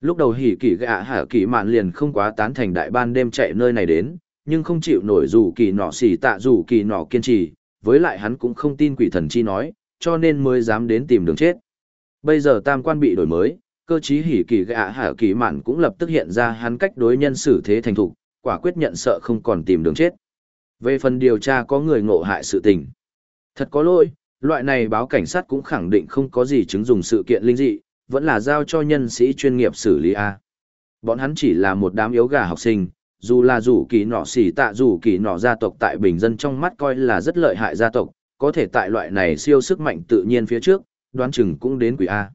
Lúc đầu hỉ kỳ gạ hạ kỳ mạn liền không quá tán thành đại ban đêm chạy nơi này đến, nhưng không chịu nổi dù kỳ nọ xỉ tạ dù kỳ nọ kiên trì, với lại hắn cũng không tin quỷ thần chi nói, cho nên mới dám đến tìm đường chết. Bây giờ tam quan bị đổi mới, cơ chí hỉ kỳ gạ hạ kỳ mạn cũng lập tức hiện ra hắn cách đối nhân xử thế thành thục, quả quyết nhận sợ không còn tìm đường chết. Về phần điều tra có người ngộ hại sự tình. Thật có lỗi, loại này báo cảnh sát cũng khẳng định không có gì chứng dùng sự kiện linh dị, vẫn là giao cho nhân sĩ chuyên nghiệp xử lý A. Bọn hắn chỉ là một đám yếu gà học sinh, dù là rủ kỳ nọ xỉ tạ rủ kỳ nọ gia tộc tại bình dân trong mắt coi là rất lợi hại gia tộc, có thể tại loại này siêu sức mạnh tự nhiên phía trước, đoán chừng cũng đến quỷ A.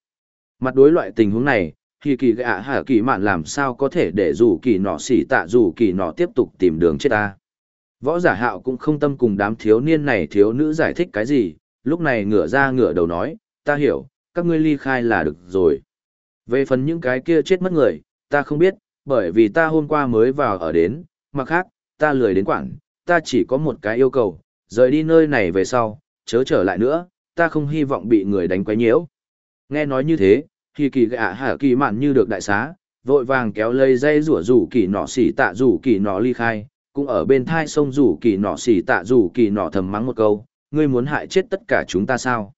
Mặt đối loại tình huống này, thì kỳ gạ hạ kỳ mạn làm sao có thể để rủ kỳ nọ xỉ tạ rủ kỳ nọ tiếp tục tìm đường chết A. Võ giả hạo cũng không tâm cùng đám thiếu niên này thiếu nữ giải thích cái gì, lúc này ngửa ra ngửa đầu nói, ta hiểu, các ngươi ly khai là được rồi. Về phần những cái kia chết mất người, ta không biết, bởi vì ta hôm qua mới vào ở đến, mà khác, ta lười đến quảng, ta chỉ có một cái yêu cầu, rời đi nơi này về sau, chớ trở lại nữa, ta không hy vọng bị người đánh quấy nhiễu. Nghe nói như thế, thì kỳ gạ hạ kỳ mạn như được đại xá, vội vàng kéo lây dây rủa rủ kỳ nọ xỉ tạ rủ kỳ nọ ly khai, cũng ở bên thai sông rủ kỳ nọ xỉ tạ rủ kỳ nọ thầm mắng một câu, ngươi muốn hại chết tất cả chúng ta sao?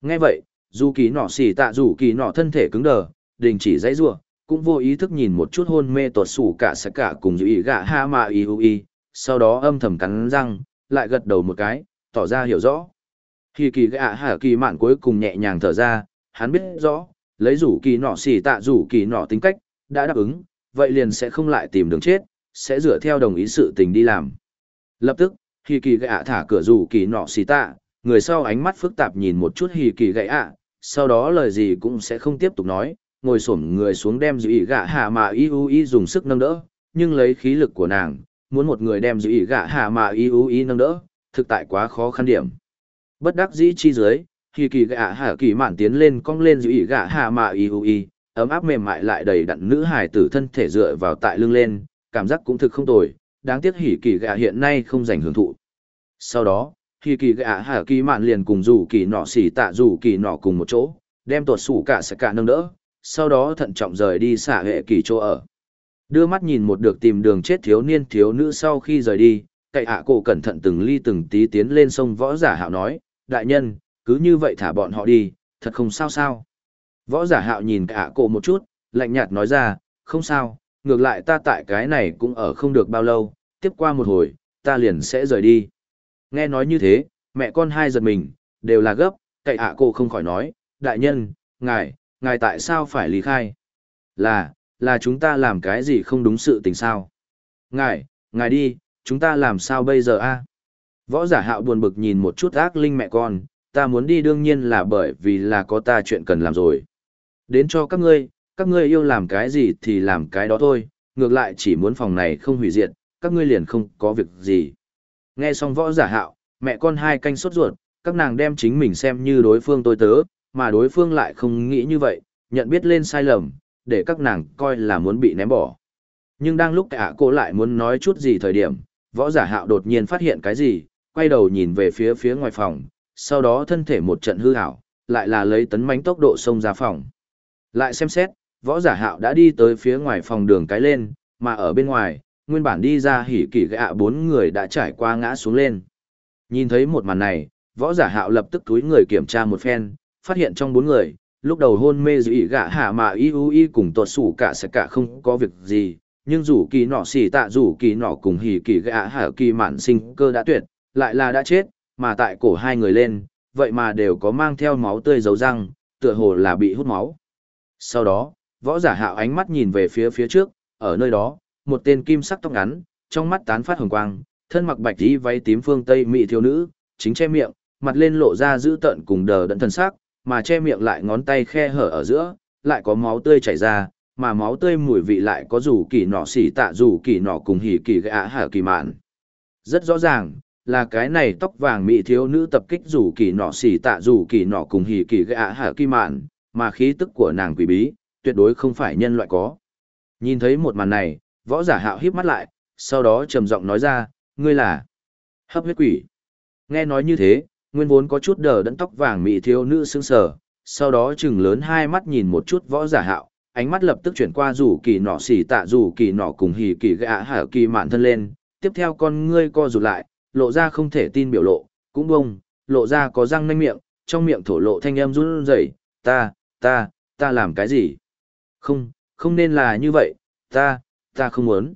Nghe vậy, dù kỳ nọ xỉ tạ dù kỳ nọ thân thể cứng đờ, đình chỉ dãy giụa cũng vô ý thức nhìn một chút hôn mê tuột sủ cả sẽ cả cùng giữ ý gạ ha mà u y, sau đó âm thầm cắn răng, lại gật đầu một cái, tỏ ra hiểu rõ. Khi kỳ gạ hạ kỳ mạn cuối cùng nhẹ nhàng thở ra, hắn biết rõ, lấy rủ kỳ nọ xỉ tạ rủ kỳ nọ tính cách, đã đáp ứng, vậy liền sẽ không lại tìm đường chết, sẽ dựa theo đồng ý sự tình đi làm. Lập tức, khi kỳ gạ thả cửa rủ kỳ nọ xỉ tạ, người sau ánh mắt phức tạp nhìn một chút hì kỳ gậy ạ, sau đó lời gì cũng sẽ không tiếp tục nói, ngồi xổm người xuống đem giữ ý gạ hạ mà y u y dùng sức nâng đỡ, nhưng lấy khí lực của nàng, muốn một người đem giữ ý gạ hạ mà y u y nâng đỡ, thực tại quá khó khăn điểm. Bất đắc dĩ chi dưới, khi kỳ gạ hạ kỳ mạn tiến lên cong lên giữ ý gạ hạ mà y u y, ấm áp mềm mại lại đầy đặn nữ hài tử thân thể dựa vào tại lưng lên, cảm giác cũng thực không tồi, đáng tiếc hỉ kỳ gạ hiện nay không dành hưởng thụ. Sau đó, khi kỳ gạ hạ kỳ mạn liền cùng rủ kỳ nọ xỉ tạ rủ kỳ nọ cùng một chỗ, đem tuột sủ cả sẽ cả nâng đỡ, sau đó thận trọng rời đi xả hệ kỳ chỗ ở. Đưa mắt nhìn một được tìm đường chết thiếu niên thiếu nữ sau khi rời đi, cậy hạ cổ cẩn thận từng ly từng tí tiến lên sông võ giả hạo nói, đại nhân, cứ như vậy thả bọn họ đi, thật không sao sao. Võ giả hạo nhìn cậy ạ cổ một chút, lạnh nhạt nói ra, không sao, ngược lại ta tại cái này cũng ở không được bao lâu, tiếp qua một hồi, ta liền sẽ rời đi. Nghe nói như thế, mẹ con hai giật mình, đều là gấp, cậy ạ cô không khỏi nói, đại nhân, ngài, ngài tại sao phải lý khai? Là, là chúng ta làm cái gì không đúng sự tình sao? Ngài, ngài đi, chúng ta làm sao bây giờ a? Võ giả hạo buồn bực nhìn một chút ác linh mẹ con, ta muốn đi đương nhiên là bởi vì là có ta chuyện cần làm rồi. Đến cho các ngươi, các ngươi yêu làm cái gì thì làm cái đó thôi, ngược lại chỉ muốn phòng này không hủy diệt, các ngươi liền không có việc gì. Nghe xong võ giả hạo, mẹ con hai canh sốt ruột, các nàng đem chính mình xem như đối phương tôi tớ, mà đối phương lại không nghĩ như vậy, nhận biết lên sai lầm, để các nàng coi là muốn bị ném bỏ. Nhưng đang lúc ạ cô lại muốn nói chút gì thời điểm, võ giả hạo đột nhiên phát hiện cái gì, quay đầu nhìn về phía phía ngoài phòng, sau đó thân thể một trận hư hảo, lại là lấy tấn mánh tốc độ xông ra phòng. Lại xem xét, võ giả hạo đã đi tới phía ngoài phòng đường cái lên, mà ở bên ngoài, nguyên bản đi ra hỉ kỳ gạ bốn người đã trải qua ngã xuống lên. Nhìn thấy một màn này, võ giả hạo lập tức túi người kiểm tra một phen, phát hiện trong bốn người, lúc đầu hôn mê dị gạ hạ mà y u y cùng tuột sủ cả sẽ cả không có việc gì, nhưng rủ kỳ nọ xỉ tạ rủ kỳ nọ cùng hỉ kỳ gạ hạ kỳ mạn sinh cơ đã tuyệt, lại là đã chết, mà tại cổ hai người lên, vậy mà đều có mang theo máu tươi dấu răng, tựa hồ là bị hút máu. Sau đó, võ giả hạo ánh mắt nhìn về phía phía trước, ở nơi đó, một tên kim sắc tóc ngắn, trong mắt tán phát hồng quang, thân mặc bạch y váy tím phương Tây mỹ thiếu nữ, chính che miệng, mặt lên lộ ra dữ tợn cùng đờ đẫn thần sắc, mà che miệng lại ngón tay khe hở ở giữa, lại có máu tươi chảy ra, mà máu tươi mùi vị lại có rủ kỳ nọ xỉ tạ rủ kỳ nọ cùng hỉ kỳ gã hả kỳ mạn. Rất rõ ràng, là cái này tóc vàng mỹ thiếu nữ tập kích rủ kỳ nọ xỉ tạ rủ kỳ nọ cùng hỉ kỳ gã hả kỳ mạn, mà khí tức của nàng quỷ bí, tuyệt đối không phải nhân loại có. Nhìn thấy một màn này, võ giả hạo híp mắt lại, sau đó trầm giọng nói ra, ngươi là hấp huyết quỷ. Nghe nói như thế, nguyên vốn có chút đờ đẫn tóc vàng mỹ thiếu nữ sững sờ, sau đó chừng lớn hai mắt nhìn một chút võ giả hạo, ánh mắt lập tức chuyển qua rủ kỳ nọ xỉ tạ rủ kỳ nọ cùng hỉ kỳ gã hả kỳ mạn thân lên, tiếp theo con ngươi co rụt lại, lộ ra không thể tin biểu lộ, cũng bông, lộ ra có răng nanh miệng, trong miệng thổ lộ thanh âm run rẩy, ta, ta, ta làm cái gì? Không, không nên là như vậy, ta, ta không muốn.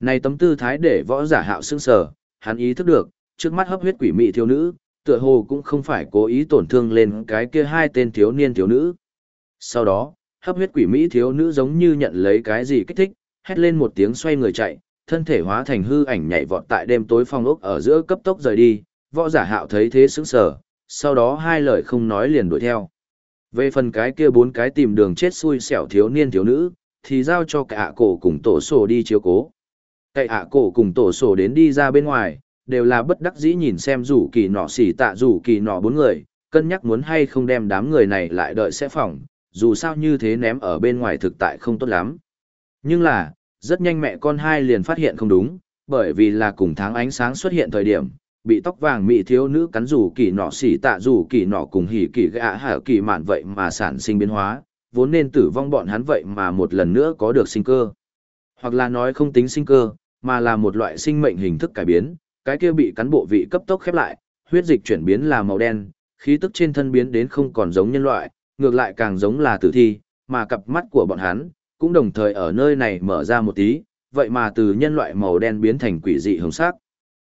Này tấm tư thái để võ giả hạo sững sờ, hắn ý thức được, trước mắt hấp huyết quỷ mị thiếu nữ, tựa hồ cũng không phải cố ý tổn thương lên cái kia hai tên thiếu niên thiếu nữ. Sau đó, hấp huyết quỷ mỹ thiếu nữ giống như nhận lấy cái gì kích thích, hét lên một tiếng xoay người chạy, thân thể hóa thành hư ảnh nhảy vọt tại đêm tối phong ốc ở giữa cấp tốc rời đi, võ giả hạo thấy thế sững sờ, sau đó hai lời không nói liền đuổi theo. Về phần cái kia bốn cái tìm đường chết xui xẻo thiếu niên thiếu nữ, thì giao cho cả cổ cùng tổ sổ đi chiếu cố. Cậy ạ cổ cùng tổ sổ đến đi ra bên ngoài, đều là bất đắc dĩ nhìn xem rủ kỳ nọ xỉ tạ rủ kỳ nọ bốn người, cân nhắc muốn hay không đem đám người này lại đợi sẽ phòng, dù sao như thế ném ở bên ngoài thực tại không tốt lắm. Nhưng là, rất nhanh mẹ con hai liền phát hiện không đúng, bởi vì là cùng tháng ánh sáng xuất hiện thời điểm, bị tóc vàng mị thiếu nữ cắn rủ kỳ nọ xỉ tạ rủ kỳ nọ cùng hỉ kỳ gạ hở kỳ mạn vậy mà sản sinh biến hóa, vốn nên tử vong bọn hắn vậy mà một lần nữa có được sinh cơ. Hoặc là nói không tính sinh cơ, mà là một loại sinh mệnh hình thức cải biến, cái kia bị cán bộ vị cấp tốc khép lại, huyết dịch chuyển biến là màu đen, khí tức trên thân biến đến không còn giống nhân loại, ngược lại càng giống là tử thi, mà cặp mắt của bọn hắn cũng đồng thời ở nơi này mở ra một tí, vậy mà từ nhân loại màu đen biến thành quỷ dị hồng sắc.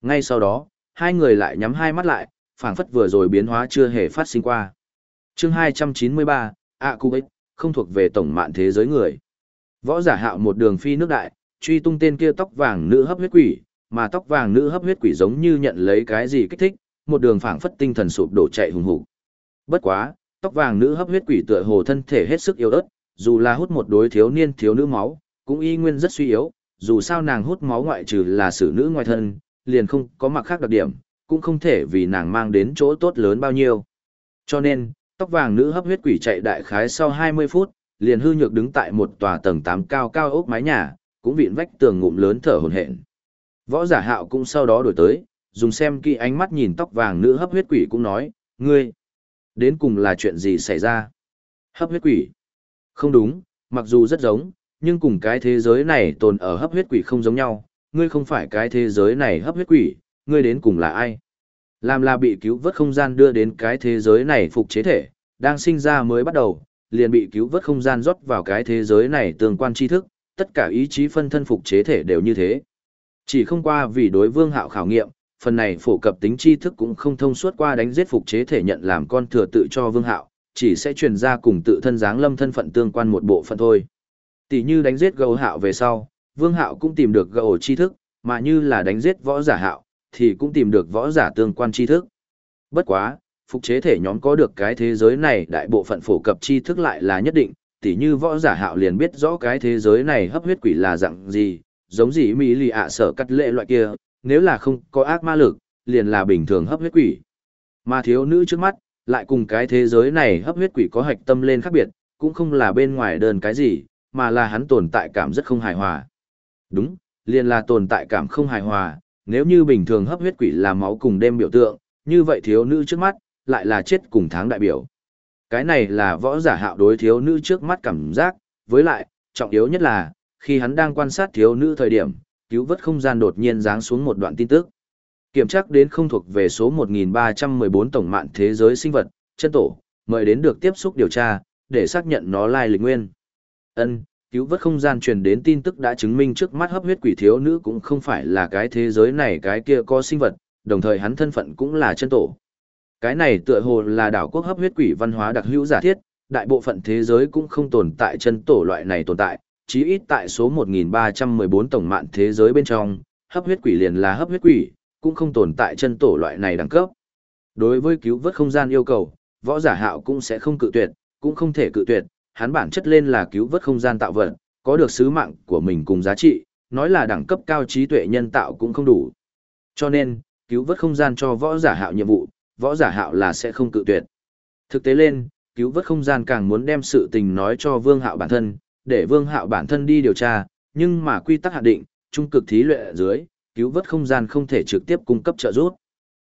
Ngay sau đó, hai người lại nhắm hai mắt lại, phảng phất vừa rồi biến hóa chưa hề phát sinh qua. Chương 293, A Cụ Ích, không thuộc về tổng mạn thế giới người. Võ giả hạo một đường phi nước đại, truy tung tên kia tóc vàng nữ hấp huyết quỷ, mà tóc vàng nữ hấp huyết quỷ giống như nhận lấy cái gì kích thích, một đường phảng phất tinh thần sụp đổ chạy hùng hục. Bất quá, tóc vàng nữ hấp huyết quỷ tựa hồ thân thể hết sức yếu ớt, dù là hút một đối thiếu niên thiếu nữ máu, cũng y nguyên rất suy yếu, dù sao nàng hút máu ngoại trừ là xử nữ ngoài thân, liền không có mặc khác đặc điểm, cũng không thể vì nàng mang đến chỗ tốt lớn bao nhiêu. Cho nên, tóc vàng nữ hấp huyết quỷ chạy đại khái sau 20 phút, liền hư nhược đứng tại một tòa tầng 8 cao cao ốc mái nhà, cũng vịn vách tường ngụm lớn thở hổn hển. Võ giả hạo cũng sau đó đổi tới, dùng xem kỹ ánh mắt nhìn tóc vàng nữ hấp huyết quỷ cũng nói, ngươi, đến cùng là chuyện gì xảy ra? Hấp huyết quỷ. Không đúng, mặc dù rất giống, nhưng cùng cái thế giới này tồn ở hấp huyết quỷ không giống nhau, ngươi không phải cái thế giới này hấp huyết quỷ, ngươi đến cùng là ai? Làm là bị cứu vớt không gian đưa đến cái thế giới này phục chế thể, đang sinh ra mới bắt đầu, liền bị cứu vớt không gian rót vào cái thế giới này tương quan tri thức, tất cả ý chí phân thân phục chế thể đều như thế. Chỉ không qua vì đối vương hạo khảo nghiệm, phần này phổ cập tính tri thức cũng không thông suốt qua đánh giết phục chế thể nhận làm con thừa tự cho vương hạo, chỉ sẽ truyền ra cùng tự thân dáng lâm thân phận tương quan một bộ phận thôi. Tỷ như đánh giết gấu hạo về sau, vương hạo cũng tìm được gấu tri thức, mà như là đánh giết võ giả hạo, thì cũng tìm được võ giả tương quan tri thức. Bất quá, phục chế thể nhóm có được cái thế giới này đại bộ phận phổ cập tri thức lại là nhất định, tỉ như võ giả hạo liền biết rõ cái thế giới này hấp huyết quỷ là dạng gì, giống gì mỹ lì ạ sở cắt lệ loại kia, nếu là không có ác ma lực, liền là bình thường hấp huyết quỷ. Mà thiếu nữ trước mắt, lại cùng cái thế giới này hấp huyết quỷ có hạch tâm lên khác biệt, cũng không là bên ngoài đơn cái gì, mà là hắn tồn tại cảm rất không hài hòa. Đúng, liền là tồn tại cảm không hài hòa, nếu như bình thường hấp huyết quỷ là máu cùng đêm biểu tượng, như vậy thiếu nữ trước mắt, lại là chết cùng tháng đại biểu. Cái này là võ giả hạo đối thiếu nữ trước mắt cảm giác, với lại, trọng yếu nhất là, khi hắn đang quan sát thiếu nữ thời điểm, cứu vớt không gian đột nhiên giáng xuống một đoạn tin tức. Kiểm tra đến không thuộc về số 1314 tổng mạng thế giới sinh vật, chân tổ, mời đến được tiếp xúc điều tra, để xác nhận nó lai lịch nguyên. Ân, cứu vớt không gian truyền đến tin tức đã chứng minh trước mắt hấp huyết quỷ thiếu nữ cũng không phải là cái thế giới này cái kia có sinh vật, đồng thời hắn thân phận cũng là chân tổ. Cái này tựa hồ là đảo quốc hấp huyết quỷ văn hóa đặc hữu giả thiết, đại bộ phận thế giới cũng không tồn tại chân tổ loại này tồn tại, chí ít tại số 1314 tổng mạng thế giới bên trong, hấp huyết quỷ liền là hấp huyết quỷ, cũng không tồn tại chân tổ loại này đẳng cấp. Đối với cứu vớt không gian yêu cầu, võ giả hạo cũng sẽ không cự tuyệt, cũng không thể cự tuyệt, hắn bản chất lên là cứu vớt không gian tạo vật, có được sứ mạng của mình cùng giá trị, nói là đẳng cấp cao trí tuệ nhân tạo cũng không đủ. Cho nên, cứu vớt không gian cho võ giả hạo nhiệm vụ, võ giả hạo là sẽ không cự tuyệt. Thực tế lên, cứu vớt không gian càng muốn đem sự tình nói cho vương hạo bản thân, để vương hạo bản thân đi điều tra, nhưng mà quy tắc hạn định, trung cực thí luyện ở dưới, cứu vớt không gian không thể trực tiếp cung cấp trợ giúp.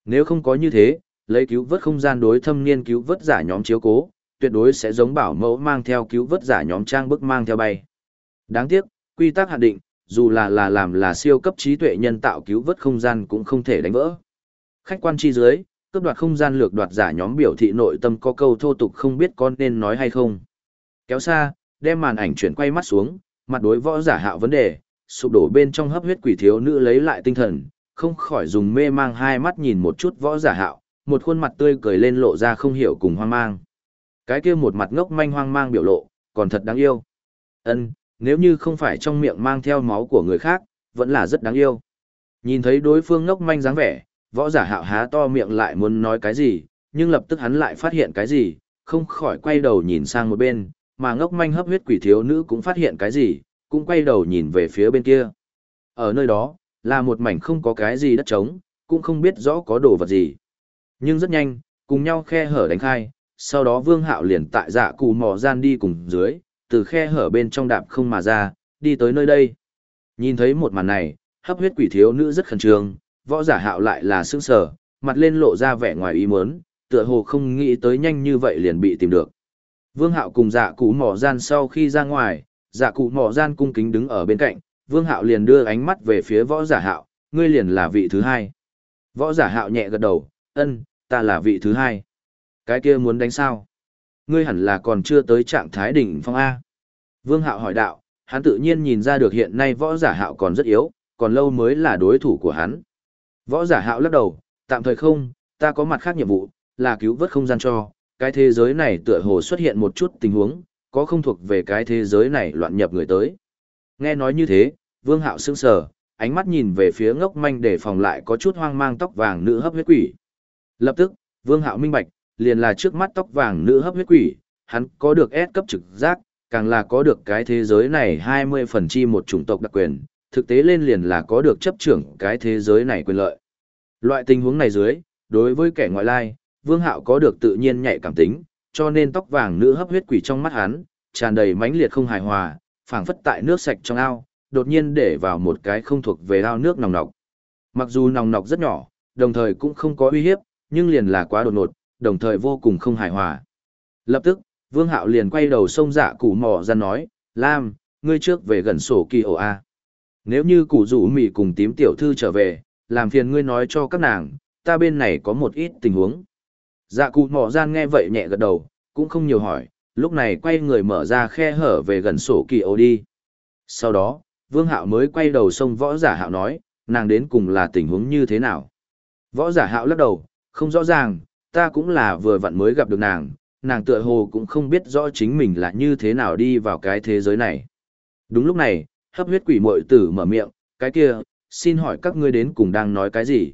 Nếu không có như thế, lấy cứu vớt không gian đối thâm niên cứu vớt giả nhóm chiếu cố, tuyệt đối sẽ giống bảo mẫu mang theo cứu vớt giả nhóm trang bức mang theo bay. Đáng tiếc, quy tắc hạn định, dù là là làm là siêu cấp trí tuệ nhân tạo cứu vớt không gian cũng không thể đánh vỡ. Khách quan chi dưới, cướp đoạt không gian lược đoạt giả nhóm biểu thị nội tâm có câu thô tục không biết con nên nói hay không. Kéo xa, đem màn ảnh chuyển quay mắt xuống, mặt đối võ giả hạo vấn đề, sụp đổ bên trong hấp huyết quỷ thiếu nữ lấy lại tinh thần, không khỏi dùng mê mang hai mắt nhìn một chút võ giả hạo, một khuôn mặt tươi cười lên lộ ra không hiểu cùng hoang mang. Cái kia một mặt ngốc manh hoang mang biểu lộ, còn thật đáng yêu. Ân, nếu như không phải trong miệng mang theo máu của người khác, vẫn là rất đáng yêu. Nhìn thấy đối phương ngốc manh dáng vẻ, võ giả hạo há to miệng lại muốn nói cái gì, nhưng lập tức hắn lại phát hiện cái gì, không khỏi quay đầu nhìn sang một bên, mà ngốc manh hấp huyết quỷ thiếu nữ cũng phát hiện cái gì, cũng quay đầu nhìn về phía bên kia. Ở nơi đó, là một mảnh không có cái gì đất trống, cũng không biết rõ có đồ vật gì. Nhưng rất nhanh, cùng nhau khe hở đánh khai, sau đó vương hạo liền tại dạ cù mò gian đi cùng dưới, từ khe hở bên trong đạp không mà ra, đi tới nơi đây. Nhìn thấy một màn này, hấp huyết quỷ thiếu nữ rất khẩn trương, võ giả hạo lại là sững sờ, mặt lên lộ ra vẻ ngoài ý muốn, tựa hồ không nghĩ tới nhanh như vậy liền bị tìm được. Vương hạo cùng dạ cụ mỏ gian sau khi ra ngoài, dạ cụ mỏ gian cung kính đứng ở bên cạnh, vương hạo liền đưa ánh mắt về phía võ giả hạo, ngươi liền là vị thứ hai. Võ giả hạo nhẹ gật đầu, ân, ta là vị thứ hai. Cái kia muốn đánh sao? Ngươi hẳn là còn chưa tới trạng thái đỉnh phong A. Vương hạo hỏi đạo, hắn tự nhiên nhìn ra được hiện nay võ giả hạo còn rất yếu, còn lâu mới là đối thủ của hắn. Võ giả hạo lắc đầu, tạm thời không, ta có mặt khác nhiệm vụ, là cứu vớt không gian cho, cái thế giới này tựa hồ xuất hiện một chút tình huống, có không thuộc về cái thế giới này loạn nhập người tới. Nghe nói như thế, vương hạo sững sờ, ánh mắt nhìn về phía ngốc manh để phòng lại có chút hoang mang tóc vàng nữ hấp huyết quỷ. Lập tức, vương hạo minh bạch, liền là trước mắt tóc vàng nữ hấp huyết quỷ, hắn có được S cấp trực giác, càng là có được cái thế giới này 20 phần chi một chủng tộc đặc quyền, thực tế lên liền là có được chấp trưởng cái thế giới này quyền lợi. Loại tình huống này dưới, đối với kẻ ngoại lai, Vương Hạo có được tự nhiên nhạy cảm tính, cho nên tóc vàng nữ hấp huyết quỷ trong mắt hắn, tràn đầy mãnh liệt không hài hòa, phảng phất tại nước sạch trong ao, đột nhiên để vào một cái không thuộc về ao nước nòng nọc. Mặc dù nòng nọc rất nhỏ, đồng thời cũng không có uy hiếp, nhưng liền là quá đột ngột, đồng thời vô cùng không hài hòa. Lập tức, Vương Hạo liền quay đầu sông dạ củ mò ra nói, Lam, ngươi trước về gần sổ kỳ ổ A. Nếu như cụ rủ mì cùng tím tiểu thư trở về, làm phiền ngươi nói cho các nàng, ta bên này có một ít tình huống. Dạ cụ mỏ gian nghe vậy nhẹ gật đầu, cũng không nhiều hỏi, lúc này quay người mở ra khe hở về gần sổ kỳ ô đi. Sau đó, Vương Hạo mới quay đầu xông võ giả Hạo nói, nàng đến cùng là tình huống như thế nào. Võ giả Hạo lắc đầu, không rõ ràng, ta cũng là vừa vặn mới gặp được nàng, nàng tựa hồ cũng không biết rõ chính mình là như thế nào đi vào cái thế giới này. Đúng lúc này, hấp huyết quỷ muội tử mở miệng, cái kia, xin hỏi các ngươi đến cùng đang nói cái gì?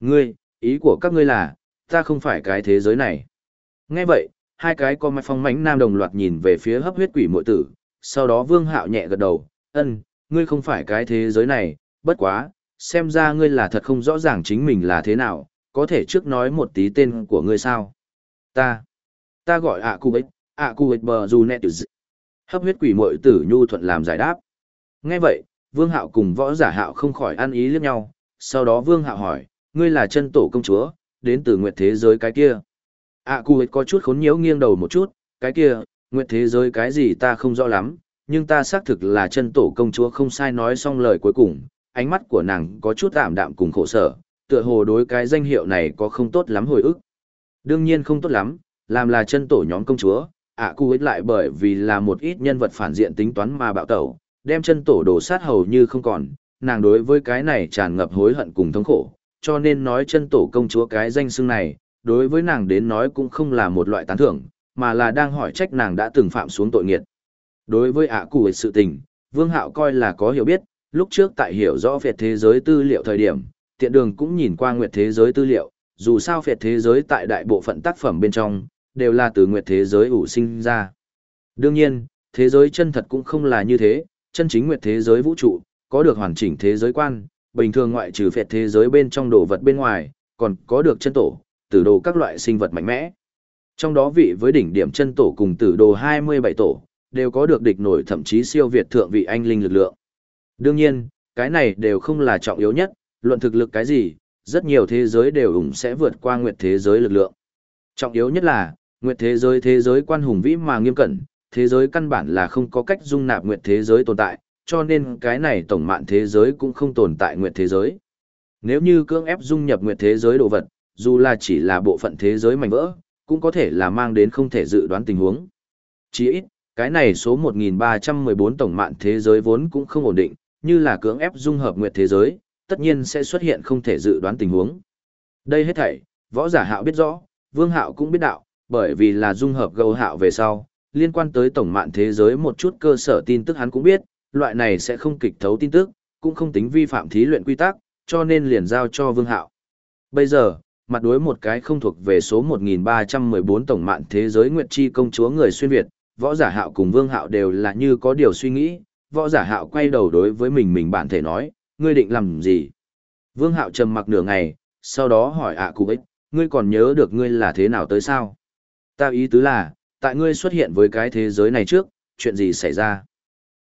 Ngươi, ý của các ngươi là, ta không phải cái thế giới này. Nghe vậy, hai cái con mạch phong mánh nam đồng loạt nhìn về phía hấp huyết quỷ muội tử, sau đó vương hạo nhẹ gật đầu, ân, ngươi không phải cái thế giới này, bất quá, xem ra ngươi là thật không rõ ràng chính mình là thế nào, có thể trước nói một tí tên của ngươi sao? Ta, ta gọi ạ cụ ích, ạ cụ ích bờ dù nẹ Hấp huyết quỷ muội tử nhu thuận làm giải đáp. Nghe vậy, vương hạo cùng võ giả hạo không khỏi ăn ý liếc nhau, sau đó vương hạo hỏi, ngươi là chân tổ công chúa, đến từ nguyệt thế giới cái kia. À cụ có chút khốn nhiễu nghiêng đầu một chút, cái kia, nguyệt thế giới cái gì ta không rõ lắm, nhưng ta xác thực là chân tổ công chúa không sai nói xong lời cuối cùng, ánh mắt của nàng có chút tạm đạm cùng khổ sở, tựa hồ đối cái danh hiệu này có không tốt lắm hồi ức. Đương nhiên không tốt lắm, làm là chân tổ nhóm công chúa, ạ à, cụ lại bởi vì là một ít nhân vật phản diện tính toán mà bạo tẩu, đem chân tổ đổ sát hầu như không còn, nàng đối với cái này tràn ngập hối hận cùng thống khổ, cho nên nói chân tổ công chúa cái danh xưng này, đối với nàng đến nói cũng không là một loại tán thưởng, mà là đang hỏi trách nàng đã từng phạm xuống tội nghiệt. Đối với ạ cụ sự tình, Vương Hạo coi là có hiểu biết, lúc trước tại hiểu rõ Việt thế giới tư liệu thời điểm, tiện đường cũng nhìn qua nguyệt thế giới tư liệu, dù sao Việt thế giới tại đại bộ phận tác phẩm bên trong, đều là từ nguyệt thế giới ủ sinh ra. Đương nhiên, thế giới chân thật cũng không là như thế, chân chính nguyệt thế giới vũ trụ, có được hoàn chỉnh thế giới quan, bình thường ngoại trừ phẹt thế giới bên trong đồ vật bên ngoài, còn có được chân tổ, tử đồ các loại sinh vật mạnh mẽ. Trong đó vị với đỉnh điểm chân tổ cùng tử đồ 27 tổ, đều có được địch nổi thậm chí siêu việt thượng vị anh linh lực lượng. Đương nhiên, cái này đều không là trọng yếu nhất, luận thực lực cái gì, rất nhiều thế giới đều ủng sẽ vượt qua nguyệt thế giới lực lượng. Trọng yếu nhất là, Nguyệt thế giới thế giới quan hùng vĩ mà nghiêm cẩn, thế giới căn bản là không có cách dung nạp nguyệt thế giới tồn tại, cho nên cái này tổng mạng thế giới cũng không tồn tại nguyệt thế giới. Nếu như cưỡng ép dung nhập nguyệt thế giới đồ vật, dù là chỉ là bộ phận thế giới mảnh vỡ, cũng có thể là mang đến không thể dự đoán tình huống. Chỉ ít, cái này số 1314 tổng mạng thế giới vốn cũng không ổn định, như là cưỡng ép dung hợp nguyệt thế giới, tất nhiên sẽ xuất hiện không thể dự đoán tình huống. Đây hết thảy, võ giả hạo biết rõ, vương hạo cũng biết đạo, bởi vì là dung hợp gấu hạo về sau, liên quan tới tổng mạng thế giới một chút cơ sở tin tức hắn cũng biết, loại này sẽ không kịch thấu tin tức, cũng không tính vi phạm thí luyện quy tắc, cho nên liền giao cho vương hạo. Bây giờ, mặt đối một cái không thuộc về số 1314 tổng mạng thế giới Nguyệt Chi công chúa người xuyên Việt, võ giả hạo cùng vương hạo đều là như có điều suy nghĩ, võ giả hạo quay đầu đối với mình mình bản thể nói, ngươi định làm gì? Vương hạo trầm mặc nửa ngày, sau đó hỏi ạ cụ ích, ngươi còn nhớ được ngươi là thế nào tới sao? Ta ý tứ là, tại ngươi xuất hiện với cái thế giới này trước, chuyện gì xảy ra?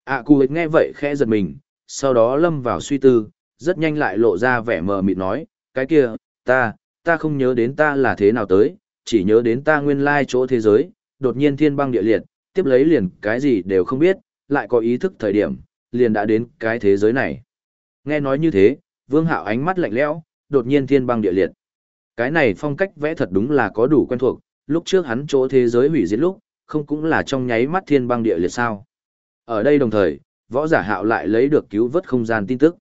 À cụ nghe vậy khẽ giật mình, sau đó lâm vào suy tư, rất nhanh lại lộ ra vẻ mờ mịt nói, cái kia, ta, ta không nhớ đến ta là thế nào tới, chỉ nhớ đến ta nguyên lai chỗ thế giới, đột nhiên thiên băng địa liệt, tiếp lấy liền cái gì đều không biết, lại có ý thức thời điểm, liền đã đến cái thế giới này. Nghe nói như thế, Vương Hạo ánh mắt lạnh lẽo, đột nhiên thiên băng địa liệt. Cái này phong cách vẽ thật đúng là có đủ quen thuộc, lúc trước hắn chỗ thế giới hủy diệt lúc, không cũng là trong nháy mắt thiên băng địa liệt sao. Ở đây đồng thời, võ giả hạo lại lấy được cứu vớt không gian tin tức.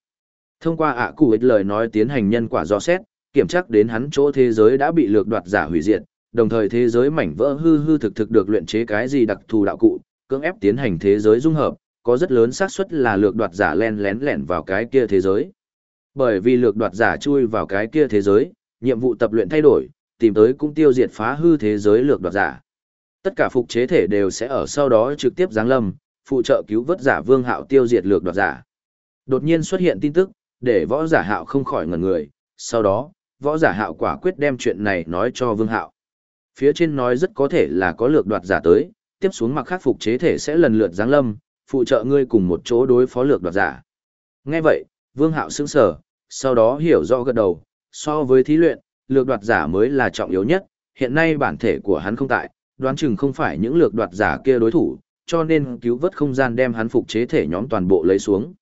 Thông qua ạ cụ ích lời nói tiến hành nhân quả do xét, kiểm tra đến hắn chỗ thế giới đã bị lược đoạt giả hủy diệt, đồng thời thế giới mảnh vỡ hư hư thực thực được luyện chế cái gì đặc thù đạo cụ, cưỡng ép tiến hành thế giới dung hợp, có rất lớn xác suất là lược đoạt giả len lén lẻn vào cái kia thế giới. Bởi vì lược đoạt giả chui vào cái kia thế giới, nhiệm vụ tập luyện thay đổi, tìm tới cũng tiêu diệt phá hư thế giới lược đoạt giả. Tất cả phục chế thể đều sẽ ở sau đó trực tiếp giáng lâm, phụ trợ cứu vớt giả Vương Hạo tiêu diệt lược đoạt giả. Đột nhiên xuất hiện tin tức, để võ giả Hạo không khỏi ngẩn người, sau đó, võ giả Hạo quả quyết đem chuyện này nói cho Vương Hạo. Phía trên nói rất có thể là có lược đoạt giả tới, tiếp xuống mặc khắc phục chế thể sẽ lần lượt giáng lâm, phụ trợ ngươi cùng một chỗ đối phó lược đoạt giả. Nghe vậy, Vương Hạo sững sờ, sau đó hiểu rõ gật đầu, so với thí luyện, lược đoạt giả mới là trọng yếu nhất, hiện nay bản thể của hắn không tại, đoán chừng không phải những lược đoạt giả kia đối thủ, cho nên cứu vớt không gian đem hắn phục chế thể nhóm toàn bộ lấy xuống.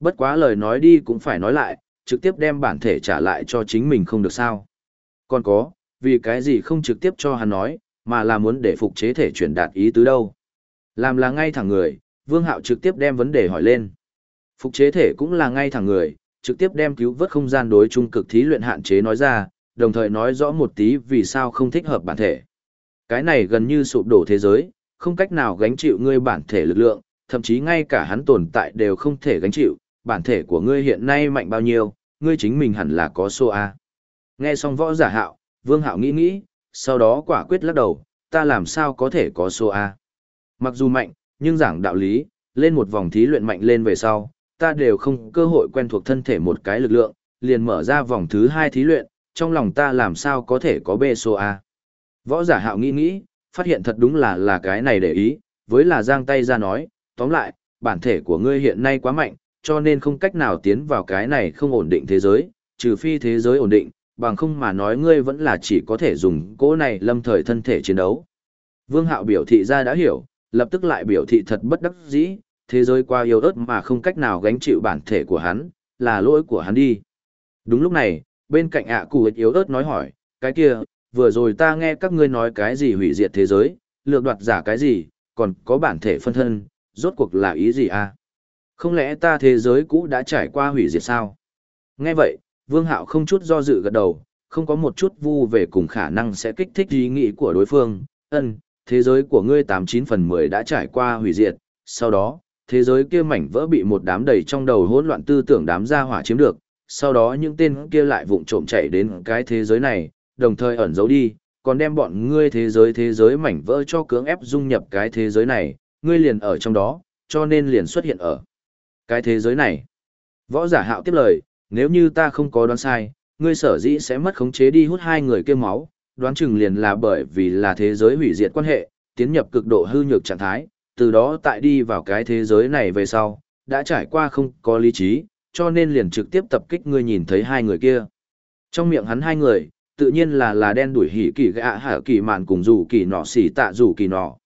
Bất quá lời nói đi cũng phải nói lại, trực tiếp đem bản thể trả lại cho chính mình không được sao. Còn có, vì cái gì không trực tiếp cho hắn nói, mà là muốn để phục chế thể chuyển đạt ý tứ đâu. Làm là ngay thẳng người, Vương Hạo trực tiếp đem vấn đề hỏi lên. Phục chế thể cũng là ngay thẳng người, trực tiếp đem cứu vớt không gian đối trung cực thí luyện hạn chế nói ra, đồng thời nói rõ một tí vì sao không thích hợp bản thể. Cái này gần như sụp đổ thế giới, không cách nào gánh chịu ngươi bản thể lực lượng, thậm chí ngay cả hắn tồn tại đều không thể gánh chịu, bản thể của ngươi hiện nay mạnh bao nhiêu, ngươi chính mình hẳn là có số A. Nghe xong võ giả hạo, vương hạo nghĩ nghĩ, sau đó quả quyết lắc đầu, ta làm sao có thể có số A. Mặc dù mạnh, nhưng giảng đạo lý, lên một vòng thí luyện mạnh lên về sau, ta đều không cơ hội quen thuộc thân thể một cái lực lượng, liền mở ra vòng thứ hai thí luyện, trong lòng ta làm sao có thể có bê số A. Võ giả hạo nghĩ nghĩ, phát hiện thật đúng là là cái này để ý, với là giang tay ra nói, tóm lại, bản thể của ngươi hiện nay quá mạnh, cho nên không cách nào tiến vào cái này không ổn định thế giới, trừ phi thế giới ổn định, bằng không mà nói ngươi vẫn là chỉ có thể dùng cỗ này lâm thời thân thể chiến đấu. Vương Hạo biểu thị ra đã hiểu, lập tức lại biểu thị thật bất đắc dĩ, thế giới qua yếu ớt mà không cách nào gánh chịu bản thể của hắn, là lỗi của hắn đi. Đúng lúc này, bên cạnh ạ cụ yếu ớt nói hỏi, cái kia, vừa rồi ta nghe các ngươi nói cái gì hủy diệt thế giới, lược đoạt giả cái gì, còn có bản thể phân thân, rốt cuộc là ý gì à? Không lẽ ta thế giới cũ đã trải qua hủy diệt sao? Nghe vậy, Vương Hạo không chút do dự gật đầu, không có một chút vu về cùng khả năng sẽ kích thích ý nghĩ của đối phương. Ân, thế giới của ngươi 89 phần 10 đã trải qua hủy diệt, sau đó, thế giới kia mảnh vỡ bị một đám đầy trong đầu hỗn loạn tư tưởng đám gia hỏa chiếm được, sau đó những tên kia lại vụng trộm chạy đến cái thế giới này, đồng thời ẩn giấu đi, còn đem bọn ngươi thế giới thế giới mảnh vỡ cho cưỡng ép dung nhập cái thế giới này, ngươi liền ở trong đó, cho nên liền xuất hiện ở cái thế giới này. Võ giả hạo tiếp lời, nếu như ta không có đoán sai, ngươi sở dĩ sẽ mất khống chế đi hút hai người kia máu, đoán chừng liền là bởi vì là thế giới hủy diệt quan hệ, tiến nhập cực độ hư nhược trạng thái, từ đó tại đi vào cái thế giới này về sau, đã trải qua không có lý trí, cho nên liền trực tiếp tập kích ngươi nhìn thấy hai người kia. Trong miệng hắn hai người, tự nhiên là là đen đuổi hỉ kỳ gạ hạ kỳ mạn cùng dù kỳ nọ xỉ tạ dù kỳ nọ.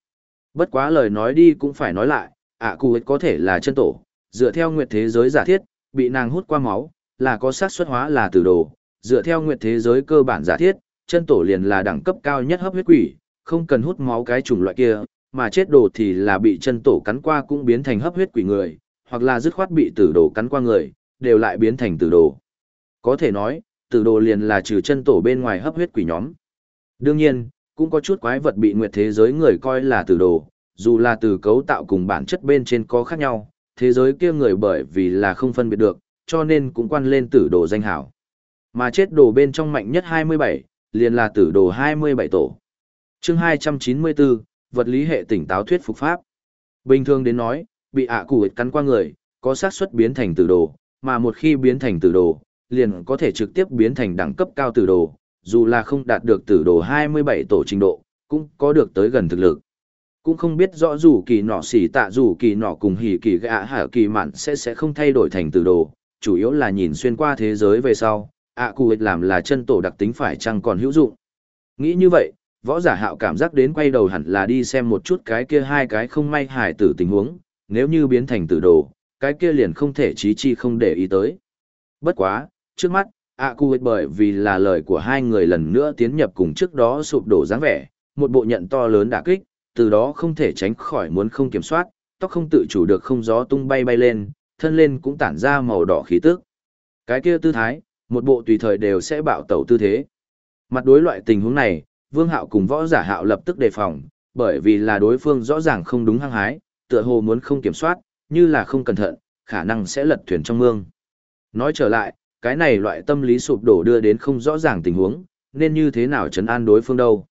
Bất quá lời nói đi cũng phải nói lại, ạ cụ có thể là chân tổ, dựa theo nguyệt thế giới giả thiết, bị nàng hút qua máu, là có xác suất hóa là tử đồ, dựa theo nguyệt thế giới cơ bản giả thiết, chân tổ liền là đẳng cấp cao nhất hấp huyết quỷ, không cần hút máu cái chủng loại kia, mà chết đồ thì là bị chân tổ cắn qua cũng biến thành hấp huyết quỷ người, hoặc là dứt khoát bị tử đồ cắn qua người, đều lại biến thành tử đồ. Có thể nói, tử đồ liền là trừ chân tổ bên ngoài hấp huyết quỷ nhóm. Đương nhiên, cũng có chút quái vật bị nguyệt thế giới người coi là tử đồ, dù là từ cấu tạo cùng bản chất bên trên có khác nhau, thế giới kia người bởi vì là không phân biệt được, cho nên cũng quan lên tử đồ danh hảo. Mà chết đồ bên trong mạnh nhất 27, liền là tử đồ 27 tổ. chương 294, vật lý hệ tỉnh táo thuyết phục pháp. Bình thường đến nói, bị ạ à cụ cắn qua người, có xác suất biến thành tử đồ, mà một khi biến thành tử đồ, liền có thể trực tiếp biến thành đẳng cấp cao tử đồ, dù là không đạt được tử đồ 27 tổ trình độ, cũng có được tới gần thực lực. Cũng không biết rõ dù kỳ nọ xỉ tạ dù kỳ nọ cùng hỉ kỳ gạ hả kỳ mạn sẽ sẽ không thay đổi thành tử đồ, chủ yếu là nhìn xuyên qua thế giới về sau, ạ à cụ làm là chân tổ đặc tính phải chăng còn hữu dụng. Nghĩ như vậy, võ giả hạo cảm giác đến quay đầu hẳn là đi xem một chút cái kia hai cái không may hài tử tình huống, nếu như biến thành tử đồ, cái kia liền không thể trí chi không để ý tới. Bất quá, trước mắt, ạ cụ bởi vì là lời của hai người lần nữa tiến nhập cùng trước đó sụp đổ dáng vẻ, một bộ nhận to lớn đả kích, từ đó không thể tránh khỏi muốn không kiểm soát, tóc không tự chủ được không gió tung bay bay lên, thân lên cũng tản ra màu đỏ khí tức. Cái kia tư thái, một bộ tùy thời đều sẽ bạo tẩu tư thế. Mặt đối loại tình huống này, Vương Hạo cùng võ giả Hạo lập tức đề phòng, bởi vì là đối phương rõ ràng không đúng hăng hái, tựa hồ muốn không kiểm soát, như là không cẩn thận, khả năng sẽ lật thuyền trong mương. Nói trở lại, cái này loại tâm lý sụp đổ đưa đến không rõ ràng tình huống, nên như thế nào chấn an đối phương đâu.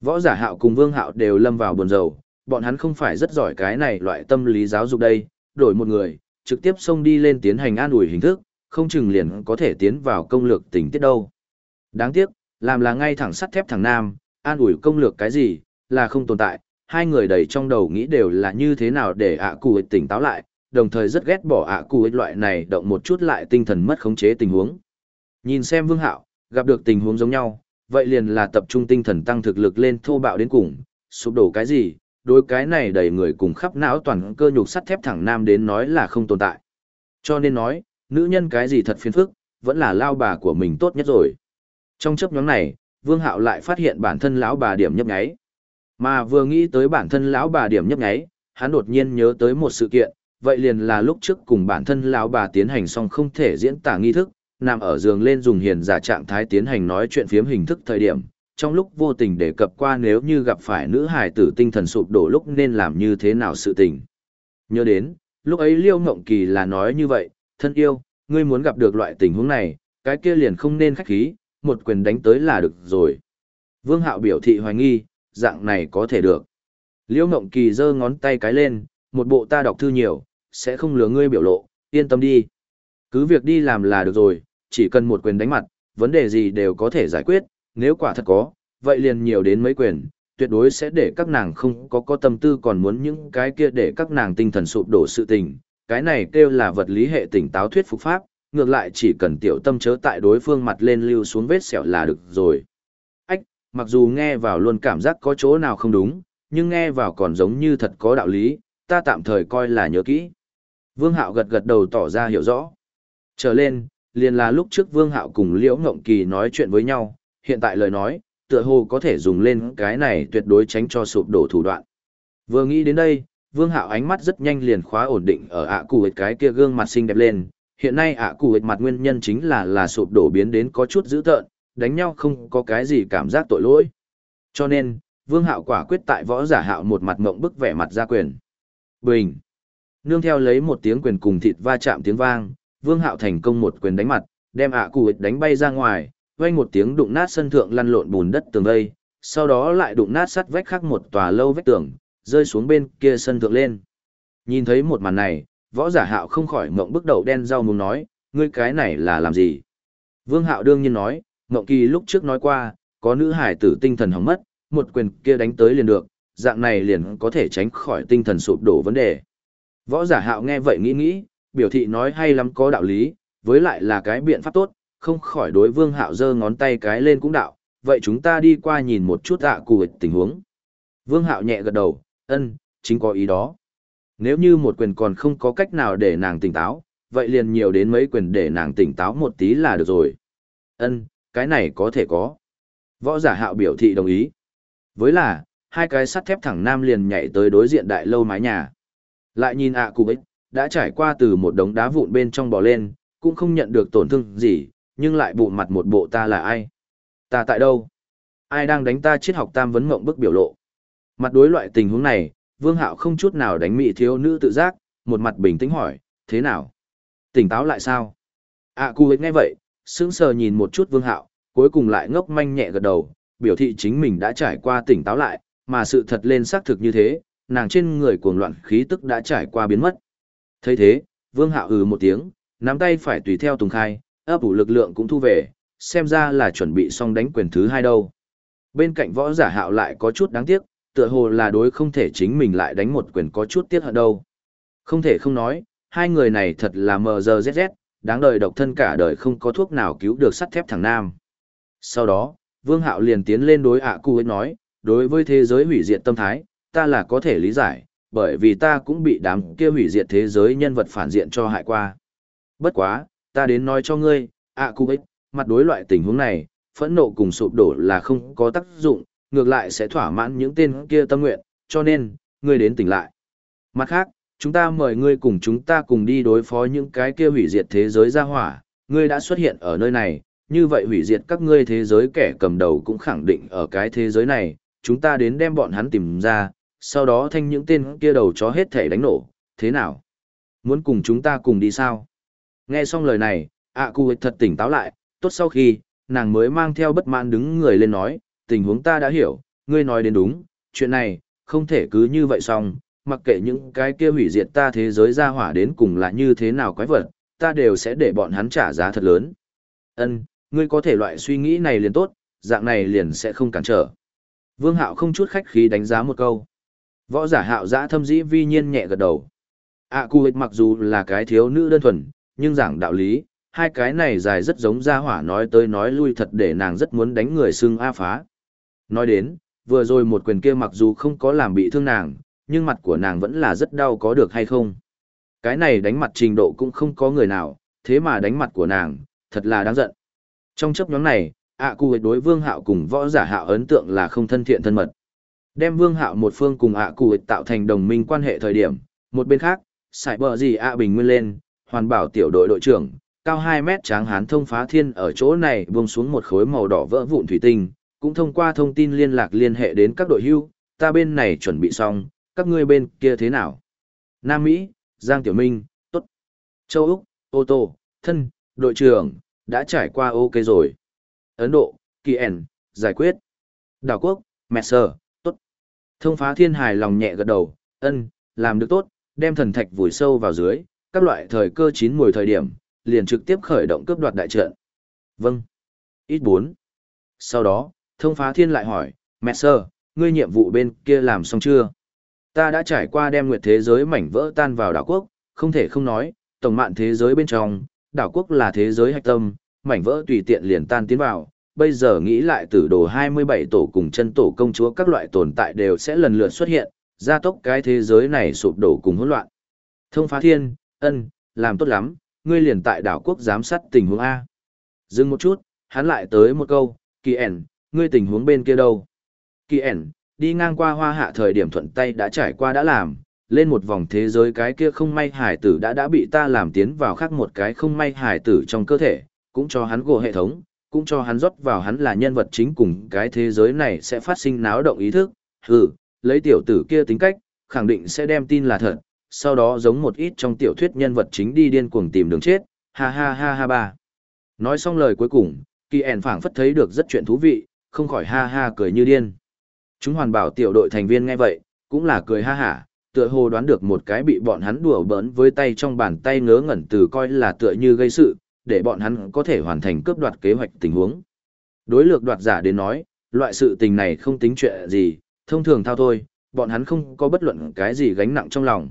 Võ giả Hạo cùng Vương Hạo đều lâm vào buồn rầu, bọn hắn không phải rất giỏi cái này loại tâm lý giáo dục đây, đổi một người, trực tiếp xông đi lên tiến hành an ủi hình thức, không chừng liền có thể tiến vào công lược tình tiết đâu. Đáng tiếc, làm là ngay thẳng sắt thép thẳng nam, an ủi công lược cái gì, là không tồn tại, hai người đầy trong đầu nghĩ đều là như thế nào để ạ cụ tỉnh táo lại, đồng thời rất ghét bỏ ạ cụ loại này động một chút lại tinh thần mất khống chế tình huống. Nhìn xem vương hạo, gặp được tình huống giống nhau, vậy liền là tập trung tinh thần tăng thực lực lên thô bạo đến cùng, sụp đổ cái gì, đối cái này đầy người cùng khắp não toàn cơ nhục sắt thép thẳng nam đến nói là không tồn tại. Cho nên nói, nữ nhân cái gì thật phiền phức, vẫn là lao bà của mình tốt nhất rồi. Trong chấp nhóm này, Vương Hạo lại phát hiện bản thân lão bà điểm nhấp nháy. Mà vừa nghĩ tới bản thân lão bà điểm nhấp nháy, hắn đột nhiên nhớ tới một sự kiện, vậy liền là lúc trước cùng bản thân lão bà tiến hành xong không thể diễn tả nghi thức, nằm ở giường lên dùng hiền giả trạng thái tiến hành nói chuyện phiếm hình thức thời điểm, trong lúc vô tình đề cập qua nếu như gặp phải nữ hài tử tinh thần sụp đổ lúc nên làm như thế nào sự tình. Nhớ đến, lúc ấy Liêu Ngộng Kỳ là nói như vậy, thân yêu, ngươi muốn gặp được loại tình huống này, cái kia liền không nên khách khí, một quyền đánh tới là được rồi. Vương Hạo biểu thị hoài nghi, dạng này có thể được. Liễu Ngộng Kỳ giơ ngón tay cái lên, một bộ ta đọc thư nhiều, sẽ không lừa ngươi biểu lộ, yên tâm đi. Cứ việc đi làm là được rồi, chỉ cần một quyền đánh mặt, vấn đề gì đều có thể giải quyết, nếu quả thật có, vậy liền nhiều đến mấy quyền, tuyệt đối sẽ để các nàng không có có tâm tư còn muốn những cái kia để các nàng tinh thần sụp đổ sự tình, cái này kêu là vật lý hệ tỉnh táo thuyết phục pháp, ngược lại chỉ cần tiểu tâm chớ tại đối phương mặt lên lưu xuống vết sẹo là được rồi. Mặc dù nghe vào luôn cảm giác có chỗ nào không đúng, nhưng nghe vào còn giống như thật có đạo lý, ta tạm thời coi là nhớ kỹ. Vương Hạo gật gật đầu tỏ ra hiểu rõ. Trở lên, liền là lúc trước Vương Hạo cùng Liễu Ngộng Kỳ nói chuyện với nhau, hiện tại lời nói, tựa hồ có thể dùng lên cái này tuyệt đối tránh cho sụp đổ thủ đoạn. Vừa nghĩ đến đây, Vương Hạo ánh mắt rất nhanh liền khóa ổn định ở ạ cụ cái kia gương mặt xinh đẹp lên. Hiện nay ạ cụ mặt nguyên nhân chính là là sụp đổ biến đến có chút dữ tợn, đánh nhau không có cái gì cảm giác tội lỗi. Cho nên, Vương Hạo quả quyết tại võ giả hạo một mặt mộng bức vẻ mặt ra quyền. Bình. Nương theo lấy một tiếng quyền cùng thịt va chạm tiếng vang, Vương Hạo thành công một quyền đánh mặt, đem ạ cụ đánh bay ra ngoài, vang một tiếng đụng nát sân thượng lăn lộn bùn đất tường vây, sau đó lại đụng nát sắt vách khác một tòa lâu vách tường, rơi xuống bên kia sân thượng lên. Nhìn thấy một màn này, võ giả hạo không khỏi mộng bức đầu đen rau muốn nói, ngươi cái này là làm gì? Vương hạo đương nhiên nói, Ngộng kỳ lúc trước nói qua, có nữ hải tử tinh thần hỏng mất, một quyền kia đánh tới liền được, dạng này liền có thể tránh khỏi tinh thần sụp đổ vấn đề. Võ giả hạo nghe vậy nghĩ nghĩ, biểu thị nói hay lắm có đạo lý, với lại là cái biện pháp tốt, không khỏi đối vương hạo giơ ngón tay cái lên cũng đạo, vậy chúng ta đi qua nhìn một chút ạ cụ tình huống. Vương Hạo nhẹ gật đầu, ân, chính có ý đó. Nếu như một quyền còn không có cách nào để nàng tỉnh táo, vậy liền nhiều đến mấy quyền để nàng tỉnh táo một tí là được rồi. Ân, cái này có thể có. Võ giả hạo biểu thị đồng ý. Với là, hai cái sắt thép thẳng nam liền nhảy tới đối diện đại lâu mái nhà. Lại nhìn ạ cụ ích, đã trải qua từ một đống đá vụn bên trong bò lên, cũng không nhận được tổn thương gì, nhưng lại bụ mặt một bộ ta là ai. Ta tại đâu? Ai đang đánh ta triết học tam vấn mộng bức biểu lộ? Mặt đối loại tình huống này, Vương Hạo không chút nào đánh mị thiếu nữ tự giác, một mặt bình tĩnh hỏi, thế nào? Tỉnh táo lại sao? À cụ nghe vậy, sững sờ nhìn một chút Vương Hạo, cuối cùng lại ngốc manh nhẹ gật đầu, biểu thị chính mình đã trải qua tỉnh táo lại, mà sự thật lên xác thực như thế, nàng trên người cuồng loạn khí tức đã trải qua biến mất. thấy thế, Vương Hạo ừ một tiếng, nắm tay phải tùy theo Tùng Khai, ấp ủ lực lượng cũng thu về, xem ra là chuẩn bị xong đánh quyền thứ hai đâu. Bên cạnh võ giả Hạo lại có chút đáng tiếc, tựa hồ là đối không thể chính mình lại đánh một quyền có chút tiếc hận đâu. Không thể không nói, hai người này thật là mờ giờ ZZ, đáng đời độc thân cả đời không có thuốc nào cứu được sắt thép thằng nam. Sau đó, Vương Hạo liền tiến lên đối ạ cu ấy nói, đối với thế giới hủy diệt tâm thái, ta là có thể lý giải, bởi vì ta cũng bị đám kia hủy diệt thế giới nhân vật phản diện cho hại qua. Bất quá, ta đến nói cho ngươi, ạ cu ấy, mặt đối loại tình huống này, phẫn nộ cùng sụp đổ là không có tác dụng, ngược lại sẽ thỏa mãn những tên kia tâm nguyện, cho nên, ngươi đến tỉnh lại. Mặt khác, chúng ta mời ngươi cùng chúng ta cùng đi đối phó những cái kia hủy diệt thế giới ra hỏa, ngươi đã xuất hiện ở nơi này, như vậy hủy diệt các ngươi thế giới kẻ cầm đầu cũng khẳng định ở cái thế giới này, chúng ta đến đem bọn hắn tìm ra, sau đó thanh những tên kia đầu chó hết thể đánh nổ, thế nào? Muốn cùng chúng ta cùng đi sao? Nghe xong lời này, ạ cụ thật tỉnh táo lại, tốt sau khi, nàng mới mang theo bất mãn đứng người lên nói, tình huống ta đã hiểu, ngươi nói đến đúng, chuyện này, không thể cứ như vậy xong, mặc kệ những cái kia hủy diệt ta thế giới ra hỏa đến cùng là như thế nào quái vật, ta đều sẽ để bọn hắn trả giá thật lớn. Ân, ngươi có thể loại suy nghĩ này liền tốt, dạng này liền sẽ không cản trở. Vương Hạo không chút khách khí đánh giá một câu. Võ giả Hạo giã thâm dĩ vi nhiên nhẹ gật đầu. À Hịch mặc dù là cái thiếu nữ đơn thuần, nhưng giảng đạo lý, hai cái này dài rất giống ra hỏa nói tới nói lui thật để nàng rất muốn đánh người xưng A phá. Nói đến, vừa rồi một quyền kia mặc dù không có làm bị thương nàng, nhưng mặt của nàng vẫn là rất đau có được hay không. Cái này đánh mặt trình độ cũng không có người nào, thế mà đánh mặt của nàng, thật là đáng giận. Trong chấp nhóm này, ạ cụ đối vương hạo cùng võ giả hạo ấn tượng là không thân thiện thân mật. Đem vương hạo một phương cùng ạ cụ tạo thành đồng minh quan hệ thời điểm, một bên khác, sải bờ gì ạ bình nguyên lên, hoàn bảo tiểu đội đội trưởng, cao 2 mét tráng hán thông phá thiên ở chỗ này buông xuống một khối màu đỏ vỡ vụn thủy tinh, cũng thông qua thông tin liên lạc liên hệ đến các đội hưu, ta bên này chuẩn bị xong, các ngươi bên kia thế nào? Nam Mỹ, Giang Tiểu Minh, tốt. Châu Úc, ô tô, thân, đội trưởng, đã trải qua ok rồi. Ấn Độ, Kỳ ẻn, giải quyết. Đảo quốc, Messer, tốt. Thông phá thiên hài lòng nhẹ gật đầu, ân, làm được tốt, đem thần thạch vùi sâu vào dưới, các loại thời cơ chín mùi thời điểm, liền trực tiếp khởi động cướp đoạt đại trận. Vâng. Ít 4. Sau đó, thông phá thiên lại hỏi, mẹ sơ, ngươi nhiệm vụ bên kia làm xong chưa? Ta đã trải qua đem nguyệt thế giới mảnh vỡ tan vào đảo quốc, không thể không nói, tổng mạng thế giới bên trong, đảo quốc là thế giới hạch tâm, mảnh vỡ tùy tiện liền tan tiến vào. Bây giờ nghĩ lại từ đồ 27 tổ cùng chân tổ công chúa các loại tồn tại đều sẽ lần lượt xuất hiện, gia tốc cái thế giới này sụp đổ cùng hỗn loạn. Thông phá thiên, ân, làm tốt lắm, ngươi liền tại đảo quốc giám sát tình huống A. Dừng một chút, hắn lại tới một câu, kỳ ẻn, ngươi tình huống bên kia đâu? Kỳ ẻn, đi ngang qua hoa hạ thời điểm thuận tay đã trải qua đã làm, lên một vòng thế giới cái kia không may hải tử đã đã bị ta làm tiến vào khác một cái không may hải tử trong cơ thể, cũng cho hắn gồ hệ thống, cũng cho hắn rót vào hắn là nhân vật chính cùng cái thế giới này sẽ phát sinh náo động ý thức, hừ, lấy tiểu tử kia tính cách, khẳng định sẽ đem tin là thật, sau đó giống một ít trong tiểu thuyết nhân vật chính đi điên cuồng tìm đường chết, ha ha ha ha ba. Nói xong lời cuối cùng, kỳ ẻn phảng phất thấy được rất chuyện thú vị, không khỏi ha ha cười như điên. Chúng hoàn bảo tiểu đội thành viên nghe vậy, cũng là cười ha hả, tựa hồ đoán được một cái bị bọn hắn đùa bỡn với tay trong bàn tay ngớ ngẩn từ coi là tựa như gây sự, để bọn hắn có thể hoàn thành cướp đoạt kế hoạch tình huống. Đối lược đoạt giả đến nói, loại sự tình này không tính chuyện gì, thông thường thao thôi, bọn hắn không có bất luận cái gì gánh nặng trong lòng.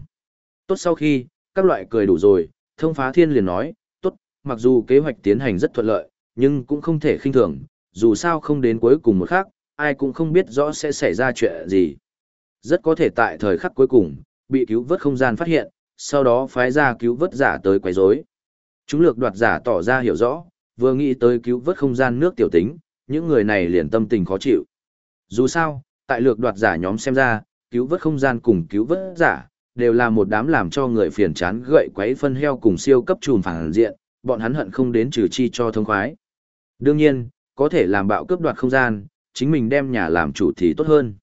Tốt sau khi, các loại cười đủ rồi, thông phá thiên liền nói, tốt, mặc dù kế hoạch tiến hành rất thuận lợi, nhưng cũng không thể khinh thường, dù sao không đến cuối cùng một khác ai cũng không biết rõ sẽ xảy ra chuyện gì. Rất có thể tại thời khắc cuối cùng, bị cứu vớt không gian phát hiện, sau đó phái ra cứu vớt giả tới quấy rối. Chúng lược đoạt giả tỏ ra hiểu rõ, vừa nghĩ tới cứu vớt không gian nước tiểu tính, những người này liền tâm tình khó chịu. Dù sao, tại lược đoạt giả nhóm xem ra, cứu vớt không gian cùng cứu vớt giả, đều là một đám làm cho người phiền chán gậy quấy phân heo cùng siêu cấp trùm phản diện, bọn hắn hận không đến trừ chi cho thông khoái. Đương nhiên, có thể làm bạo cướp đoạt không gian, chính mình đem nhà làm chủ thì tốt hơn.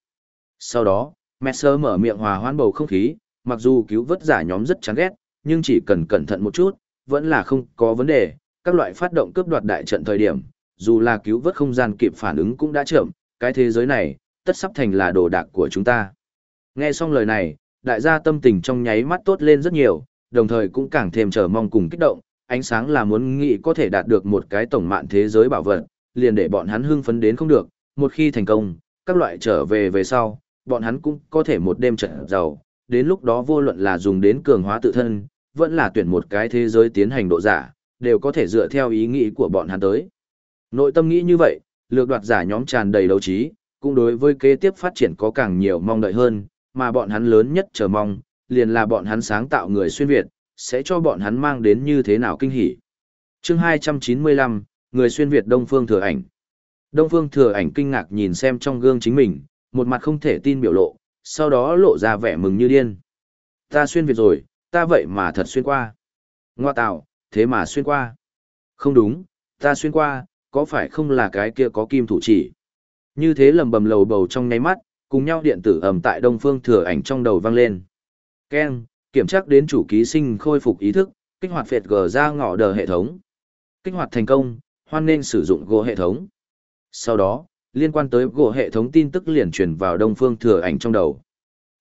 Sau đó, Messer mở miệng hòa hoan bầu không khí, mặc dù cứu vớt giả nhóm rất chán ghét, nhưng chỉ cần cẩn thận một chút, vẫn là không có vấn đề. Các loại phát động cướp đoạt đại trận thời điểm, dù là cứu vớt không gian kịp phản ứng cũng đã chậm, cái thế giới này, tất sắp thành là đồ đạc của chúng ta. Nghe xong lời này, đại gia tâm tình trong nháy mắt tốt lên rất nhiều, đồng thời cũng càng thêm chờ mong cùng kích động, ánh sáng là muốn nghĩ có thể đạt được một cái tổng mạng thế giới bảo vật, liền để bọn hắn hưng phấn đến không được, một khi thành công, các loại trở về về sau, bọn hắn cũng có thể một đêm trở giàu, đến lúc đó vô luận là dùng đến cường hóa tự thân, vẫn là tuyển một cái thế giới tiến hành độ giả, đều có thể dựa theo ý nghĩ của bọn hắn tới. Nội tâm nghĩ như vậy, lược đoạt giả nhóm tràn đầy đấu trí, cũng đối với kế tiếp phát triển có càng nhiều mong đợi hơn, mà bọn hắn lớn nhất chờ mong, liền là bọn hắn sáng tạo người xuyên Việt, sẽ cho bọn hắn mang đến như thế nào kinh hỉ. chương 295, người xuyên Việt Đông Phương Thừa Ảnh. Đông Phương Thừa Ảnh kinh ngạc nhìn xem trong gương chính mình, một mặt không thể tin biểu lộ, sau đó lộ ra vẻ mừng như điên. Ta xuyên Việt rồi, ta vậy mà thật xuyên qua. Ngoa tạo, thế mà xuyên qua. Không đúng, ta xuyên qua, có phải không là cái kia có kim thủ chỉ. Như thế lầm bầm lầu bầu trong nháy mắt, cùng nhau điện tử ầm tại Đông Phương Thừa Ảnh trong đầu vang lên. Ken, kiểm tra đến chủ ký sinh khôi phục ý thức, kích hoạt phệt gờ ra ngõ đờ hệ thống. Kích hoạt thành công, hoan nên sử dụng gỗ hệ thống. Sau đó, liên quan tới gỗ hệ thống tin tức liền truyền vào Đông Phương Thừa Ảnh trong đầu.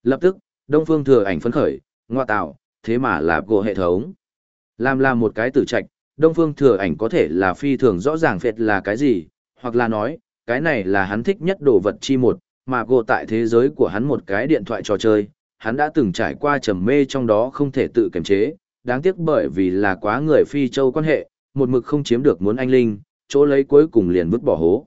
Lập tức, Đông Phương Thừa Ảnh phấn khởi, ngoa tạo, thế mà là gỗ hệ thống. Làm là một cái tử trạch, Đông Phương Thừa Ảnh có thể là phi thường rõ ràng phệt là cái gì, hoặc là nói, cái này là hắn thích nhất đồ vật chi một, mà gỗ tại thế giới của hắn một cái điện thoại trò chơi, hắn đã từng trải qua trầm mê trong đó không thể tự kiềm chế, đáng tiếc bởi vì là quá người phi châu quan hệ, một mực không chiếm được muốn anh linh, chỗ lấy cuối cùng liền vứt bỏ hố.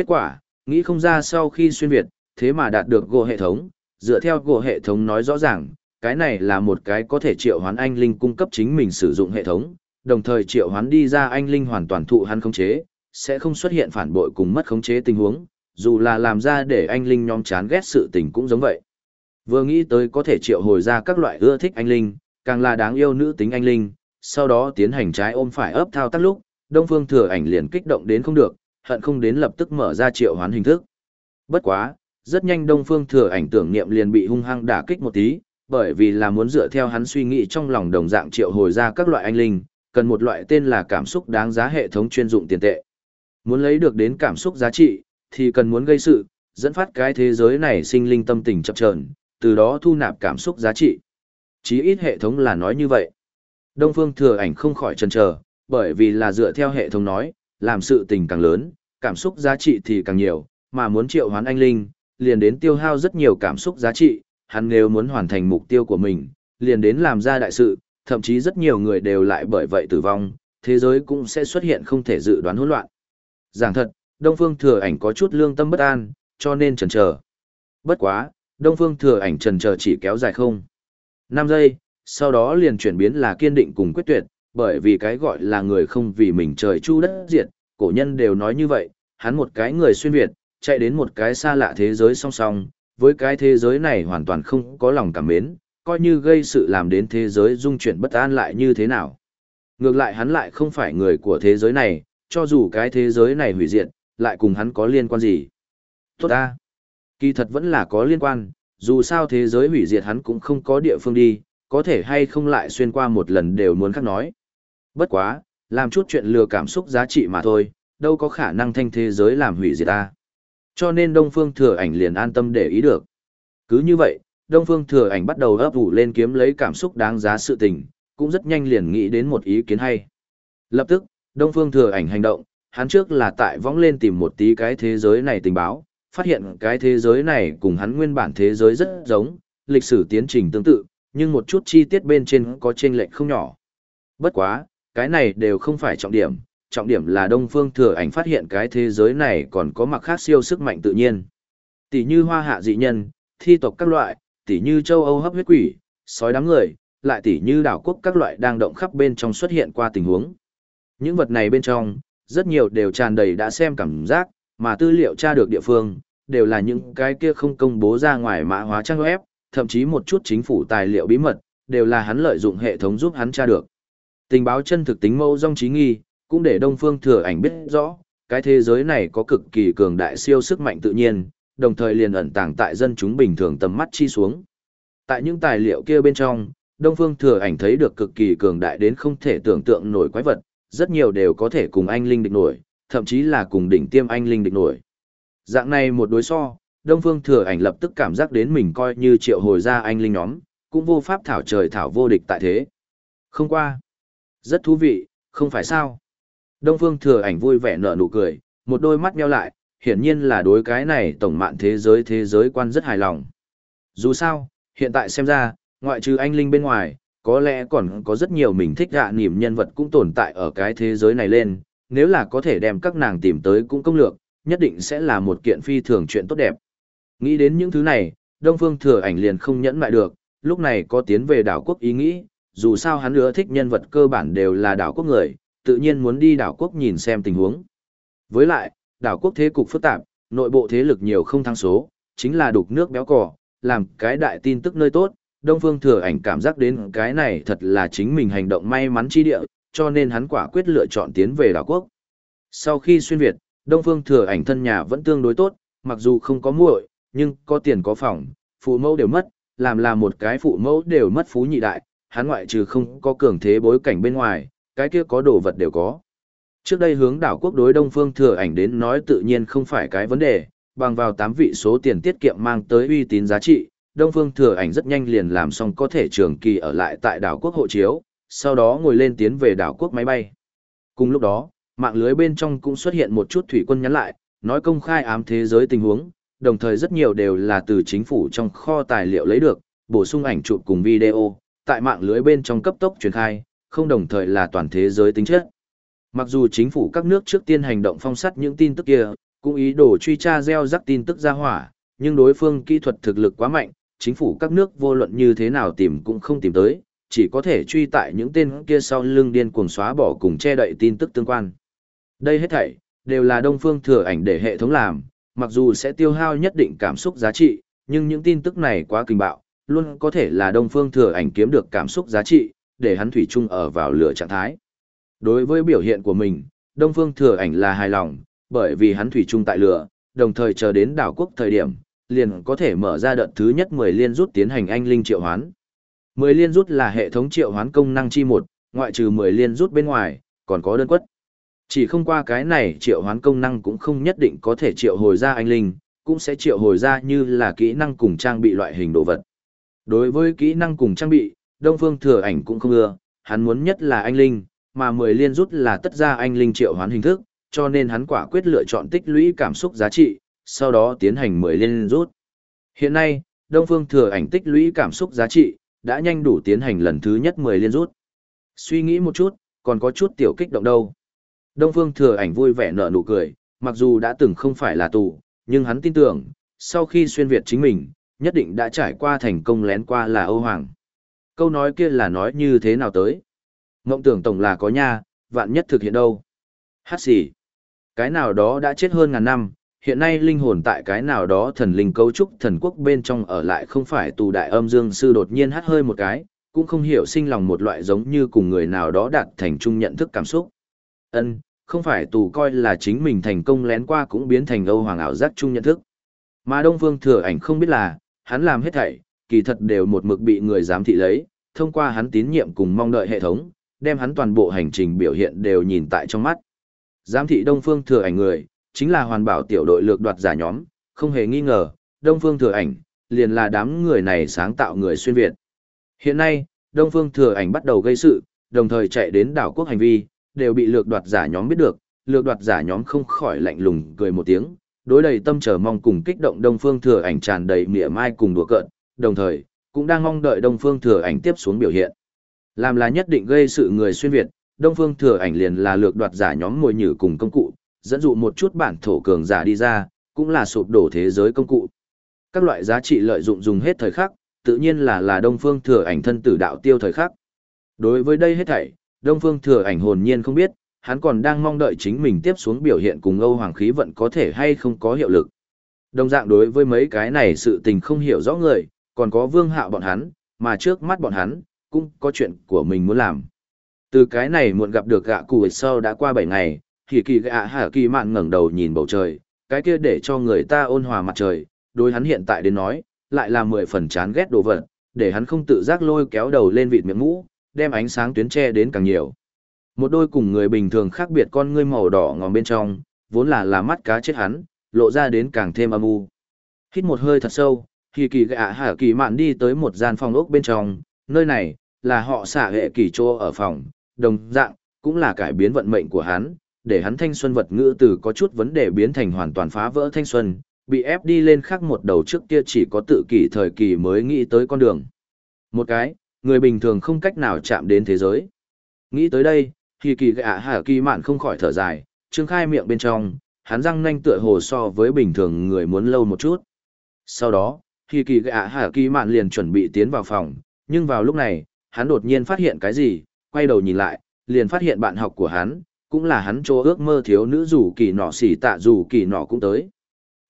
Kết quả, nghĩ không ra sau khi xuyên Việt, thế mà đạt được gỗ hệ thống, dựa theo gỗ hệ thống nói rõ ràng, cái này là một cái có thể triệu hoán anh linh cung cấp chính mình sử dụng hệ thống, đồng thời triệu hoán đi ra anh linh hoàn toàn thụ hắn khống chế, sẽ không xuất hiện phản bội cùng mất khống chế tình huống, dù là làm ra để anh linh nhóm chán ghét sự tình cũng giống vậy. Vừa nghĩ tới có thể triệu hồi ra các loại ưa thích anh linh, càng là đáng yêu nữ tính anh linh, sau đó tiến hành trái ôm phải ấp thao tác lúc, Đông Phương Thừa Ảnh liền kích động đến không được, hận không đến lập tức mở ra triệu hoán hình thức. Bất quá, rất nhanh Đông Phương Thừa Ảnh tưởng niệm liền bị hung hăng đả kích một tí, bởi vì là muốn dựa theo hắn suy nghĩ trong lòng đồng dạng triệu hồi ra các loại anh linh, cần một loại tên là cảm xúc đáng giá hệ thống chuyên dụng tiền tệ. Muốn lấy được đến cảm xúc giá trị, thì cần muốn gây sự, dẫn phát cái thế giới này sinh linh tâm tình chập chờn, từ đó thu nạp cảm xúc giá trị. Chí ít hệ thống là nói như vậy. Đông Phương Thừa Ảnh không khỏi chần chờ, bởi vì là dựa theo hệ thống nói, làm sự tình càng lớn, cảm xúc giá trị thì càng nhiều, mà muốn triệu hoán anh linh, liền đến tiêu hao rất nhiều cảm xúc giá trị, hắn nếu muốn hoàn thành mục tiêu của mình, liền đến làm ra đại sự, thậm chí rất nhiều người đều lại bởi vậy tử vong, thế giới cũng sẽ xuất hiện không thể dự đoán hỗn loạn. Giảng thật, Đông Phương Thừa Ảnh có chút lương tâm bất an, cho nên chần chờ. Bất quá, Đông Phương Thừa Ảnh chần chờ chỉ kéo dài không. 5 giây, sau đó liền chuyển biến là kiên định cùng quyết tuyệt, bởi vì cái gọi là người không vì mình trời chu đất diệt, cổ nhân đều nói như vậy, hắn một cái người xuyên Việt, chạy đến một cái xa lạ thế giới song song, với cái thế giới này hoàn toàn không có lòng cảm mến, coi như gây sự làm đến thế giới dung chuyển bất an lại như thế nào. Ngược lại hắn lại không phải người của thế giới này, cho dù cái thế giới này hủy diệt, lại cùng hắn có liên quan gì. Tốt ta. Kỳ thật vẫn là có liên quan, dù sao thế giới hủy diệt hắn cũng không có địa phương đi, có thể hay không lại xuyên qua một lần đều muốn khác nói. Bất quá, làm chút chuyện lừa cảm xúc giá trị mà thôi, đâu có khả năng thanh thế giới làm hủy diệt ta. Cho nên Đông Phương Thừa Ảnh liền an tâm để ý được. Cứ như vậy, Đông Phương Thừa Ảnh bắt đầu ấp ủ lên kiếm lấy cảm xúc đáng giá sự tình, cũng rất nhanh liền nghĩ đến một ý kiến hay. Lập tức, Đông Phương Thừa Ảnh hành động, hắn trước là tại võng lên tìm một tí cái thế giới này tình báo, phát hiện cái thế giới này cùng hắn nguyên bản thế giới rất giống, lịch sử tiến trình tương tự, nhưng một chút chi tiết bên trên có chênh lệch không nhỏ. Bất quá, cái này đều không phải trọng điểm, trọng điểm là Đông Phương Thừa Ảnh phát hiện cái thế giới này còn có mặc khác siêu sức mạnh tự nhiên. Tỷ như hoa hạ dị nhân, thi tộc các loại, tỷ như châu Âu hấp huyết quỷ, sói đám người, lại tỷ như đảo quốc các loại đang động khắp bên trong xuất hiện qua tình huống. Những vật này bên trong, rất nhiều đều tràn đầy đã xem cảm giác, mà tư liệu tra được địa phương, đều là những cái kia không công bố ra ngoài mã hóa trang web, thậm chí một chút chính phủ tài liệu bí mật, đều là hắn lợi dụng hệ thống giúp hắn tra được. Tình báo chân thực tính mẫu dòng trí nghi, cũng để Đông Phương Thừa Ảnh biết rõ, cái thế giới này có cực kỳ cường đại siêu sức mạnh tự nhiên, đồng thời liền ẩn tàng tại dân chúng bình thường tầm mắt chi xuống. Tại những tài liệu kia bên trong, Đông Phương Thừa Ảnh thấy được cực kỳ cường đại đến không thể tưởng tượng nổi quái vật, rất nhiều đều có thể cùng anh linh địch nổi, thậm chí là cùng đỉnh tiêm anh linh địch nổi. Dạng này một đối so, Đông Phương Thừa Ảnh lập tức cảm giác đến mình coi như triệu hồi ra anh linh nhóm, cũng vô pháp thảo trời thảo vô địch tại thế. Không qua. Rất thú vị, không phải sao? Đông Phương Thừa Ảnh vui vẻ nở nụ cười, một đôi mắt nheo lại, hiển nhiên là đối cái này tổng mạn thế giới thế giới quan rất hài lòng. Dù sao, hiện tại xem ra, ngoại trừ anh linh bên ngoài, có lẽ còn có rất nhiều mình thích gạ niềm nhân vật cũng tồn tại ở cái thế giới này lên, nếu là có thể đem các nàng tìm tới cũng công lược, nhất định sẽ là một kiện phi thường chuyện tốt đẹp. Nghĩ đến những thứ này, Đông Phương Thừa Ảnh liền không nhẫn lại được, lúc này có tiến về đảo quốc ý nghĩ, dù sao hắn nữa thích nhân vật cơ bản đều là đảo quốc người, tự nhiên muốn đi đảo quốc nhìn xem tình huống. Với lại, đảo quốc thế cục phức tạp, nội bộ thế lực nhiều không thăng số, chính là đục nước béo cỏ, làm cái đại tin tức nơi tốt, Đông Phương Thừa Ảnh cảm giác đến cái này thật là chính mình hành động may mắn chi địa, cho nên hắn quả quyết lựa chọn tiến về đảo quốc. Sau khi xuyên Việt, Đông Phương Thừa Ảnh thân nhà vẫn tương đối tốt, mặc dù không có muội, nhưng có tiền có phòng, phụ mẫu đều mất, làm là một cái phụ mẫu đều mất phú nhị đại, hắn ngoại trừ không có cường thế bối cảnh bên ngoài, cái kia có đồ vật đều có. Trước đây hướng đảo quốc đối Đông Phương Thừa Ảnh đến nói tự nhiên không phải cái vấn đề, bằng vào 8 vị số tiền tiết kiệm mang tới uy tín giá trị, Đông Phương Thừa Ảnh rất nhanh liền làm xong có thể trường kỳ ở lại tại đảo quốc hộ chiếu, sau đó ngồi lên tiến về đảo quốc máy bay. Cùng lúc đó, mạng lưới bên trong cũng xuất hiện một chút thủy quân nhắn lại, nói công khai ám thế giới tình huống, đồng thời rất nhiều đều là từ chính phủ trong kho tài liệu lấy được, bổ sung ảnh chụp cùng video, tại mạng lưới bên trong cấp tốc truyền khai, không đồng thời là toàn thế giới tính chất. Mặc dù chính phủ các nước trước tiên hành động phong sát những tin tức kia, cũng ý đồ truy tra gieo rắc tin tức ra hỏa, nhưng đối phương kỹ thuật thực lực quá mạnh, chính phủ các nước vô luận như thế nào tìm cũng không tìm tới, chỉ có thể truy tại những tên kia sau lưng điên cuồng xóa bỏ cùng che đậy tin tức tương quan. Đây hết thảy, đều là đông phương thừa ảnh để hệ thống làm, mặc dù sẽ tiêu hao nhất định cảm xúc giá trị, nhưng những tin tức này quá kinh bạo, luôn có thể là đông phương thừa ảnh kiếm được cảm xúc giá trị, để hắn thủy chung ở vào lửa trạng thái. Đối với biểu hiện của mình, đông phương thừa ảnh là hài lòng, bởi vì hắn thủy chung tại lửa, đồng thời chờ đến đảo quốc thời điểm, liền có thể mở ra đợt thứ nhất 10 liên rút tiến hành anh linh triệu hoán. 10 liên rút là hệ thống triệu hoán công năng chi một, ngoại trừ 10 liên rút bên ngoài, còn có đơn quất. Chỉ không qua cái này triệu hoán công năng cũng không nhất định có thể triệu hồi ra anh linh, cũng sẽ triệu hồi ra như là kỹ năng cùng trang bị loại hình đồ vật. Đối với kỹ năng cùng trang bị, Đông Phương Thừa Ảnh cũng không ưa, hắn muốn nhất là anh linh, mà 10 liên rút là tất ra anh linh triệu hoán hình thức, cho nên hắn quả quyết lựa chọn tích lũy cảm xúc giá trị, sau đó tiến hành 10 liên rút. Hiện nay, Đông Phương Thừa Ảnh tích lũy cảm xúc giá trị, đã nhanh đủ tiến hành lần thứ nhất 10 liên rút. Suy nghĩ một chút, còn có chút tiểu kích động đâu. Đông Phương Thừa Ảnh vui vẻ nở nụ cười, mặc dù đã từng không phải là tù, nhưng hắn tin tưởng, sau khi xuyên Việt chính mình, nhất định đã trải qua thành công lén qua là Âu Hoàng. Câu nói kia là nói như thế nào tới? Ngộng tưởng tổng là có nha, vạn nhất thực hiện đâu? Hát gì? Cái nào đó đã chết hơn ngàn năm, hiện nay linh hồn tại cái nào đó thần linh cấu trúc thần quốc bên trong ở lại không phải tù đại âm dương sư đột nhiên hát hơi một cái, cũng không hiểu sinh lòng một loại giống như cùng người nào đó đạt thành chung nhận thức cảm xúc. Ân, không phải tù coi là chính mình thành công lén qua cũng biến thành Âu Hoàng ảo giác chung nhận thức. Mà Đông Phương Thừa Ảnh không biết là, hắn làm hết thảy, kỳ thật đều một mực bị người giám thị lấy, thông qua hắn tín nhiệm cùng mong đợi hệ thống, đem hắn toàn bộ hành trình biểu hiện đều nhìn tại trong mắt. Giám thị Đông Phương Thừa Ảnh người, chính là hoàn bảo tiểu đội lược đoạt giả nhóm, không hề nghi ngờ, Đông Phương Thừa Ảnh, liền là đám người này sáng tạo người xuyên Việt. Hiện nay, Đông Phương Thừa Ảnh bắt đầu gây sự, đồng thời chạy đến đảo quốc hành vi, đều bị lược đoạt giả nhóm biết được, lược đoạt giả nhóm không khỏi lạnh lùng cười một tiếng, đối đầy tâm trở mong cùng kích động Đông Phương Thừa Ảnh tràn đầy mỉa mai cùng đùa cợt, đồng thời cũng đang mong đợi Đông Phương Thừa Ảnh tiếp xuống biểu hiện. Làm là nhất định gây sự người xuyên Việt, Đông Phương Thừa Ảnh liền là lược đoạt giả nhóm mồi nhử cùng công cụ, dẫn dụ một chút bản thổ cường giả đi ra, cũng là sụp đổ thế giới công cụ. Các loại giá trị lợi dụng dùng hết thời khắc, tự nhiên là là Đông Phương Thừa Ảnh thân tử đạo tiêu thời khắc. Đối với đây hết thảy, Đông Phương Thừa Ảnh hồn nhiên không biết, hắn còn đang mong đợi chính mình tiếp xuống biểu hiện cùng Âu Hoàng khí vận có thể hay không có hiệu lực. Đồng dạng đối với mấy cái này sự tình không hiểu rõ người, còn có Vương Hạo bọn hắn, mà trước mắt bọn hắn, cũng có chuyện của mình muốn làm. Từ cái này muộn gặp được gạ cụ sau đã qua 7 ngày, thì kỳ gạ hạ kỳ mạn ngẩng đầu nhìn bầu trời, cái kia để cho người ta ôn hòa mặt trời, đối hắn hiện tại đến nói, lại là mười phần chán ghét đồ vật, để hắn không tự giác lôi kéo đầu lên vịt miệng mũ, đem ánh sáng tuyến che đến càng nhiều. Một đôi cùng người bình thường khác biệt con ngươi màu đỏ ngòm bên trong, vốn là là mắt cá chết hắn, lộ ra đến càng thêm âm u. Hít một hơi thật sâu, thì kỳ gạ hạ kỳ mạn đi tới một gian phòng ốc bên trong, nơi này, là họ xả hệ kỳ trô ở phòng, đồng dạng, cũng là cải biến vận mệnh của hắn, để hắn thanh xuân vật ngữ từ có chút vấn đề biến thành hoàn toàn phá vỡ thanh xuân, bị ép đi lên khác một đầu trước kia chỉ có tự kỷ thời kỳ mới nghĩ tới con đường. Một cái, người bình thường không cách nào chạm đến thế giới. Nghĩ tới đây, Hì kỳ gạ hạ kỳ mạn không khỏi thở dài, trương khai miệng bên trong, hắn răng nanh tựa hồ so với bình thường người muốn lâu một chút. Sau đó, Hì kỳ gạ hạ kỳ mạn liền chuẩn bị tiến vào phòng, nhưng vào lúc này, hắn đột nhiên phát hiện cái gì, quay đầu nhìn lại, liền phát hiện bạn học của hắn, cũng là hắn chỗ ước mơ thiếu nữ rủ kỳ nọ xỉ tạ rủ kỳ nọ cũng tới.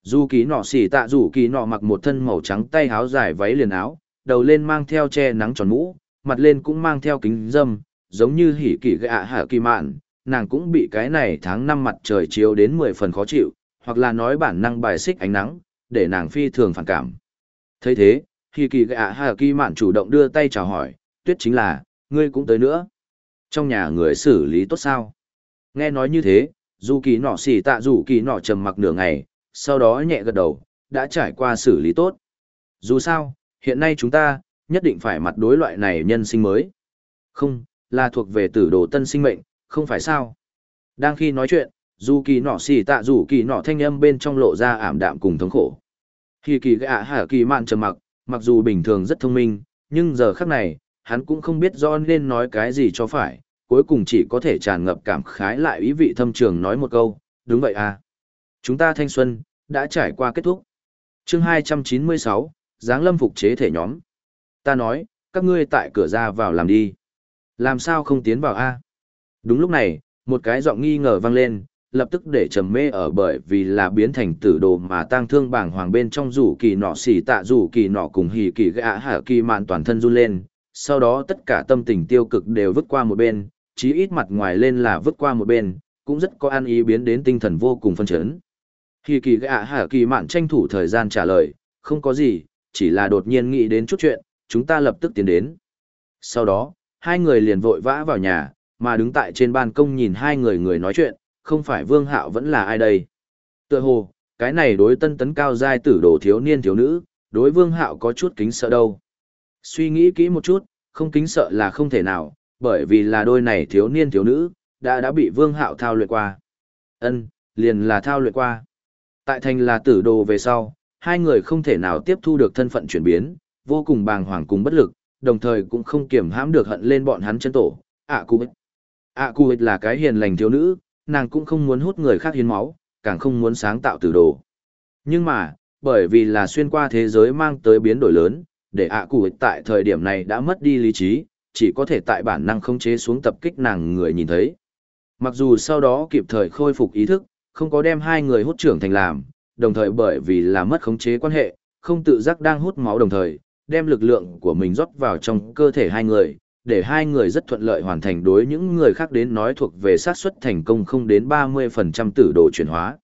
Dù kỳ nọ xỉ tạ rủ kỳ nọ mặc một thân màu trắng tay áo dài váy liền áo, đầu lên mang theo che nắng tròn mũ, mặt lên cũng mang theo kính dâm, giống như hỉ kỳ gạ hạ kỳ mạn, nàng cũng bị cái này tháng năm mặt trời chiếu đến mười phần khó chịu, hoặc là nói bản năng bài xích ánh nắng, để nàng phi thường phản cảm. thấy thế, hỉ kỳ gạ hạ kỳ mạn chủ động đưa tay chào hỏi, tuyết chính là, ngươi cũng tới nữa. Trong nhà người xử lý tốt sao? Nghe nói như thế, dù kỳ nọ xì tạ dù kỳ nọ trầm mặc nửa ngày, sau đó nhẹ gật đầu, đã trải qua xử lý tốt. Dù sao, hiện nay chúng ta, nhất định phải mặt đối loại này nhân sinh mới. Không, là thuộc về tử đồ tân sinh mệnh, không phải sao. Đang khi nói chuyện, dù kỳ nọ xì tạ dù kỳ nọ thanh âm bên trong lộ ra ảm đạm cùng thống khổ. Khi kỳ gạ hạ kỳ mạn trầm mặc, mặc dù bình thường rất thông minh, nhưng giờ khắc này, hắn cũng không biết do nên nói cái gì cho phải, cuối cùng chỉ có thể tràn ngập cảm khái lại ý vị thâm trường nói một câu, đúng vậy à. Chúng ta thanh xuân, đã trải qua kết thúc. chương 296, Giáng lâm phục chế thể nhóm. Ta nói, các ngươi tại cửa ra vào làm đi. Làm sao không tiến vào a Đúng lúc này, một cái giọng nghi ngờ vang lên, lập tức để trầm mê ở bởi vì là biến thành tử đồ mà tang thương bảng hoàng bên trong rủ kỳ nọ xỉ tạ rủ kỳ nọ cùng hỉ kỳ gã hạ kỳ mạn toàn thân run lên, sau đó tất cả tâm tình tiêu cực đều vứt qua một bên, chí ít mặt ngoài lên là vứt qua một bên, cũng rất có an ý biến đến tinh thần vô cùng phân chấn. Hỉ kỳ gã hạ kỳ mạn tranh thủ thời gian trả lời, không có gì, chỉ là đột nhiên nghĩ đến chút chuyện, chúng ta lập tức tiến đến. Sau đó, hai người liền vội vã vào nhà, mà đứng tại trên ban công nhìn hai người người nói chuyện, không phải Vương Hạo vẫn là ai đây. Tựa hồ, cái này đối tân tấn cao giai tử đồ thiếu niên thiếu nữ, đối Vương Hạo có chút kính sợ đâu. Suy nghĩ kỹ một chút, không kính sợ là không thể nào, bởi vì là đôi này thiếu niên thiếu nữ, đã đã bị Vương Hạo thao luyện qua. Ân, liền là thao luyện qua. Tại thành là tử đồ về sau, hai người không thể nào tiếp thu được thân phận chuyển biến, vô cùng bàng hoàng cùng bất lực, đồng thời cũng không kiểm hãm được hận lên bọn hắn chân tổ, ạ cụ ích. ạ cụ ích là cái hiền lành thiếu nữ, nàng cũng không muốn hút người khác hiến máu, càng không muốn sáng tạo tử đồ. Nhưng mà, bởi vì là xuyên qua thế giới mang tới biến đổi lớn, để ạ cụ ích tại thời điểm này đã mất đi lý trí, chỉ có thể tại bản năng không chế xuống tập kích nàng người nhìn thấy. Mặc dù sau đó kịp thời khôi phục ý thức, không có đem hai người hút trưởng thành làm, đồng thời bởi vì là mất khống chế quan hệ, không tự giác đang hút máu đồng thời, đem lực lượng của mình rót vào trong cơ thể hai người, để hai người rất thuận lợi hoàn thành đối những người khác đến nói thuộc về xác suất thành công không đến 30% tử đồ chuyển hóa.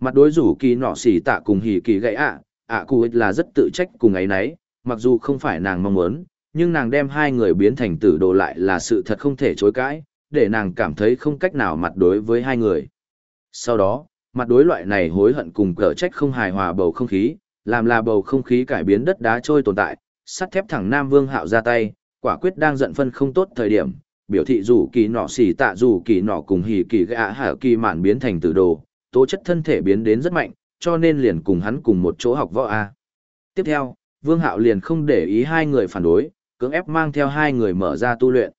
Mặt đối rủ kỳ nọ xỉ tạ cùng hỉ kỳ gãy ạ, ạ cụ là rất tự trách cùng ấy nấy, mặc dù không phải nàng mong muốn, nhưng nàng đem hai người biến thành tử đồ lại là sự thật không thể chối cãi, để nàng cảm thấy không cách nào mặt đối với hai người. Sau đó, mặt đối loại này hối hận cùng cờ trách không hài hòa bầu không khí, làm là bầu không khí cải biến đất đá trôi tồn tại, sắt thép thẳng Nam Vương Hạo ra tay, quả quyết đang giận phân không tốt thời điểm, biểu thị rủ kỳ nọ xỉ tạ rủ kỳ nọ cùng hỉ kỳ gã hạ kỳ mạn biến thành tử đồ, tố chất thân thể biến đến rất mạnh, cho nên liền cùng hắn cùng một chỗ học võ A. Tiếp theo, Vương Hạo liền không để ý hai người phản đối, cưỡng ép mang theo hai người mở ra tu luyện.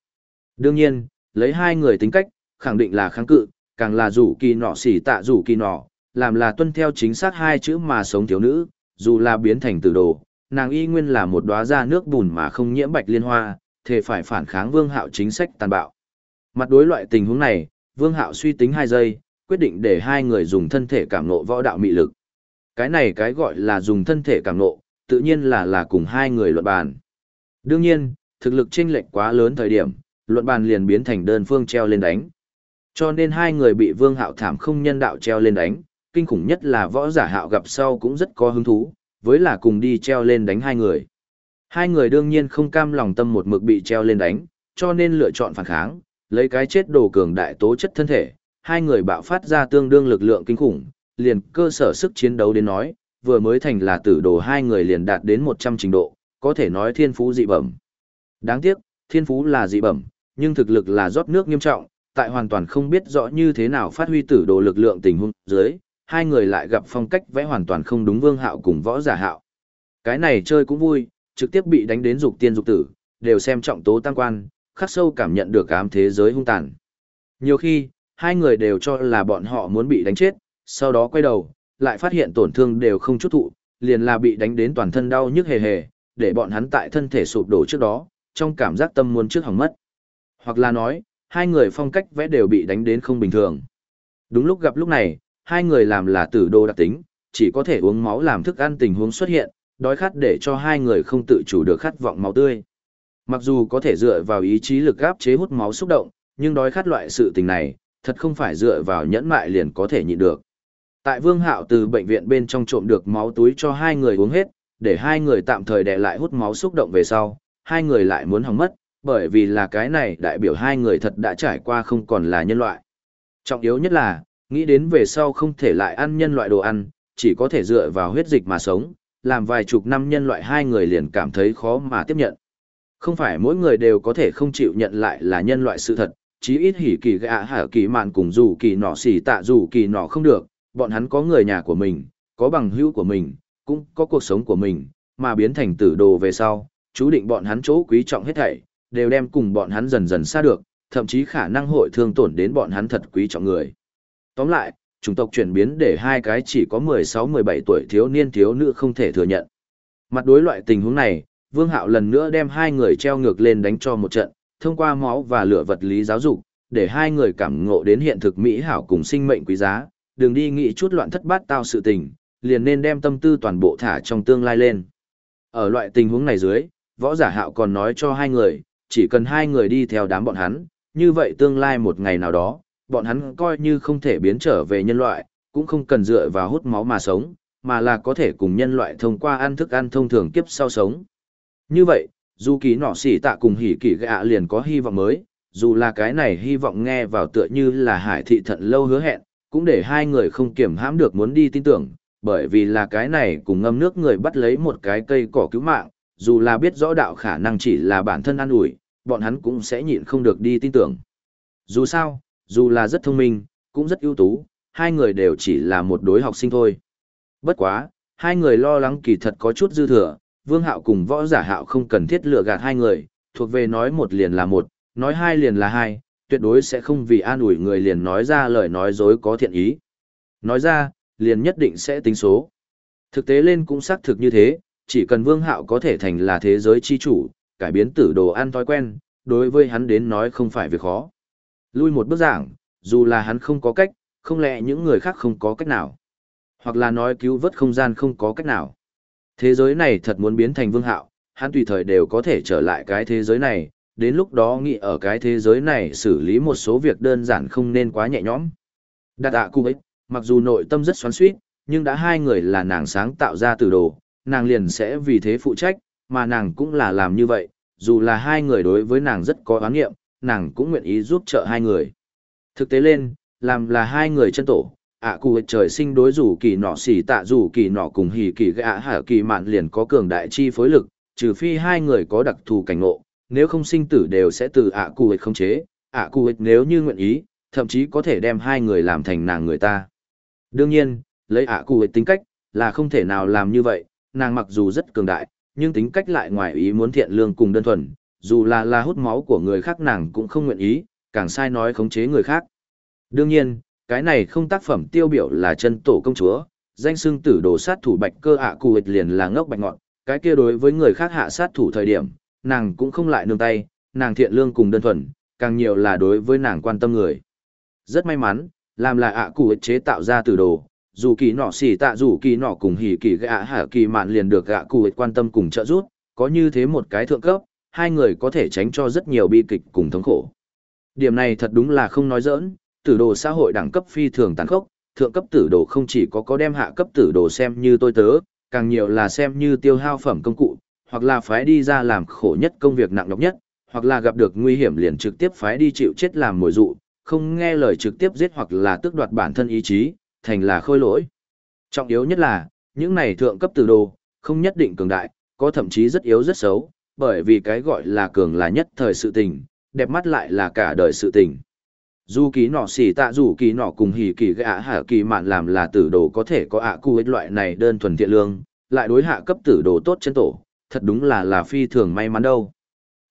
Đương nhiên, lấy hai người tính cách, khẳng định là kháng cự, càng là rủ kỳ nọ xỉ tạ rủ kỳ nọ, làm là tuân theo chính xác hai chữ mà sống thiếu nữ, dù là biến thành tử đồ, nàng y nguyên là một đóa ra nước bùn mà không nhiễm bạch liên hoa, thể phải phản kháng vương hạo chính sách tàn bạo. Mặt đối loại tình huống này, vương hạo suy tính hai giây, quyết định để hai người dùng thân thể cảm nộ võ đạo mị lực. Cái này cái gọi là dùng thân thể cảm nộ, tự nhiên là là cùng hai người luận bàn. Đương nhiên, thực lực chênh lệch quá lớn thời điểm, luận bàn liền biến thành đơn phương treo lên đánh. Cho nên hai người bị Vương Hạo thảm không nhân đạo treo lên đánh, kinh khủng nhất là võ giả Hạo gặp sau cũng rất có hứng thú, với là cùng đi treo lên đánh hai người. Hai người đương nhiên không cam lòng tâm một mực bị treo lên đánh, cho nên lựa chọn phản kháng, lấy cái chết đồ cường đại tố chất thân thể, hai người bạo phát ra tương đương lực lượng kinh khủng, liền cơ sở sức chiến đấu đến nói, vừa mới thành là tử đồ hai người liền đạt đến 100 trình độ, có thể nói thiên phú dị bẩm. Đáng tiếc, thiên phú là dị bẩm, nhưng thực lực là rót nước nghiêm trọng, tại hoàn toàn không biết rõ như thế nào phát huy tử đồ lực lượng tình huống dưới, hai người lại gặp phong cách vẽ hoàn toàn không đúng vương hạo cùng võ giả hạo. Cái này chơi cũng vui, trực tiếp bị đánh đến dục tiên dục tử, đều xem trọng tố tăng quan, khắc sâu cảm nhận được ám thế giới hung tàn. Nhiều khi, hai người đều cho là bọn họ muốn bị đánh chết, sau đó quay đầu, lại phát hiện tổn thương đều không chút thụ, liền là bị đánh đến toàn thân đau nhức hề hề, để bọn hắn tại thân thể sụp đổ trước đó, trong cảm giác tâm muốn trước hỏng mất. Hoặc là nói, hai người phong cách vẽ đều bị đánh đến không bình thường. Đúng lúc gặp lúc này, hai người làm là tử đồ đặc tính, chỉ có thể uống máu làm thức ăn tình huống xuất hiện, đói khát để cho hai người không tự chủ được khát vọng máu tươi. Mặc dù có thể dựa vào ý chí lực áp chế hút máu xúc động, nhưng đói khát loại sự tình này, thật không phải dựa vào nhẫn mại liền có thể nhịn được. Tại Vương Hạo từ bệnh viện bên trong trộm được máu túi cho hai người uống hết, để hai người tạm thời đè lại hút máu xúc động về sau, hai người lại muốn hỏng mất, bởi vì là cái này đại biểu hai người thật đã trải qua không còn là nhân loại. Trọng yếu nhất là, nghĩ đến về sau không thể lại ăn nhân loại đồ ăn, chỉ có thể dựa vào huyết dịch mà sống, làm vài chục năm nhân loại hai người liền cảm thấy khó mà tiếp nhận. Không phải mỗi người đều có thể không chịu nhận lại là nhân loại sự thật, chí ít hỉ kỳ gạ hả kỳ mạn cùng dù kỳ nọ xỉ tạ dù kỳ nọ không được, bọn hắn có người nhà của mình, có bằng hữu của mình, cũng có cuộc sống của mình, mà biến thành tử đồ về sau, chú định bọn hắn chỗ quý trọng hết thảy, đều đem cùng bọn hắn dần dần xa được, thậm chí khả năng hội thương tổn đến bọn hắn thật quý trọng người. Tóm lại, chủng tộc chuyển biến để hai cái chỉ có 16-17 tuổi thiếu niên thiếu nữ không thể thừa nhận. Mặt đối loại tình huống này, Vương Hạo lần nữa đem hai người treo ngược lên đánh cho một trận, thông qua máu và lửa vật lý giáo dục, để hai người cảm ngộ đến hiện thực mỹ hảo cùng sinh mệnh quý giá, đừng đi nghĩ chút loạn thất bát tao sự tình, liền nên đem tâm tư toàn bộ thả trong tương lai lên. Ở loại tình huống này dưới, võ giả hạo còn nói cho hai người, chỉ cần hai người đi theo đám bọn hắn, như vậy tương lai một ngày nào đó, bọn hắn coi như không thể biến trở về nhân loại, cũng không cần dựa vào hút máu mà sống, mà là có thể cùng nhân loại thông qua ăn thức ăn thông thường kiếp sau sống. Như vậy, dù kỳ nọ xỉ tạ cùng hỉ kỳ gạ liền có hy vọng mới, dù là cái này hy vọng nghe vào tựa như là hải thị thận lâu hứa hẹn, cũng để hai người không kiểm hãm được muốn đi tin tưởng, bởi vì là cái này cùng ngâm nước người bắt lấy một cái cây cỏ cứu mạng, dù là biết rõ đạo khả năng chỉ là bản thân ăn ủi, bọn hắn cũng sẽ nhịn không được đi tin tưởng. Dù sao, dù là rất thông minh, cũng rất ưu tú, hai người đều chỉ là một đối học sinh thôi. Bất quá, hai người lo lắng kỳ thật có chút dư thừa, Vương Hạo cùng võ giả Hạo không cần thiết lừa gạt hai người, thuộc về nói một liền là một, nói hai liền là hai, tuyệt đối sẽ không vì an ủi người liền nói ra lời nói dối có thiện ý. Nói ra, liền nhất định sẽ tính số. Thực tế lên cũng xác thực như thế, chỉ cần Vương Hạo có thể thành là thế giới chi chủ, cải biến tử đồ ăn thói quen, đối với hắn đến nói không phải việc khó. Lui một bước giảng, dù là hắn không có cách, không lẽ những người khác không có cách nào. Hoặc là nói cứu vớt không gian không có cách nào. Thế giới này thật muốn biến thành vương hạo, hắn tùy thời đều có thể trở lại cái thế giới này, đến lúc đó nghĩ ở cái thế giới này xử lý một số việc đơn giản không nên quá nhẹ nhõm. Đạt ạ cung ấy, mặc dù nội tâm rất xoắn suýt, nhưng đã hai người là nàng sáng tạo ra từ đồ, nàng liền sẽ vì thế phụ trách, mà nàng cũng là làm như vậy, dù là hai người đối với nàng rất có oán nghiệm, nàng cũng nguyện ý giúp trợ hai người. Thực tế lên, làm là hai người chân tổ, ạ cụ trời sinh đối rủ kỳ nọ xỉ tạ rủ kỳ nọ cùng hỉ kỳ gạ hả kỳ mạn liền có cường đại chi phối lực, trừ phi hai người có đặc thù cảnh ngộ, nếu không sinh tử đều sẽ từ ạ cụ không chế, ạ cụ nếu như nguyện ý, thậm chí có thể đem hai người làm thành nàng người ta. Đương nhiên, lấy ạ cụ tính cách, là không thể nào làm như vậy, nàng mặc dù rất cường đại, nhưng tính cách lại ngoài ý muốn thiện lương cùng đơn thuần, dù là là hút máu của người khác nàng cũng không nguyện ý, càng sai nói khống chế người khác. Đương nhiên, cái này không tác phẩm tiêu biểu là chân tổ công chúa, danh xưng tử đồ sát thủ bạch cơ ạ à cụ liền là ngốc bạch ngọn, cái kia đối với người khác hạ sát thủ thời điểm, nàng cũng không lại nương tay, nàng thiện lương cùng đơn thuần, càng nhiều là đối với nàng quan tâm người. Rất may mắn, làm là ạ à cụ chế tạo ra tử đồ, dù kỳ nọ xỉ tạ dù kỳ nọ cùng hỉ kỳ gạ hạ kỳ mạn liền được gạ cụ quan tâm cùng trợ giúp, có như thế một cái thượng cấp, hai người có thể tránh cho rất nhiều bi kịch cùng thống khổ. Điểm này thật đúng là không nói giỡn, tử đồ xã hội đẳng cấp phi thường tàn khốc, thượng cấp tử đồ không chỉ có có đem hạ cấp tử đồ xem như tôi tớ, càng nhiều là xem như tiêu hao phẩm công cụ, hoặc là phái đi ra làm khổ nhất công việc nặng nhọc nhất, hoặc là gặp được nguy hiểm liền trực tiếp phái đi chịu chết làm mồi dụ, không nghe lời trực tiếp giết hoặc là tước đoạt bản thân ý chí, thành là khôi lỗi. Trọng yếu nhất là, những này thượng cấp tử đồ, không nhất định cường đại, có thậm chí rất yếu rất xấu, bởi vì cái gọi là cường là nhất thời sự tình, đẹp mắt lại là cả đời sự tình. Dù ký nọ xỉ tạ dù ký nọ cùng hỉ kỳ gã hạ kỳ mạn làm là tử đồ có thể có ạ cu ích loại này đơn thuần thiện lương, lại đối hạ cấp tử đồ tốt chân tổ, thật đúng là là phi thường may mắn đâu.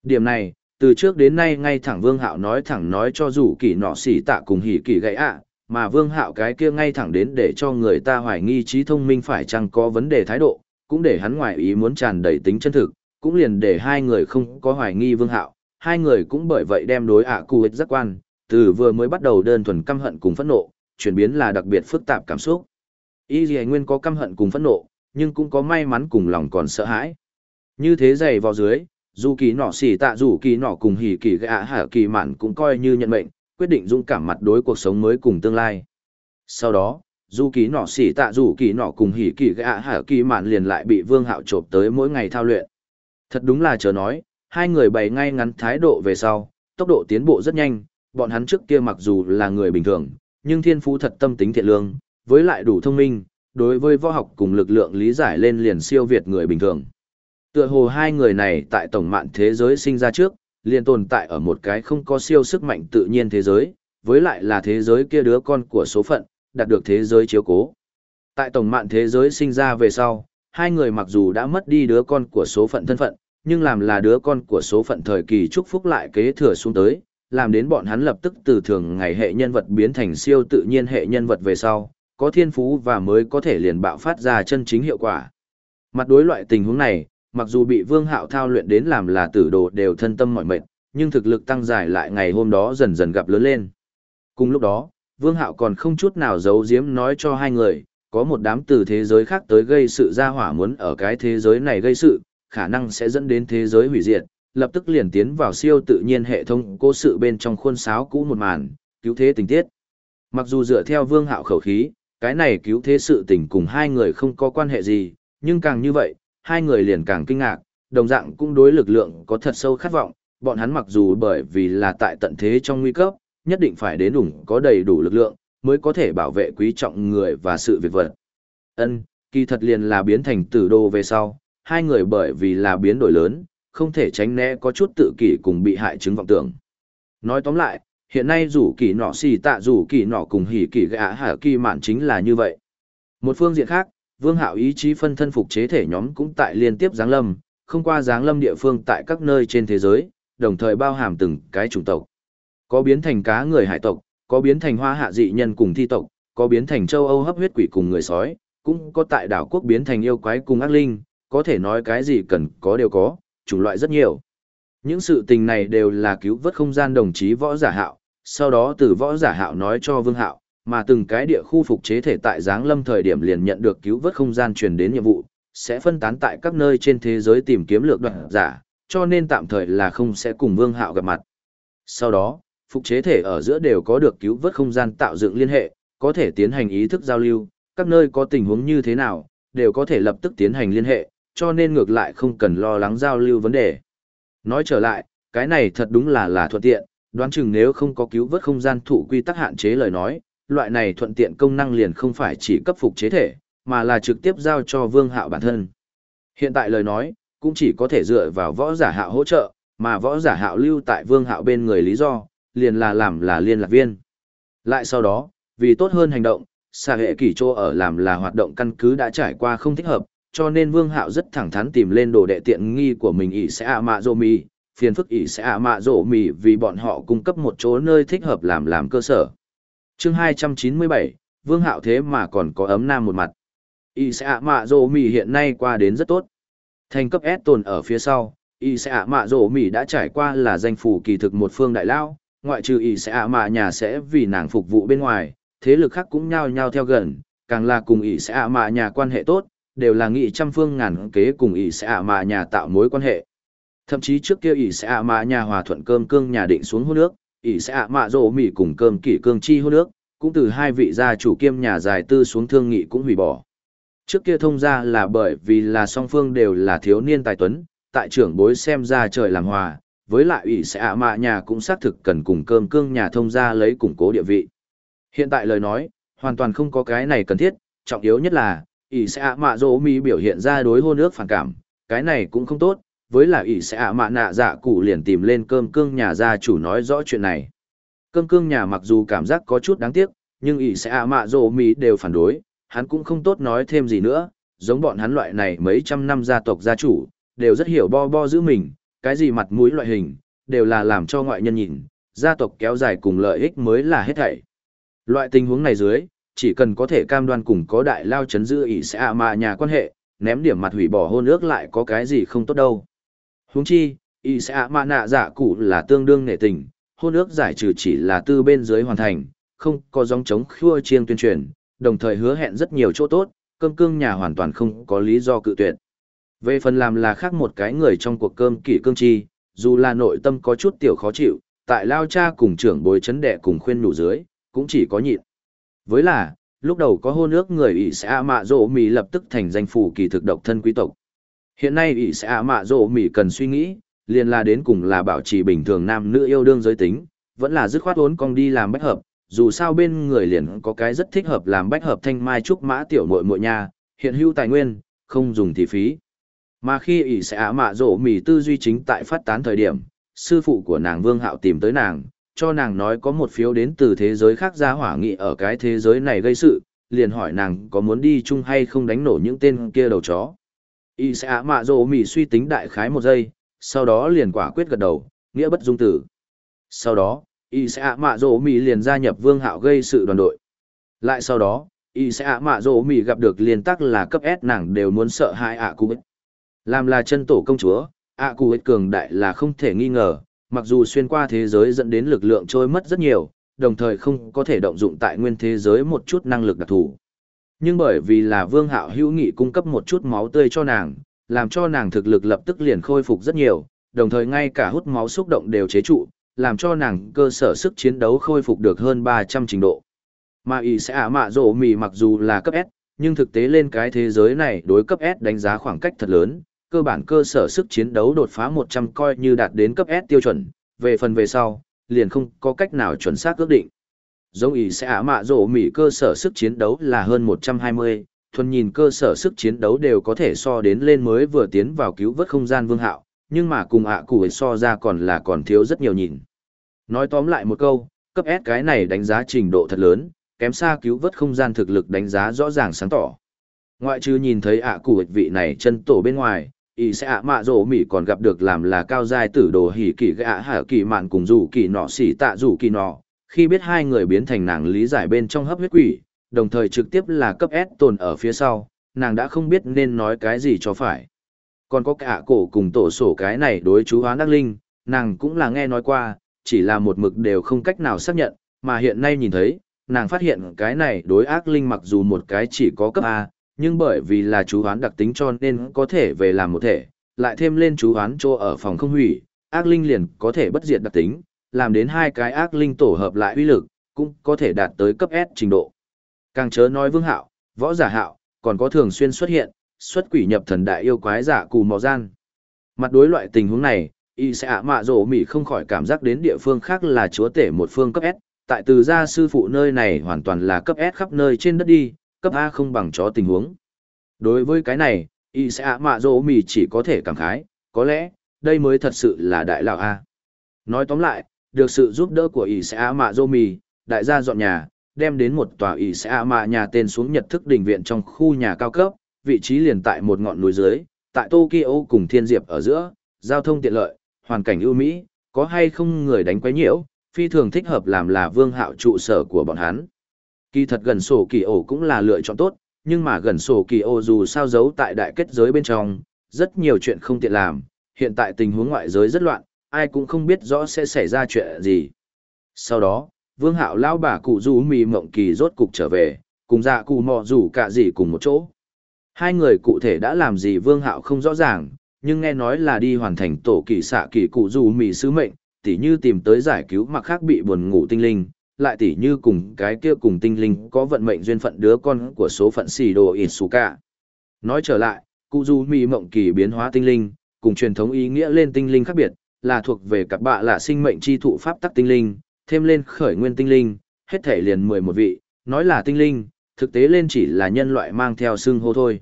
Điểm này, từ trước đến nay ngay thẳng vương hạo nói thẳng nói cho dù kỳ nọ xỉ tạ cùng hỉ kỳ gãy ạ, mà vương hạo cái kia ngay thẳng đến để cho người ta hoài nghi trí thông minh phải chăng có vấn đề thái độ, cũng để hắn ngoại ý muốn tràn đầy tính chân thực, cũng liền để hai người không có hoài nghi vương hạo, hai người cũng bởi vậy đem đối ạ à cụ giác quan, từ vừa mới bắt đầu đơn thuần căm hận cùng phẫn nộ, chuyển biến là đặc biệt phức tạp cảm xúc. Y Dì Nguyên có căm hận cùng phẫn nộ, nhưng cũng có may mắn cùng lòng còn sợ hãi. Như thế dày vào dưới, dù kỳ nọ xỉ tạ dù kỳ nọ cùng hỉ kỳ gạ hả kỳ mạn cũng coi như nhận mệnh, quyết định dũng cảm mặt đối cuộc sống mới cùng tương lai. Sau đó, dù kỳ nọ xỉ tạ dù kỳ nọ cùng hỉ kỳ gạ hả kỳ mạn liền lại bị vương hạo chộp tới mỗi ngày thao luyện. Thật đúng là chờ nói, hai người bày ngay ngắn thái độ về sau, tốc độ tiến bộ rất nhanh, bọn hắn trước kia mặc dù là người bình thường, nhưng thiên phú thật tâm tính thiện lương, với lại đủ thông minh, đối với võ học cùng lực lượng lý giải lên liền siêu việt người bình thường. Tựa hồ hai người này tại tổng mạng thế giới sinh ra trước, liền tồn tại ở một cái không có siêu sức mạnh tự nhiên thế giới, với lại là thế giới kia đứa con của số phận, đạt được thế giới chiếu cố. Tại tổng mạng thế giới sinh ra về sau, hai người mặc dù đã mất đi đứa con của số phận thân phận, nhưng làm là đứa con của số phận thời kỳ chúc phúc lại kế thừa xuống tới, làm đến bọn hắn lập tức từ thường ngày hệ nhân vật biến thành siêu tự nhiên hệ nhân vật về sau, có thiên phú và mới có thể liền bạo phát ra chân chính hiệu quả. Mặt đối loại tình huống này, mặc dù bị Vương Hạo thao luyện đến làm là tử đồ đều thân tâm mỏi mệt, nhưng thực lực tăng dài lại ngày hôm đó dần dần gặp lớn lên. Cùng lúc đó, Vương Hạo còn không chút nào giấu giếm nói cho hai người, có một đám từ thế giới khác tới gây sự ra hỏa muốn ở cái thế giới này gây sự, khả năng sẽ dẫn đến thế giới hủy diệt, lập tức liền tiến vào siêu tự nhiên hệ thống cố sự bên trong khuôn sáo cũ một màn, cứu thế tình tiết. Mặc dù dựa theo Vương Hạo khẩu khí, cái này cứu thế sự tình cùng hai người không có quan hệ gì, nhưng càng như vậy, hai người liền càng kinh ngạc, đồng dạng cũng đối lực lượng có thật sâu khát vọng, bọn hắn mặc dù bởi vì là tại tận thế trong nguy cấp, nhất định phải đến đủ có đầy đủ lực lượng, mới có thể bảo vệ quý trọng người và sự việc vật. Ân, kỳ thật liền là biến thành tử đô về sau, hai người bởi vì là biến đổi lớn, không thể tránh né có chút tự kỷ cùng bị hại chứng vọng tưởng. Nói tóm lại, hiện nay rủ kỳ nọ xì tạ rủ kỳ nọ cùng hỉ kỳ gã hạ kỳ mạn chính là như vậy. Một phương diện khác, vương hạo ý chí phân thân phục chế thể nhóm cũng tại liên tiếp giáng lâm, không qua giáng lâm địa phương tại các nơi trên thế giới, đồng thời bao hàm từng cái chủng tộc. Có biến thành cá người hải tộc, có biến thành hoa hạ dị nhân cùng thi tộc, có biến thành châu Âu hấp huyết quỷ cùng người sói, cũng có tại đảo quốc biến thành yêu quái cùng ác linh, có thể nói cái gì cần có đều có, chủng loại rất nhiều. Những sự tình này đều là cứu vớt không gian đồng chí võ giả hạo, sau đó từ võ giả hạo nói cho vương hạo, mà từng cái địa khu phục chế thể tại Giáng Lâm thời điểm liền nhận được cứu vớt không gian truyền đến nhiệm vụ, sẽ phân tán tại các nơi trên thế giới tìm kiếm lược đoạn giả, cho nên tạm thời là không sẽ cùng Vương Hạo gặp mặt. Sau đó, phục chế thể ở giữa đều có được cứu vớt không gian tạo dựng liên hệ, có thể tiến hành ý thức giao lưu, các nơi có tình huống như thế nào, đều có thể lập tức tiến hành liên hệ, cho nên ngược lại không cần lo lắng giao lưu vấn đề. Nói trở lại, cái này thật đúng là là thuận tiện, đoán chừng nếu không có cứu vớt không gian thủ quy tắc hạn chế lời nói, loại này thuận tiện công năng liền không phải chỉ cấp phục chế thể, mà là trực tiếp giao cho vương hạo bản thân. Hiện tại lời nói, cũng chỉ có thể dựa vào võ giả hạo hỗ trợ, mà võ giả hạo lưu tại vương hạo bên người lý do, liền là làm là liên lạc viên. Lại sau đó, vì tốt hơn hành động, xà hệ kỷ trô ở làm là hoạt động căn cứ đã trải qua không thích hợp, cho nên vương hạo rất thẳng thắn tìm lên đồ đệ tiện nghi của mình ỷ sẽ ạ mạ dô mì, phiền phức ỷ sẽ ạ mạ dô mì vì bọn họ cung cấp một chỗ nơi thích hợp làm làm cơ sở. chương 297, Vương Hạo thế mà còn có ấm nam một mặt. ỷ sẽ ạ mạ dô mì hiện nay qua đến rất tốt. Thành cấp S tồn ở phía sau, ỷ sẽ ạ mạ dô mì đã trải qua là danh phủ kỳ thực một phương đại lao, ngoại trừ ỷ sẽ ạ mạ nhà sẽ vì nàng phục vụ bên ngoài, thế lực khác cũng nhao nhao theo gần, càng là cùng ỷ sẽ ạ mạ nhà quan hệ tốt, đều là nghị trăm phương ngàn kế cùng ỷ sẽ ạ mạ nhà tạo mối quan hệ. Thậm chí trước kia ỷ sẽ ạ mạ nhà hòa thuận cơm cương nhà định xuống hôn nước, ỷ sẽ ạ mạ rộ mỉ cùng cơm kỷ cương chi hôn nước, cũng từ hai vị gia chủ kiêm nhà dài tư xuống thương nghị cũng hủy bỏ. Trước kia thông ra là bởi vì là song phương đều là thiếu niên tài tuấn, tại trưởng bối xem ra trời làm hòa, với lại ủy sẽ ạ mạ nhà cũng xác thực cần cùng cơm cương nhà thông ra lấy củng cố địa vị. Hiện tại lời nói, hoàn toàn không có cái này cần thiết, trọng yếu nhất là, ỷ sẽ ạ mạ dỗ mi biểu hiện ra đối hôn ước phản cảm, cái này cũng không tốt, với là ỷ sẽ ạ mạ nạ dạ cụ liền tìm lên cơm cương nhà gia chủ nói rõ chuyện này. Cơm cương nhà mặc dù cảm giác có chút đáng tiếc, nhưng ỷ sẽ ạ mạ dỗ mi đều phản đối, hắn cũng không tốt nói thêm gì nữa, giống bọn hắn loại này mấy trăm năm gia tộc gia chủ, đều rất hiểu bo bo giữ mình, cái gì mặt mũi loại hình, đều là làm cho ngoại nhân nhìn, gia tộc kéo dài cùng lợi ích mới là hết thảy. Loại tình huống này dưới, chỉ cần có thể cam đoan cùng có đại lao chấn giữ ỷ sẽ ạ mà nhà quan hệ, ném điểm mặt hủy bỏ hôn ước lại có cái gì không tốt đâu. Huống chi, ỷ sẽ ạ mà nạ giả cụ là tương đương nghệ tình, hôn ước giải trừ chỉ là tư bên dưới hoàn thành, không có dòng chống khua chiêng tuyên truyền, đồng thời hứa hẹn rất nhiều chỗ tốt, cơm cương nhà hoàn toàn không có lý do cự tuyệt. Về phần làm là khác một cái người trong cuộc cơm kỷ cương chi, dù là nội tâm có chút tiểu khó chịu, tại lao cha cùng trưởng bối chấn đệ cùng khuyên nhủ dưới, cũng chỉ có nhịn. Với là, lúc đầu có hôn ước người ỷ sẽ mạ rộ mì lập tức thành danh phủ kỳ thực độc thân quý tộc. Hiện nay ỷ sẽ mạ rộ mì cần suy nghĩ, liền là đến cùng là bảo trì bình thường nam nữ yêu đương giới tính, vẫn là dứt khoát ốn cong đi làm bách hợp, dù sao bên người liền có cái rất thích hợp làm bách hợp thanh mai trúc mã tiểu muội muội nha, hiện hữu tài nguyên, không dùng thì phí. Mà khi ỷ sẽ mạ rổ mì tư duy chính tại phát tán thời điểm, sư phụ của nàng Vương Hạo tìm tới nàng, cho nàng nói có một phiếu đến từ thế giới khác ra hỏa nghị ở cái thế giới này gây sự, liền hỏi nàng có muốn đi chung hay không đánh nổ những tên kia đầu chó. Y sẽ ạ mạ rổ mì suy tính đại khái một giây, sau đó liền quả quyết gật đầu, nghĩa bất dung tử. Sau đó, Y sẽ ạ mạ rổ mì liền gia nhập vương hạo gây sự đoàn đội. Lại sau đó, Y sẽ ạ mạ rổ mì gặp được liên tắc là cấp S nàng đều muốn sợ hai ạ cụ ích. Làm là chân tổ công chúa, ạ cụ ích cường đại là không thể nghi ngờ, mặc dù xuyên qua thế giới dẫn đến lực lượng trôi mất rất nhiều, đồng thời không có thể động dụng tại nguyên thế giới một chút năng lực đặc thù. Nhưng bởi vì là Vương Hạo hữu nghị cung cấp một chút máu tươi cho nàng, làm cho nàng thực lực lập tức liền khôi phục rất nhiều, đồng thời ngay cả hút máu xúc động đều chế trụ, làm cho nàng cơ sở sức chiến đấu khôi phục được hơn 300 trình độ. Mà ý sẽ ả mạ rổ mì mặc dù là cấp S, nhưng thực tế lên cái thế giới này đối cấp S đánh giá khoảng cách thật lớn, cơ bản cơ sở sức chiến đấu đột phá 100 coi như đạt đến cấp S tiêu chuẩn, về phần về sau, liền không có cách nào chuẩn xác ước định. Giống ý sẽ ả mạ rổ mỉ cơ sở sức chiến đấu là hơn 120, thuần nhìn cơ sở sức chiến đấu đều có thể so đến lên mới vừa tiến vào cứu vớt không gian vương hạo, nhưng mà cùng ạ à so ra còn là còn thiếu rất nhiều nhìn. Nói tóm lại một câu, cấp S cái này đánh giá trình độ thật lớn, kém xa cứu vớt không gian thực lực đánh giá rõ ràng sáng tỏ. Ngoại trừ nhìn thấy ạ à vị này chân tổ bên ngoài, y sẽ ạ mạ rổ mỉ còn gặp được làm là cao giai tử đồ hỉ kỳ gạ hạ kỳ mạn cùng rủ kỳ nọ xỉ tạ rủ kỳ nọ. Khi biết hai người biến thành nàng lý giải bên trong hấp huyết quỷ, đồng thời trực tiếp là cấp s tồn ở phía sau, nàng đã không biết nên nói cái gì cho phải. Còn có cả cổ cùng tổ sổ cái này đối chú hóa đắc linh, nàng cũng là nghe nói qua, chỉ là một mực đều không cách nào xác nhận, mà hiện nay nhìn thấy, nàng phát hiện cái này đối ác linh mặc dù một cái chỉ có cấp a nhưng bởi vì là chú hoán đặc tính cho nên có thể về làm một thể, lại thêm lên chú hoán chỗ ở phòng không hủy, ác linh liền có thể bất diệt đặc tính, làm đến hai cái ác linh tổ hợp lại uy lực, cũng có thể đạt tới cấp S trình độ. Càng chớ nói vương hạo, võ giả hạo, còn có thường xuyên xuất hiện, xuất quỷ nhập thần đại yêu quái giả cù mò gian. Mặt đối loại tình huống này, y sẽ ạ mạ rổ mỉ không khỏi cảm giác đến địa phương khác là chúa tể một phương cấp S, tại từ gia sư phụ nơi này hoàn toàn là cấp S khắp nơi trên đất đi, cấp A không bằng chó tình huống. Đối với cái này, y sẽ ạ mạ dỗ mì chỉ có thể cảm khái, có lẽ, đây mới thật sự là đại lão A. Nói tóm lại, được sự giúp đỡ của y sẽ ạ mạ dỗ mì, đại gia dọn nhà, đem đến một tòa y sẽ ạ mạ nhà tên xuống nhật thức đỉnh viện trong khu nhà cao cấp, vị trí liền tại một ngọn núi dưới, tại Tokyo cùng Thiên Diệp ở giữa, giao thông tiện lợi, hoàn cảnh ưu mỹ, có hay không người đánh quấy nhiễu, phi thường thích hợp làm là vương hạo trụ sở của bọn hắn. Kỳ thật gần sổ kỳ ổ cũng là lựa chọn tốt, nhưng mà gần sổ kỳ ổ dù sao giấu tại đại kết giới bên trong, rất nhiều chuyện không tiện làm, hiện tại tình huống ngoại giới rất loạn, ai cũng không biết rõ sẽ xảy ra chuyện gì. Sau đó, vương hạo lao bà cụ du mì mộng kỳ rốt cục trở về, cùng dạ cụ mò rủ cả gì cùng một chỗ. Hai người cụ thể đã làm gì vương hạo không rõ ràng, nhưng nghe nói là đi hoàn thành tổ kỳ xạ kỳ cụ du mì sứ mệnh, tỉ như tìm tới giải cứu mặc khác bị buồn ngủ tinh linh, lại tỉ như cùng cái kia cùng tinh linh có vận mệnh duyên phận đứa con của số phận xì đồ Isuka. Nói trở lại, cụ du mì mộng kỳ biến hóa tinh linh, cùng truyền thống ý nghĩa lên tinh linh khác biệt, là thuộc về cặp bạ là sinh mệnh chi thụ pháp tắc tinh linh, thêm lên khởi nguyên tinh linh, hết thể liền mười một vị, nói là tinh linh, thực tế lên chỉ là nhân loại mang theo xương hô thôi.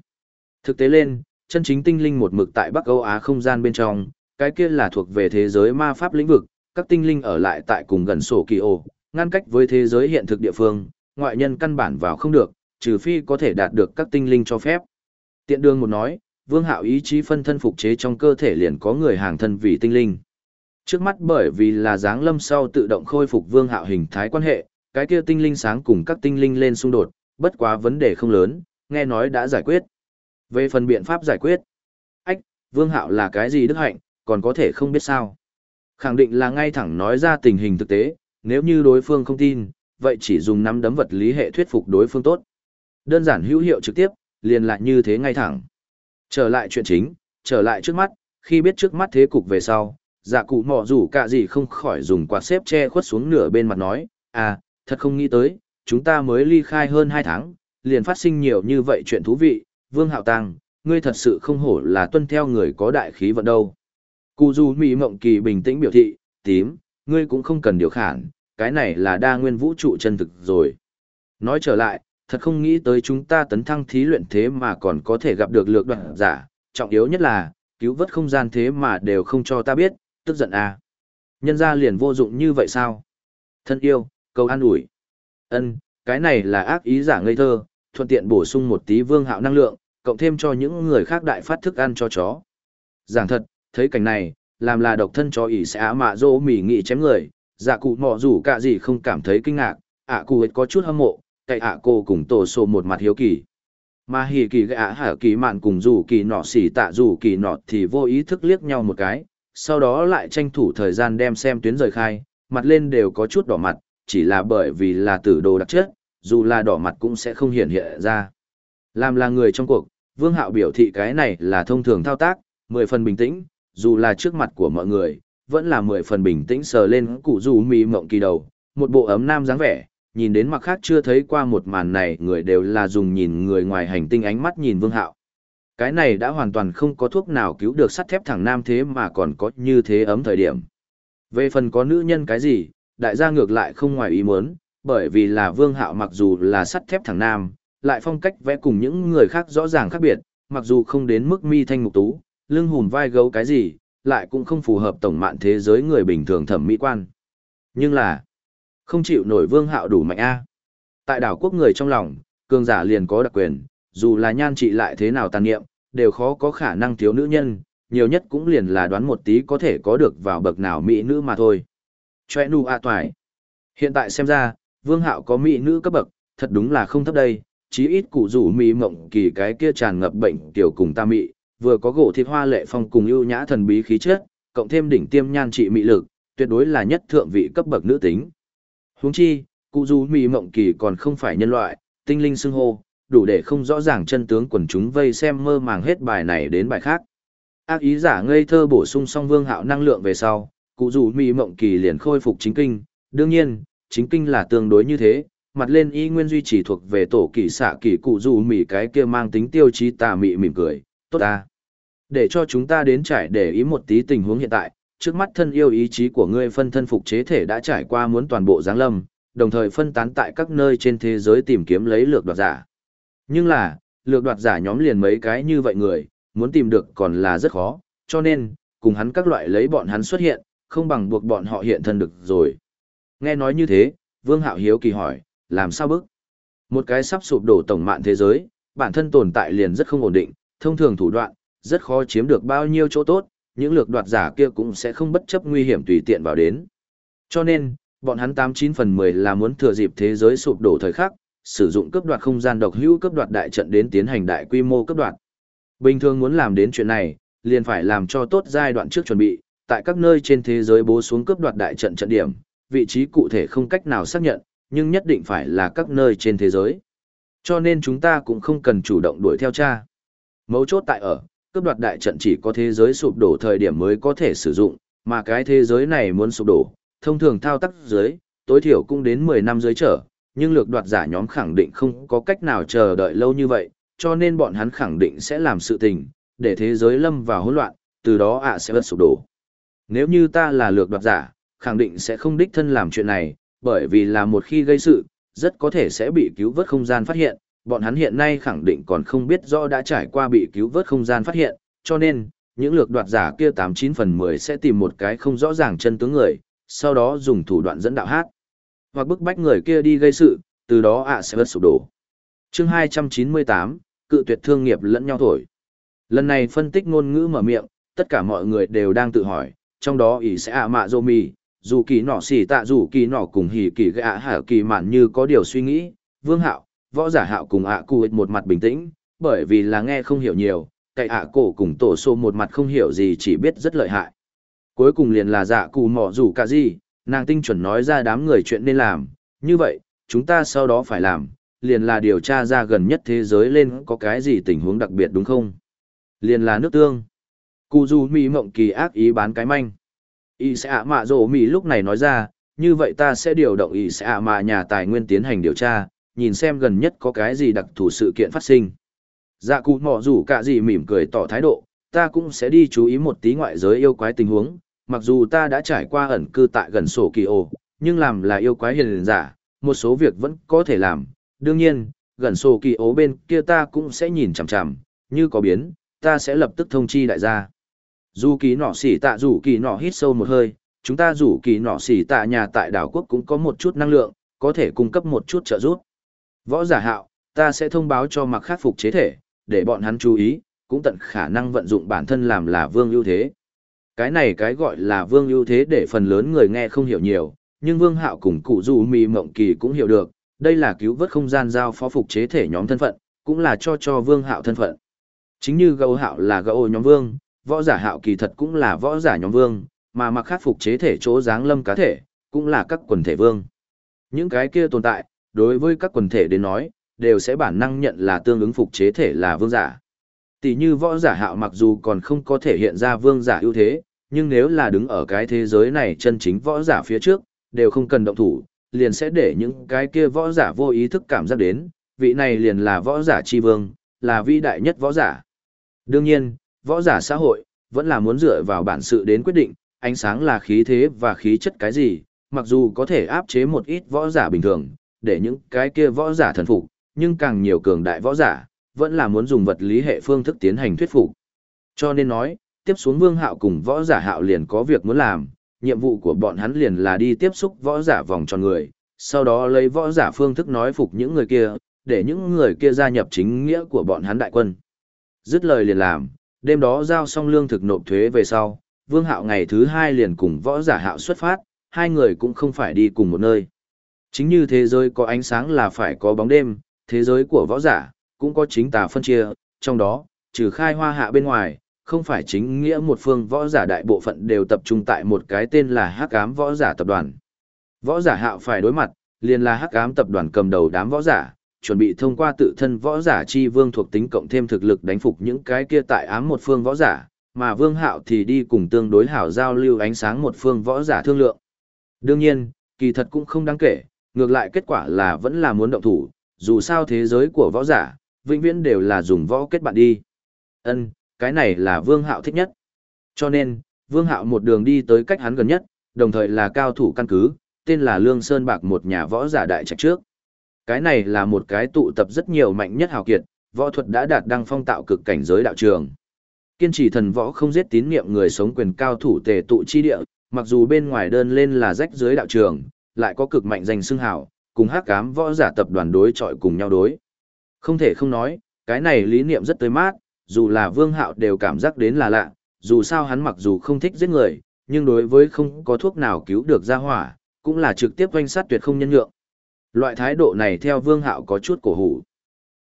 Thực tế lên, chân chính tinh linh một mực tại Bắc Âu Á không gian bên trong, cái kia là thuộc về thế giới ma pháp lĩnh vực, các tinh linh ở lại tại cùng gần sổ kỳ ô, ngăn cách với thế giới hiện thực địa phương, ngoại nhân căn bản vào không được, trừ phi có thể đạt được các tinh linh cho phép. Tiện đường một nói, vương hạo ý chí phân thân phục chế trong cơ thể liền có người hàng thân vì tinh linh. Trước mắt bởi vì là dáng lâm sau tự động khôi phục vương hạo hình thái quan hệ, cái kia tinh linh sáng cùng các tinh linh lên xung đột, bất quá vấn đề không lớn, nghe nói đã giải quyết. Về phần biện pháp giải quyết, ách, vương hạo là cái gì đức hạnh, còn có thể không biết sao. Khẳng định là ngay thẳng nói ra tình hình thực tế, nếu như đối phương không tin, vậy chỉ dùng nắm đấm vật lý hệ thuyết phục đối phương tốt. Đơn giản hữu hiệu trực tiếp, liền lại như thế ngay thẳng. Trở lại chuyện chính, trở lại trước mắt, khi biết trước mắt thế cục về sau, dạ cụ mỏ rủ cả gì không khỏi dùng quạt xếp che khuất xuống nửa bên mặt nói, à, thật không nghĩ tới, chúng ta mới ly khai hơn 2 tháng, liền phát sinh nhiều như vậy chuyện thú vị, Vương Hạo Tăng, ngươi thật sự không hổ là tuân theo người có đại khí vận đâu. Cụ dù Mỹ Mộng Kỳ bình tĩnh biểu thị, tím, ngươi cũng không cần điều khản, cái này là đa nguyên vũ trụ chân thực rồi. Nói trở lại, thật không nghĩ tới chúng ta tấn thăng thí luyện thế mà còn có thể gặp được lược đoạn giả, trọng yếu nhất là, cứu vớt không gian thế mà đều không cho ta biết, tức giận à. Nhân ra liền vô dụng như vậy sao? Thân yêu, cầu an ủi. ân cái này là ác ý giả ngây thơ, thuận tiện bổ sung một tí vương hạo năng lượng, cộng thêm cho những người khác đại phát thức ăn cho chó. Giảng thật, thấy cảnh này, làm là độc thân cho ỷ sẽ á mạ dỗ mỉ nghị chém người, dạ cụ mọ rủ cả gì không cảm thấy kinh ngạc, ạ cụ hết có chút hâm mộ, cậy ạ cô cùng tổ sổ một mặt hiếu kỳ. Mà hỉ kỳ gã hả kỳ mạn cùng rủ kỳ nọ xỉ tạ rủ kỳ nọ thì vô ý thức liếc nhau một cái, sau đó lại tranh thủ thời gian đem xem tuyến rời khai, mặt lên đều có chút đỏ mặt, chỉ là bởi vì là tử đồ đặc chất, dù là đỏ mặt cũng sẽ không hiện hiện ra. Làm là người trong cuộc, Vương Hạo biểu thị cái này là thông thường thao tác, mười phần bình tĩnh, dù là trước mặt của mọi người, vẫn là mười phần bình tĩnh sờ lên cụ dù mì mộng kỳ đầu, một bộ ấm nam dáng vẻ, nhìn đến mặt khác chưa thấy qua một màn này người đều là dùng nhìn người ngoài hành tinh ánh mắt nhìn Vương Hạo. Cái này đã hoàn toàn không có thuốc nào cứu được sắt thép thẳng nam thế mà còn có như thế ấm thời điểm. Về phần có nữ nhân cái gì, đại gia ngược lại không ngoài ý muốn, bởi vì là Vương Hạo mặc dù là sắt thép thẳng nam, lại phong cách vẽ cùng những người khác rõ ràng khác biệt, mặc dù không đến mức mi thanh mục tú, lưng hùn vai gấu cái gì, lại cũng không phù hợp tổng mạng thế giới người bình thường thẩm mỹ quan. Nhưng là, không chịu nổi vương hạo đủ mạnh A. Tại đảo quốc người trong lòng, cường giả liền có đặc quyền, dù là nhan trị lại thế nào tàn niệm, đều khó có khả năng thiếu nữ nhân, nhiều nhất cũng liền là đoán một tí có thể có được vào bậc nào mỹ nữ mà thôi. Chòe nu a toài. Hiện tại xem ra, vương hạo có mỹ nữ cấp bậc, thật đúng là không thấp đây, chí ít cụ rủ mỹ mộng kỳ cái kia tràn ngập bệnh tiểu cùng ta mỹ, vừa có gỗ thịt hoa lệ phong cùng ưu nhã thần bí khí chất, cộng thêm đỉnh tiêm nhan trị mỹ lực, tuyệt đối là nhất thượng vị cấp bậc nữ tính. Huống chi, cụ dù mị mộng kỳ còn không phải nhân loại, tinh linh xưng hô, đủ để không rõ ràng chân tướng quần chúng vây xem mơ màng hết bài này đến bài khác. Ác ý giả ngây thơ bổ sung song vương hạo năng lượng về sau, cụ dù mị mộng kỳ liền khôi phục chính kinh, đương nhiên, chính kinh là tương đối như thế, mặt lên y nguyên duy trì thuộc về tổ kỳ xạ kỳ cụ dù mỉ cái kia mang tính tiêu chí tà mị mỉm cười, tốt ta. Để cho chúng ta đến trải để ý một tí tình huống hiện tại, trước mắt thân yêu ý chí của ngươi phân thân phục chế thể đã trải qua muốn toàn bộ giáng lâm, đồng thời phân tán tại các nơi trên thế giới tìm kiếm lấy lược đoạt giả. Nhưng là, lược đoạt giả nhóm liền mấy cái như vậy người, muốn tìm được còn là rất khó, cho nên, cùng hắn các loại lấy bọn hắn xuất hiện, không bằng buộc bọn họ hiện thân được rồi. Nghe nói như thế, Vương Hạo Hiếu kỳ hỏi, làm sao bức? Một cái sắp sụp đổ tổng mạng thế giới, bản thân tồn tại liền rất không ổn định, thông thường thủ đoạn, rất khó chiếm được bao nhiêu chỗ tốt, những lược đoạt giả kia cũng sẽ không bất chấp nguy hiểm tùy tiện vào đến. Cho nên, bọn hắn 89 phần 10 là muốn thừa dịp thế giới sụp đổ thời khắc, sử dụng cấp đoạt không gian độc hữu cấp đoạt đại trận đến tiến hành đại quy mô cấp đoạt. Bình thường muốn làm đến chuyện này, liền phải làm cho tốt giai đoạn trước chuẩn bị, tại các nơi trên thế giới bố xuống cấp đoạt đại trận trận điểm, vị trí cụ thể không cách nào xác nhận, nhưng nhất định phải là các nơi trên thế giới. Cho nên chúng ta cũng không cần chủ động đuổi theo cha. Mấu chốt tại ở, cướp đoạt đại trận chỉ có thế giới sụp đổ thời điểm mới có thể sử dụng, mà cái thế giới này muốn sụp đổ, thông thường thao tác dưới, tối thiểu cũng đến 10 năm dưới trở, nhưng lược đoạt giả nhóm khẳng định không có cách nào chờ đợi lâu như vậy, cho nên bọn hắn khẳng định sẽ làm sự tình, để thế giới lâm vào hỗn loạn, từ đó ạ sẽ bất sụp đổ. Nếu như ta là lược đoạt giả, khẳng định sẽ không đích thân làm chuyện này, bởi vì là một khi gây sự, rất có thể sẽ bị cứu vớt không gian phát hiện, bọn hắn hiện nay khẳng định còn không biết rõ đã trải qua bị cứu vớt không gian phát hiện, cho nên, những lược đoạt giả kia 89 phần 10 sẽ tìm một cái không rõ ràng chân tướng người, sau đó dùng thủ đoạn dẫn đạo hát. Hoặc bức bách người kia đi gây sự, từ đó ạ sẽ bất sụp đổ. chương 298, cự tuyệt thương nghiệp lẫn nhau thổi. Lần này phân tích ngôn ngữ mở miệng, tất cả mọi người đều đang tự hỏi, trong đó ý sẽ ạ mạ dô mì, dù kỳ nọ xỉ tạ dù kỳ nọ cùng hỉ kỳ gạ hả kỳ mạn như có điều suy nghĩ, vương hạo, võ giả hạo cùng ạ cụ một mặt bình tĩnh, bởi vì là nghe không hiểu nhiều, cậy ạ cổ cùng tổ xô một mặt không hiểu gì chỉ biết rất lợi hại. Cuối cùng liền là dạ cụ mỏ rủ cả gì, nàng tinh chuẩn nói ra đám người chuyện nên làm, như vậy, chúng ta sau đó phải làm, liền là điều tra ra gần nhất thế giới lên có cái gì tình huống đặc biệt đúng không? Liền là nước tương. Cụ dù mỹ mộng kỳ ác ý bán cái manh. Y sẽ ạ mạ rổ mỹ lúc này nói ra, như vậy ta sẽ điều động y sẽ ạ mạ nhà tài nguyên tiến hành điều tra, nhìn xem gần nhất có cái gì đặc thù sự kiện phát sinh. Dạ cụ mỏ rủ cả gì mỉm cười tỏ thái độ, ta cũng sẽ đi chú ý một tí ngoại giới yêu quái tình huống, mặc dù ta đã trải qua ẩn cư tại gần sổ kỳ ô, nhưng làm là yêu quái hiền giả, một số việc vẫn có thể làm. Đương nhiên, gần sổ kỳ ố bên kia ta cũng sẽ nhìn chằm chằm, như có biến, ta sẽ lập tức thông chi đại gia. Dù kỳ nọ xỉ tạ rủ kỳ nọ hít sâu một hơi, chúng ta rủ kỳ nọ xỉ tạ nhà tại đảo quốc cũng có một chút năng lượng, có thể cung cấp một chút trợ giúp. Võ giả hạo, ta sẽ thông báo cho mặc khắc phục chế thể, để bọn hắn chú ý, cũng tận khả năng vận dụng bản thân làm là vương ưu thế. Cái này cái gọi là vương ưu thế để phần lớn người nghe không hiểu nhiều, nhưng vương hạo cùng cụ dù mì mộng kỳ cũng hiểu được, đây là cứu vớt không gian giao phó phục chế thể nhóm thân phận, cũng là cho cho vương hạo thân phận. Chính như gấu hạo là gấu nhóm vương, võ giả hạo kỳ thật cũng là võ giả nhóm vương, mà mặc khắc phục chế thể chỗ dáng lâm cá thể, cũng là các quần thể vương. Những cái kia tồn tại, đối với các quần thể đến nói, đều sẽ bản năng nhận là tương ứng phục chế thể là vương giả. Tỷ như võ giả hạo mặc dù còn không có thể hiện ra vương giả ưu thế, nhưng nếu là đứng ở cái thế giới này chân chính võ giả phía trước, đều không cần động thủ, liền sẽ để những cái kia võ giả vô ý thức cảm giác đến, vị này liền là võ giả chi vương, là vĩ đại nhất võ giả. Đương nhiên, võ giả xã hội, vẫn là muốn dựa vào bản sự đến quyết định, ánh sáng là khí thế và khí chất cái gì, mặc dù có thể áp chế một ít võ giả bình thường, để những cái kia võ giả thần phục, nhưng càng nhiều cường đại võ giả, vẫn là muốn dùng vật lý hệ phương thức tiến hành thuyết phục. Cho nên nói, tiếp xuống vương hạo cùng võ giả hạo liền có việc muốn làm, nhiệm vụ của bọn hắn liền là đi tiếp xúc võ giả vòng tròn người, sau đó lấy võ giả phương thức nói phục những người kia, để những người kia gia nhập chính nghĩa của bọn hắn đại quân. Dứt lời liền làm, đêm đó giao xong lương thực nộp thuế về sau, vương hạo ngày thứ hai liền cùng võ giả hạo xuất phát, hai người cũng không phải đi cùng một nơi. Chính như thế giới có ánh sáng là phải có bóng đêm, thế giới của võ giả, cũng có chính tà phân chia, trong đó, trừ khai hoa hạ bên ngoài, không phải chính nghĩa một phương võ giả đại bộ phận đều tập trung tại một cái tên là hắc ám võ giả tập đoàn. Võ giả hạo phải đối mặt, liền là hắc ám tập đoàn cầm đầu đám võ giả, chuẩn bị thông qua tự thân võ giả chi vương thuộc tính cộng thêm thực lực đánh phục những cái kia tại ám một phương võ giả, mà vương hạo thì đi cùng tương đối hảo giao lưu ánh sáng một phương võ giả thương lượng. Đương nhiên, kỳ thật cũng không đáng kể, ngược lại kết quả là vẫn là muốn động thủ, dù sao thế giới của võ giả, vĩnh viễn đều là dùng võ kết bạn đi. Ân, cái này là Vương Hạo thích nhất. Cho nên, Vương Hạo một đường đi tới cách hắn gần nhất, đồng thời là cao thủ căn cứ, tên là Lương Sơn Bạc một nhà võ giả đại trạch trước. Cái này là một cái tụ tập rất nhiều mạnh nhất hào kiệt, võ thuật đã đạt đăng phong tạo cực cảnh giới đạo trường. Kiên trì thần võ không giết tín niệm người sống quyền cao thủ tề tụ chi địa, mặc dù bên ngoài đơn lên là rách dưới đạo trường, lại có cực mạnh danh xưng hào, cùng hắc cám võ giả tập đoàn đối chọi cùng nhau đối. Không thể không nói, cái này lý niệm rất tươi mát, dù là vương hạo đều cảm giác đến là lạ, dù sao hắn mặc dù không thích giết người, nhưng đối với không có thuốc nào cứu được ra hỏa, cũng là trực tiếp doanh sát tuyệt không nhân nhượng. Loại thái độ này theo Vương Hạo có chút cổ hủ.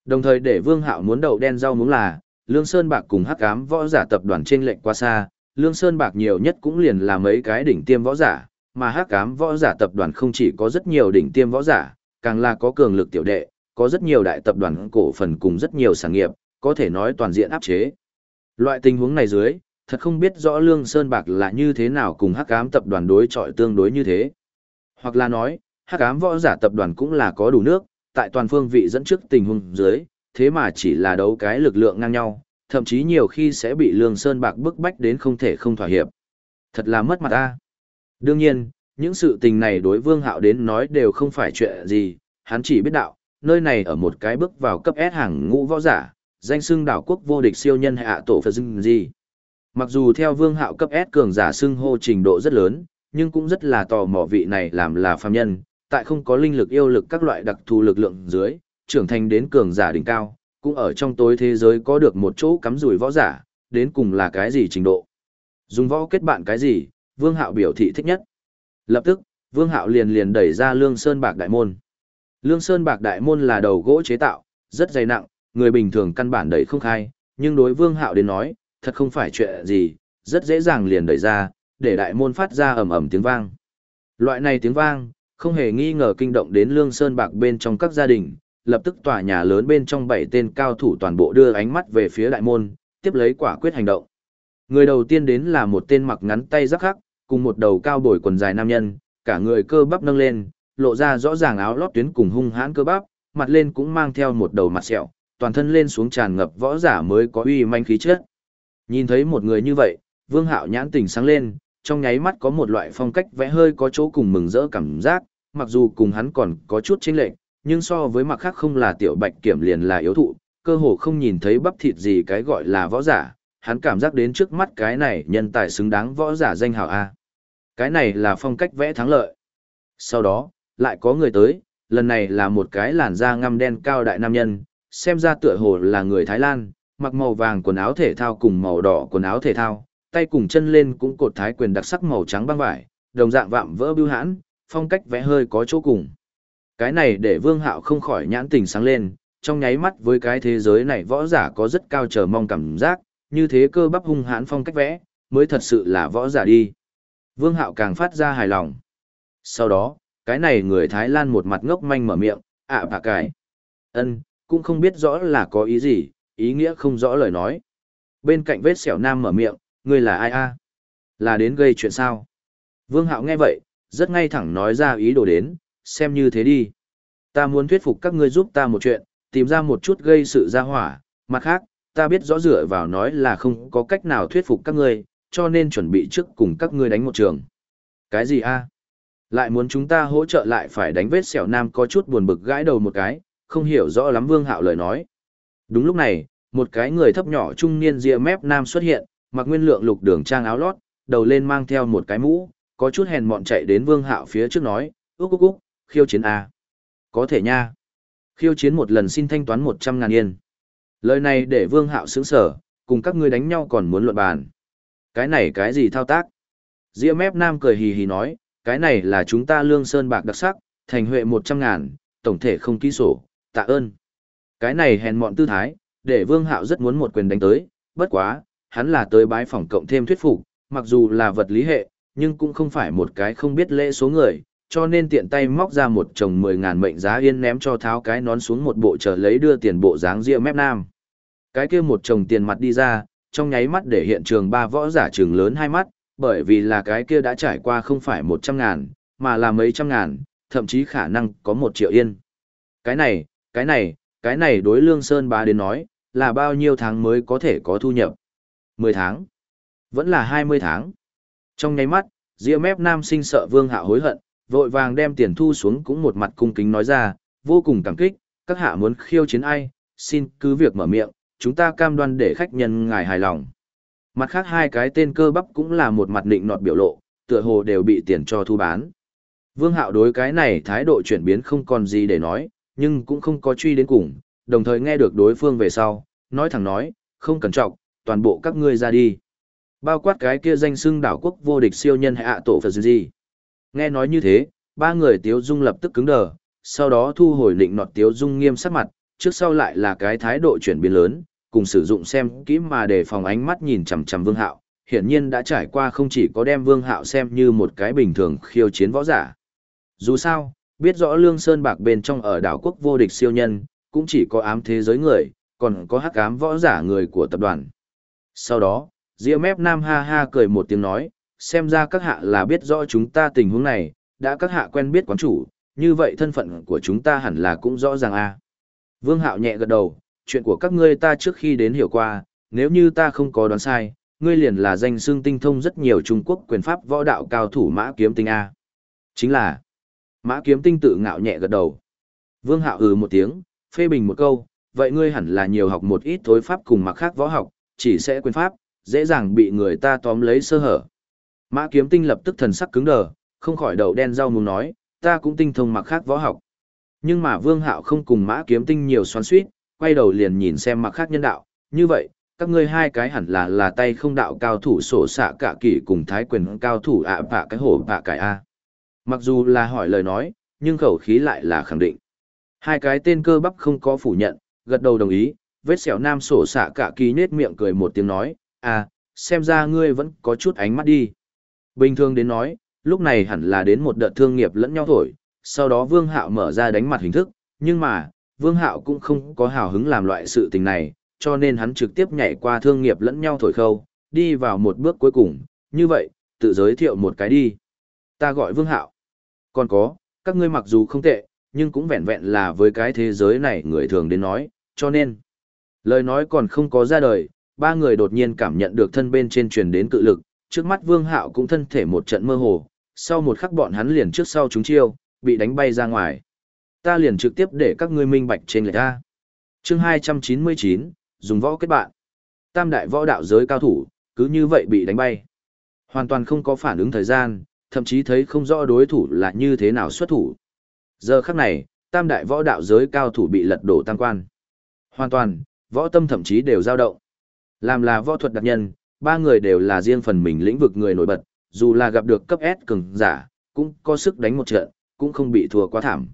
Đồng thời để Vương Hạo muốn đầu đen rau muống là, Lương Sơn Bạc cùng Hắc Ám võ giả tập đoàn trên lệnh quá xa, Lương Sơn Bạc nhiều nhất cũng liền là mấy cái đỉnh tiêm võ giả, mà Hắc Ám võ giả tập đoàn không chỉ có rất nhiều đỉnh tiêm võ giả, càng là có cường lực tiểu đệ, có rất nhiều đại tập đoàn cổ phần cùng rất nhiều sản nghiệp, có thể nói toàn diện áp chế. Loại tình huống này dưới, thật không biết rõ Lương Sơn Bạc là như thế nào cùng Hắc Ám tập đoàn đối chọi tương đối như thế. Hoặc là nói, Hắc Ám võ giả tập đoàn cũng là có đủ nước, tại toàn phương vị dẫn trước tình huống dưới, thế mà chỉ là đấu cái lực lượng ngang nhau, thậm chí nhiều khi sẽ bị Lương Sơn Bạc bức bách đến không thể không thỏa hiệp. Thật là mất mặt ta. Đương nhiên, những sự tình này đối Vương Hạo đến nói đều không phải chuyện gì, hắn chỉ biết đạo, nơi này ở một cái bước vào cấp S hàng ngũ võ giả, danh xưng đảo quốc vô địch siêu nhân hạ tổ phật dưng gì. Mặc dù theo Vương Hạo cấp S cường giả xưng hô trình độ rất lớn, nhưng cũng rất là tò mò vị này làm là phàm nhân, tại không có linh lực yêu lực các loại đặc thù lực lượng dưới, trưởng thành đến cường giả đỉnh cao, cũng ở trong tối thế giới có được một chỗ cắm rủi võ giả, đến cùng là cái gì trình độ. Dùng võ kết bạn cái gì, Vương Hạo biểu thị thích nhất. Lập tức, Vương Hạo liền liền đẩy ra Lương Sơn Bạc Đại Môn. Lương Sơn Bạc Đại Môn là đầu gỗ chế tạo, rất dày nặng, người bình thường căn bản đẩy không khai, nhưng đối Vương Hạo đến nói, thật không phải chuyện gì, rất dễ dàng liền đẩy ra, để đại môn phát ra ầm ầm tiếng vang. Loại này tiếng vang, không hề nghi ngờ kinh động đến Lương Sơn Bạc bên trong các gia đình, lập tức tòa nhà lớn bên trong bảy tên cao thủ toàn bộ đưa ánh mắt về phía đại môn, tiếp lấy quả quyết hành động. Người đầu tiên đến là một tên mặc ngắn tay rắc khắc, cùng một đầu cao bồi quần dài nam nhân, cả người cơ bắp nâng lên, lộ ra rõ ràng áo lót tuyến cùng hung hãn cơ bắp, mặt lên cũng mang theo một đầu mặt sẹo, toàn thân lên xuống tràn ngập võ giả mới có uy manh khí chất. Nhìn thấy một người như vậy, Vương Hạo nhãn tỉnh sáng lên, trong nháy mắt có một loại phong cách vẽ hơi có chỗ cùng mừng rỡ cảm giác, mặc dù cùng hắn còn có chút chênh lệch, nhưng so với mặt khác không là tiểu bạch kiểm liền là yếu thụ, cơ hồ không nhìn thấy bắp thịt gì cái gọi là võ giả, hắn cảm giác đến trước mắt cái này nhân tài xứng đáng võ giả danh hào A. Cái này là phong cách vẽ thắng lợi. Sau đó, lại có người tới, lần này là một cái làn da ngăm đen cao đại nam nhân, xem ra tựa hồ là người Thái Lan, mặc màu vàng quần áo thể thao cùng màu đỏ quần áo thể thao, tay cùng chân lên cũng cột thái quyền đặc sắc màu trắng băng vải, đồng dạng vạm vỡ bưu hãn, phong cách vẽ hơi có chỗ cùng. Cái này để Vương Hạo không khỏi nhãn tình sáng lên, trong nháy mắt với cái thế giới này võ giả có rất cao chờ mong cảm giác, như thế cơ bắp hung hãn phong cách vẽ, mới thật sự là võ giả đi. Vương Hạo càng phát ra hài lòng. Sau đó, cái này người Thái Lan một mặt ngốc manh mở miệng, ạ à, bà cải. ân cũng không biết rõ là có ý gì, ý nghĩa không rõ lời nói. Bên cạnh vết sẹo nam mở miệng, ngươi là ai a? Là đến gây chuyện sao? Vương Hạo nghe vậy, rất ngay thẳng nói ra ý đồ đến, xem như thế đi. Ta muốn thuyết phục các ngươi giúp ta một chuyện, tìm ra một chút gây sự ra hỏa, mặt khác, ta biết rõ dựa vào nói là không có cách nào thuyết phục các ngươi, cho nên chuẩn bị trước cùng các ngươi đánh một trường. Cái gì a? Lại muốn chúng ta hỗ trợ lại phải đánh vết sẹo nam có chút buồn bực gãi đầu một cái, không hiểu rõ lắm Vương Hạo lời nói. Đúng lúc này, một cái người thấp nhỏ trung niên ria mép nam xuất hiện, mặc nguyên lượng lục đường trang áo lót, đầu lên mang theo một cái mũ, có chút hèn mọn chạy đến Vương Hạo phía trước nói, "Úc úc úc, khiêu chiến a." "Có thể nha." Khiêu chiến một lần xin thanh toán một trăm ngàn yên. Lời này để Vương Hạo sững sở, cùng các ngươi đánh nhau còn muốn luận bàn. Cái này cái gì thao tác? Ria mép nam cười hì hì nói, cái này là chúng ta lương sơn bạc đặc sắc, thành huệ một trăm ngàn, tổng thể không ký sổ, tạ ơn. Cái này hèn mọn tư thái, để Vương Hạo rất muốn một quyền đánh tới, bất quá, hắn là tới bái phỏng cộng thêm thuyết phục, mặc dù là vật lý hệ, nhưng cũng không phải một cái không biết lễ số người, cho nên tiện tay móc ra một chồng mười ngàn mệnh giá yên ném cho tháo cái nón xuống một bộ trở lấy đưa tiền bộ dáng ria mép nam. Cái kia một chồng tiền mặt đi ra, trong nháy mắt để hiện trường ba võ giả trường lớn hai mắt, bởi vì là cái kia đã trải qua không phải 100 ngàn, mà là mấy trăm ngàn, thậm chí khả năng có một triệu yên. Cái này, cái này, cái này đối lương sơn bá đến nói, là bao nhiêu tháng mới có thể có thu nhập? 10 tháng? Vẫn là 20 tháng? Trong nháy mắt, ria mép nam sinh sợ vương hạ hối hận, vội vàng đem tiền thu xuống cũng một mặt cung kính nói ra, vô cùng cảm kích, các hạ muốn khiêu chiến ai, xin cứ việc mở miệng, chúng ta cam đoan để khách nhân ngài hài lòng. Mặt khác hai cái tên cơ bắp cũng là một mặt định nọt biểu lộ, tựa hồ đều bị tiền cho thu bán. Vương Hạo đối cái này thái độ chuyển biến không còn gì để nói, nhưng cũng không có truy đến cùng, đồng thời nghe được đối phương về sau, nói thẳng nói, không cần trọng, toàn bộ các ngươi ra đi. Bao quát cái kia danh xưng đảo quốc vô địch siêu nhân hạ tổ Phật gì. Nghe nói như thế, ba người Tiếu Dung lập tức cứng đờ, sau đó thu hồi định nọt Tiếu Dung nghiêm sắc mặt, trước sau lại là cái thái độ chuyển biến lớn, cùng sử dụng xem kỹ mà để phòng ánh mắt nhìn chằm chằm Vương Hạo, hiển nhiên đã trải qua không chỉ có đem Vương Hạo xem như một cái bình thường khiêu chiến võ giả. Dù sao, biết rõ Lương Sơn Bạc bên trong ở đảo quốc vô địch siêu nhân, cũng chỉ có ám thế giới người, còn có hắc ám võ giả người của tập đoàn. Sau đó, Diệp mép Nam ha ha cười một tiếng nói, xem ra các hạ là biết rõ chúng ta tình huống này, đã các hạ quen biết quán chủ, như vậy thân phận của chúng ta hẳn là cũng rõ ràng a. Vương Hạo nhẹ gật đầu, chuyện của các ngươi ta trước khi đến hiểu qua, nếu như ta không có đoán sai, ngươi liền là danh xương tinh thông rất nhiều Trung Quốc quyền pháp võ đạo cao thủ Mã Kiếm Tinh A. Chính là, Mã Kiếm Tinh tự ngạo nhẹ gật đầu. Vương Hạo ừ một tiếng, phê bình một câu, vậy ngươi hẳn là nhiều học một ít thối pháp cùng mặc khác võ học, chỉ sẽ quyền pháp, dễ dàng bị người ta tóm lấy sơ hở. Mã Kiếm Tinh lập tức thần sắc cứng đờ, không khỏi đầu đen rau muốn nói, ta cũng tinh thông mặc khác võ học. Nhưng mà Vương Hạo không cùng Mã Kiếm Tinh nhiều xoắn xuýt, quay đầu liền nhìn xem mặc khác nhân đạo, như vậy, các ngươi hai cái hẳn là là tay không đạo cao thủ sổ xạ cả kỷ cùng thái quyền cao thủ ạ à cái hổ vạ cải a. Mặc dù là hỏi lời nói, nhưng khẩu khí lại là khẳng định. Hai cái tên cơ bắp không có phủ nhận, gật đầu đồng ý, vết sẹo nam sổ xạ cả kỳ nết miệng cười một tiếng nói, à, xem ra ngươi vẫn có chút ánh mắt đi. Bình thường đến nói, lúc này hẳn là đến một đợt thương nghiệp lẫn nhau thổi, sau đó Vương Hạo mở ra đánh mặt hình thức, nhưng mà, Vương Hạo cũng không có hào hứng làm loại sự tình này, cho nên hắn trực tiếp nhảy qua thương nghiệp lẫn nhau thổi khâu, đi vào một bước cuối cùng, như vậy, tự giới thiệu một cái đi. Ta gọi Vương Hạo. Còn có, các ngươi mặc dù không tệ, nhưng cũng vẹn vẹn là với cái thế giới này người thường đến nói, cho nên. Lời nói còn không có ra đời, ba người đột nhiên cảm nhận được thân bên trên truyền đến cự lực, trước mắt Vương Hạo cũng thân thể một trận mơ hồ, sau một khắc bọn hắn liền trước sau chúng chiêu, bị đánh bay ra ngoài. Ta liền trực tiếp để các ngươi minh bạch trên lệch ta. Chương 299, dùng võ kết bạn. Tam đại võ đạo giới cao thủ, cứ như vậy bị đánh bay. Hoàn toàn không có phản ứng thời gian, thậm chí thấy không rõ đối thủ là như thế nào xuất thủ. Giờ khắc này, tam đại võ đạo giới cao thủ bị lật đổ tam quan. Hoàn toàn, võ tâm thậm chí đều dao động. Làm là võ thuật đặc nhân, ba người đều là riêng phần mình lĩnh vực người nổi bật, dù là gặp được cấp S cường giả, cũng có sức đánh một trận, cũng không bị thua quá thảm.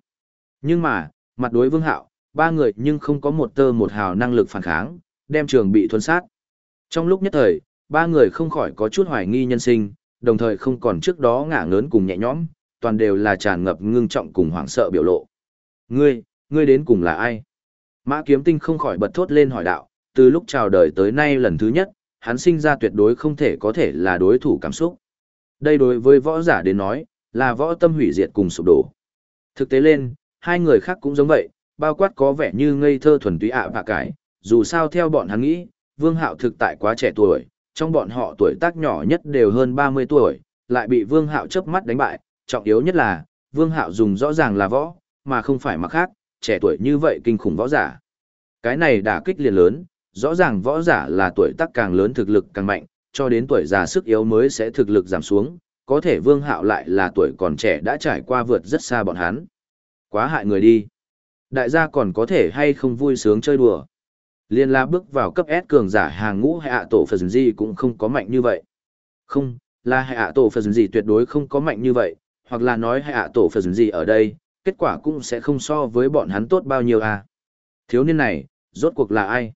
Nhưng mà, mặt đối vương hạo, ba người nhưng không có một tơ một hào năng lực phản kháng, đem trường bị thuần sát. Trong lúc nhất thời, ba người không khỏi có chút hoài nghi nhân sinh, đồng thời không còn trước đó ngả ngớn cùng nhẹ nhõm, toàn đều là tràn ngập ngưng trọng cùng hoảng sợ biểu lộ. Ngươi, ngươi đến cùng là ai? Mã kiếm tinh không khỏi bật thốt lên hỏi đạo, từ lúc chào đời tới nay lần thứ nhất, hắn sinh ra tuyệt đối không thể có thể là đối thủ cảm xúc. Đây đối với võ giả đến nói, là võ tâm hủy diệt cùng sụp đổ. Thực tế lên, hai người khác cũng giống vậy, bao quát có vẻ như ngây thơ thuần túy ạ và cái, dù sao theo bọn hắn nghĩ, Vương Hạo thực tại quá trẻ tuổi, trong bọn họ tuổi tác nhỏ nhất đều hơn 30 tuổi, lại bị Vương Hạo chớp mắt đánh bại, trọng yếu nhất là, Vương Hạo dùng rõ ràng là võ, mà không phải mặc khác, trẻ tuổi như vậy kinh khủng võ giả. Cái này đả kích liền lớn, rõ ràng võ giả là tuổi tác càng lớn thực lực càng mạnh, cho đến tuổi già sức yếu mới sẽ thực lực giảm xuống, có thể Vương Hạo lại là tuổi còn trẻ đã trải qua vượt rất xa bọn hắn. Quá hại người đi. Đại gia còn có thể hay không vui sướng chơi đùa. Liên la bước vào cấp S cường giả hàng ngũ hạ tổ phần gì cũng không có mạnh như vậy. Không, là hạ tổ phần gì tuyệt đối không có mạnh như vậy, hoặc là nói hạ tổ phần gì ở đây, kết quả cũng sẽ không so với bọn hắn tốt bao nhiêu à. Thiếu niên này, rốt cuộc là ai?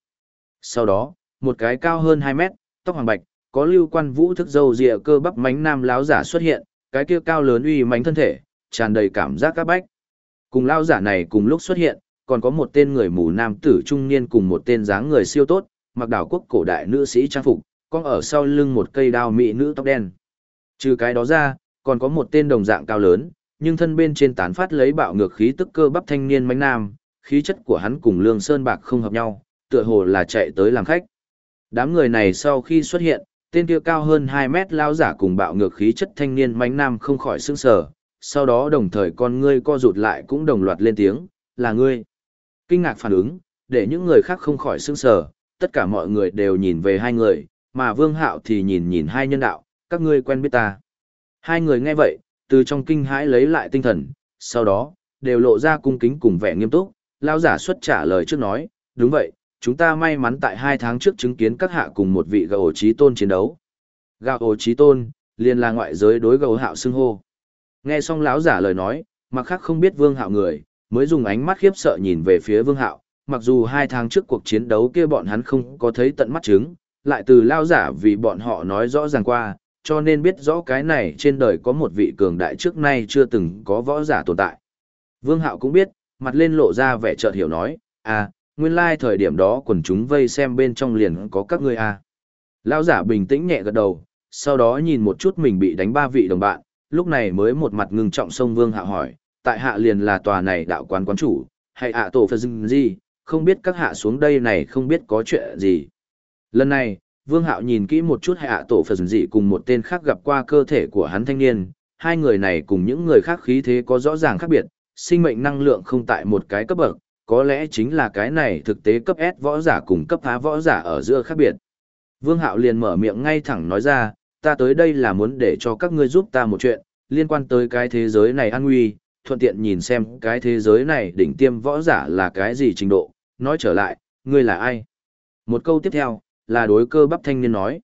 Sau đó, một cái cao hơn 2 mét, tóc hoàng bạch, có lưu quan vũ thức dâu rịa cơ bắp mánh nam láo giả xuất hiện, cái kia cao lớn uy mánh thân thể, tràn đầy cảm giác các bách. Cùng lao giả này cùng lúc xuất hiện, còn có một tên người mù nam tử trung niên cùng một tên dáng người siêu tốt, mặc đảo quốc cổ đại nữ sĩ trang phục, con ở sau lưng một cây đao mỹ nữ tóc đen. Trừ cái đó ra, còn có một tên đồng dạng cao lớn, nhưng thân bên trên tán phát lấy bạo ngược khí tức cơ bắp thanh niên mánh nam, khí chất của hắn cùng lương sơn bạc không hợp nhau, tựa hồ là chạy tới làm khách. Đám người này sau khi xuất hiện, tên kia cao hơn 2 mét lao giả cùng bạo ngược khí chất thanh niên mánh nam không khỏi sững sờ, sau đó đồng thời con ngươi co rụt lại cũng đồng loạt lên tiếng, là ngươi. Kinh ngạc phản ứng, để những người khác không khỏi sững sờ, tất cả mọi người đều nhìn về hai người, mà Vương Hạo thì nhìn nhìn hai nhân đạo, các ngươi quen biết ta. Hai người nghe vậy, từ trong kinh hãi lấy lại tinh thần, sau đó, đều lộ ra cung kính cùng vẻ nghiêm túc, lao giả xuất trả lời trước nói, đúng vậy, chúng ta may mắn tại hai tháng trước chứng kiến các hạ cùng một vị gầu trí tôn chiến đấu. Gạo ổ trí tôn, liền là ngoại giới đối gầu hạo xưng hô. Nghe xong lão giả lời nói, mặc khác không biết vương hạo người, mới dùng ánh mắt khiếp sợ nhìn về phía vương hạo, mặc dù hai tháng trước cuộc chiến đấu kia bọn hắn không có thấy tận mắt chứng, lại từ lao giả vì bọn họ nói rõ ràng qua, cho nên biết rõ cái này trên đời có một vị cường đại trước nay chưa từng có võ giả tồn tại. Vương Hạo cũng biết, mặt lên lộ ra vẻ chợt hiểu nói, à, nguyên lai thời điểm đó quần chúng vây xem bên trong liền có các ngươi à. Lão giả bình tĩnh nhẹ gật đầu, sau đó nhìn một chút mình bị đánh ba vị đồng bạn, lúc này mới một mặt ngưng trọng sông Vương hạ hỏi, tại hạ liền là tòa này đạo quán quán chủ, hay ạ tổ phật dưng gì, không biết các hạ xuống đây này không biết có chuyện gì. Lần này, Vương Hạo nhìn kỹ một chút hạ tổ phật dị cùng một tên khác gặp qua cơ thể của hắn thanh niên, hai người này cùng những người khác khí thế có rõ ràng khác biệt, sinh mệnh năng lượng không tại một cái cấp bậc, có lẽ chính là cái này thực tế cấp S võ giả cùng cấp phá võ giả ở giữa khác biệt. Vương Hạo liền mở miệng ngay thẳng nói ra, ta tới đây là muốn để cho các ngươi giúp ta một chuyện, liên quan tới cái thế giới này an nguy, thuận tiện nhìn xem cái thế giới này đỉnh tiêm võ giả là cái gì trình độ, nói trở lại, ngươi là ai? Một câu tiếp theo, là đối cơ bắp thanh niên nói.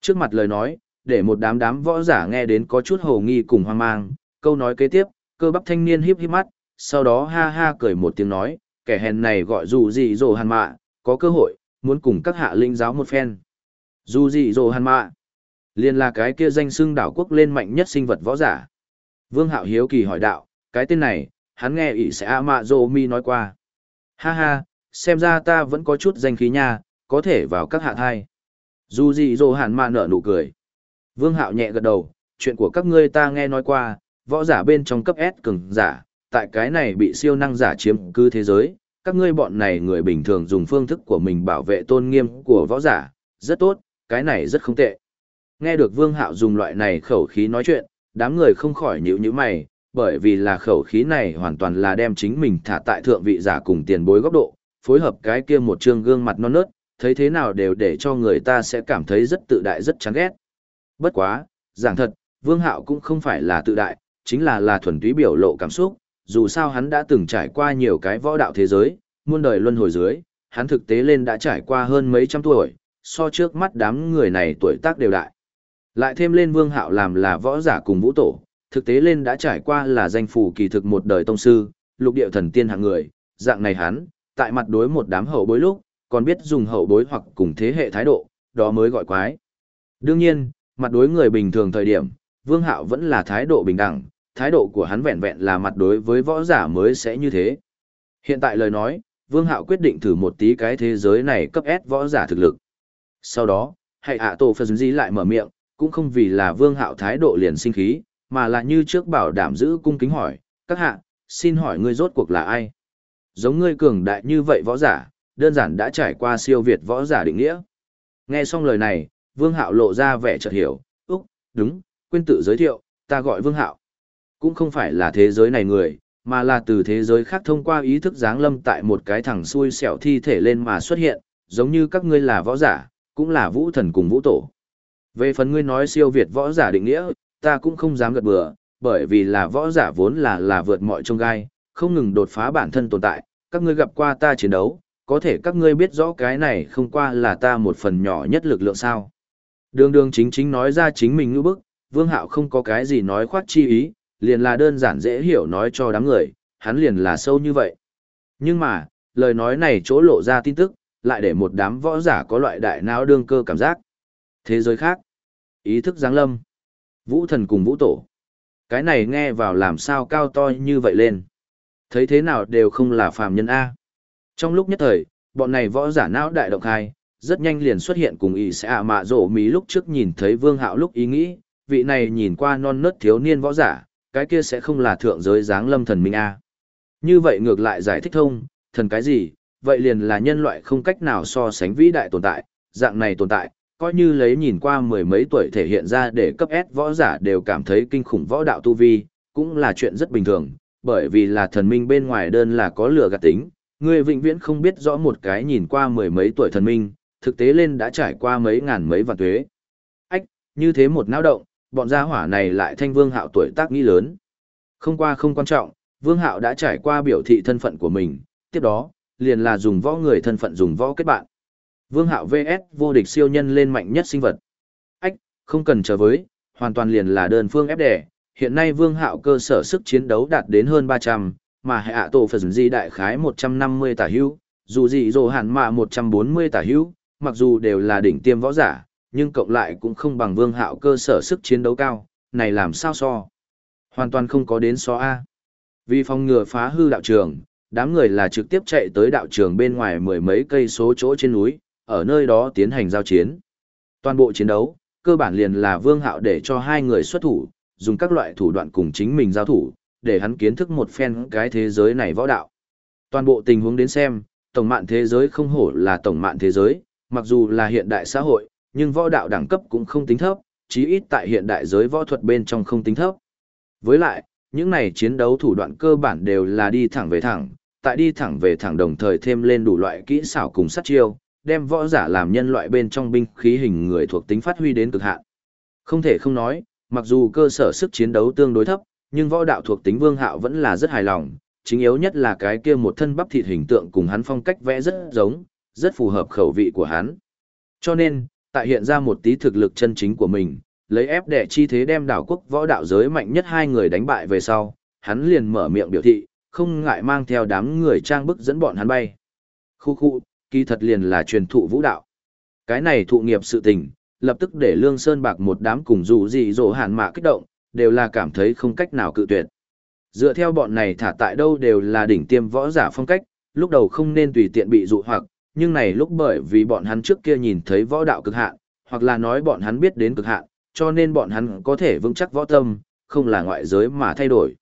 Trước mặt lời nói, để một đám đám võ giả nghe đến có chút hồ nghi cùng hoang mang, câu nói kế tiếp, cơ bắp thanh niên híp híp mắt, sau đó ha ha cười một tiếng nói, kẻ hèn này gọi dù gì dồ hàn mạ, có cơ hội, muốn cùng các hạ linh giáo một phen. Dù gì dồ hàn mạ, liền là cái kia danh xưng đảo quốc lên mạnh nhất sinh vật võ giả. Vương Hạo Hiếu Kỳ hỏi đạo, cái tên này, hắn nghe ỷ sẽ A Mạ Dô Mi nói qua. Ha ha, xem ra ta vẫn có chút danh khí nha, có thể vào các hạ thai. Dù gì dồ hàn mạ nở nụ cười. Vương Hạo nhẹ gật đầu, chuyện của các ngươi ta nghe nói qua, võ giả bên trong cấp S cường giả, tại cái này bị siêu năng giả chiếm cứ thế giới, các ngươi bọn này người bình thường dùng phương thức của mình bảo vệ tôn nghiêm của võ giả, rất tốt, cái này rất không tệ. Nghe được Vương Hạo dùng loại này khẩu khí nói chuyện, đám người không khỏi nhíu nhíu mày, bởi vì là khẩu khí này hoàn toàn là đem chính mình thả tại thượng vị giả cùng tiền bối góc độ, phối hợp cái kia một trương gương mặt non nớt, thấy thế nào đều để cho người ta sẽ cảm thấy rất tự đại rất chán ghét. Bất quá, giảng thật, Vương Hạo cũng không phải là tự đại, chính là là thuần túy biểu lộ cảm xúc, dù sao hắn đã từng trải qua nhiều cái võ đạo thế giới, muôn đời luân hồi dưới, hắn thực tế lên đã trải qua hơn mấy trăm tuổi, so trước mắt đám người này tuổi tác đều đại. Lại thêm lên Vương Hạo làm là võ giả cùng vũ tổ, thực tế lên đã trải qua là danh phủ kỳ thực một đời tông sư, lục địa thần tiên hạng người, dạng này hắn, tại mặt đối một đám hậu bối lúc, còn biết dùng hậu bối hoặc cùng thế hệ thái độ, đó mới gọi quái. Đương nhiên, mặt đối người bình thường thời điểm, Vương Hạo vẫn là thái độ bình đẳng, thái độ của hắn vẹn vẹn là mặt đối với võ giả mới sẽ như thế. Hiện tại lời nói, Vương Hạo quyết định thử một tí cái thế giới này cấp S võ giả thực lực. Sau đó, hãy ạ tổ phần gì lại mở miệng, cũng không vì là Vương Hạo thái độ liền sinh khí, mà là như trước bảo đảm giữ cung kính hỏi, các hạ, xin hỏi ngươi rốt cuộc là ai? Giống ngươi cường đại như vậy võ giả, đơn giản đã trải qua siêu việt võ giả định nghĩa. Nghe xong lời này, Vương Hạo lộ ra vẻ chợt hiểu, úc, đúng, quên tự giới thiệu, ta gọi Vương Hạo. Cũng không phải là thế giới này người, mà là từ thế giới khác thông qua ý thức giáng lâm tại một cái thằng xui xẻo thi thể lên mà xuất hiện, giống như các ngươi là võ giả, cũng là vũ thần cùng vũ tổ. Về phần ngươi nói siêu việt võ giả định nghĩa, ta cũng không dám gật bừa, bởi vì là võ giả vốn là là vượt mọi trông gai, không ngừng đột phá bản thân tồn tại, các ngươi gặp qua ta chiến đấu, có thể các ngươi biết rõ cái này không qua là ta một phần nhỏ nhất lực lượng sao. Đường đường chính chính nói ra chính mình ngư bức, vương hạo không có cái gì nói khoát chi ý, liền là đơn giản dễ hiểu nói cho đám người, hắn liền là sâu như vậy. Nhưng mà, lời nói này chỗ lộ ra tin tức, lại để một đám võ giả có loại đại não đương cơ cảm giác. Thế giới khác, ý thức giáng lâm, vũ thần cùng vũ tổ. Cái này nghe vào làm sao cao to như vậy lên. Thấy thế nào đều không là phàm nhân A. Trong lúc nhất thời, bọn này võ giả não đại động khai, rất nhanh liền xuất hiện cùng ý sẽ ạ mạ rổ mí lúc trước nhìn thấy vương hạo lúc ý nghĩ, vị này nhìn qua non nớt thiếu niên võ giả, cái kia sẽ không là thượng giới dáng lâm thần minh A. Như vậy ngược lại giải thích thông, thần cái gì, vậy liền là nhân loại không cách nào so sánh vĩ đại tồn tại, dạng này tồn tại, coi như lấy nhìn qua mười mấy tuổi thể hiện ra để cấp S võ giả đều cảm thấy kinh khủng võ đạo tu vi, cũng là chuyện rất bình thường, bởi vì là thần minh bên ngoài đơn là có lửa gạt tính, Người vĩnh viễn không biết rõ một cái nhìn qua mười mấy tuổi thần minh, thực tế lên đã trải qua mấy ngàn mấy vạn tuế. Ách, như thế một náo động, bọn gia hỏa này lại thanh vương hạo tuổi tác nghĩ lớn. Không qua không quan trọng, vương hạo đã trải qua biểu thị thân phận của mình, tiếp đó, liền là dùng võ người thân phận dùng võ kết bạn. Vương hạo VS vô địch siêu nhân lên mạnh nhất sinh vật. Ách, không cần chờ với, hoàn toàn liền là đơn phương ép đẻ. Hiện nay Vương Hạo cơ sở sức chiến đấu đạt đến hơn 300, mà hệ tổ phần di đại khái 150 tả hữu, dù gì dồ hẳn mà 140 tả hữu, mặc dù đều là đỉnh tiêm võ giả, nhưng cộng lại cũng không bằng Vương Hạo cơ sở sức chiến đấu cao, này làm sao so? Hoàn toàn không có đến so A. Vì phòng ngừa phá hư đạo trường, đám người là trực tiếp chạy tới đạo trường bên ngoài mười mấy cây số chỗ trên núi, ở nơi đó tiến hành giao chiến. Toàn bộ chiến đấu, cơ bản liền là Vương Hạo để cho hai người xuất thủ, dùng các loại thủ đoạn cùng chính mình giao thủ, để hắn kiến thức một phen cái thế giới này võ đạo. Toàn bộ tình huống đến xem, tổng mạng thế giới không hổ là tổng mạng thế giới, mặc dù là hiện đại xã hội, nhưng võ đạo đẳng cấp cũng không tính thấp, chí ít tại hiện đại giới võ thuật bên trong không tính thấp. Với lại, những này chiến đấu thủ đoạn cơ bản đều là đi thẳng về thẳng, tại đi thẳng về thẳng đồng thời thêm lên đủ loại kỹ xảo cùng sát chiêu, đem võ giả làm nhân loại bên trong binh khí hình người thuộc tính phát huy đến cực hạn. Không thể không nói, mặc dù cơ sở sức chiến đấu tương đối thấp, nhưng võ đạo thuộc tính Vương Hạo vẫn là rất hài lòng, chính yếu nhất là cái kia một thân bắp thịt hình tượng cùng hắn phong cách vẽ rất giống, rất phù hợp khẩu vị của hắn. Cho nên, tại hiện ra một tí thực lực chân chính của mình, lấy ép để chi thế đem đảo quốc võ đạo giới mạnh nhất hai người đánh bại về sau, hắn liền mở miệng biểu thị, không ngại mang theo đám người trang bức dẫn bọn hắn bay. Khu khu, kỳ thật liền là truyền thụ vũ đạo. Cái này thụ nghiệp sự tình, lập tức để Lương Sơn Bạc một đám cùng dù gì dỗ hàn mạ kích động, đều là cảm thấy không cách nào cự tuyệt. Dựa theo bọn này thả tại đâu đều là đỉnh tiêm võ giả phong cách, lúc đầu không nên tùy tiện bị dụ hoặc, nhưng này lúc bởi vì bọn hắn trước kia nhìn thấy võ đạo cực hạn, hoặc là nói bọn hắn biết đến cực hạn, cho nên bọn hắn có thể vững chắc võ tâm, không là ngoại giới mà thay đổi.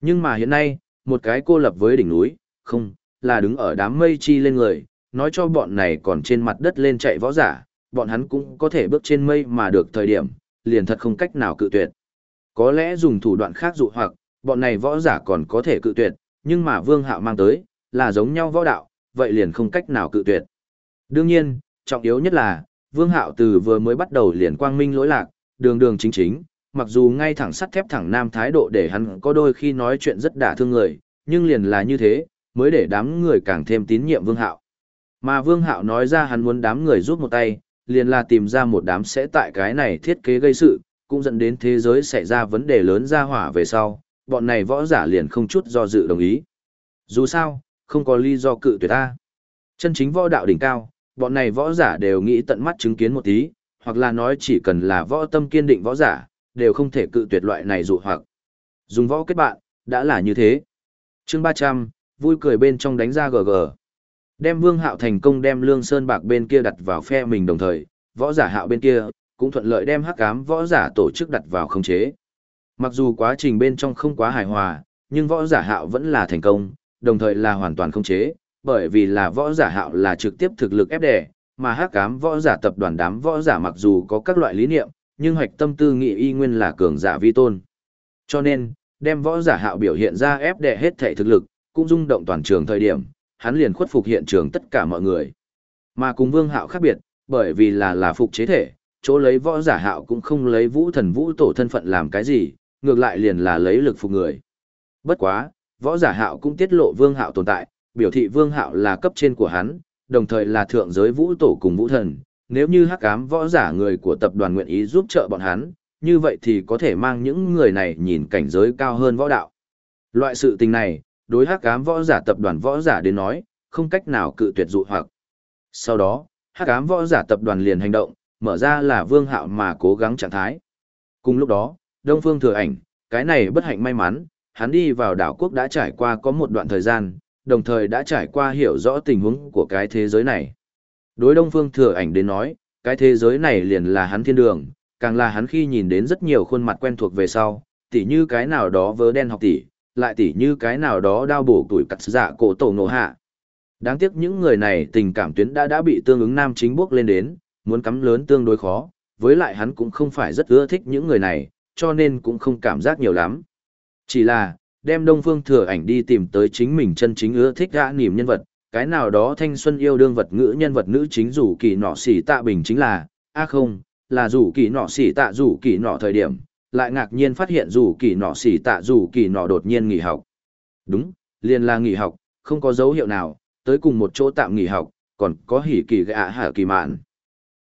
Nhưng mà hiện nay, một cái cô lập với đỉnh núi, không, là đứng ở đám mây chi lên người, nói cho bọn này còn trên mặt đất lên chạy võ giả, bọn hắn cũng có thể bước trên mây mà được thời điểm, liền thật không cách nào cự tuyệt. Có lẽ dùng thủ đoạn khác dụ hoặc, bọn này võ giả còn có thể cự tuyệt, nhưng mà Vương Hạo mang tới, là giống nhau võ đạo, vậy liền không cách nào cự tuyệt. Đương nhiên, trọng yếu nhất là, Vương Hạo từ vừa mới bắt đầu liền quang minh lỗi lạc, đường đường chính chính, mặc dù ngay thẳng sắt thép thẳng nam thái độ để hắn có đôi khi nói chuyện rất đả thương người, nhưng liền là như thế, mới để đám người càng thêm tín nhiệm Vương Hạo. Mà Vương Hạo nói ra hắn muốn đám người giúp một tay, liền là tìm ra một đám sẽ tại cái này thiết kế gây sự, cũng dẫn đến thế giới xảy ra vấn đề lớn ra hỏa về sau, bọn này võ giả liền không chút do dự đồng ý. Dù sao, không có lý do cự tuyệt ta. Chân chính võ đạo đỉnh cao, bọn này võ giả đều nghĩ tận mắt chứng kiến một tí, hoặc là nói chỉ cần là võ tâm kiên định võ giả, đều không thể cự tuyệt loại này dụ hoặc. Dùng võ kết bạn, đã là như thế. chương 300, vui cười bên trong đánh ra GG. Đem Vương Hạo thành công đem Lương Sơn Bạc bên kia đặt vào phe mình đồng thời, võ giả Hạo bên kia cũng thuận lợi đem hắc ám võ giả tổ chức đặt vào khống chế. Mặc dù quá trình bên trong không quá hài hòa, nhưng võ giả Hạo vẫn là thành công, đồng thời là hoàn toàn không chế, bởi vì là võ giả Hạo là trực tiếp thực lực ép đè, mà hắc ám võ giả tập đoàn đám võ giả mặc dù có các loại lý niệm, nhưng hoạch tâm tư nghị y nguyên là cường giả vi tôn. Cho nên, đem võ giả Hạo biểu hiện ra ép đè hết thể thực lực, cũng rung động toàn trường thời điểm, hắn liền khuất phục hiện trường tất cả mọi người. Mà cùng Vương Hạo khác biệt, bởi vì là là phục chế thể, chỗ lấy võ giả Hạo cũng không lấy vũ thần vũ tổ thân phận làm cái gì, ngược lại liền là lấy lực phục người. Bất quá, võ giả Hạo cũng tiết lộ Vương Hạo tồn tại, biểu thị Vương Hạo là cấp trên của hắn, đồng thời là thượng giới vũ tổ cùng vũ thần. Nếu như hắc ám võ giả người của tập đoàn nguyện ý giúp trợ bọn hắn, như vậy thì có thể mang những người này nhìn cảnh giới cao hơn võ đạo. Loại sự tình này, đối hắc ám võ giả tập đoàn võ giả đến nói, không cách nào cự tuyệt dụ hoặc. Sau đó, hắc ám võ giả tập đoàn liền hành động, mở ra là vương hạo mà cố gắng trạng thái. Cùng lúc đó, Đông Phương thừa ảnh, cái này bất hạnh may mắn, hắn đi vào đảo quốc đã trải qua có một đoạn thời gian, đồng thời đã trải qua hiểu rõ tình huống của cái thế giới này. Đối Đông Phương thừa ảnh đến nói, cái thế giới này liền là hắn thiên đường, càng là hắn khi nhìn đến rất nhiều khuôn mặt quen thuộc về sau, tỉ như cái nào đó vớ đen học tỷ, lại tỉ như cái nào đó đau bổ tuổi cắt dạ cổ tổ nổ hạ. Đáng tiếc những người này tình cảm tuyến đã đã bị tương ứng nam chính bước lên đến, muốn cắm lớn tương đối khó, với lại hắn cũng không phải rất ưa thích những người này, cho nên cũng không cảm giác nhiều lắm. Chỉ là, đem Đông Phương Thừa ảnh đi tìm tới chính mình chân chính ưa thích gã niềm nhân vật, cái nào đó thanh xuân yêu đương vật ngữ nhân vật nữ chính rủ kỳ nọ xỉ tạ bình chính là, a không, là rủ kỳ nọ xỉ tạ rủ kỳ nọ thời điểm, lại ngạc nhiên phát hiện rủ kỳ nọ xỉ tạ rủ kỳ nọ đột nhiên nghỉ học. Đúng, liền là nghỉ học, không có dấu hiệu nào, tới cùng một chỗ tạm nghỉ học, còn có hỉ kỳ gạ hạ kỳ mạn.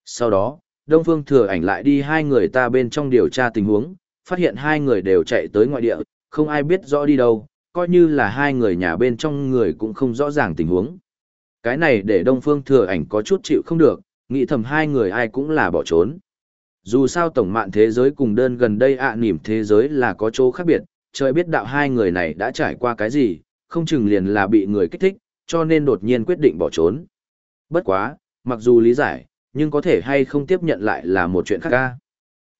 Sau đó, Đông Phương Thừa Ảnh lại đi hai người ta bên trong điều tra tình huống, phát hiện hai người đều chạy tới ngoại địa, không ai biết rõ đi đâu, coi như là hai người nhà bên trong người cũng không rõ ràng tình huống. Cái này để Đông Phương Thừa Ảnh có chút chịu không được, nghĩ thầm hai người ai cũng là bỏ trốn. Dù sao tổng mạng thế giới cùng đơn gần đây ạ à, nỉm thế giới là có chỗ khác biệt, trời biết đạo hai người này đã trải qua cái gì, không chừng liền là bị người kích thích, cho nên đột nhiên quyết định bỏ trốn. Bất quá, mặc dù lý giải, nhưng có thể hay không tiếp nhận lại là một chuyện khác ca.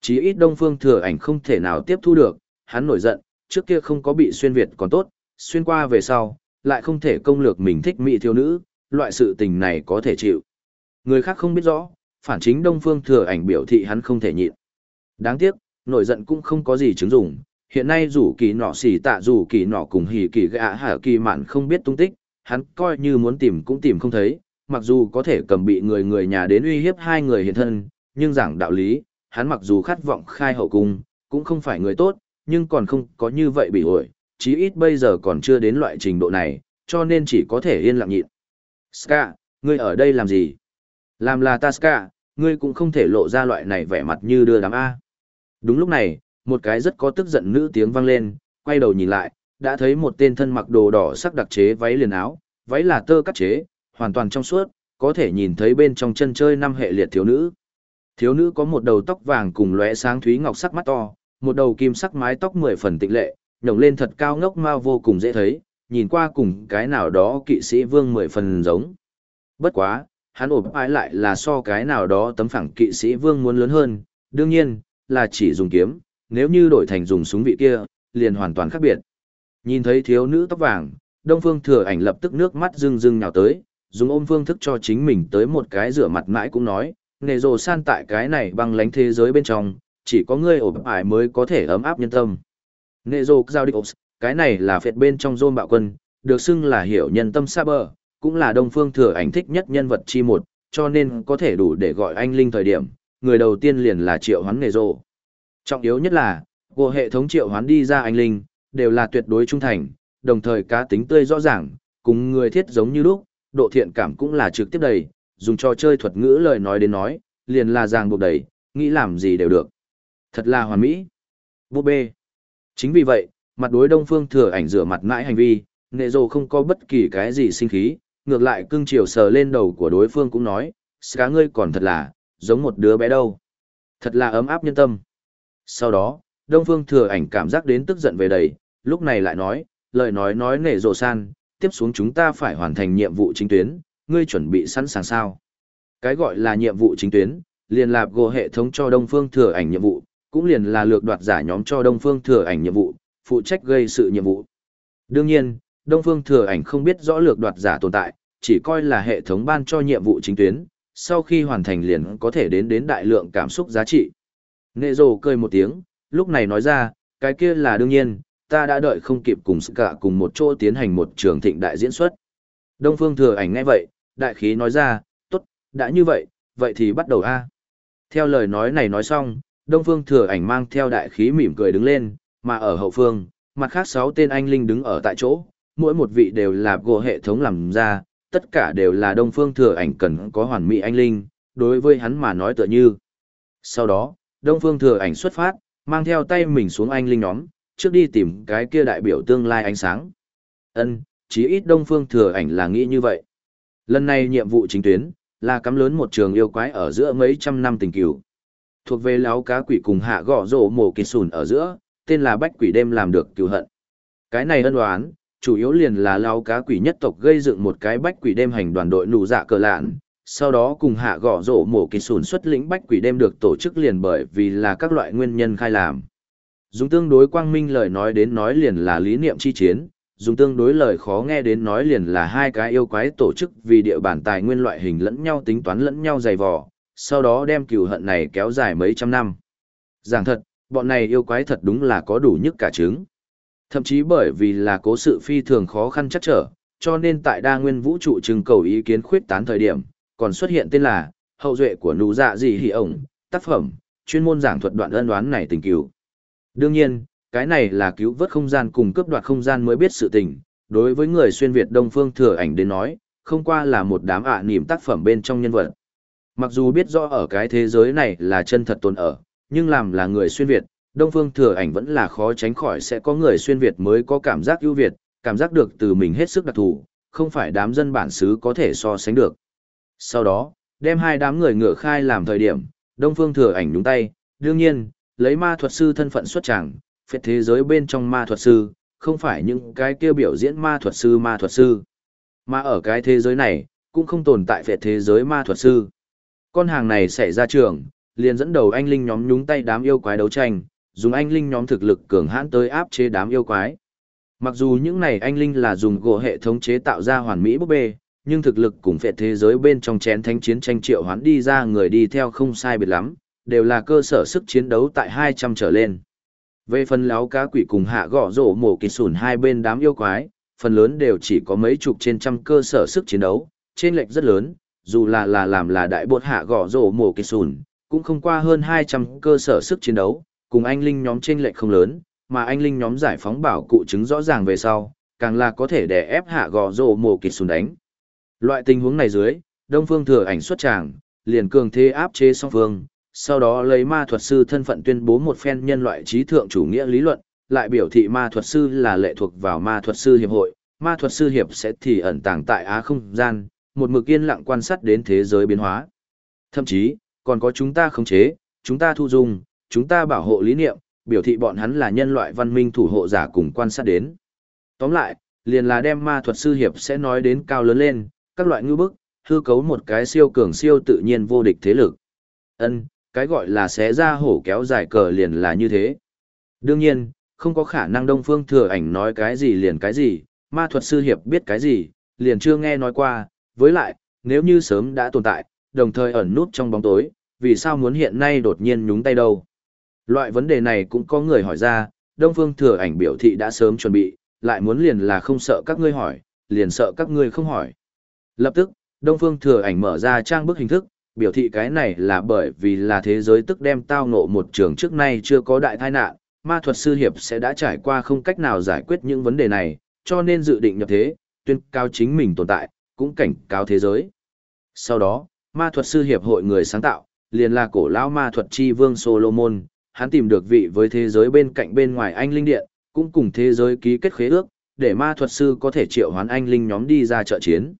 Chí ít Đông Phương Thừa Ảnh không thể nào tiếp thu được, hắn nổi giận, trước kia không có bị xuyên Việt còn tốt, xuyên qua về sau, lại không thể công lược mình thích mỹ thiếu nữ, loại sự tình này có thể chịu. Người khác không biết rõ, phản chính Đông Phương Thừa Ảnh biểu thị hắn không thể nhịn. Đáng tiếc, nổi giận cũng không có gì chứng dụng, hiện nay dù kỳ nọ xỉ tạ dù kỳ nọ cùng hỉ kỳ gạ hả kỳ mạn không biết tung tích, hắn coi như muốn tìm cũng tìm không thấy, mặc dù có thể cầm bị người người nhà đến uy hiếp hai người hiện thân, nhưng giảng đạo lý, hắn mặc dù khát vọng khai hậu cung, cũng không phải người tốt, nhưng còn không có như vậy bị ổi, chí ít bây giờ còn chưa đến loại trình độ này, cho nên chỉ có thể yên lặng nhịn. Ska, ngươi ở đây làm gì? Làm là ta Ska, ngươi cũng không thể lộ ra loại này vẻ mặt như đưa đám A. Đúng lúc này, một cái rất có tức giận nữ tiếng vang lên, quay đầu nhìn lại, đã thấy một tên thân mặc đồ đỏ sắc đặc chế váy liền áo, váy là tơ cắt chế, hoàn toàn trong suốt, có thể nhìn thấy bên trong chân chơi năm hệ liệt thiếu nữ. Thiếu nữ có một đầu tóc vàng cùng lóe sáng thúy ngọc sắc mắt to, một đầu kim sắc mái tóc mười phần tịnh lệ, nhổng lên thật cao ngốc mao vô cùng dễ thấy, nhìn qua cùng cái nào đó kỵ sĩ vương mười phần giống. Bất quá, hắn ổn ai lại là so cái nào đó tấm phẳng kỵ sĩ vương muốn lớn hơn, đương nhiên, là chỉ dùng kiếm, nếu như đổi thành dùng súng vị kia, liền hoàn toàn khác biệt. Nhìn thấy thiếu nữ tóc vàng, Đông Phương Thừa Ảnh lập tức nước mắt rưng rưng nhào tới, dùng ôm phương thức cho chính mình tới một cái rửa mặt mãi cũng nói, nề rồ san tại cái này băng lánh thế giới bên trong, chỉ có ngươi ổn ải mới có thể ấm áp nhân tâm. Nệ rồ giao địch cái này là phệt bên trong rôn bạo quân, được xưng là hiểu nhân tâm xa bờ, cũng là Đông Phương Thừa Ảnh thích nhất nhân vật chi một, cho nên có thể đủ để gọi anh linh thời điểm, người đầu tiên liền là triệu hoán nệ rồ. Trọng yếu nhất là, bộ hệ thống triệu hoán đi ra anh linh, đều là tuyệt đối trung thành, đồng thời cá tính tươi rõ ràng, cùng người thiết giống như lúc, độ thiện cảm cũng là trực tiếp đầy, dùng cho chơi thuật ngữ lời nói đến nói, liền là ràng buộc đầy, nghĩ làm gì đều được. Thật là hoàn mỹ. Búp bê. Chính vì vậy, mặt đối đông phương thừa ảnh rửa mặt mãi hành vi, nệ dồ không có bất kỳ cái gì sinh khí, ngược lại cưng chiều sờ lên đầu của đối phương cũng nói, cá ngươi còn thật là, giống một đứa bé đâu. Thật là ấm áp nhân tâm. Sau đó, Đông Phương Thừa Ảnh cảm giác đến tức giận về đầy, lúc này lại nói, lời nói nói nể rộ san, tiếp xuống chúng ta phải hoàn thành nhiệm vụ chính tuyến, ngươi chuẩn bị sẵn sàng sao? Cái gọi là nhiệm vụ chính tuyến, liền lạp gồ hệ thống cho Đông Phương Thừa Ảnh nhiệm vụ, cũng liền là lược đoạt giả nhóm cho Đông Phương Thừa Ảnh nhiệm vụ, phụ trách gây sự nhiệm vụ. Đương nhiên, Đông Phương Thừa Ảnh không biết rõ lược đoạt giả tồn tại, chỉ coi là hệ thống ban cho nhiệm vụ chính tuyến, sau khi hoàn thành liền có thể đến đến đại lượng cảm xúc giá trị. Nệ rồ cười một tiếng, lúc này nói ra, cái kia là đương nhiên, ta đã đợi không kịp cùng sự cả cùng một chỗ tiến hành một trường thịnh đại diễn xuất. Đông Phương Thừa Ảnh nghe vậy, đại khí nói ra, tốt, đã như vậy, vậy thì bắt đầu a. Theo lời nói này nói xong, Đông Phương Thừa Ảnh mang theo đại khí mỉm cười đứng lên, mà ở hậu phương, mặt khác sáu tên anh linh đứng ở tại chỗ, mỗi một vị đều là gỗ hệ thống làm ra, tất cả đều là Đông Phương Thừa Ảnh cần có hoàn mỹ anh linh, đối với hắn mà nói tựa như. Sau đó, Đông Phương Thừa Ảnh xuất phát, mang theo tay mình xuống anh linh nhóm, trước đi tìm cái kia đại biểu tương lai ánh sáng. Ân, chí ít Đông Phương Thừa Ảnh là nghĩ như vậy. Lần này nhiệm vụ chính tuyến là cắm lớn một trường yêu quái ở giữa mấy trăm năm tình cửu. Thuộc về láo cá quỷ cùng hạ gõ rổ mổ kỳ sùn ở giữa, tên là Bách Quỷ đêm làm được cứu hận. Cái này ân oán, chủ yếu liền là lao cá quỷ nhất tộc gây dựng một cái bách quỷ đêm hành đoàn đội nụ dạ cờ lạn, sau đó cùng hạ gõ rổ mổ kỳ sùn xuất lĩnh bách quỷ đêm được tổ chức liền bởi vì là các loại nguyên nhân khai làm. Dùng tương đối quang minh lời nói đến nói liền là lý niệm chi chiến, dùng tương đối lời khó nghe đến nói liền là hai cái yêu quái tổ chức vì địa bản tài nguyên loại hình lẫn nhau tính toán lẫn nhau dày vò, sau đó đem cừu hận này kéo dài mấy trăm năm. Giảng thật, bọn này yêu quái thật đúng là có đủ nhất cả trứng. Thậm chí bởi vì là cố sự phi thường khó khăn chắc trở, cho nên tại đa nguyên vũ trụ trưng cầu ý kiến khuyết tán thời điểm, còn xuất hiện tên là hậu duệ của nụ dạ gì hỉ ổng, tác phẩm, chuyên môn giảng thuật đoạn ân đoán này tình cứu. Đương nhiên, cái này là cứu vớt không gian cùng cướp đoạt không gian mới biết sự tình, đối với người xuyên Việt Đông Phương thừa ảnh đến nói, không qua là một đám ạ à niềm tác phẩm bên trong nhân vật. Mặc dù biết rõ ở cái thế giới này là chân thật tồn ở, nhưng làm là người xuyên Việt, Đông Phương Thừa Ảnh vẫn là khó tránh khỏi sẽ có người xuyên Việt mới có cảm giác ưu việt, cảm giác được từ mình hết sức đặc thù, không phải đám dân bản xứ có thể so sánh được. Sau đó, đem hai đám người ngựa khai làm thời điểm, Đông Phương Thừa Ảnh nhúng tay, đương nhiên, lấy ma thuật sư thân phận xuất tràng, phết thế giới bên trong ma thuật sư, không phải những cái kia biểu diễn ma thuật sư ma thuật sư. Mà ở cái thế giới này, cũng không tồn tại phết thế giới ma thuật sư. Con hàng này xảy ra trường, liền dẫn đầu anh linh nhóm nhúng tay đám yêu quái đấu tranh, dùng anh linh nhóm thực lực cường hãn tới áp chế đám yêu quái. Mặc dù những này anh linh là dùng gỗ hệ thống chế tạo ra hoàn mỹ búp bê, nhưng thực lực cùng phệ thế giới bên trong chén thánh chiến tranh triệu hoán đi ra người đi theo không sai biệt lắm, đều là cơ sở sức chiến đấu tại 200 trở lên. Về phần láo cá quỷ cùng hạ gõ rổ mổ kịch sủn hai bên đám yêu quái, phần lớn đều chỉ có mấy chục trên trăm cơ sở sức chiến đấu, trên lệch rất lớn, dù là là làm là đại bột hạ gõ rổ mổ kỳ sùn, cũng không qua hơn 200 cơ sở sức chiến đấu, cùng anh linh nhóm trên lệch không lớn, mà anh linh nhóm giải phóng bảo cụ chứng rõ ràng về sau, càng là có thể đè ép hạ gò rổ mổ kịch sùn đánh. Loại tình huống này dưới, Đông Phương thừa ảnh xuất tràng, liền cường thế áp chế song phương, sau đó lấy ma thuật sư thân phận tuyên bố một phen nhân loại trí thượng chủ nghĩa lý luận, lại biểu thị ma thuật sư là lệ thuộc vào ma thuật sư hiệp hội, ma thuật sư hiệp sẽ thì ẩn tàng tại á không gian, một mực yên lặng quan sát đến thế giới biến hóa. Thậm chí, còn có chúng ta khống chế, chúng ta thu dung, chúng ta bảo hộ lý niệm, biểu thị bọn hắn là nhân loại văn minh thủ hộ giả cùng quan sát đến. Tóm lại, liền là đem ma thuật sư hiệp sẽ nói đến cao lớn lên, các loại ngư bức, hư cấu một cái siêu cường siêu tự nhiên vô địch thế lực. Ân, cái gọi là xé ra hổ kéo dài cờ liền là như thế. Đương nhiên, không có khả năng Đông Phương Thừa Ảnh nói cái gì liền cái gì, ma thuật sư hiệp biết cái gì, liền chưa nghe nói qua, với lại, nếu như sớm đã tồn tại, đồng thời ẩn nút trong bóng tối, vì sao muốn hiện nay đột nhiên nhúng tay đâu? Loại vấn đề này cũng có người hỏi ra, Đông Phương Thừa Ảnh biểu thị đã sớm chuẩn bị, lại muốn liền là không sợ các ngươi hỏi, liền sợ các ngươi không hỏi. Lập tức, Đông Phương Thừa Ảnh mở ra trang bức hình thức, biểu thị cái này là bởi vì là thế giới tức đem tao ngộ một trường trước nay chưa có đại tai nạn, ma thuật sư hiệp sẽ đã trải qua không cách nào giải quyết những vấn đề này, cho nên dự định nhập thế, tuyên cao chính mình tồn tại, cũng cảnh cáo thế giới. Sau đó, ma thuật sư hiệp hội người sáng tạo, liền là cổ lão ma thuật chi vương Solomon, hắn tìm được vị với thế giới bên cạnh bên ngoài anh linh điện, cũng cùng thế giới ký kết khế ước, để ma thuật sư có thể triệu hoán anh linh nhóm đi ra trợ chiến.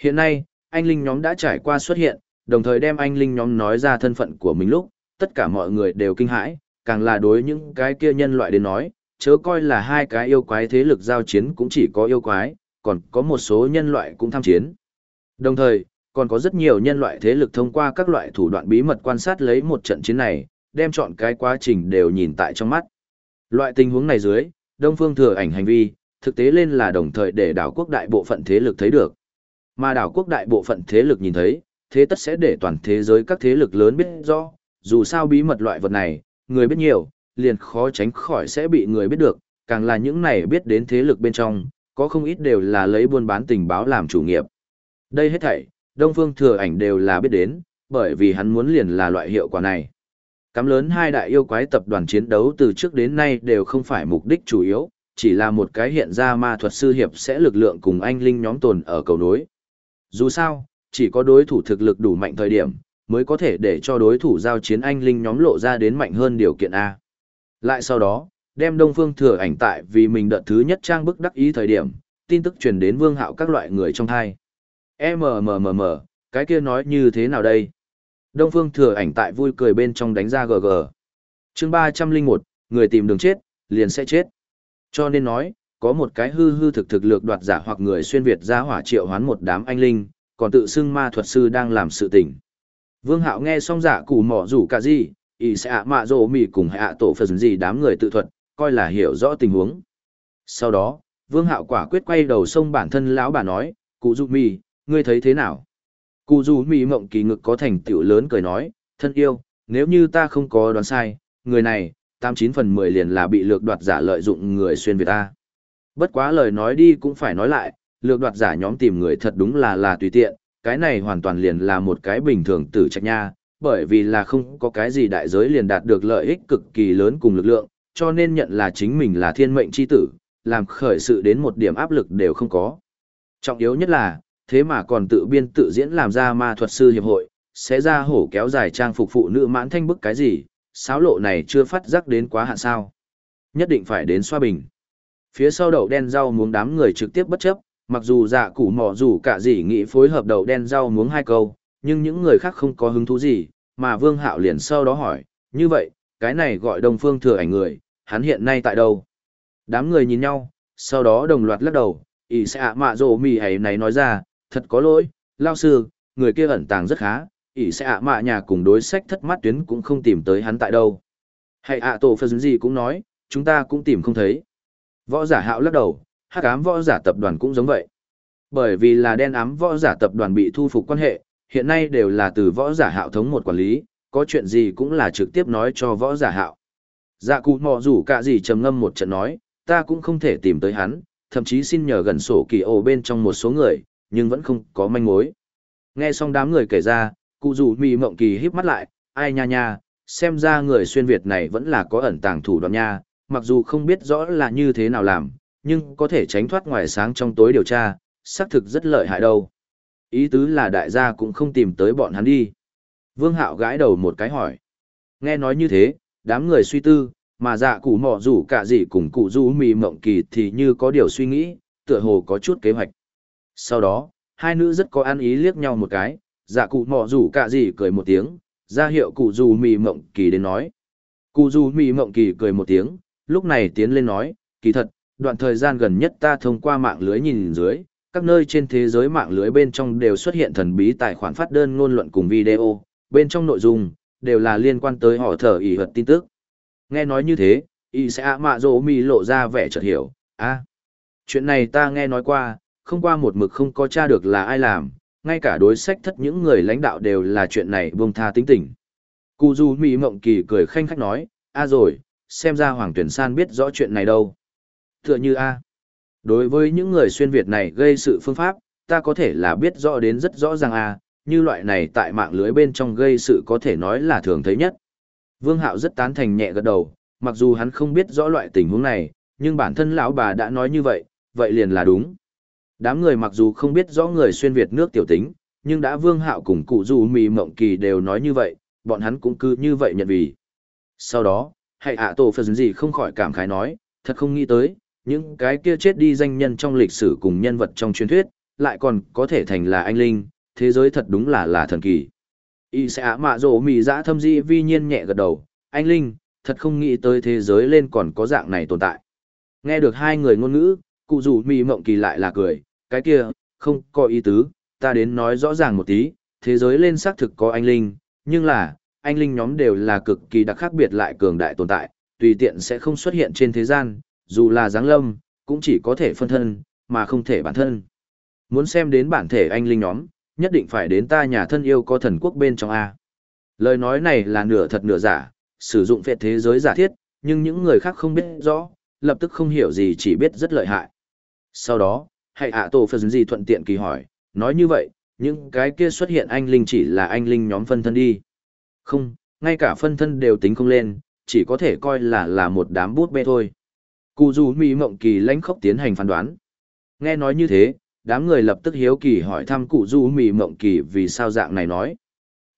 Hiện nay, anh linh nhóm đã trải qua xuất hiện, đồng thời đem anh linh nhóm nói ra thân phận của mình lúc, tất cả mọi người đều kinh hãi, càng là đối những cái kia nhân loại đến nói, chớ coi là hai cái yêu quái thế lực giao chiến cũng chỉ có yêu quái, còn có một số nhân loại cũng tham chiến. Đồng thời, còn có rất nhiều nhân loại thế lực thông qua các loại thủ đoạn bí mật quan sát lấy một trận chiến này, đem chọn cái quá trình đều nhìn tại trong mắt. Loại tình huống này dưới, Đông Phương thừa ảnh hành vi, thực tế lên là đồng thời để đảo quốc đại bộ phận thế lực thấy được. Mà đảo quốc đại bộ phận thế lực nhìn thấy, thế tất sẽ để toàn thế giới các thế lực lớn biết rõ, dù sao bí mật loại vật này, người biết nhiều, liền khó tránh khỏi sẽ bị người biết được, càng là những này biết đến thế lực bên trong, có không ít đều là lấy buôn bán tình báo làm chủ nghiệp. Đây hết thảy, Đông Phương thừa ảnh đều là biết đến, bởi vì hắn muốn liền là loại hiệu quả này. Cắm lớn hai đại yêu quái tập đoàn chiến đấu từ trước đến nay đều không phải mục đích chủ yếu, chỉ là một cái hiện ra ma thuật sư hiệp sẽ lực lượng cùng anh linh nhóm tồn ở cầu nối. Dù sao, chỉ có đối thủ thực lực đủ mạnh thời điểm, mới có thể để cho đối thủ giao chiến anh linh nhóm lộ ra đến mạnh hơn điều kiện A. Lại sau đó, đem Đông Phương thừa ảnh tại vì mình đợt thứ nhất trang bức đắc ý thời điểm, tin tức truyền đến vương hạo các loại người trong thai. MMMM, cái kia nói như thế nào đây? Đông Phương thừa ảnh tại vui cười bên trong đánh ra GG. chương 301, người tìm đường chết, liền sẽ chết. Cho nên nói, có một cái hư hư thực thực lược đoạt giả hoặc người xuyên Việt ra hỏa triệu hoán một đám anh linh, còn tự xưng ma thuật sư đang làm sự tình. Vương Hạo nghe xong giả cụ mỏ rủ cả gì, ý sẽ ạ mạ rổ mì cùng hạ tổ phần gì đám người tự thuật, coi là hiểu rõ tình huống. Sau đó, Vương Hạo quả quyết quay đầu sông bản thân lão bà nói, cụ Dù mì, ngươi thấy thế nào? Cụ dù mì mộng kỳ ngực có thành tựu lớn cười nói, thân yêu, nếu như ta không có đoán sai, người này, tám chín phần mười liền là bị lược đoạt giả lợi dụng người xuyên Việt ta. Bất quá lời nói đi cũng phải nói lại, lược đoạt giả nhóm tìm người thật đúng là là tùy tiện, cái này hoàn toàn liền là một cái bình thường tử trạch nha, bởi vì là không có cái gì đại giới liền đạt được lợi ích cực kỳ lớn cùng lực lượng, cho nên nhận là chính mình là thiên mệnh chi tử, làm khởi sự đến một điểm áp lực đều không có. Trọng yếu nhất là, thế mà còn tự biên tự diễn làm ra ma thuật sư hiệp hội, sẽ ra hổ kéo dài trang phục phụ nữ mãn thanh bức cái gì, sáo lộ này chưa phát giác đến quá hạn sao. Nhất định phải đến xoa bình. Phía sau đậu đen rau muống đám người trực tiếp bất chấp, mặc dù dạ củ mỏ dù cả gì nghĩ phối hợp đậu đen rau muống hai câu, nhưng những người khác không có hứng thú gì, mà Vương Hạo liền sau đó hỏi, như vậy, cái này gọi Đông Phương thừa ảnh người, hắn hiện nay tại đâu? Đám người nhìn nhau, sau đó đồng loạt lắc đầu, ý sẽ ạ mạ rồ mì ấy này nói ra, thật có lỗi, lao sư, người kia ẩn tàng rất khá, ý sẽ ạ mạ nhà cùng đối sách thất mắt tuyến cũng không tìm tới hắn tại đâu. Hay ạ tổ phật gì cũng nói, chúng ta cũng tìm không thấy. Võ giả hạo lắc đầu, hắc ám võ giả tập đoàn cũng giống vậy. Bởi vì là đen ám võ giả tập đoàn bị thu phục quan hệ, hiện nay đều là từ võ giả hạo thống một quản lý, có chuyện gì cũng là trực tiếp nói cho võ giả hạo. Dạ cụ mò rủ cả gì trầm ngâm một trận nói, ta cũng không thể tìm tới hắn, thậm chí xin nhờ gần sổ kỳ ổ bên trong một số người, nhưng vẫn không có manh mối. Nghe xong đám người kể ra, cụ rủ mì mộng kỳ híp mắt lại, ai nha nha, xem ra người xuyên Việt này vẫn là có ẩn tàng thủ đoạn nha, mặc dù không biết rõ là như thế nào làm, nhưng có thể tránh thoát ngoài sáng trong tối điều tra, xác thực rất lợi hại đâu. Ý tứ là đại gia cũng không tìm tới bọn hắn đi. Vương Hạo gãi đầu một cái hỏi. Nghe nói như thế, đám người suy tư, mà dạ cụ mỏ rủ cả gì cùng cụ du mì mộng kỳ thì như có điều suy nghĩ, tựa hồ có chút kế hoạch. Sau đó, hai nữ rất có ăn ý liếc nhau một cái, dạ cụ mỏ rủ cả gì cười một tiếng, ra hiệu cụ du mì mộng kỳ đến nói. Cụ du mì mộng kỳ cười một tiếng, lúc này tiến lên nói, kỳ thật, đoạn thời gian gần nhất ta thông qua mạng lưới nhìn dưới, các nơi trên thế giới mạng lưới bên trong đều xuất hiện thần bí tài khoản phát đơn ngôn luận cùng video, bên trong nội dung, đều là liên quan tới họ thở ỉ hợt tin tức. Nghe nói như thế, y sẽ ạ mạ dỗ mì lộ ra vẻ chợt hiểu, a chuyện này ta nghe nói qua, không qua một mực không có tra được là ai làm, ngay cả đối sách thất những người lãnh đạo đều là chuyện này buông tha tính tình. Cù du mì mộng kỳ cười khanh khách nói, a rồi, xem ra Hoàng Tuyển San biết rõ chuyện này đâu. Tựa như A. Đối với những người xuyên Việt này gây sự phương pháp, ta có thể là biết rõ đến rất rõ ràng A, như loại này tại mạng lưới bên trong gây sự có thể nói là thường thấy nhất. Vương Hạo rất tán thành nhẹ gật đầu, mặc dù hắn không biết rõ loại tình huống này, nhưng bản thân lão bà đã nói như vậy, vậy liền là đúng. Đám người mặc dù không biết rõ người xuyên Việt nước tiểu tính, nhưng đã Vương Hạo cùng cụ dù mì mộng kỳ đều nói như vậy, bọn hắn cũng cứ như vậy nhận vì. Sau đó, hãy ạ tổ phần gì không khỏi cảm khái nói, thật không nghĩ tới, những cái kia chết đi danh nhân trong lịch sử cùng nhân vật trong truyền thuyết, lại còn có thể thành là anh linh, thế giới thật đúng là là thần kỳ. Y sẽ ả mạ rổ mì dã thâm di vi nhiên nhẹ gật đầu, anh linh, thật không nghĩ tới thế giới lên còn có dạng này tồn tại. Nghe được hai người ngôn ngữ, cụ rủ mì mộng kỳ lại là cười, cái kia, không có ý tứ, ta đến nói rõ ràng một tí, thế giới lên xác thực có anh linh, nhưng là, anh linh nhóm đều là cực kỳ đặc khác biệt lại cường đại tồn tại, tùy tiện sẽ không xuất hiện trên thế gian, dù là giáng lâm, cũng chỉ có thể phân thân, mà không thể bản thân. Muốn xem đến bản thể anh linh nhóm, nhất định phải đến ta nhà thân yêu có thần quốc bên trong A. Lời nói này là nửa thật nửa giả, sử dụng phệ thế giới giả thiết, nhưng những người khác không biết rõ, lập tức không hiểu gì chỉ biết rất lợi hại. Sau đó, hãy ạ tổ phần gì thuận tiện kỳ hỏi, nói như vậy, những cái kia xuất hiện anh linh chỉ là anh linh nhóm phân thân đi. Không, ngay cả phân thân đều tính không lên, chỉ có thể coi là là một đám bút bê thôi. Cụ dù mỹ mộng kỳ lãnh khốc tiến hành phán đoán. Nghe nói như thế, đám người lập tức hiếu kỳ hỏi thăm cụ du mì mộng kỳ vì sao dạng này nói.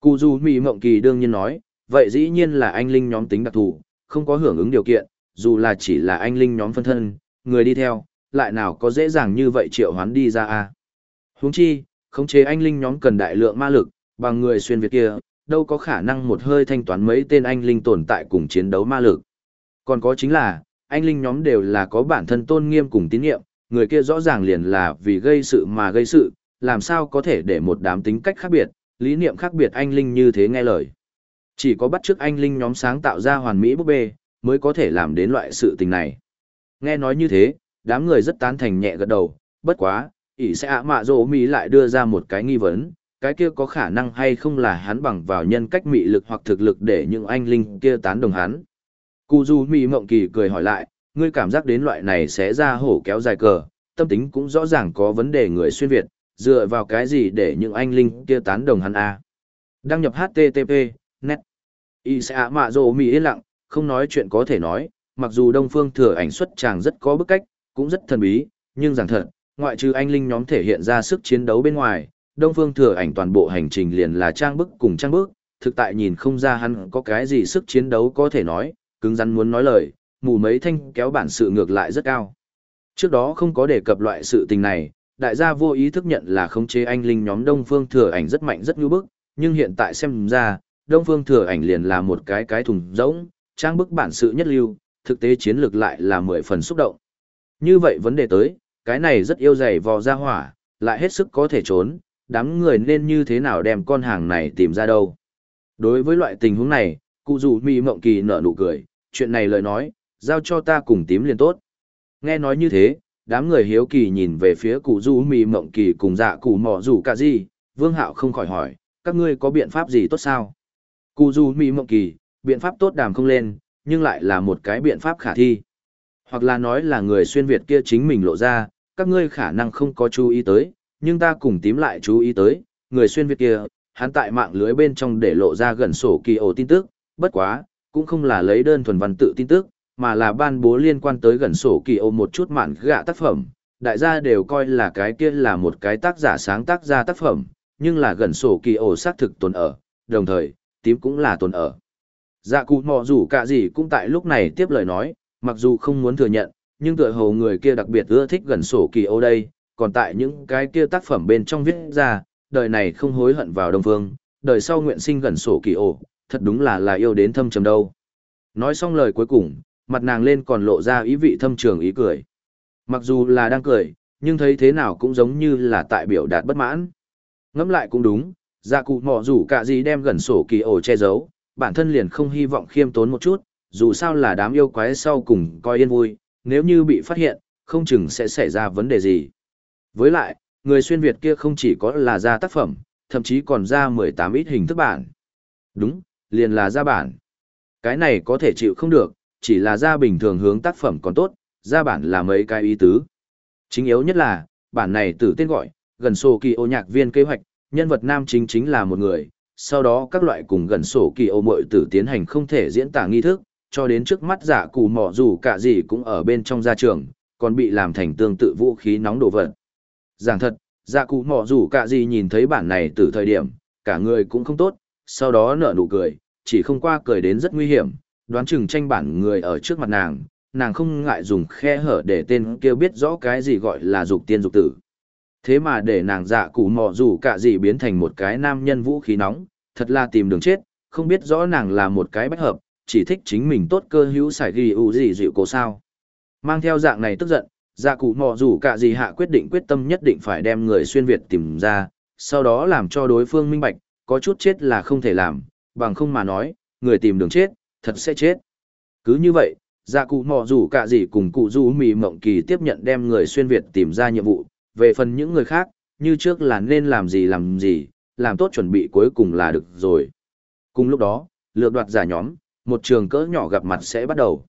Cụ du mì mộng kỳ đương nhiên nói, vậy dĩ nhiên là anh linh nhóm tính đặc thù, không có hưởng ứng điều kiện, dù là chỉ là anh linh nhóm phân thân, người đi theo, lại nào có dễ dàng như vậy triệu hoán đi ra a Huống chi, khống chế anh linh nhóm cần đại lượng ma lực, bằng người xuyên Việt kia, đâu có khả năng một hơi thanh toán mấy tên anh linh tồn tại cùng chiến đấu ma lực. Còn có chính là, anh linh nhóm đều là có bản thân tôn nghiêm cùng tín nhiệm, người kia rõ ràng liền là vì gây sự mà gây sự, làm sao có thể để một đám tính cách khác biệt, lý niệm khác biệt anh linh như thế nghe lời. Chỉ có bắt chước anh linh nhóm sáng tạo ra hoàn mỹ búp bê, mới có thể làm đến loại sự tình này. Nghe nói như thế, đám người rất tán thành nhẹ gật đầu, bất quá, ỷ sẽ ạ mạ rỗ mỹ lại đưa ra một cái nghi vấn, cái kia có khả năng hay không là hắn bằng vào nhân cách mị lực hoặc thực lực để những anh linh kia tán đồng hắn. Cú du mỹ mộng kỳ cười hỏi lại, ngươi cảm giác đến loại này sẽ ra hổ kéo dài cờ, tâm tính cũng rõ ràng có vấn đề người xuyên Việt, dựa vào cái gì để những anh linh kia tán đồng hắn a Đăng nhập HTTP, net. Y sẽ mạ rồ mì yên lặng, không nói chuyện có thể nói, mặc dù Đông Phương thừa ảnh xuất chàng rất có bức cách, cũng rất thần bí, nhưng rằng thật, ngoại trừ anh linh nhóm thể hiện ra sức chiến đấu bên ngoài, Đông Phương Thừa Ảnh toàn bộ hành trình liền là trang bức cùng trang bức, thực tại nhìn không ra hắn có cái gì sức chiến đấu có thể nói, cứng rắn muốn nói lời, mù mấy thanh kéo bản sự ngược lại rất cao. Trước đó không có đề cập loại sự tình này, đại gia vô ý thức nhận là khống chế anh linh nhóm Đông Phương Thừa Ảnh rất mạnh rất nhu bức, nhưng hiện tại xem ra, Đông Phương Thừa Ảnh liền là một cái cái thùng rỗng, trang bức bản sự nhất lưu, thực tế chiến lược lại là mười phần xúc động. Như vậy vấn đề tới, cái này rất yêu dày vò ra hỏa, lại hết sức có thể trốn, đám người nên như thế nào đem con hàng này tìm ra đâu. Đối với loại tình huống này, cụ dù mì mộng kỳ nở nụ cười, chuyện này lời nói, giao cho ta cùng tím liền tốt. Nghe nói như thế, đám người hiếu kỳ nhìn về phía cụ du mì mộng kỳ cùng dạ cụ mỏ rủ cả gì, vương hạo không khỏi hỏi, các ngươi có biện pháp gì tốt sao? Cụ du mì mộng kỳ, biện pháp tốt đàm không lên, nhưng lại là một cái biện pháp khả thi. Hoặc là nói là người xuyên Việt kia chính mình lộ ra, các ngươi khả năng không có chú ý tới, nhưng ta cùng tím lại chú ý tới, người xuyên Việt kia, hắn tại mạng lưới bên trong để lộ ra gần sổ kỳ ổ tin tức, bất quá, cũng không là lấy đơn thuần văn tự tin tức, mà là ban bố liên quan tới gần sổ kỳ ô một chút mạn gạ tác phẩm. Đại gia đều coi là cái kia là một cái tác giả sáng tác ra tác phẩm, nhưng là gần sổ kỳ ô xác thực tồn ở, đồng thời, tím cũng là tồn ở. Dạ cụ mò rủ cả gì cũng tại lúc này tiếp lời nói, mặc dù không muốn thừa nhận, nhưng tựa hồ người kia đặc biệt ưa thích gần sổ kỳ ô đây, còn tại những cái kia tác phẩm bên trong viết ra, đời này không hối hận vào Đông Phương, đời sau nguyện sinh gần sổ kỳ ô, thật đúng là là yêu đến thâm trầm đâu. Nói xong lời cuối cùng, mặt nàng lên còn lộ ra ý vị thâm trường ý cười. Mặc dù là đang cười, nhưng thấy thế nào cũng giống như là tại biểu đạt bất mãn. Ngẫm lại cũng đúng, dạ cụ mọ rủ cả gì đem gần sổ kỳ ổ che giấu, bản thân liền không hy vọng khiêm tốn một chút, dù sao là đám yêu quái sau cùng coi yên vui, nếu như bị phát hiện, không chừng sẽ xảy ra vấn đề gì. Với lại, người xuyên Việt kia không chỉ có là ra tác phẩm, thậm chí còn ra 18 ít hình thức bản. Đúng, liền là ra bản. Cái này có thể chịu không được, chỉ là ra bình thường hướng tác phẩm còn tốt, ra bản là mấy cái ý tứ. Chính yếu nhất là, bản này tử tên gọi, gần sổ kỳ ô nhạc viên kế hoạch, nhân vật nam chính chính là một người, sau đó các loại cùng gần sổ kỳ ô mội tử tiến hành không thể diễn tả nghi thức, cho đến trước mắt giả cụ mỏ dù cả gì cũng ở bên trong gia trường, còn bị làm thành tương tự vũ khí nóng đồ vật. Giảng thật, giả cụ mỏ rủ cả gì nhìn thấy bản này từ thời điểm, cả người cũng không tốt, sau đó nở nụ cười, chỉ không qua cười đến rất nguy hiểm, đoán chừng tranh bản người ở trước mặt nàng, nàng không ngại dùng khe hở để tên kia biết rõ cái gì gọi là dục tiên dục tử. Thế mà để nàng dạ cụ mỏ dù cả gì biến thành một cái nam nhân vũ khí nóng, thật là tìm đường chết, không biết rõ nàng là một cái bách hợp, chỉ thích chính mình tốt cơ hữu xài ghi ủ gì dịu cổ sao. Mang theo dạng này tức giận, Dạ cụ mò dù cả gì hạ quyết định quyết tâm nhất định phải đem người xuyên Việt tìm ra, sau đó làm cho đối phương minh bạch, có chút chết là không thể làm, bằng không mà nói, người tìm đường chết, thật sẽ chết. Cứ như vậy, dạ cụ mò dù cả gì cùng cụ du mì mộng kỳ tiếp nhận đem người xuyên Việt tìm ra nhiệm vụ, về phần những người khác, như trước là nên làm gì làm gì, làm tốt chuẩn bị cuối cùng là được rồi. Cùng lúc đó, lựa đoạt giả nhóm, một trường cỡ nhỏ gặp mặt sẽ bắt đầu.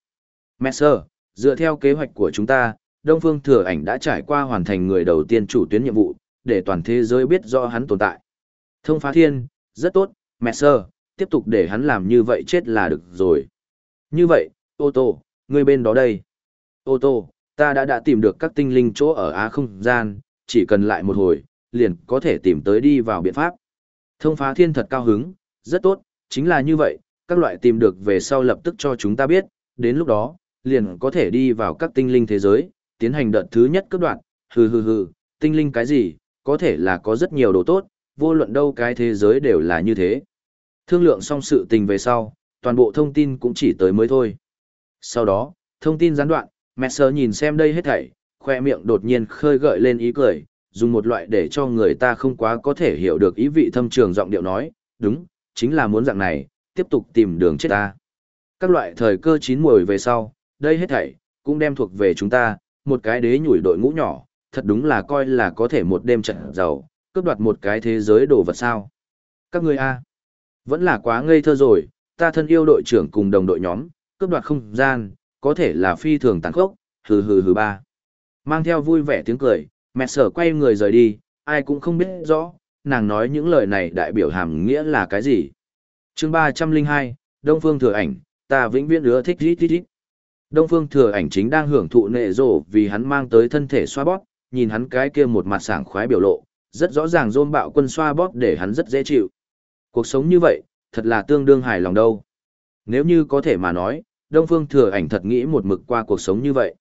Messer, dựa theo kế hoạch của chúng ta, Đông Phương Thừa Ảnh đã trải qua hoàn thành người đầu tiên chủ tuyến nhiệm vụ, để toàn thế giới biết rõ hắn tồn tại. Thông phá thiên, rất tốt, Messer, tiếp tục để hắn làm như vậy chết là được rồi. Như vậy, ô tô, người bên đó đây. Ô tô, ta đã đã tìm được các tinh linh chỗ ở Á không gian, chỉ cần lại một hồi, liền có thể tìm tới đi vào biện pháp. Thông phá thiên thật cao hứng, rất tốt, chính là như vậy, các loại tìm được về sau lập tức cho chúng ta biết, đến lúc đó, liền có thể đi vào các tinh linh thế giới, tiến hành đợt thứ nhất cấp đoạn, hừ hừ hừ, tinh linh cái gì, có thể là có rất nhiều đồ tốt, vô luận đâu cái thế giới đều là như thế. Thương lượng xong sự tình về sau, toàn bộ thông tin cũng chỉ tới mới thôi. Sau đó, thông tin gián đoạn, Messer nhìn xem đây hết thảy, khoe miệng đột nhiên khơi gợi lên ý cười, dùng một loại để cho người ta không quá có thể hiểu được ý vị thâm trường giọng điệu nói, đúng, chính là muốn dạng này, tiếp tục tìm đường chết ta. Các loại thời cơ chín muồi về sau, đây hết thảy, cũng đem thuộc về chúng ta, một cái đế nhủi đội ngũ nhỏ, thật đúng là coi là có thể một đêm trận giàu, cướp đoạt một cái thế giới đồ vật sao. Các ngươi a vẫn là quá ngây thơ rồi, ta thân yêu đội trưởng cùng đồng đội nhóm, cướp đoạt không gian, có thể là phi thường tàn khốc, hừ hừ hừ ba. Mang theo vui vẻ tiếng cười, mẹ sở quay người rời đi, ai cũng không biết rõ, nàng nói những lời này đại biểu hàm nghĩa là cái gì. chương 302, Đông Phương Thừa Ảnh, ta vĩnh viễn ưa thích rít rít rít. Đông Phương Thừa Ảnh chính đang hưởng thụ nệ rổ vì hắn mang tới thân thể xoa bóp, nhìn hắn cái kia một mặt sảng khoái biểu lộ, rất rõ ràng dôm bạo quân xoa bóp để hắn rất dễ chịu. Cuộc sống như vậy, thật là tương đương hài lòng đâu. Nếu như có thể mà nói, Đông Phương Thừa Ảnh thật nghĩ một mực qua cuộc sống như vậy.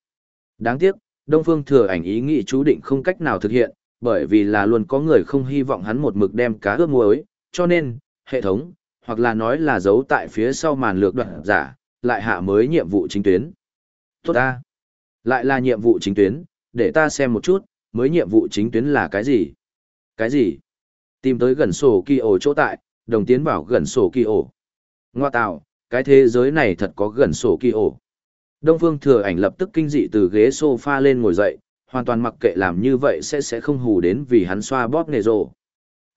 Đáng tiếc, Đông Phương Thừa Ảnh ý nghĩ chú định không cách nào thực hiện, bởi vì là luôn có người không hy vọng hắn một mực đem cá ướp muối, cho nên, hệ thống, hoặc là nói là giấu tại phía sau màn lược đoạn giả, lại hạ mới nhiệm vụ chính tuyến. Tốt ta! Lại là nhiệm vụ chính tuyến, để ta xem một chút, mới nhiệm vụ chính tuyến là cái gì? Cái gì? Tìm tới gần sổ kỳ ổ chỗ tại, đồng tiến vào gần sổ kỳ ổ. Ngoa tạo, cái thế giới này thật có gần sổ kỳ ổ. Đông Phương Thừa Ảnh lập tức kinh dị từ ghế sofa lên ngồi dậy, hoàn toàn mặc kệ làm như vậy sẽ sẽ không hù đến vì hắn xoa bóp nê rồ.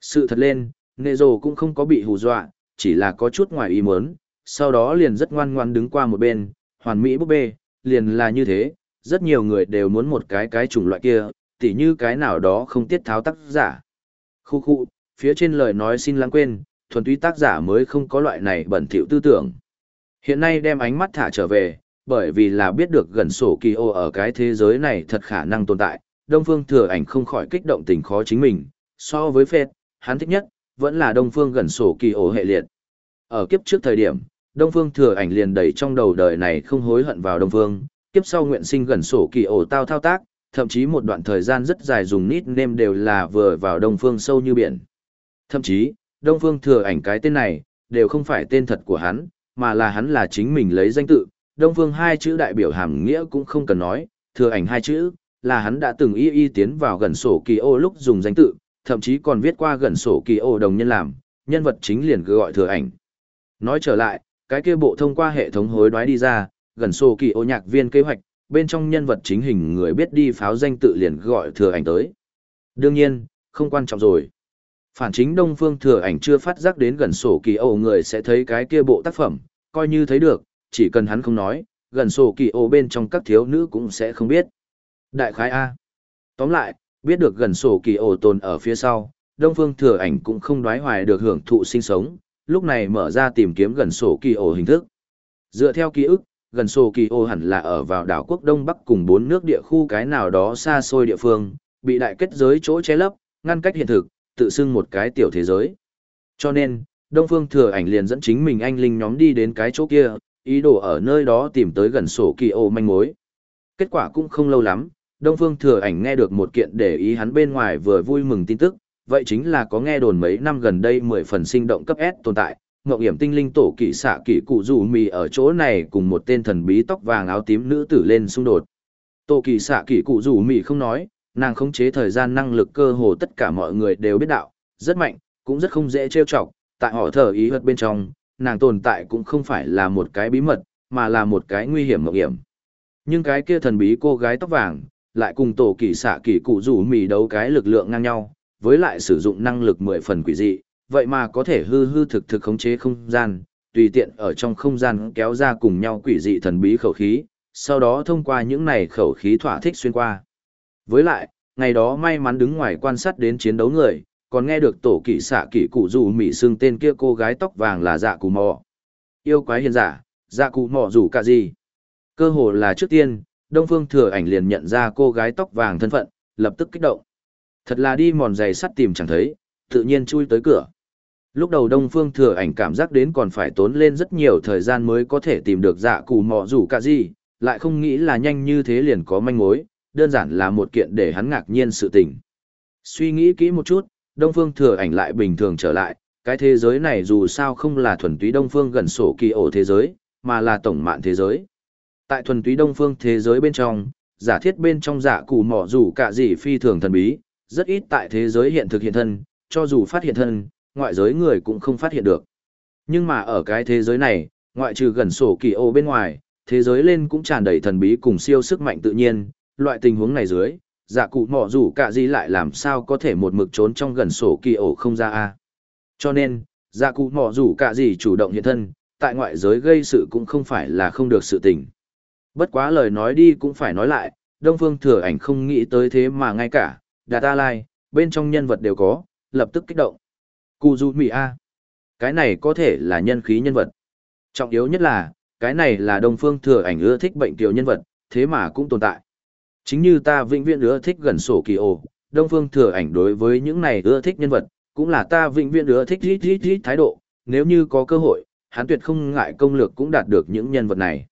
Sự thật lên, nê rồ cũng không có bị hù dọa, chỉ là có chút ngoài ý muốn, sau đó liền rất ngoan ngoan đứng qua một bên, hoàn mỹ búp bê, liền là như thế, rất nhiều người đều muốn một cái cái chủng loại kia, tỉ như cái nào đó không tiết tháo tác giả. Khu khu, phía trên lời nói xin lãng quên, thuần túy tác giả mới không có loại này bẩn thỉu tư tưởng. Hiện nay đem ánh mắt thả trở về, bởi vì là biết được gần sổ kỳ ô ở cái thế giới này thật khả năng tồn tại, Đông Phương Thừa Ảnh không khỏi kích động tình khó chính mình, so với phết, hắn thích nhất, vẫn là Đông Phương gần sổ kỳ ô hệ liệt. Ở kiếp trước thời điểm, Đông Phương Thừa Ảnh liền đầy trong đầu đời này không hối hận vào Đông Phương, kiếp sau nguyện sinh gần sổ kỳ ổ tao thao tác, thậm chí một đoạn thời gian rất dài dùng nít nêm đều là vừa vào Đông Phương sâu như biển. Thậm chí, Đông Phương Thừa Ảnh cái tên này, đều không phải tên thật của hắn, mà là hắn là chính mình lấy danh tự, Đông Phương hai chữ đại biểu hàm nghĩa cũng không cần nói, thừa ảnh hai chữ, là hắn đã từng y y tiến vào gần sổ kỳ ô lúc dùng danh tự, thậm chí còn viết qua gần sổ kỳ ô đồng nhân làm, nhân vật chính liền cứ gọi thừa ảnh. Nói trở lại, cái kia bộ thông qua hệ thống hối đoái đi ra, gần sổ kỳ ô nhạc viên kế hoạch, bên trong nhân vật chính hình người biết đi pháo danh tự liền gọi thừa ảnh tới. Đương nhiên, không quan trọng rồi. Phản chính Đông Phương thừa ảnh chưa phát giác đến gần sổ kỳ ô người sẽ thấy cái kia bộ tác phẩm, coi như thấy được, chỉ cần hắn không nói, gần sổ kỳ ô bên trong các thiếu nữ cũng sẽ không biết. Đại khái A. Tóm lại, biết được gần sổ kỳ ô tồn ở phía sau, Đông Phương Thừa Ảnh cũng không đoái hoài được hưởng thụ sinh sống, lúc này mở ra tìm kiếm gần sổ kỳ ô hình thức. Dựa theo ký ức, gần sổ kỳ ô hẳn là ở vào đảo quốc Đông Bắc cùng bốn nước địa khu cái nào đó xa xôi địa phương, bị đại kết giới chỗ che lấp, ngăn cách hiện thực, tự xưng một cái tiểu thế giới. Cho nên, Đông Phương Thừa Ảnh liền dẫn chính mình anh linh nhóm đi đến cái chỗ kia, ý đồ ở nơi đó tìm tới gần sổ kỳ ô manh mối. Kết quả cũng không lâu lắm, Đông Phương Thừa Ảnh nghe được một kiện để ý hắn bên ngoài vừa vui mừng tin tức, vậy chính là có nghe đồn mấy năm gần đây mười phần sinh động cấp S tồn tại, ngộng hiểm tinh linh tổ kỵ xạ kỵ cụ rủ mì ở chỗ này cùng một tên thần bí tóc vàng áo tím nữ tử lên xung đột. Tổ kỵ xạ kỵ cụ rủ mì không nói, nàng khống chế thời gian năng lực cơ hồ tất cả mọi người đều biết đạo, rất mạnh, cũng rất không dễ trêu chọc, tại họ thở ý hợt bên trong, nàng tồn tại cũng không phải là một cái bí mật, mà là một cái nguy hiểm mộng hiểm. Nhưng cái kia thần bí cô gái tóc vàng, lại cùng tổ kỳ xạ kỳ cụ rủ mì đấu cái lực lượng ngang nhau, với lại sử dụng năng lực mười phần quỷ dị, vậy mà có thể hư hư thực thực khống chế không gian, tùy tiện ở trong không gian kéo ra cùng nhau quỷ dị thần bí khẩu khí, sau đó thông qua những này khẩu khí thỏa thích xuyên qua. Với lại, ngày đó may mắn đứng ngoài quan sát đến chiến đấu người, còn nghe được tổ kỵ xạ kỵ cụ dù mỹ xương tên kia cô gái tóc vàng là dạ cù mò. Yêu quái hiền giả dạ cù mò dù cả gì? Cơ hồ là trước tiên đông phương thừa ảnh liền nhận ra cô gái tóc vàng thân phận lập tức kích động. Thật là đi mòn giày sắt tìm chẳng thấy tự nhiên chui tới cửa. Lúc đầu đông phương thừa ảnh cảm giác đến còn phải tốn lên rất nhiều thời gian mới có thể tìm được dạ cù mò dù cả gì lại không nghĩ là nhanh như thế liền có manh mối đơn giản là một kiện để hắn ngạc nhiên sự tình suy nghĩ kỹ một chút Đông Phương thừa ảnh lại bình thường trở lại, cái thế giới này dù sao không là thuần túy Đông Phương gần sổ kỳ ổ thế giới, mà là tổng mạng thế giới. Tại thuần túy Đông Phương thế giới bên trong, giả thiết bên trong giả cụ mỏ dù cả gì phi thường thần bí, rất ít tại thế giới hiện thực hiện thân, cho dù phát hiện thân, ngoại giới người cũng không phát hiện được. Nhưng mà ở cái thế giới này, ngoại trừ gần sổ kỳ ổ bên ngoài, thế giới lên cũng tràn đầy thần bí cùng siêu sức mạnh tự nhiên, loại tình huống này dưới, dạ cụ mỏ rủ cả gì lại làm sao có thể một mực trốn trong gần sổ kỳ ổ không ra a? Cho nên dạ cụ mỏ rủ cả gì chủ động hiện thân tại ngoại giới gây sự cũng không phải là không được sự tình. Bất quá lời nói đi cũng phải nói lại đông phương thừa ảnh không nghĩ tới thế mà ngay cả data lai bên trong nhân vật đều có lập tức kích động. Cụ du mỹ a. Cái này có thể là nhân khí nhân vật. Trọng yếu nhất là cái này là đông phương thừa ảnh ưa thích bệnh tiểu nhân vật thế mà cũng tồn tại. Chính như ta vĩnh viễn ưa thích gần sổ kỳ ồ Đông Phương Thừa Ảnh đối với những này ưa thích nhân vật, cũng là ta vĩnh viễn ưa thích rít rít rít thái độ, nếu như có cơ hội, hắn tuyệt không ngại công lược cũng đạt được những nhân vật này.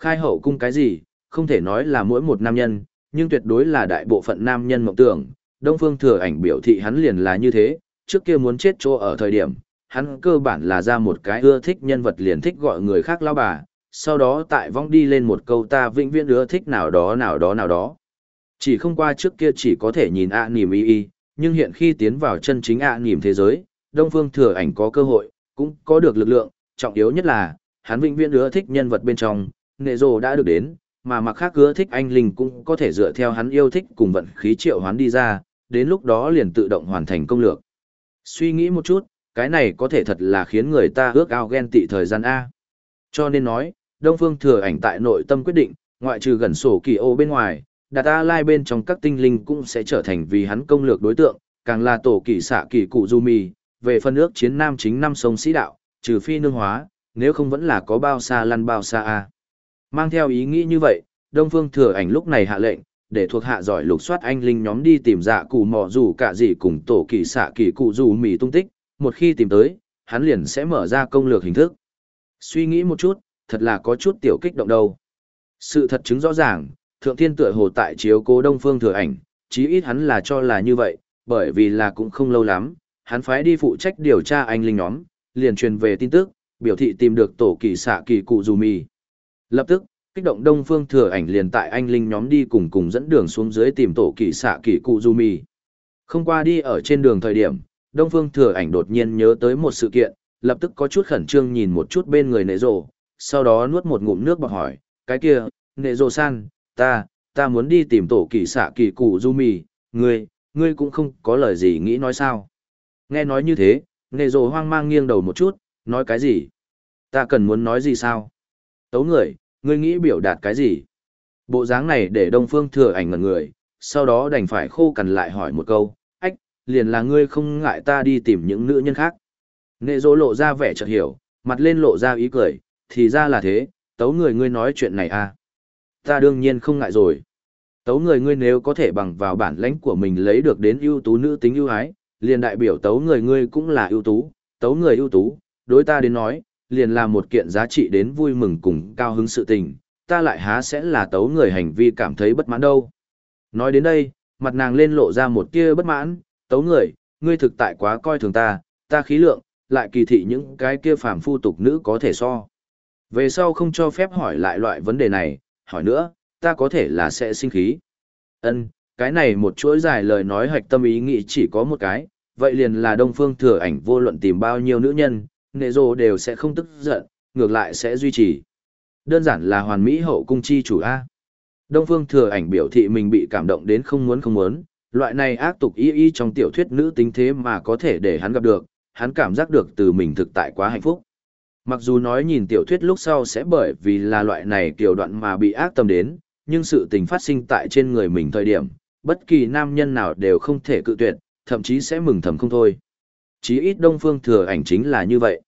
Khai hậu cung cái gì, không thể nói là mỗi một nam nhân, nhưng tuyệt đối là đại bộ phận nam nhân mộng tưởng. Đông Phương Thừa Ảnh biểu thị hắn liền là như thế, trước kia muốn chết chỗ ở thời điểm, hắn cơ bản là ra một cái ưa thích nhân vật liền thích gọi người khác lao bà, sau đó tại vong đi lên một câu ta vĩnh viễn ưa thích nào đó nào đó nào đó. Chỉ không qua trước kia chỉ có thể nhìn ạ à nìm y y, nhưng hiện khi tiến vào chân chính ạ à nìm thế giới, Đông Phương Thừa Ảnh có cơ hội, cũng có được lực lượng, trọng yếu nhất là, hắn vĩnh viễn ưa thích nhân vật bên trong, nệ rồ đã được đến, mà mặc khác ưa thích anh linh cũng có thể dựa theo hắn yêu thích cùng vận khí triệu hoán đi ra, đến lúc đó liền tự động hoàn thành công lược. Suy nghĩ một chút, cái này có thể thật là khiến người ta ước ao ghen tị thời gian A. Cho nên nói, Đông Phương Thừa Ảnh tại nội tâm quyết định, ngoại trừ gần sổ kỳ ô bên ngoài, đạt ta lai bên trong các tinh linh cũng sẽ trở thành vì hắn công lược đối tượng, càng là tổ kỳ xạ kỳ cụ du mì, về phân ước chiến nam chính năm sông sĩ đạo, trừ phi nương hóa, nếu không vẫn là có bao xa lăn bao xa a. Mang theo ý nghĩ như vậy, Đông Phương Thừa Ảnh lúc này hạ lệnh, để thuộc hạ giỏi lục soát anh linh nhóm đi tìm dạ cụ mò dù cả gì cùng tổ kỳ xạ kỳ cụ dù mì tung tích, một khi tìm tới, hắn liền sẽ mở ra công lược hình thức. Suy nghĩ một chút, thật là có chút tiểu kích động đâu. Sự thật chứng rõ ràng, Thượng Thiên tựa hồ tại chiếu cố Đông Phương Thừa Ảnh, chí ít hắn là cho là như vậy, bởi vì là cũng không lâu lắm, hắn phái đi phụ trách điều tra anh linh nhóm, liền truyền về tin tức, biểu thị tìm được tổ kỳ xạ kỳ cụ dù mì. Lập tức, kích động Đông Phương Thừa Ảnh liền tại anh linh nhóm đi cùng cùng dẫn đường xuống dưới tìm tổ kỳ xạ kỳ cụ dù mì. Không qua đi ở trên đường thời điểm, Đông Phương Thừa Ảnh đột nhiên nhớ tới một sự kiện, lập tức có chút khẩn trương nhìn một chút bên người nệ rồ, sau đó nuốt một ngụm nước bọc hỏi, cái kia, nệ rồ san, ta, ta muốn đi tìm tổ kỳ xạ kỳ cụ du mì, ngươi, ngươi cũng không có lời gì nghĩ nói sao. Nghe nói như thế, nệ rồ hoang mang nghiêng đầu một chút, nói cái gì? Ta cần muốn nói gì sao? Tấu người, ngươi nghĩ biểu đạt cái gì? Bộ dáng này để Đông Phương thừa ảnh ngần người, sau đó đành phải khô cằn lại hỏi một câu, ách, liền là ngươi không ngại ta đi tìm những nữ nhân khác. Nệ dỗ lộ ra vẻ chợt hiểu, mặt lên lộ ra ý cười, thì ra là thế, tấu người ngươi nói chuyện này à. Ta đương nhiên không ngại rồi. Tấu người ngươi nếu có thể bằng vào bản lãnh của mình lấy được đến ưu tú nữ tính ưu ái, liền đại biểu tấu người ngươi cũng là ưu tú, tấu người ưu tú, đối ta đến nói, liền là một kiện giá trị đến vui mừng cùng cao hứng sự tình, ta lại há sẽ là tấu người hành vi cảm thấy bất mãn đâu. Nói đến đây, mặt nàng lên lộ ra một tia bất mãn, tấu người, ngươi thực tại quá coi thường ta, ta khí lượng, lại kỳ thị những cái kia phàm phu tục nữ có thể so. Về sau không cho phép hỏi lại loại vấn đề này, hỏi nữa, ta có thể là sẽ sinh khí. Ân, cái này một chuỗi dài lời nói hạch tâm ý nghĩ chỉ có một cái, vậy liền là Đông Phương Thừa Ảnh vô luận tìm bao nhiêu nữ nhân, nệ rồ đều sẽ không tức giận, ngược lại sẽ duy trì. Đơn giản là hoàn mỹ hậu cung chi chủ A. Đông Phương Thừa Ảnh biểu thị mình bị cảm động đến không muốn không muốn, loại này ác tục y y trong tiểu thuyết nữ tính thế mà có thể để hắn gặp được, hắn cảm giác được từ mình thực tại quá hạnh phúc. Mặc dù nói nhìn tiểu thuyết lúc sau sẽ bởi vì là loại này kiểu đoạn mà bị ác tâm đến, nhưng sự tình phát sinh tại trên người mình thời điểm, bất kỳ nam nhân nào đều không thể cự tuyệt, thậm chí sẽ mừng thầm không thôi. Chí ít Đông Phương Thừa ảnh chính là như vậy.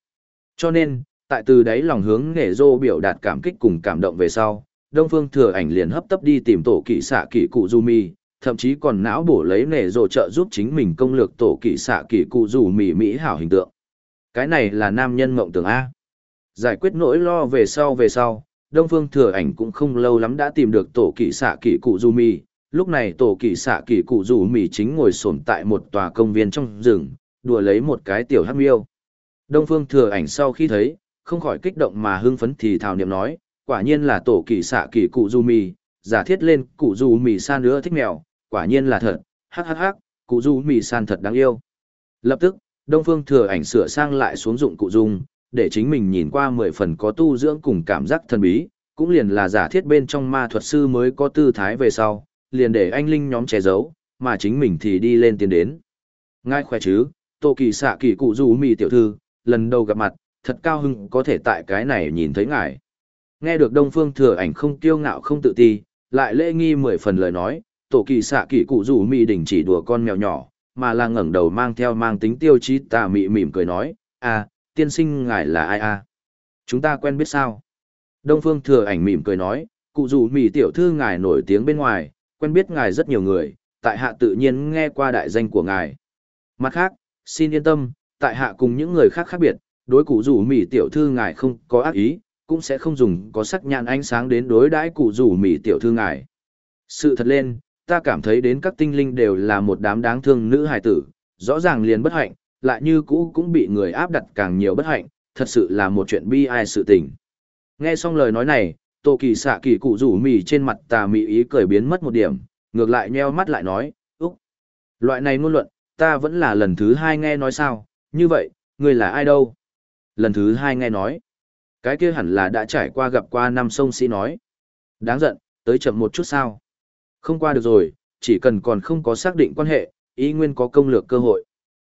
Cho nên, tại từ đấy lòng hướng nghề dô biểu đạt cảm kích cùng cảm động về sau, Đông Phương Thừa ảnh liền hấp tấp đi tìm tổ kỵ xạ kỵ cụ Jumi thậm chí còn não bổ lấy nghề rộ trợ giúp chính mình công lược tổ kỵ xạ kỵ cụ rủ mỹ mỹ hảo hình tượng. Cái này là nam nhân mộng tưởng A. Giải quyết nỗi lo về sau về sau, Đông Phương Thừa ảnh cũng không lâu lắm đã tìm được tổ kỵ xạ kỵ cụ Du Mi. Lúc này tổ kỵ xạ kỵ cụ Du Mi chính ngồi sồn tại một tòa công viên trong rừng, đùa lấy một cái tiểu hát miêu. Đông Phương thừa ảnh sau khi thấy, không khỏi kích động mà hưng phấn thì thào niệm nói, quả nhiên là tổ kỳ xạ kỳ cụ du mì, giả thiết lên cụ du mì san nữa thích mèo, quả nhiên là thật, hắc hắc hắc, cụ du mì san thật đáng yêu. Lập tức, Đông Phương thừa ảnh sửa sang lại xuống dụng cụ dung, để chính mình nhìn qua mười phần có tu dưỡng cùng cảm giác thần bí, cũng liền là giả thiết bên trong ma thuật sư mới có tư thái về sau, liền để anh linh nhóm che giấu, mà chính mình thì đi lên tiến đến. ngay khỏe chứ, Tô Kỳ xạ kỳ cụ du mì tiểu thư, lần đầu gặp mặt, thật cao hưng có thể tại cái này nhìn thấy ngài. Nghe được Đông Phương thừa ảnh không kiêu ngạo không tự ti, lại lễ nghi mười phần lời nói, Tổ Kỳ xạ kỳ cụ rủ mị đỉnh chỉ đùa con mèo nhỏ, mà là ngẩng đầu mang theo mang tính tiêu chí tà mị mỉm cười nói, à, tiên sinh ngài là ai à? Chúng ta quen biết sao? Đông Phương thừa ảnh mỉm cười nói, cụ rủ mị tiểu thư ngài nổi tiếng bên ngoài, quen biết ngài rất nhiều người, tại hạ tự nhiên nghe qua đại danh của ngài. Mặt khác, xin yên tâm, tại hạ cùng những người khác khác biệt, đối cụ rủ mị tiểu thư ngài không có ác ý, cũng sẽ không dùng có sắc nhãn ánh sáng đến đối đãi cụ rủ mị tiểu thư ngài. Sự thật lên, ta cảm thấy đến các tinh linh đều là một đám đáng thương nữ hài tử, rõ ràng liền bất hạnh, lại như cũ cũng bị người áp đặt càng nhiều bất hạnh, thật sự là một chuyện bi ai sự tình. Nghe xong lời nói này, Tô Kỳ xạ kỳ cụ rủ mì trên mặt tà mị ý cười biến mất một điểm, ngược lại nheo mắt lại nói, Úc, loại này ngôn luận, ta vẫn là lần thứ hai nghe nói sao, như vậy, người là ai đâu? Lần thứ hai nghe nói, cái kia hẳn là đã trải qua gặp qua năm sông sĩ nói. Đáng giận, tới chậm một chút sao? Không qua được rồi, chỉ cần còn không có xác định quan hệ, ý nguyên có công lược cơ hội.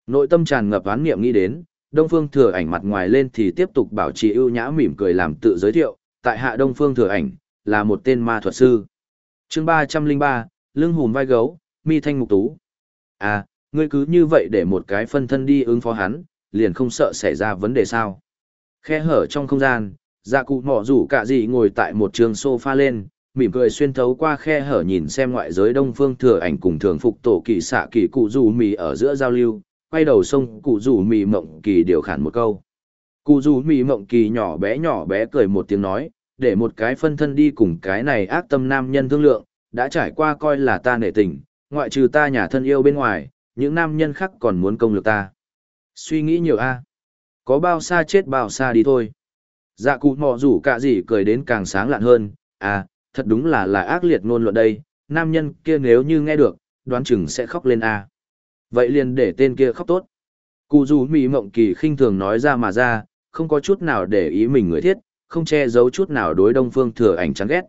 Nội tâm tràn ngập án nghiệm nghĩ đến, Đông Phương Thừa Ảnh mặt ngoài lên thì tiếp tục bảo trì ưu nhã mỉm cười làm tự giới thiệu, tại hạ Đông Phương Thừa Ảnh, là một tên ma thuật sư. Chương ba trăm linh ba, lưng hùm vai gấu, mi thanh mục tú. À, ngươi cứ như vậy để một cái phân thân đi ứng phó hắn, liền không sợ xảy ra vấn đề sao? Khe hở trong không gian, dạ cụ mỏ rủ cả gì ngồi tại một trường sofa lên, mỉm cười xuyên thấu qua khe hở nhìn xem ngoại giới đông phương thừa ảnh cùng thường phục tổ kỳ xạ kỳ cụ rủ mì ở giữa giao lưu, quay đầu sông cụ rủ mì mộng kỳ điều khản một câu. Cụ rủ mì mộng kỳ nhỏ bé nhỏ bé cười một tiếng nói, để một cái phân thân đi cùng cái này ác tâm nam nhân thương lượng, đã trải qua coi là ta nể tình, ngoại trừ ta nhà thân yêu bên ngoài, những nam nhân khác còn muốn công lược ta. Suy nghĩ nhiều a Có bao xa chết bao xa đi thôi. Dạ cụ mò rủ cả gì cười đến càng sáng lạn hơn, à, thật đúng là là ác liệt ngôn luận đây, nam nhân kia nếu như nghe được, đoán chừng sẽ khóc lên a Vậy liền để tên kia khóc tốt. Cụ dù mỹ mộng kỳ khinh thường nói ra mà ra, không có chút nào để ý mình người thiết, không che giấu chút nào đối đông phương thừa ảnh chán ghét.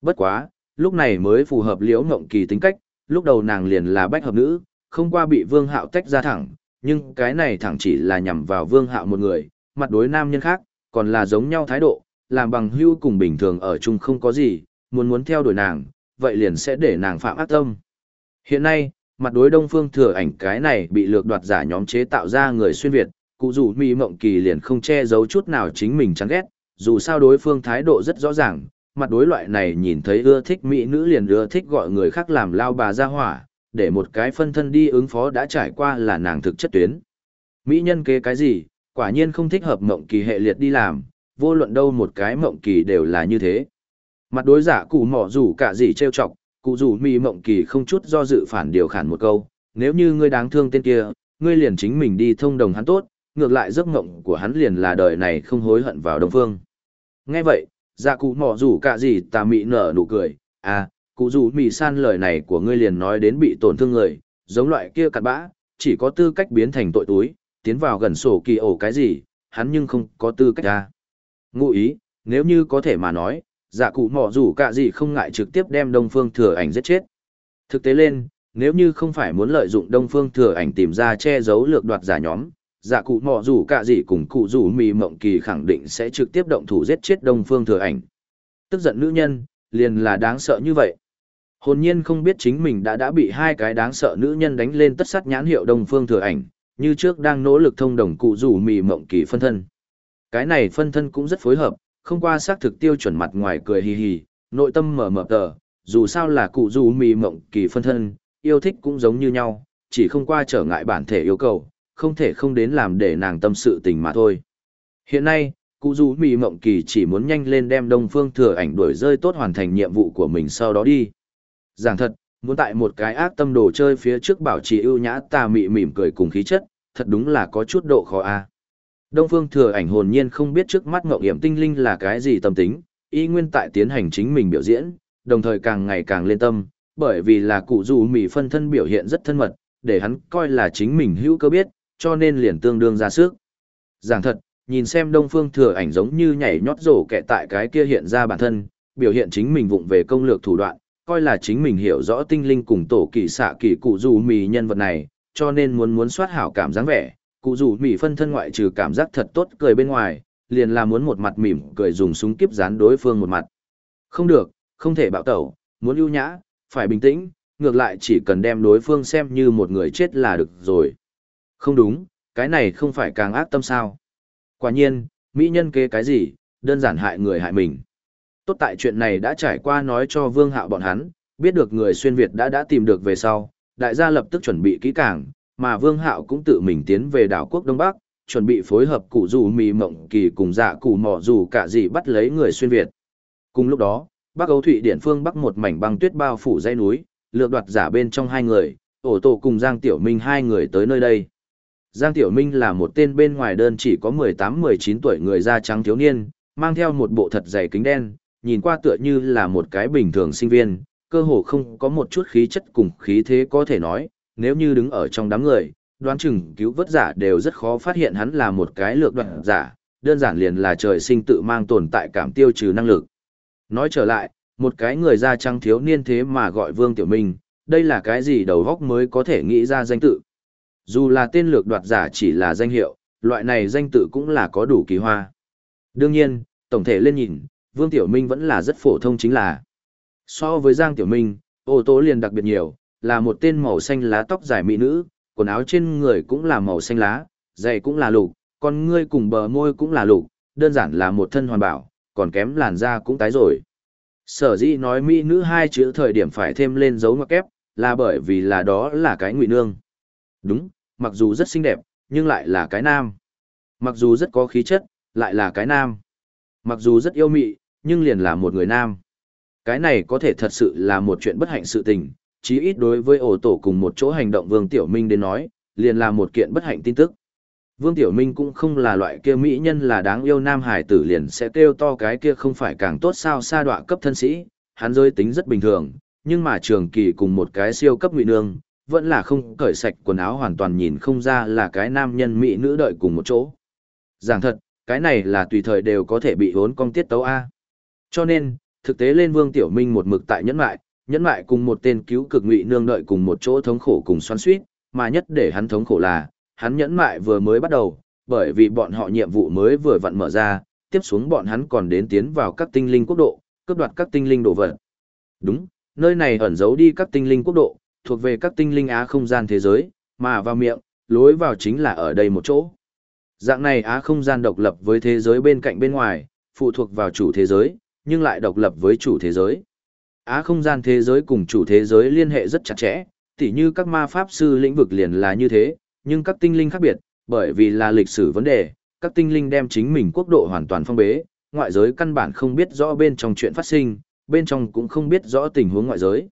Bất quá, lúc này mới phù hợp liễu mộng kỳ tính cách, lúc đầu nàng liền là bách hợp nữ, không qua bị vương hạo tách ra thẳng, nhưng cái này thẳng chỉ là nhằm vào vương hạo một người, mặt đối nam nhân khác, còn là giống nhau thái độ, làm bằng hưu cùng bình thường ở chung không có gì, muốn muốn theo đuổi nàng, vậy liền sẽ để nàng phạm ác tâm. Hiện nay, mặt đối đông phương thừa ảnh cái này bị lược đoạt giả nhóm chế tạo ra người xuyên Việt, cụ dù mỹ mộng kỳ liền không che giấu chút nào chính mình chán ghét, dù sao đối phương thái độ rất rõ ràng, mặt đối loại này nhìn thấy ưa thích mỹ nữ liền ưa thích gọi người khác làm lao bà ra hỏa, để một cái phân thân đi ứng phó đã trải qua là nàng thực chất tuyến. Mỹ nhân kế cái gì, quả nhiên không thích hợp mộng kỳ hệ liệt đi làm, vô luận đâu một cái mộng kỳ đều là như thế. Mặt đối giả cụ mỏ rủ cả gì trêu chọc, cụ rủ mi mộng kỳ không chút do dự phản điều khản một câu, nếu như ngươi đáng thương tên kia, ngươi liền chính mình đi thông đồng hắn tốt, ngược lại giấc mộng của hắn liền là đời này không hối hận vào đông phương. Nghe vậy, dạ cụ mỏ rủ cả gì tà mị nở nụ cười, à, cụ rủ mị san lời này của ngươi liền nói đến bị tổn thương người, giống loại kia cặn bã, chỉ có tư cách biến thành tội túi, tiến vào gần sổ kỳ ổ cái gì, hắn nhưng không có tư cách ra. Ngụ ý, nếu như có thể mà nói, dạ cụ mỏ rủ cả gì không ngại trực tiếp đem đông phương thừa ảnh giết chết. Thực tế lên, nếu như không phải muốn lợi dụng đông phương thừa ảnh tìm ra che giấu lược đoạt giả nhóm, dạ cụ mỏ rủ cả gì cùng cụ rủ mì mộng kỳ khẳng định sẽ trực tiếp động thủ giết chết đông phương thừa ảnh. Tức giận nữ nhân, liền là đáng sợ như vậy. Hồn nhiên không biết chính mình đã đã bị hai cái đáng sợ nữ nhân đánh lên tất sắt nhãn hiệu đông phương thừa ảnh, như trước đang nỗ lực thông đồng cụ rủ mì mộng kỳ phân thân. Cái này phân thân cũng rất phối hợp, không qua xác thực tiêu chuẩn mặt ngoài cười hì hì, nội tâm mở mở tờ, dù sao là cụ dù mì mộng kỳ phân thân, yêu thích cũng giống như nhau, chỉ không qua trở ngại bản thể yêu cầu, không thể không đến làm để nàng tâm sự tình mà thôi. Hiện nay, cụ dù mì mộng kỳ chỉ muốn nhanh lên đem đông phương thừa ảnh đuổi rơi tốt hoàn thành nhiệm vụ của mình sau đó đi. Giảng thật, muốn tại một cái ác tâm đồ chơi phía trước bảo trì ưu nhã tà mị mỉm cười cùng khí chất, thật đúng là có chút độ khó a. Đông Phương Thừa Ảnh hồn nhiên không biết trước mắt Ngộng Nghiễm Tinh Linh là cái gì tâm tính, y nguyên tại tiến hành chính mình biểu diễn, đồng thời càng ngày càng lên tâm, bởi vì là cụ dù mì phân thân biểu hiện rất thân mật, để hắn coi là chính mình hữu cơ biết, cho nên liền tương đương ra sức. Giảng thật, nhìn xem Đông Phương Thừa Ảnh giống như nhảy nhót rổ kẹ tại cái kia hiện ra bản thân, biểu hiện chính mình vụng về công lược thủ đoạn, coi là chính mình hiểu rõ tinh linh cùng tổ kỳ xạ kỳ cụ dù mì nhân vật này, cho nên muốn muốn soát hảo cảm dáng vẻ, cụ dù mỹ phân thân ngoại trừ cảm giác thật tốt cười bên ngoài, liền là muốn một mặt mỉm cười dùng súng kiếp dán đối phương một mặt. Không được, không thể bạo tẩu, muốn ưu nhã, phải bình tĩnh, ngược lại chỉ cần đem đối phương xem như một người chết là được rồi. Không đúng, cái này không phải càng ác tâm sao. Quả nhiên, mỹ nhân kế cái gì, đơn giản hại người hại mình. Tốt tại chuyện này đã trải qua nói cho vương hạo bọn hắn, Biết được người xuyên Việt đã đã tìm được về sau, đại gia lập tức chuẩn bị kỹ càng, mà Vương Hạo cũng tự mình tiến về đảo quốc Đông Bắc, chuẩn bị phối hợp cụ dù mì mộng kỳ cùng dạ cụ mỏ dù cả gì bắt lấy người xuyên Việt. Cùng lúc đó, Bắc Âu Thụy Điển phương Bắc một mảnh băng tuyết bao phủ dãy núi, lược đoạt giả bên trong hai người, ổ tổ cùng Giang Tiểu Minh hai người tới nơi đây. Giang Tiểu Minh là một tên bên ngoài đơn chỉ có 18-19 tuổi người da trắng thiếu niên, mang theo một bộ thật dày kính đen, nhìn qua tựa như là một cái bình thường sinh viên, cơ hồ không có một chút khí chất cùng khí thế có thể nói, nếu như đứng ở trong đám người, đoán chừng cứu vớt giả đều rất khó phát hiện hắn là một cái lược đoạn giả, đơn giản liền là trời sinh tự mang tồn tại cảm tiêu trừ năng lực. Nói trở lại, một cái người da trắng thiếu niên thế mà gọi Vương Tiểu Minh, đây là cái gì đầu góc mới có thể nghĩ ra danh tự. Dù là tên lược đoạt giả chỉ là danh hiệu, loại này danh tự cũng là có đủ kỳ hoa. Đương nhiên, tổng thể lên nhìn, Vương Tiểu Minh vẫn là rất phổ thông chính là. So với Giang Tiểu Minh, ô tô liền đặc biệt nhiều, là một tên màu xanh lá tóc dài mỹ nữ, quần áo trên người cũng là màu xanh lá, giày cũng là lục, con ngươi cùng bờ môi cũng là lục, đơn giản là một thân hoàn bảo, còn kém làn da cũng tái rồi. Sở dĩ nói mỹ nữ hai chữ thời điểm phải thêm lên dấu ngoặc kép, là bởi vì là đó là cái ngụy nương. Đúng, mặc dù rất xinh đẹp, nhưng lại là cái nam. Mặc dù rất có khí chất, lại là cái nam. Mặc dù rất yêu mị, nhưng liền là một người nam. Cái này có thể thật sự là một chuyện bất hạnh sự tình, chí ít đối với ổ tổ cùng một chỗ hành động Vương Tiểu Minh đến nói, liền là một kiện bất hạnh tin tức. Vương Tiểu Minh cũng không là loại kia mỹ nhân là đáng yêu nam hải tử liền sẽ kêu to cái kia không phải càng tốt sao sa đọa cấp thân sĩ, hắn giới tính rất bình thường, nhưng mà trường kỳ cùng một cái siêu cấp ngụy nương, vẫn là không cởi sạch quần áo hoàn toàn nhìn không ra là cái nam nhân mỹ nữ đợi cùng một chỗ. Giảng thật, cái này là tùy thời đều có thể bị hốn công tiết tấu A. Cho nên, thực tế lên Vương Tiểu Minh một mực tại nhẫn mại, nhẫn mại cùng một tên cứu cực ngụy nương đợi cùng một chỗ thống khổ cùng xoắn suýt, mà nhất để hắn thống khổ là, hắn nhẫn mại vừa mới bắt đầu, bởi vì bọn họ nhiệm vụ mới vừa vặn mở ra, tiếp xuống bọn hắn còn đến tiến vào các tinh linh quốc độ, cướp đoạt các tinh linh đồ vật. Đúng, nơi này ẩn giấu đi các tinh linh quốc độ, thuộc về các tinh linh á không gian thế giới, mà vào miệng, lối vào chính là ở đây một chỗ. Dạng này á không gian độc lập với thế giới bên cạnh bên ngoài, phụ thuộc vào chủ thế giới, nhưng lại độc lập với chủ thế giới. Á không gian thế giới cùng chủ thế giới liên hệ rất chặt chẽ, tỉ như các ma pháp sư lĩnh vực liền là như thế, nhưng các tinh linh khác biệt, bởi vì là lịch sử vấn đề, các tinh linh đem chính mình quốc độ hoàn toàn phong bế, ngoại giới căn bản không biết rõ bên trong chuyện phát sinh, bên trong cũng không biết rõ tình huống ngoại giới.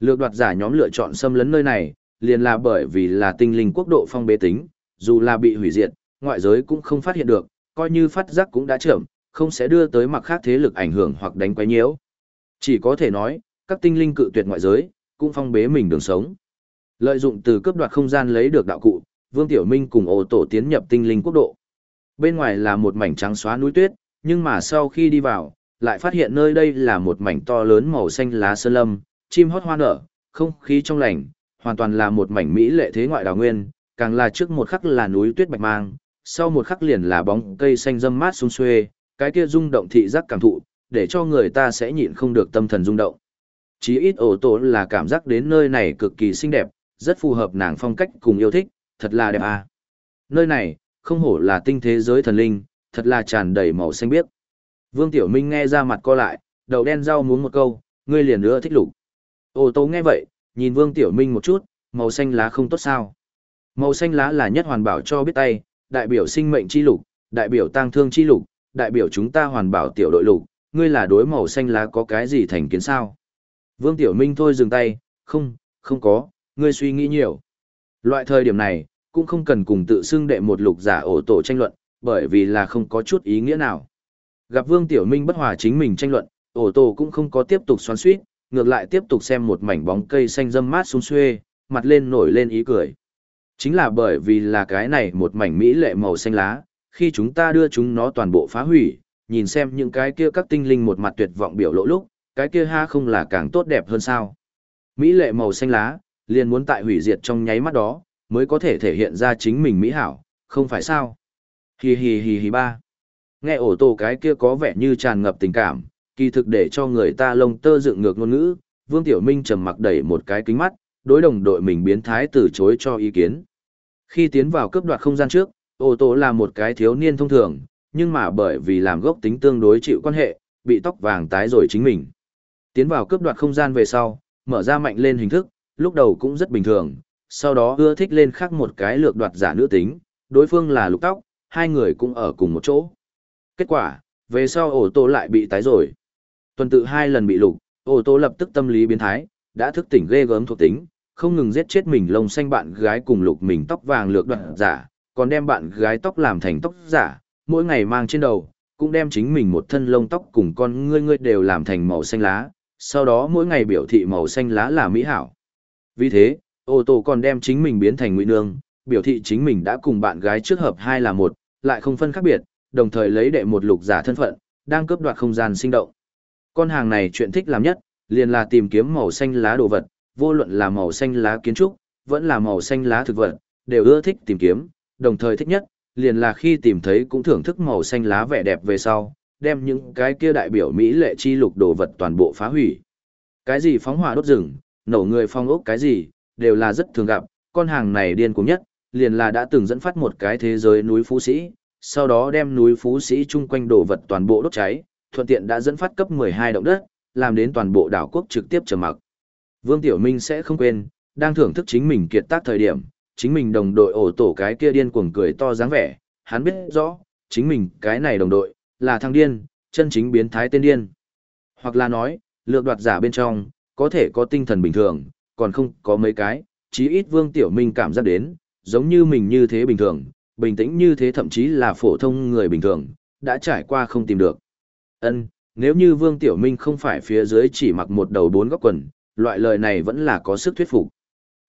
Lược đoạt giả nhóm lựa chọn xâm lấn nơi này, liền là bởi vì là tinh linh quốc độ phong bế tính, dù là bị hủy diệt, ngoại giới cũng không phát hiện được, coi như phát giác cũng đã chậm, không sẽ đưa tới mặt khác thế lực ảnh hưởng hoặc đánh quấy nhiễu. Chỉ có thể nói, các tinh linh cự tuyệt ngoại giới, cũng phong bế mình đường sống. Lợi dụng từ cướp đoạt không gian lấy được đạo cụ, Vương Tiểu Minh cùng ô tổ tiến nhập tinh linh quốc độ. Bên ngoài là một mảnh trắng xóa núi tuyết, nhưng mà sau khi đi vào, lại phát hiện nơi đây là một mảnh to lớn màu xanh lá sơn lâm, chim hót hoa nở, không khí trong lành, hoàn toàn là một mảnh mỹ lệ thế ngoại đào nguyên, càng là trước một khắc là núi tuyết bạch mang, sau một khắc liền là bóng cây xanh râm mát xung xuê, cái kia rung động thị giác cảm thụ, để cho người ta sẽ nhịn không được tâm thần rung động. Chí ít ổ tổ là cảm giác đến nơi này cực kỳ xinh đẹp, rất phù hợp nàng phong cách cùng yêu thích, thật là đẹp à. Nơi này, không hổ là tinh thế giới thần linh, thật là tràn đầy màu xanh biếc. Vương Tiểu Minh nghe ra mặt co lại, đầu đen rau muốn một câu, ngươi liền nữa thích lục. Ô tô nghe vậy, nhìn Vương Tiểu Minh một chút, màu xanh lá không tốt sao. Màu xanh lá là nhất hoàn bảo cho biết tay, đại biểu sinh mệnh chi lục, đại biểu tang thương chi lục, đại biểu chúng ta hoàn bảo tiểu đội lục, ngươi là đối màu xanh lá có cái gì thành kiến sao? Vương Tiểu Minh thôi dừng tay, không, không có, ngươi suy nghĩ nhiều. Loại thời điểm này, cũng không cần cùng tự xưng đệ một lục giả ổ tổ tranh luận, bởi vì là không có chút ý nghĩa nào. Gặp Vương Tiểu Minh bất hòa chính mình tranh luận, ổ tổ cũng không có tiếp tục xoắn suýt, ngược lại tiếp tục xem một mảnh bóng cây xanh râm mát sung xuê, mặt lên nổi lên ý cười. Chính là bởi vì là cái này một mảnh mỹ lệ màu xanh lá, khi chúng ta đưa chúng nó toàn bộ phá hủy, nhìn xem những cái kia các tinh linh một mặt tuyệt vọng biểu lộ lúc, cái kia ha không là càng tốt đẹp hơn sao. Mỹ lệ màu xanh lá, liền muốn tại hủy diệt trong nháy mắt đó, mới có thể thể hiện ra chính mình mỹ hảo, không phải sao. Hì hì hì hì ba. Nghe ổ tổ cái kia có vẻ như tràn ngập tình cảm, kỳ thực để cho người ta lông tơ dựng ngược ngôn ngữ, Vương Tiểu Minh trầm mặc đẩy một cái kính mắt, đối đồng đội mình biến thái từ chối cho ý kiến. Khi tiến vào cướp đoạt không gian trước, ổ tổ là một cái thiếu niên thông thường, nhưng mà bởi vì làm gốc tính tương đối chịu quan hệ, bị tóc vàng tái rồi chính mình. Tiến vào cướp đoạt không gian về sau, mở ra mạnh lên hình thức, lúc đầu cũng rất bình thường, sau đó ưa thích lên khác một cái lược đoạt giả nữ tính, đối phương là lục tóc, hai người cũng ở cùng một chỗ. Kết quả, về sau ổ tô lại bị tái rồi. Tuần tự hai lần bị lục, ổ tô lập tức tâm lý biến thái, đã thức tỉnh ghê gớm thuộc tính, không ngừng giết chết mình lông xanh bạn gái cùng lục mình tóc vàng lược đoạt giả, còn đem bạn gái tóc làm thành tóc giả, mỗi ngày mang trên đầu, cũng đem chính mình một thân lông tóc cùng con ngươi ngươi đều làm thành màu xanh lá, sau đó mỗi ngày biểu thị màu xanh lá là mỹ hảo. Vì thế, ô tô còn đem chính mình biến thành ngụy nương, biểu thị chính mình đã cùng bạn gái trước hợp hai là một, lại không phân khác biệt, đồng thời lấy đệ một lục giả thân phận, đang cướp đoạt không gian sinh động. Con hàng này chuyện thích làm nhất, liền là tìm kiếm màu xanh lá đồ vật, vô luận là màu xanh lá kiến trúc, vẫn là màu xanh lá thực vật, đều ưa thích tìm kiếm, đồng thời thích nhất, liền là khi tìm thấy cũng thưởng thức màu xanh lá vẻ đẹp về sau, đem những cái kia đại biểu Mỹ lệ chi lục đồ vật toàn bộ phá hủy. Cái gì phóng hỏa đốt rừng, nổ người phong ốc cái gì, đều là rất thường gặp, con hàng này điên cuồng nhất, liền là đã từng dẫn phát một cái thế giới núi phú sĩ, sau đó đem núi phú sĩ chung quanh đồ vật toàn bộ đốt cháy, thuận tiện đã dẫn phát cấp 12 động đất, làm đến toàn bộ đảo quốc trực tiếp trầm mặc. Vương Tiểu Minh sẽ không quên, đang thưởng thức chính mình kiệt tác thời điểm, chính mình đồng đội ổ tổ cái kia điên cuồng cười to dáng vẻ, hắn biết rõ, chính mình cái này đồng đội, là thằng điên, chân chính biến thái tên điên. Hoặc là nói, lược đoạt giả bên trong, có thể có tinh thần bình thường, còn không có mấy cái, chí ít Vương Tiểu Minh cảm giác đến, giống như mình như thế bình thường, bình tĩnh như thế thậm chí là phổ thông người bình thường, đã trải qua không tìm được. Ân, nếu như Vương Tiểu Minh không phải phía dưới chỉ mặc một đầu bốn góc quần, loại lời này vẫn là có sức thuyết phục.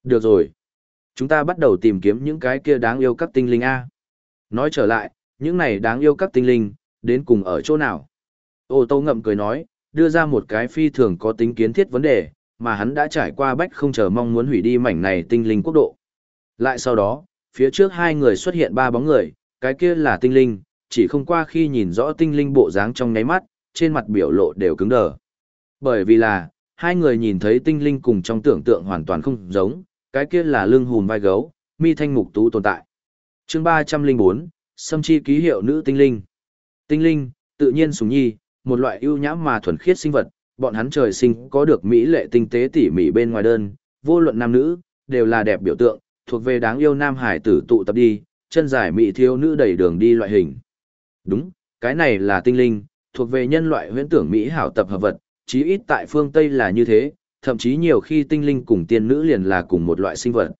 Được rồi. Chúng ta bắt đầu tìm kiếm những cái kia đáng yêu các tinh linh A. Nói trở lại, những này đáng yêu các tinh linh, đến cùng ở chỗ nào? Ô tô ngậm cười nói, đưa ra một cái phi thường có tính kiến thiết vấn đề, mà hắn đã trải qua bách không chờ mong muốn hủy đi mảnh này tinh linh quốc độ. Lại sau đó, phía trước hai người xuất hiện ba bóng người, cái kia là tinh linh, chỉ không qua khi nhìn rõ tinh linh bộ dáng trong nháy mắt, trên mặt biểu lộ đều cứng đờ. Bởi vì là, hai người nhìn thấy tinh linh cùng trong tưởng tượng hoàn toàn không giống, cái kia là lưng hùn vai gấu, mi thanh mục tú tồn tại. chương 304, Sâm chi ký hiệu nữ tinh linh. Tinh linh, tự nhiên sùng nhi, một loại ưu nhãm mà thuần khiết sinh vật, bọn hắn trời sinh có được mỹ lệ tinh tế tỉ mỉ bên ngoài đơn, vô luận nam nữ, đều là đẹp biểu tượng, thuộc về đáng yêu nam hải tử tụ tập đi, chân dài mỹ thiếu nữ đẩy đường đi loại hình. Đúng, cái này là tinh linh, thuộc về nhân loại huyễn tưởng mỹ hảo tập hợp vật, chí ít tại phương Tây là như thế, thậm chí nhiều khi tinh linh cùng tiên nữ liền là cùng một loại sinh vật.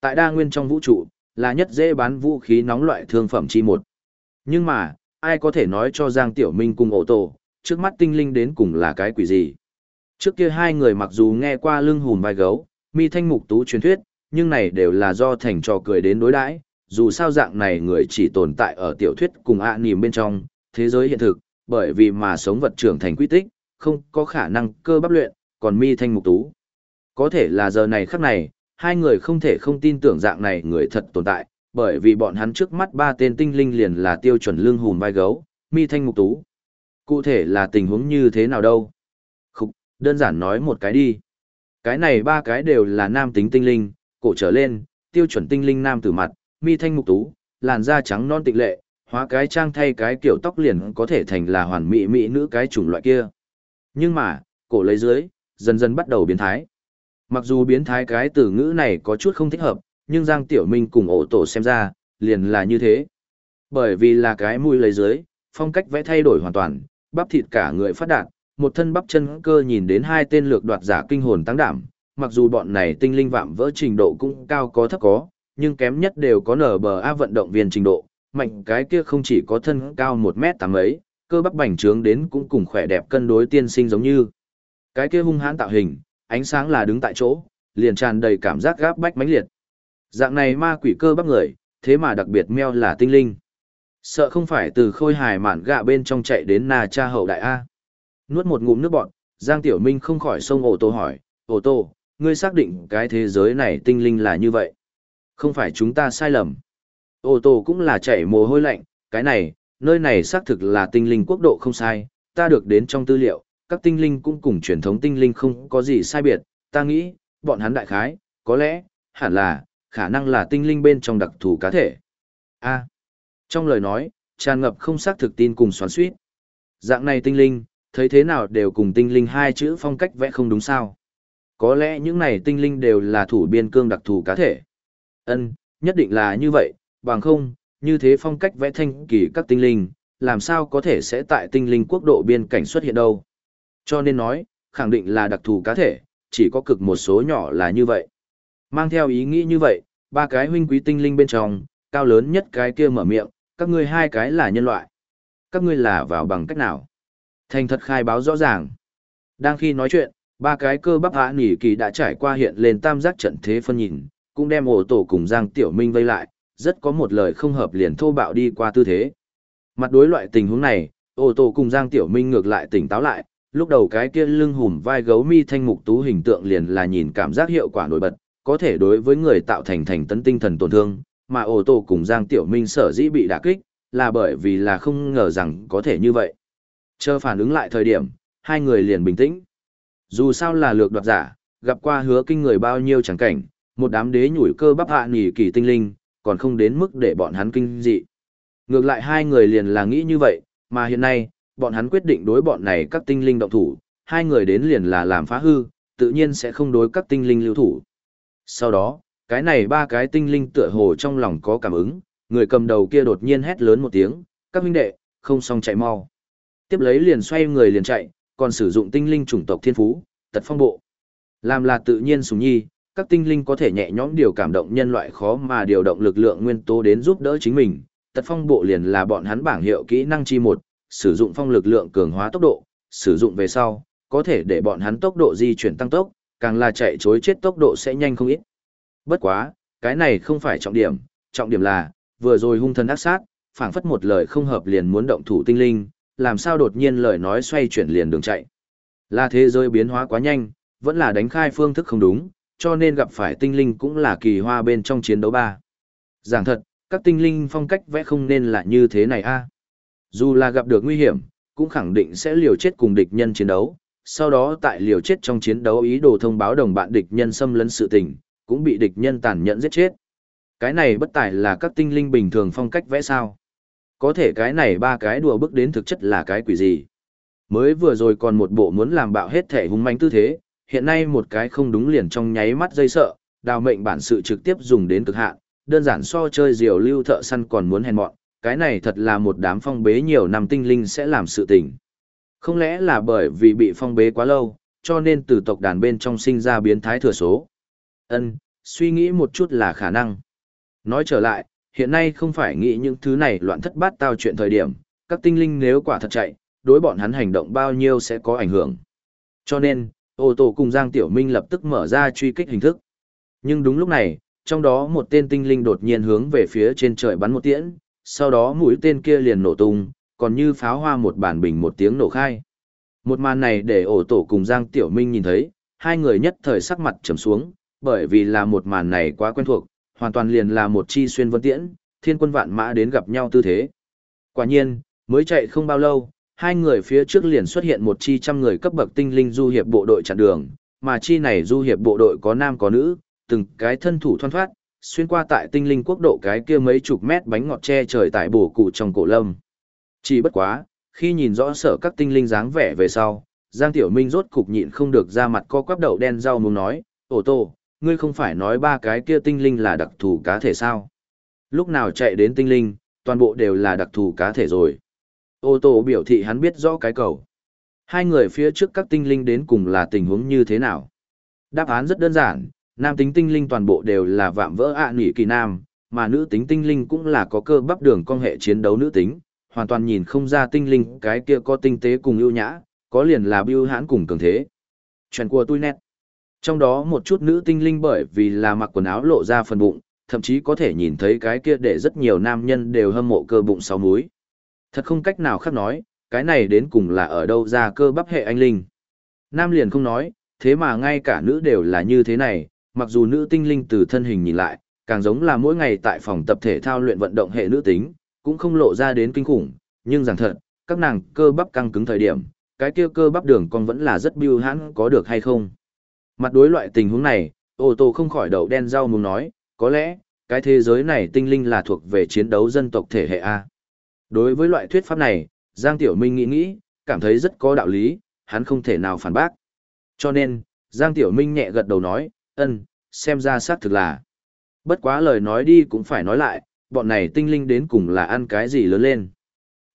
Tại đa nguyên trong vũ trụ, là nhất dễ bán vũ khí nóng loại thương phẩm chi một. Nhưng mà, ai có thể nói cho Giang Tiểu Minh cùng ổ tổ, trước mắt tinh linh đến cùng là cái quỷ gì? Trước kia hai người mặc dù nghe qua lưng hùn vai gấu, mi thanh mục tú truyền thuyết, nhưng này đều là do thành trò cười đến đối đãi. Dù sao dạng này người chỉ tồn tại ở tiểu thuyết cùng ạ à bên trong, thế giới hiện thực, bởi vì mà sống vật trưởng thành quy tích, không có khả năng cơ bắp luyện, còn mi thanh mục tú. Có thể là giờ này khắc này, hai người không thể không tin tưởng dạng này người thật tồn tại, bởi vì bọn hắn trước mắt ba tên tinh linh liền là tiêu chuẩn lương hùm vai gấu, mi thanh mục tú. Cụ thể là tình huống như thế nào đâu? Không, đơn giản nói một cái đi. Cái này ba cái đều là nam tính tinh linh, cổ trở lên, tiêu chuẩn tinh linh nam tử mặt, mi thanh mục tú, làn da trắng non tịnh lệ, hóa cái trang thay cái kiểu tóc liền có thể thành là hoàn mỹ mỹ nữ cái chủng loại kia. Nhưng mà, cổ lấy dưới, dần dần bắt đầu biến thái. Mặc dù biến thái cái từ ngữ này có chút không thích hợp, nhưng Giang Tiểu Minh cùng ổ tổ xem ra, liền là như thế. Bởi vì là cái mùi lấy dưới, phong cách vẽ thay đổi hoàn toàn, bắp thịt cả người phát đạt, một thân bắp chân cơ nhìn đến hai tên lược đoạt giả kinh hồn tăng đảm, mặc dù bọn này tinh linh vạm vỡ trình độ cũng cao có thấp có, nhưng kém nhất đều có nở bờ A vận động viên trình độ, mạnh cái kia không chỉ có thân cao 1 mét tám ấy, cơ bắp bành trướng đến cũng cùng khỏe đẹp cân đối tiên sinh giống như. Cái kia hung hãn tạo hình, ánh sáng là đứng tại chỗ, liền tràn đầy cảm giác gáp bách mãnh liệt. Dạng này ma quỷ cơ bắp người, thế mà đặc biệt meo là tinh linh. Sợ không phải từ khôi hài mạn gạ bên trong chạy đến nà cha hậu đại A. Nuốt một ngụm nước bọt, Giang Tiểu Minh không khỏi sông ổ tô hỏi, ổ tô, ngươi xác định cái thế giới này tinh linh là như vậy. Không phải chúng ta sai lầm. Ổ tô cũng là chạy mồ hôi lạnh, cái này, nơi này xác thực là tinh linh quốc độ không sai, ta được đến trong tư liệu, các tinh linh cũng cùng truyền thống tinh linh không có gì sai biệt, ta nghĩ, bọn hắn đại khái, có lẽ, hẳn là, khả năng là tinh linh bên trong đặc thù cá thể. A. trong lời nói, tràn ngập không xác thực tin cùng xoắn suýt. Dạng này tinh linh, thấy thế nào đều cùng tinh linh hai chữ phong cách vẽ không đúng sao. Có lẽ những này tinh linh đều là thủ biên cương đặc thù cá thể. Ân, nhất định là như vậy, bằng không, như thế phong cách vẽ thanh kỳ các tinh linh, làm sao có thể sẽ tại tinh linh quốc độ biên cảnh xuất hiện đâu. Cho nên nói, khẳng định là đặc thù cá thể, chỉ có cực một số nhỏ là như vậy. Mang theo ý nghĩ như vậy, ba cái huynh quý tinh linh bên trong, cao lớn nhất cái kia mở miệng, các ngươi hai cái là nhân loại. Các ngươi là vào bằng cách nào? Thành thật khai báo rõ ràng. Đang khi nói chuyện, ba cái cơ bắp hạ nỉ kỳ đã trải qua hiện lên tam giác trận thế phân nhìn, cũng đem ổ tổ cùng Giang Tiểu Minh vây lại, rất có một lời không hợp liền thô bạo đi qua tư thế. Mặt đối loại tình huống này, ổ tổ cùng Giang Tiểu Minh ngược lại tỉnh táo lại, lúc đầu cái kia lưng hùm vai gấu mi thanh mục tú hình tượng liền là nhìn cảm giác hiệu quả nổi bật, có thể đối với người tạo thành thành tấn tinh thần tổn thương, mà ô tô cùng Giang Tiểu Minh sở dĩ bị đả kích, là bởi vì là không ngờ rằng có thể như vậy. Chờ phản ứng lại thời điểm, hai người liền bình tĩnh. Dù sao là lược đoạt giả, gặp qua hứa kinh người bao nhiêu chẳng cảnh, một đám đế nhủi cơ bắp hạ nỉ kỳ tinh linh, còn không đến mức để bọn hắn kinh dị. Ngược lại hai người liền là nghĩ như vậy, mà hiện nay, bọn hắn quyết định đối bọn này các tinh linh động thủ, hai người đến liền là làm phá hư, tự nhiên sẽ không đối các tinh linh lưu thủ. Sau đó, cái này ba cái tinh linh tựa hồ trong lòng có cảm ứng, người cầm đầu kia đột nhiên hét lớn một tiếng, các huynh đệ, không xong chạy mau. Tiếp lấy liền xoay người liền chạy, còn sử dụng tinh linh chủng tộc thiên phú, tật phong bộ. Làm là tự nhiên sùng nhi, các tinh linh có thể nhẹ nhõm điều cảm động nhân loại khó mà điều động lực lượng nguyên tố đến giúp đỡ chính mình. Tật phong bộ liền là bọn hắn bảng hiệu kỹ năng chi một, sử dụng phong lực lượng cường hóa tốc độ, sử dụng về sau, có thể để bọn hắn tốc độ di chuyển tăng tốc, càng là chạy chối chết tốc độ sẽ nhanh không ít. Bất quá, cái này không phải trọng điểm, trọng điểm là, vừa rồi hung thần ác sát, phảng phất một lời không hợp liền muốn động thủ tinh linh, làm sao đột nhiên lời nói xoay chuyển liền đường chạy. Là thế giới biến hóa quá nhanh, vẫn là đánh khai phương thức không đúng, cho nên gặp phải tinh linh cũng là kỳ hoa bên trong chiến đấu ba. Giảng thật, các tinh linh phong cách vẽ không nên là như thế này a. Dù là gặp được nguy hiểm, cũng khẳng định sẽ liều chết cùng địch nhân chiến đấu, sau đó tại liều chết trong chiến đấu ý đồ thông báo đồng bạn địch nhân xâm lấn sự tình, cũng bị địch nhân tàn nhẫn giết chết. Cái này bất tài là các tinh linh bình thường phong cách vẽ sao. Có thể cái này ba cái đùa bước đến thực chất là cái quỷ gì. Mới vừa rồi còn một bộ muốn làm bạo hết thể hung manh tư thế, hiện nay một cái không đúng liền trong nháy mắt dây sợ, đào mệnh bản sự trực tiếp dùng đến cực hạn, đơn giản so chơi diều lưu thợ săn còn muốn hèn mọn, cái này thật là một đám phong bế nhiều năm tinh linh sẽ làm sự tình. Không lẽ là bởi vì bị phong bế quá lâu, cho nên từ tộc đàn bên trong sinh ra biến thái thừa số. Ân, suy nghĩ một chút là khả năng. Nói trở lại, hiện nay không phải nghĩ những thứ này loạn thất bát tao chuyện thời điểm, các tinh linh nếu quả thật chạy, đối bọn hắn hành động bao nhiêu sẽ có ảnh hưởng. Cho nên, ô tô cùng Giang Tiểu Minh lập tức mở ra truy kích hình thức. Nhưng đúng lúc này, trong đó một tên tinh linh đột nhiên hướng về phía trên trời bắn một tiễn, sau đó mũi tên kia liền nổ tung, còn như pháo hoa một bản bình một tiếng nổ khai. Một màn này để ổ tổ cùng Giang Tiểu Minh nhìn thấy, hai người nhất thời sắc mặt trầm xuống, bởi vì là một màn này quá quen thuộc, hoàn toàn liền là một chi xuyên vân tiễn, thiên quân vạn mã đến gặp nhau tư thế. Quả nhiên, mới chạy không bao lâu, hai người phía trước liền xuất hiện một chi trăm người cấp bậc tinh linh du hiệp bộ đội chặn đường, mà chi này du hiệp bộ đội có nam có nữ, từng cái thân thủ thoăn thoát, xuyên qua tại tinh linh quốc độ cái kia mấy chục mét bánh ngọt tre trời tại bổ cụ trong cổ lâm. Chỉ bất quá, khi nhìn rõ sở các tinh linh dáng vẻ về sau, Giang Tiểu Minh rốt cục nhịn không được ra mặt co quắp đậu đen rau muốn nói, ổ tô, ngươi không phải nói ba cái kia tinh linh là đặc thù cá thể sao? Lúc nào chạy đến tinh linh, toàn bộ đều là đặc thù cá thể rồi. Ô tô biểu thị hắn biết rõ cái cầu. Hai người phía trước các tinh linh đến cùng là tình huống như thế nào? Đáp án rất đơn giản, nam tính tinh linh toàn bộ đều là vạm vỡ ạ à nỉ kỳ nam, mà nữ tính tinh linh cũng là có cơ bắp đường con hệ chiến đấu nữ tính, hoàn toàn nhìn không ra tinh linh cái kia có tinh tế cùng ưu nhã, có liền là biêu hãn cùng cường thế. Chuyện của tôi nét. Trong đó một chút nữ tinh linh bởi vì là mặc quần áo lộ ra phần bụng, thậm chí có thể nhìn thấy cái kia để rất nhiều nam nhân đều hâm mộ cơ bụng sáu múi. Thật không cách nào khác nói, cái này đến cùng là ở đâu ra cơ bắp hệ anh linh. Nam liền không nói, thế mà ngay cả nữ đều là như thế này, mặc dù nữ tinh linh từ thân hình nhìn lại, càng giống là mỗi ngày tại phòng tập thể thao luyện vận động hệ nữ tính, cũng không lộ ra đến kinh khủng, nhưng rằng thật, các nàng cơ bắp căng cứng thời điểm, cái kia cơ bắp đường con vẫn là rất biêu hãn có được hay không. Mặt đối loại tình huống này, ô tô không khỏi đầu đen rau muốn nói, có lẽ, cái thế giới này tinh linh là thuộc về chiến đấu dân tộc thể hệ A. Đối với loại thuyết pháp này, Giang Tiểu Minh nghĩ nghĩ, cảm thấy rất có đạo lý, hắn không thể nào phản bác. Cho nên, Giang Tiểu Minh nhẹ gật đầu nói, ân, xem ra xác thực là. Bất quá lời nói đi cũng phải nói lại, bọn này tinh linh đến cùng là ăn cái gì lớn lên.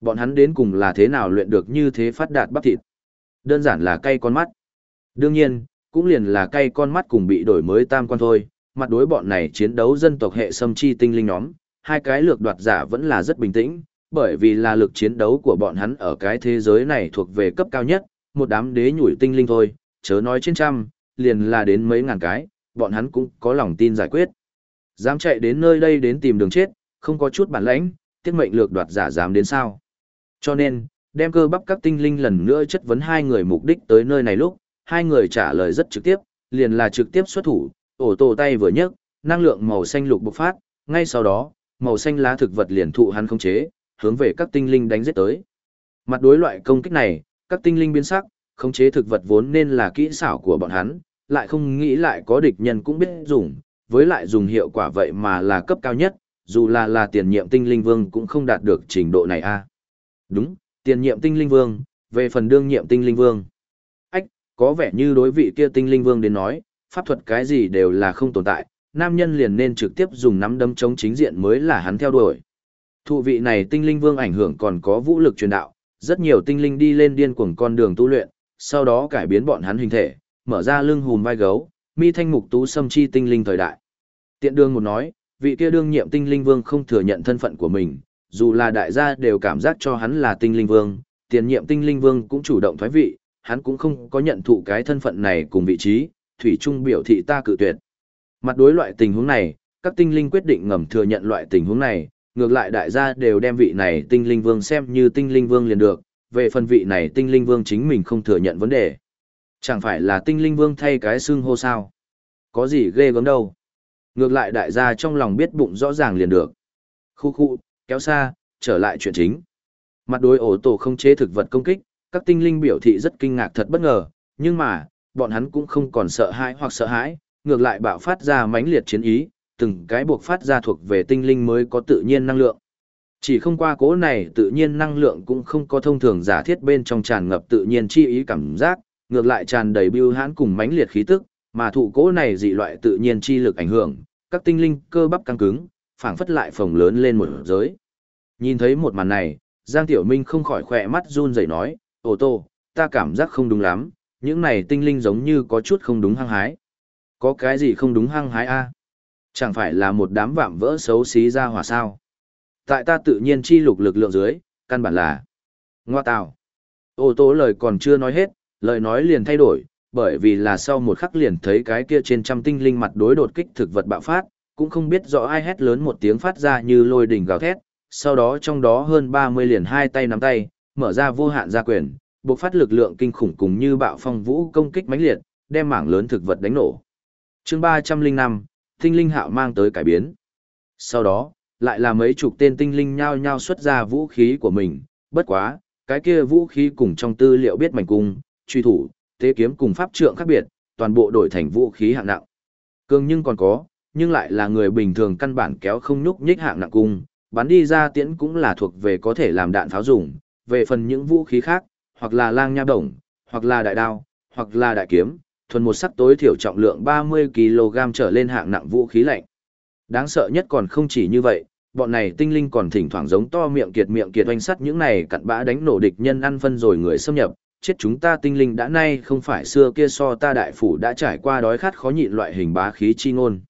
Bọn hắn đến cùng là thế nào luyện được như thế phát đạt bắp thịt. Đơn giản là cay con mắt. Đương nhiên, cũng liền là cay con mắt cùng bị đổi mới tam quan thôi, mặt đối bọn này chiến đấu dân tộc hệ xâm chi tinh linh nhóm, hai cái lược đoạt giả vẫn là rất bình tĩnh, bởi vì là lực chiến đấu của bọn hắn ở cái thế giới này thuộc về cấp cao nhất, một đám đế nhủi tinh linh thôi, chớ nói trên trăm, liền là đến mấy ngàn cái, bọn hắn cũng có lòng tin giải quyết. Dám chạy đến nơi đây đến tìm đường chết, không có chút bản lãnh, tiết mệnh lược đoạt giả dám đến sao. Cho nên, đem cơ bắp các tinh linh lần nữa chất vấn hai người mục đích tới nơi này lúc, hai người trả lời rất trực tiếp, liền là trực tiếp xuất thủ, ổ tổ tay vừa nhấc, năng lượng màu xanh lục bộc phát, ngay sau đó, màu xanh lá thực vật liền thụ hắn không chế, hướng về các tinh linh đánh giết tới. Mặt đối loại công kích này, các tinh linh biến sắc, khống chế thực vật vốn nên là kỹ xảo của bọn hắn, lại không nghĩ lại có địch nhân cũng biết dùng, với lại dùng hiệu quả vậy mà là cấp cao nhất, dù là là tiền nhiệm tinh linh vương cũng không đạt được trình độ này a. Đúng, tiền nhiệm tinh linh vương, về phần đương nhiệm tinh linh vương. Ách, có vẻ như đối vị kia tinh linh vương đến nói, pháp thuật cái gì đều là không tồn tại, nam nhân liền nên trực tiếp dùng nắm đấm chống chính diện mới là hắn theo đuổi. Thụ vị này tinh linh vương ảnh hưởng còn có vũ lực truyền đạo, rất nhiều tinh linh đi lên điên cuồng con đường tu luyện, sau đó cải biến bọn hắn hình thể, mở ra lưng hùm vai gấu, mi thanh mục tú xâm chi tinh linh thời đại. Tiện đương một nói, vị kia đương nhiệm tinh linh vương không thừa nhận thân phận của mình, dù là đại gia đều cảm giác cho hắn là tinh linh vương, tiền nhiệm tinh linh vương cũng chủ động thoái vị, hắn cũng không có nhận thụ cái thân phận này cùng vị trí, thủy trung biểu thị ta cự tuyệt. Mặt đối loại tình huống này, các tinh linh quyết định ngầm thừa nhận loại tình huống này, ngược lại đại gia đều đem vị này tinh linh vương xem như tinh linh vương liền được, về phần vị này tinh linh vương chính mình không thừa nhận vấn đề. Chẳng phải là tinh linh vương thay cái xương hô sao? Có gì ghê gớm đâu. Ngược lại đại gia trong lòng biết bụng rõ ràng liền được. Khu khu, kéo xa, trở lại chuyện chính. Mặt đối ổ tổ không chế thực vật công kích, các tinh linh biểu thị rất kinh ngạc thật bất ngờ, nhưng mà, bọn hắn cũng không còn sợ hãi hoặc sợ hãi, ngược lại bạo phát ra mãnh liệt chiến ý, từng cái buộc phát ra thuộc về tinh linh mới có tự nhiên năng lượng. Chỉ không qua cố này tự nhiên năng lượng cũng không có thông thường giả thiết bên trong tràn ngập tự nhiên chi ý cảm giác, ngược lại tràn đầy bưu hãn cùng mãnh liệt khí tức, mà thụ cố này dị loại tự nhiên chi lực ảnh hưởng, các tinh linh cơ bắp căng cứng, phảng phất lại phồng lớn lên một giới. Nhìn thấy một màn này, Giang Tiểu Minh không khỏi khỏe mắt run rẩy nói, ô tô, ta cảm giác không đúng lắm, những này tinh linh giống như có chút không đúng hăng hái. Có cái gì không đúng hăng hái a? Chẳng phải là một đám vạm vỡ xấu xí ra hỏa sao? Tại ta tự nhiên chi lục lực lượng dưới, căn bản là ngoa tào. Ô tô lời còn chưa nói hết, lời nói liền thay đổi, bởi vì là sau một khắc liền thấy cái kia trên trăm tinh linh mặt đối đột kích thực vật bạo phát, cũng không biết rõ ai hét lớn một tiếng phát ra như lôi đỉnh gào thét, sau đó trong đó hơn 30 liền hai tay nắm tay, mở ra vô hạn gia quyền, bộc phát lực lượng kinh khủng cùng như bạo phong vũ công kích mãnh liệt, đem mảng lớn thực vật đánh nổ. Chương 305, tinh linh hạo mang tới cải biến. Sau đó, lại là mấy chục tên tinh linh nhao nhao xuất ra vũ khí của mình, bất quá, cái kia vũ khí cùng trong tư liệu biết mảnh cung, truy thủ, tế kiếm cùng pháp trượng khác biệt, toàn bộ đổi thành vũ khí hạng nặng. Cương nhưng còn có, nhưng lại là người bình thường căn bản kéo không nhúc nhích hạng nặng cung, bắn đi ra tiễn cũng là thuộc về có thể làm đạn pháo dùng, về phần những vũ khí khác, hoặc là lang nha đồng, hoặc là đại đao, hoặc là đại kiếm, thuần một sắc tối thiểu trọng lượng 30kg trở lên hạng nặng vũ khí lạnh. Đáng sợ nhất còn không chỉ như vậy, bọn này tinh linh còn thỉnh thoảng giống to miệng kiệt miệng kiệt oanh sắt những này cặn bã đánh nổ địch nhân ăn phân rồi người xâm nhập, chết chúng ta tinh linh đã nay không phải xưa kia so ta đại phủ đã trải qua đói khát khó nhịn loại hình bá khí chi ngôn.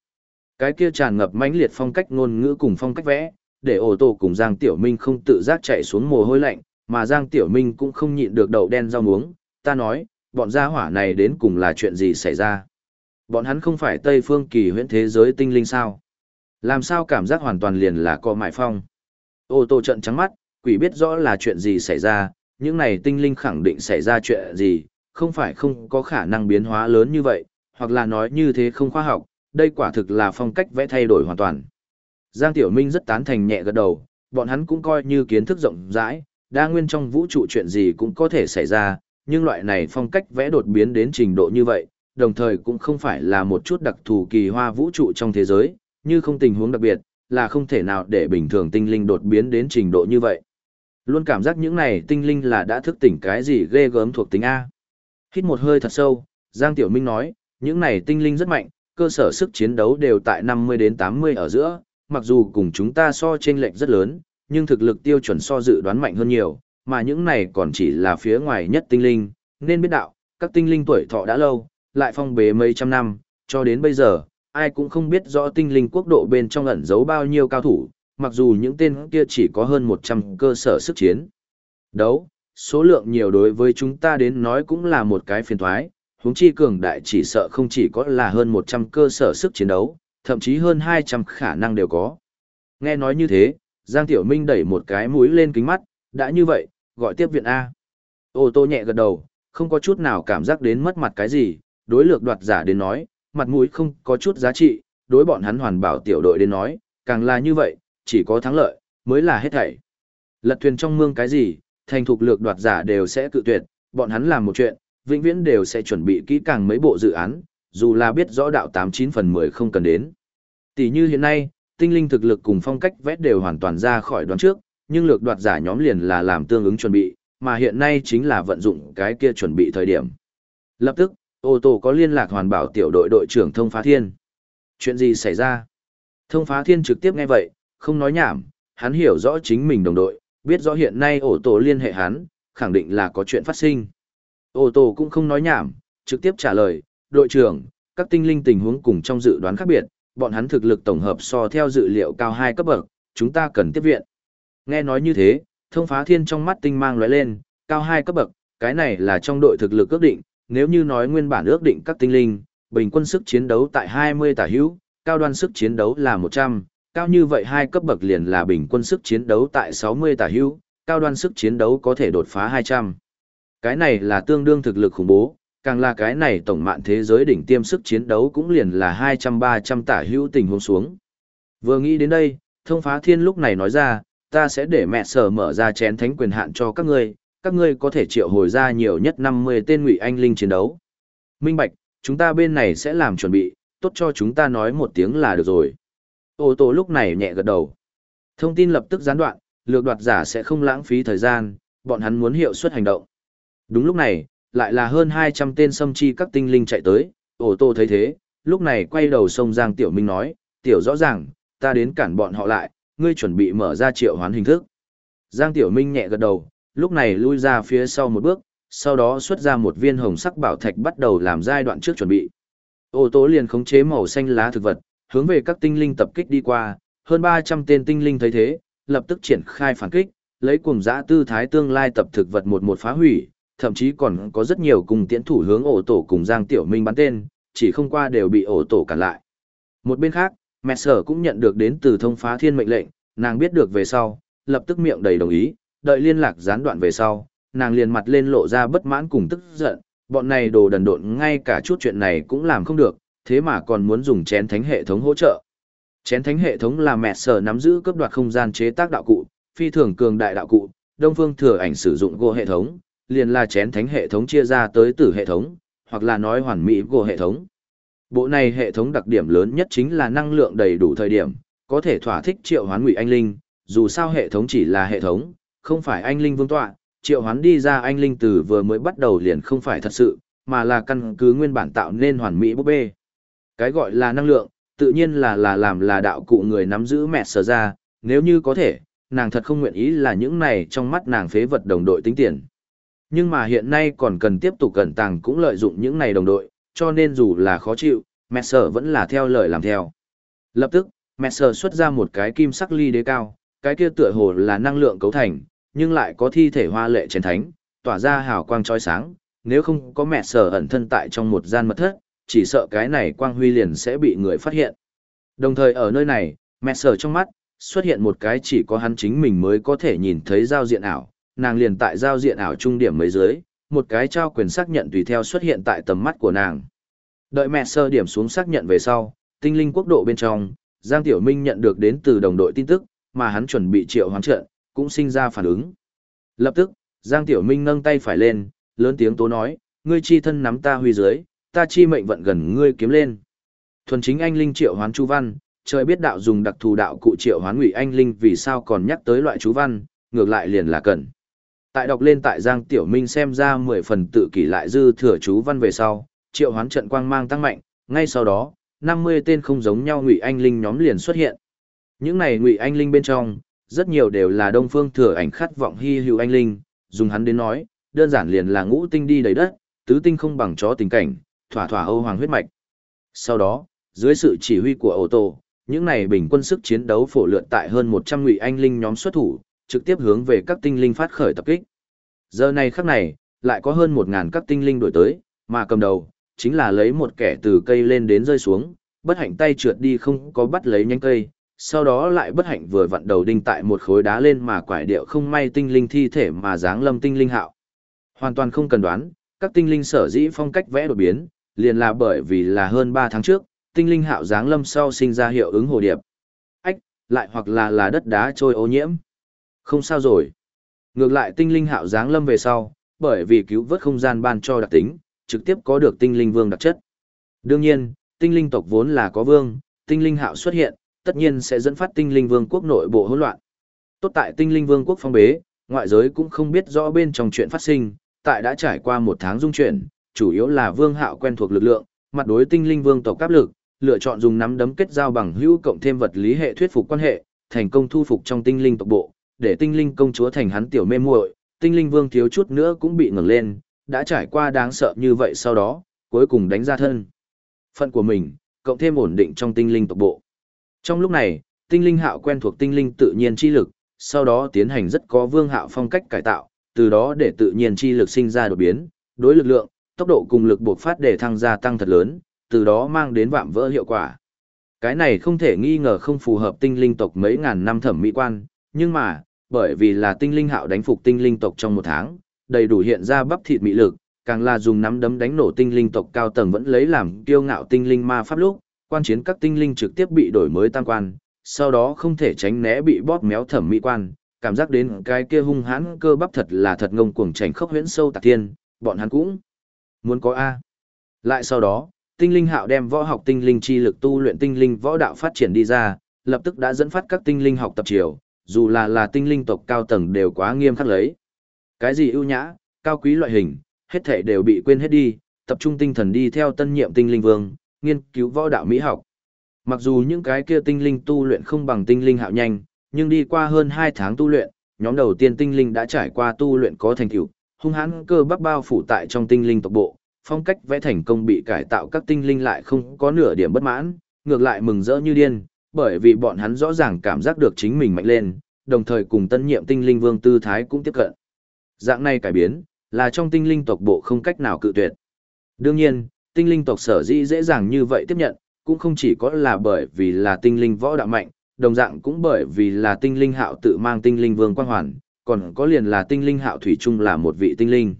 Cái kia tràn ngập mãnh liệt phong cách ngôn ngữ cùng phong cách vẽ, để ô tô cùng Giang Tiểu Minh không tự giác chạy xuống mồ hôi lạnh, mà Giang Tiểu Minh cũng không nhịn được đậu đen rau muống, ta nói, bọn gia hỏa này đến cùng là chuyện gì xảy ra. Bọn hắn không phải Tây phương kỳ huyễn thế giới tinh linh sao? Làm sao cảm giác hoàn toàn liền là co mại phong? Ô tô trận trắng mắt, quỷ biết rõ là chuyện gì xảy ra, những này tinh linh khẳng định xảy ra chuyện gì, không phải không có khả năng biến hóa lớn như vậy, hoặc là nói như thế không khoa học, đây quả thực là phong cách vẽ thay đổi hoàn toàn. Giang Tiểu Minh rất tán thành nhẹ gật đầu, bọn hắn cũng coi như kiến thức rộng rãi, đa nguyên trong vũ trụ chuyện gì cũng có thể xảy ra, nhưng loại này phong cách vẽ đột biến đến trình độ như vậy, đồng thời cũng không phải là một chút đặc thù kỳ hoa vũ trụ trong thế giới, như không tình huống đặc biệt, là không thể nào để bình thường tinh linh đột biến đến trình độ như vậy. Luôn cảm giác những này tinh linh là đã thức tỉnh cái gì ghê gớm thuộc tính A. Hít một hơi thật sâu, Giang Tiểu Minh nói, những này tinh linh rất mạnh, cơ sở sức chiến đấu đều tại 50 đến 80 ở giữa, mặc dù cùng chúng ta so chênh lệch rất lớn, nhưng thực lực tiêu chuẩn so dự đoán mạnh hơn nhiều, mà những này còn chỉ là phía ngoài nhất tinh linh, nên biết đạo, các tinh linh tuổi thọ đã lâu, lại phong bế mấy trăm năm, cho đến bây giờ, ai cũng không biết rõ tinh linh quốc độ bên trong ẩn giấu bao nhiêu cao thủ, mặc dù những tên kia chỉ có hơn 100 cơ sở sức chiến. Đấu, số lượng nhiều đối với chúng ta đến nói cũng là một cái phiền thoái, huống chi cường đại chỉ sợ không chỉ có là hơn 100 cơ sở sức chiến đấu, thậm chí hơn 200 khả năng đều có. Nghe nói như thế, Giang Tiểu Minh đẩy một cái mũi lên kính mắt, đã như vậy, gọi tiếp viện A. Ô tô nhẹ gật đầu, không có chút nào cảm giác đến mất mặt cái gì, đối lược đoạt giả đến nói, mặt mũi không có chút giá trị, đối bọn hắn hoàn bảo tiểu đội đến nói, càng là như vậy, chỉ có thắng lợi, mới là hết thảy. Lật thuyền trong mương cái gì, thành thục lược đoạt giả đều sẽ cự tuyệt, bọn hắn làm một chuyện, vĩnh viễn đều sẽ chuẩn bị kỹ càng mấy bộ dự án, dù là biết rõ đạo 89 phần 10 không cần đến. Tỷ như hiện nay, tinh linh thực lực cùng phong cách vét đều hoàn toàn ra khỏi đoán trước, nhưng lược đoạt giả nhóm liền là làm tương ứng chuẩn bị, mà hiện nay chính là vận dụng cái kia chuẩn bị thời điểm. Lập tức, ô tô có liên lạc hoàn bảo tiểu đội đội trưởng Thông Phá Thiên. Chuyện gì xảy ra? Thông Phá Thiên trực tiếp nghe vậy, không nói nhảm, hắn hiểu rõ chính mình đồng đội, biết rõ hiện nay ổ tổ liên hệ hắn, khẳng định là có chuyện phát sinh. ổ tổ cũng không nói nhảm, trực tiếp trả lời, đội trưởng, các tinh linh tình huống cùng trong dự đoán khác biệt, bọn hắn thực lực tổng hợp so theo dự liệu cao hai cấp bậc, chúng ta cần tiếp viện. Nghe nói như thế, thông phá thiên trong mắt tinh mang lóe lên, cao hai cấp bậc, cái này là trong đội thực lực ước định, nếu như nói nguyên bản ước định các tinh linh, bình quân sức chiến đấu tại 20 tả hữu, cao đoan sức chiến đấu là 100, cao như vậy hai cấp bậc liền là bình quân sức chiến đấu tại 60 tả hữu, cao đoan sức chiến đấu có thể đột phá 200. Cái này là tương đương thực lực khủng bố, càng là cái này tổng mạng thế giới đỉnh tiêm sức chiến đấu cũng liền là 200-300 tả hữu tình huống xuống. Vừa nghĩ đến đây, thông phá thiên lúc này nói ra, ta sẽ để mẹ sở mở ra chén thánh quyền hạn cho các ngươi, các ngươi có thể triệu hồi ra nhiều nhất 50 tên ngụy anh linh chiến đấu. Minh Bạch, chúng ta bên này sẽ làm chuẩn bị, tốt cho chúng ta nói một tiếng là được rồi. Ô tô lúc này nhẹ gật đầu. Thông tin lập tức gián đoạn, lược đoạt giả sẽ không lãng phí thời gian, bọn hắn muốn hiệu suất hành động. Đúng lúc này, lại là hơn 200 tên xâm chi các tinh linh chạy tới, ô tô thấy thế, lúc này quay đầu sông Giang Tiểu Minh nói, Tiểu rõ ràng, ta đến cản bọn họ lại, ngươi chuẩn bị mở ra triệu hoán hình thức. Giang Tiểu Minh nhẹ gật đầu, lúc này lui ra phía sau một bước, sau đó xuất ra một viên hồng sắc bảo thạch bắt đầu làm giai đoạn trước chuẩn bị. Ô tô liền khống chế màu xanh lá thực vật, hướng về các tinh linh tập kích đi qua, hơn 300 tên tinh linh thấy thế, lập tức triển khai phản kích, lấy cùng dã tư thái tương lai tập thực vật một một phá hủy, thậm chí còn có rất nhiều cùng tiễn thủ hướng ổ tổ cùng Giang Tiểu Minh bắn tên, chỉ không qua đều bị ổ tổ cản lại. Một bên khác, mẹ sở cũng nhận được đến từ thông phá thiên mệnh lệnh, nàng biết được về sau, lập tức miệng đầy đồng ý, đợi liên lạc gián đoạn về sau, nàng liền mặt lên lộ ra bất mãn cùng tức giận, bọn này đồ đần độn ngay cả chút chuyện này cũng làm không được, thế mà còn muốn dùng chén thánh hệ thống hỗ trợ. Chén thánh hệ thống là mẹ sở nắm giữ cấp đoạt không gian chế tác đạo cụ, phi thường cường đại đạo cụ, Đông Phương Thừa Ảnh sử dụng gỗ hệ thống, liền là chén thánh hệ thống chia ra tới tử hệ thống, hoặc là nói hoàn mỹ gỗ hệ thống. Bộ này hệ thống đặc điểm lớn nhất chính là năng lượng đầy đủ thời điểm, có thể thỏa thích triệu hoán ngụy anh linh, dù sao hệ thống chỉ là hệ thống, không phải anh linh vương tọa, triệu hoán đi ra anh linh từ vừa mới bắt đầu liền không phải thật sự, mà là căn cứ nguyên bản tạo nên hoàn mỹ búp bê. Cái gọi là năng lượng, tự nhiên là là làm là đạo cụ người nắm giữ mẹ sở ra, nếu như có thể, nàng thật không nguyện ý là những này trong mắt nàng phế vật đồng đội tính tiền. Nhưng mà hiện nay còn cần tiếp tục cẩn tàng cũng lợi dụng những này đồng đội, cho nên dù là khó chịu, mẹ sở vẫn là theo lời làm theo. Lập tức, mẹ sở xuất ra một cái kim sắc ly đế cao, cái kia tựa hồ là năng lượng cấu thành, nhưng lại có thi thể hoa lệ chén thánh, tỏa ra hào quang chói sáng, nếu không có mẹ sở ẩn thân tại trong một gian mật thất, chỉ sợ cái này quang huy liền sẽ bị người phát hiện. Đồng thời ở nơi này, mẹ sở trong mắt, xuất hiện một cái chỉ có hắn chính mình mới có thể nhìn thấy giao diện ảo, nàng liền tại giao diện ảo trung điểm mấy dưới, một cái trao quyền xác nhận tùy theo xuất hiện tại tầm mắt của nàng. Đợi mẹ sơ điểm xuống xác nhận về sau, tinh linh quốc độ bên trong, Giang Tiểu Minh nhận được đến từ đồng đội tin tức, mà hắn chuẩn bị triệu hoán trợ, cũng sinh ra phản ứng. Lập tức, Giang Tiểu Minh nâng tay phải lên, lớn tiếng tố nói, ngươi chi thân nắm ta huy dưới, ta chi mệnh vận gần ngươi kiếm lên. Thuần chính anh linh triệu hoán chú văn, trời biết đạo dùng đặc thù đạo cụ triệu hoán ngụy anh linh vì sao còn nhắc tới loại chú văn, ngược lại liền là cần. Tại đọc lên tại Giang Tiểu Minh xem ra mười phần tự kỷ lại dư thừa chú văn về sau, triệu hoán trận quang mang tăng mạnh, ngay sau đó, 50 tên không giống nhau ngụy anh linh nhóm liền xuất hiện. Những này ngụy anh linh bên trong, rất nhiều đều là đông phương thừa ảnh khát vọng hy hữu anh linh, dùng hắn đến nói, đơn giản liền là ngũ tinh đi đầy đất, tứ tinh không bằng chó tình cảnh, thỏa thỏa Âu Hoàng huyết mạch. Sau đó, dưới sự chỉ huy của ô tô, những này bình quân sức chiến đấu phổ lượn tại hơn 100 ngụy anh linh nhóm xuất thủ, trực tiếp hướng về các tinh linh phát khởi tập kích. Giờ này khắc này, lại có hơn 1000 các tinh linh đổi tới, mà cầm đầu chính là lấy một kẻ từ cây lên đến rơi xuống, bất hạnh tay trượt đi không có bắt lấy nhánh cây, sau đó lại bất hạnh vừa vặn đầu đinh tại một khối đá lên mà quải điệu không may tinh linh thi thể mà dáng lâm tinh linh hạo. Hoàn toàn không cần đoán, các tinh linh sở dĩ phong cách vẽ đột biến, liền là bởi vì là hơn 3 tháng trước, tinh linh hạo dáng lâm sau sinh ra hiệu ứng hồ điệp. Ách, lại hoặc là là đất đá trôi ô nhiễm. Không sao rồi. Ngược lại tinh linh hạo dáng lâm về sau, bởi vì cứu vớt không gian ban cho đặc tính, trực tiếp có được tinh linh vương đặc chất. Đương nhiên, tinh linh tộc vốn là có vương, tinh linh hạo xuất hiện, tất nhiên sẽ dẫn phát tinh linh vương quốc nội bộ hỗn loạn. Tốt tại tinh linh vương quốc phong bế, ngoại giới cũng không biết rõ bên trong chuyện phát sinh, tại đã trải qua một tháng dung chuyển, chủ yếu là vương hạo quen thuộc lực lượng, mặt đối tinh linh vương tộc áp lực, lựa chọn dùng nắm đấm kết giao bằng hữu cộng thêm vật lý hệ thuyết phục quan hệ, thành công thu phục trong tinh linh tộc bộ, để tinh linh công chúa thành hắn tiểu mê muội, tinh linh vương thiếu chút nữa cũng bị ngẩng lên, đã trải qua đáng sợ như vậy sau đó, cuối cùng đánh ra thân. Phận của mình, cộng thêm ổn định trong tinh linh tộc bộ. Trong lúc này, tinh linh hạo quen thuộc tinh linh tự nhiên chi lực, sau đó tiến hành rất có vương hạo phong cách cải tạo, từ đó để tự nhiên chi lực sinh ra đột biến, đối lực lượng, tốc độ cùng lực buộc phát để thăng gia tăng thật lớn, từ đó mang đến vạm vỡ hiệu quả. Cái này không thể nghi ngờ không phù hợp tinh linh tộc mấy ngàn năm thẩm mỹ quan, nhưng mà, bởi vì là tinh linh hạo đánh phục tinh linh tộc trong một tháng, đầy đủ hiện ra bắp thịt mỹ lực, càng là dùng nắm đấm đánh nổ tinh linh tộc cao tầng vẫn lấy làm kiêu ngạo tinh linh ma pháp lúc, quan chiến các tinh linh trực tiếp bị đổi mới tăng quan, sau đó không thể tránh né bị bóp méo thẩm mỹ quan, cảm giác đến cái kia hung hãn cơ bắp thật là thật ngông cuồng chảnh khốc huyễn sâu tạc thiên, bọn hắn cũng muốn có A. Lại sau đó, tinh linh hạo đem võ học tinh linh chi lực tu luyện tinh linh võ đạo phát triển đi ra, lập tức đã dẫn phát các tinh linh học tập triều, dù là là tinh linh tộc cao tầng đều quá nghiêm khắc lấy. Cái gì ưu nhã, cao quý loại hình, hết thể đều bị quên hết đi, tập trung tinh thần đi theo tân nhiệm tinh linh vương, nghiên cứu võ đạo mỹ học. Mặc dù những cái kia tinh linh tu luyện không bằng tinh linh hạo nhanh, nhưng đi qua hơn 2 tháng tu luyện, nhóm đầu tiên tinh linh đã trải qua tu luyện có thành tựu, hung hãn cơ bắp bao phủ tại trong tinh linh tộc bộ, phong cách vẽ thành công bị cải tạo các tinh linh lại không có nửa điểm bất mãn, ngược lại mừng rỡ như điên, bởi vì bọn hắn rõ ràng cảm giác được chính mình mạnh lên, đồng thời cùng tân nhiệm tinh linh vương tư thái cũng tiếp cận. Dạng này cải biến, là trong tinh linh tộc bộ không cách nào cự tuyệt. Đương nhiên, tinh linh tộc sở dĩ dễ dàng như vậy tiếp nhận, cũng không chỉ có là bởi vì là tinh linh võ đạo mạnh, đồng dạng cũng bởi vì là tinh linh hạo tự mang tinh linh vương quang hoàn, còn có liền là tinh linh hạo thủy chung là một vị tinh linh.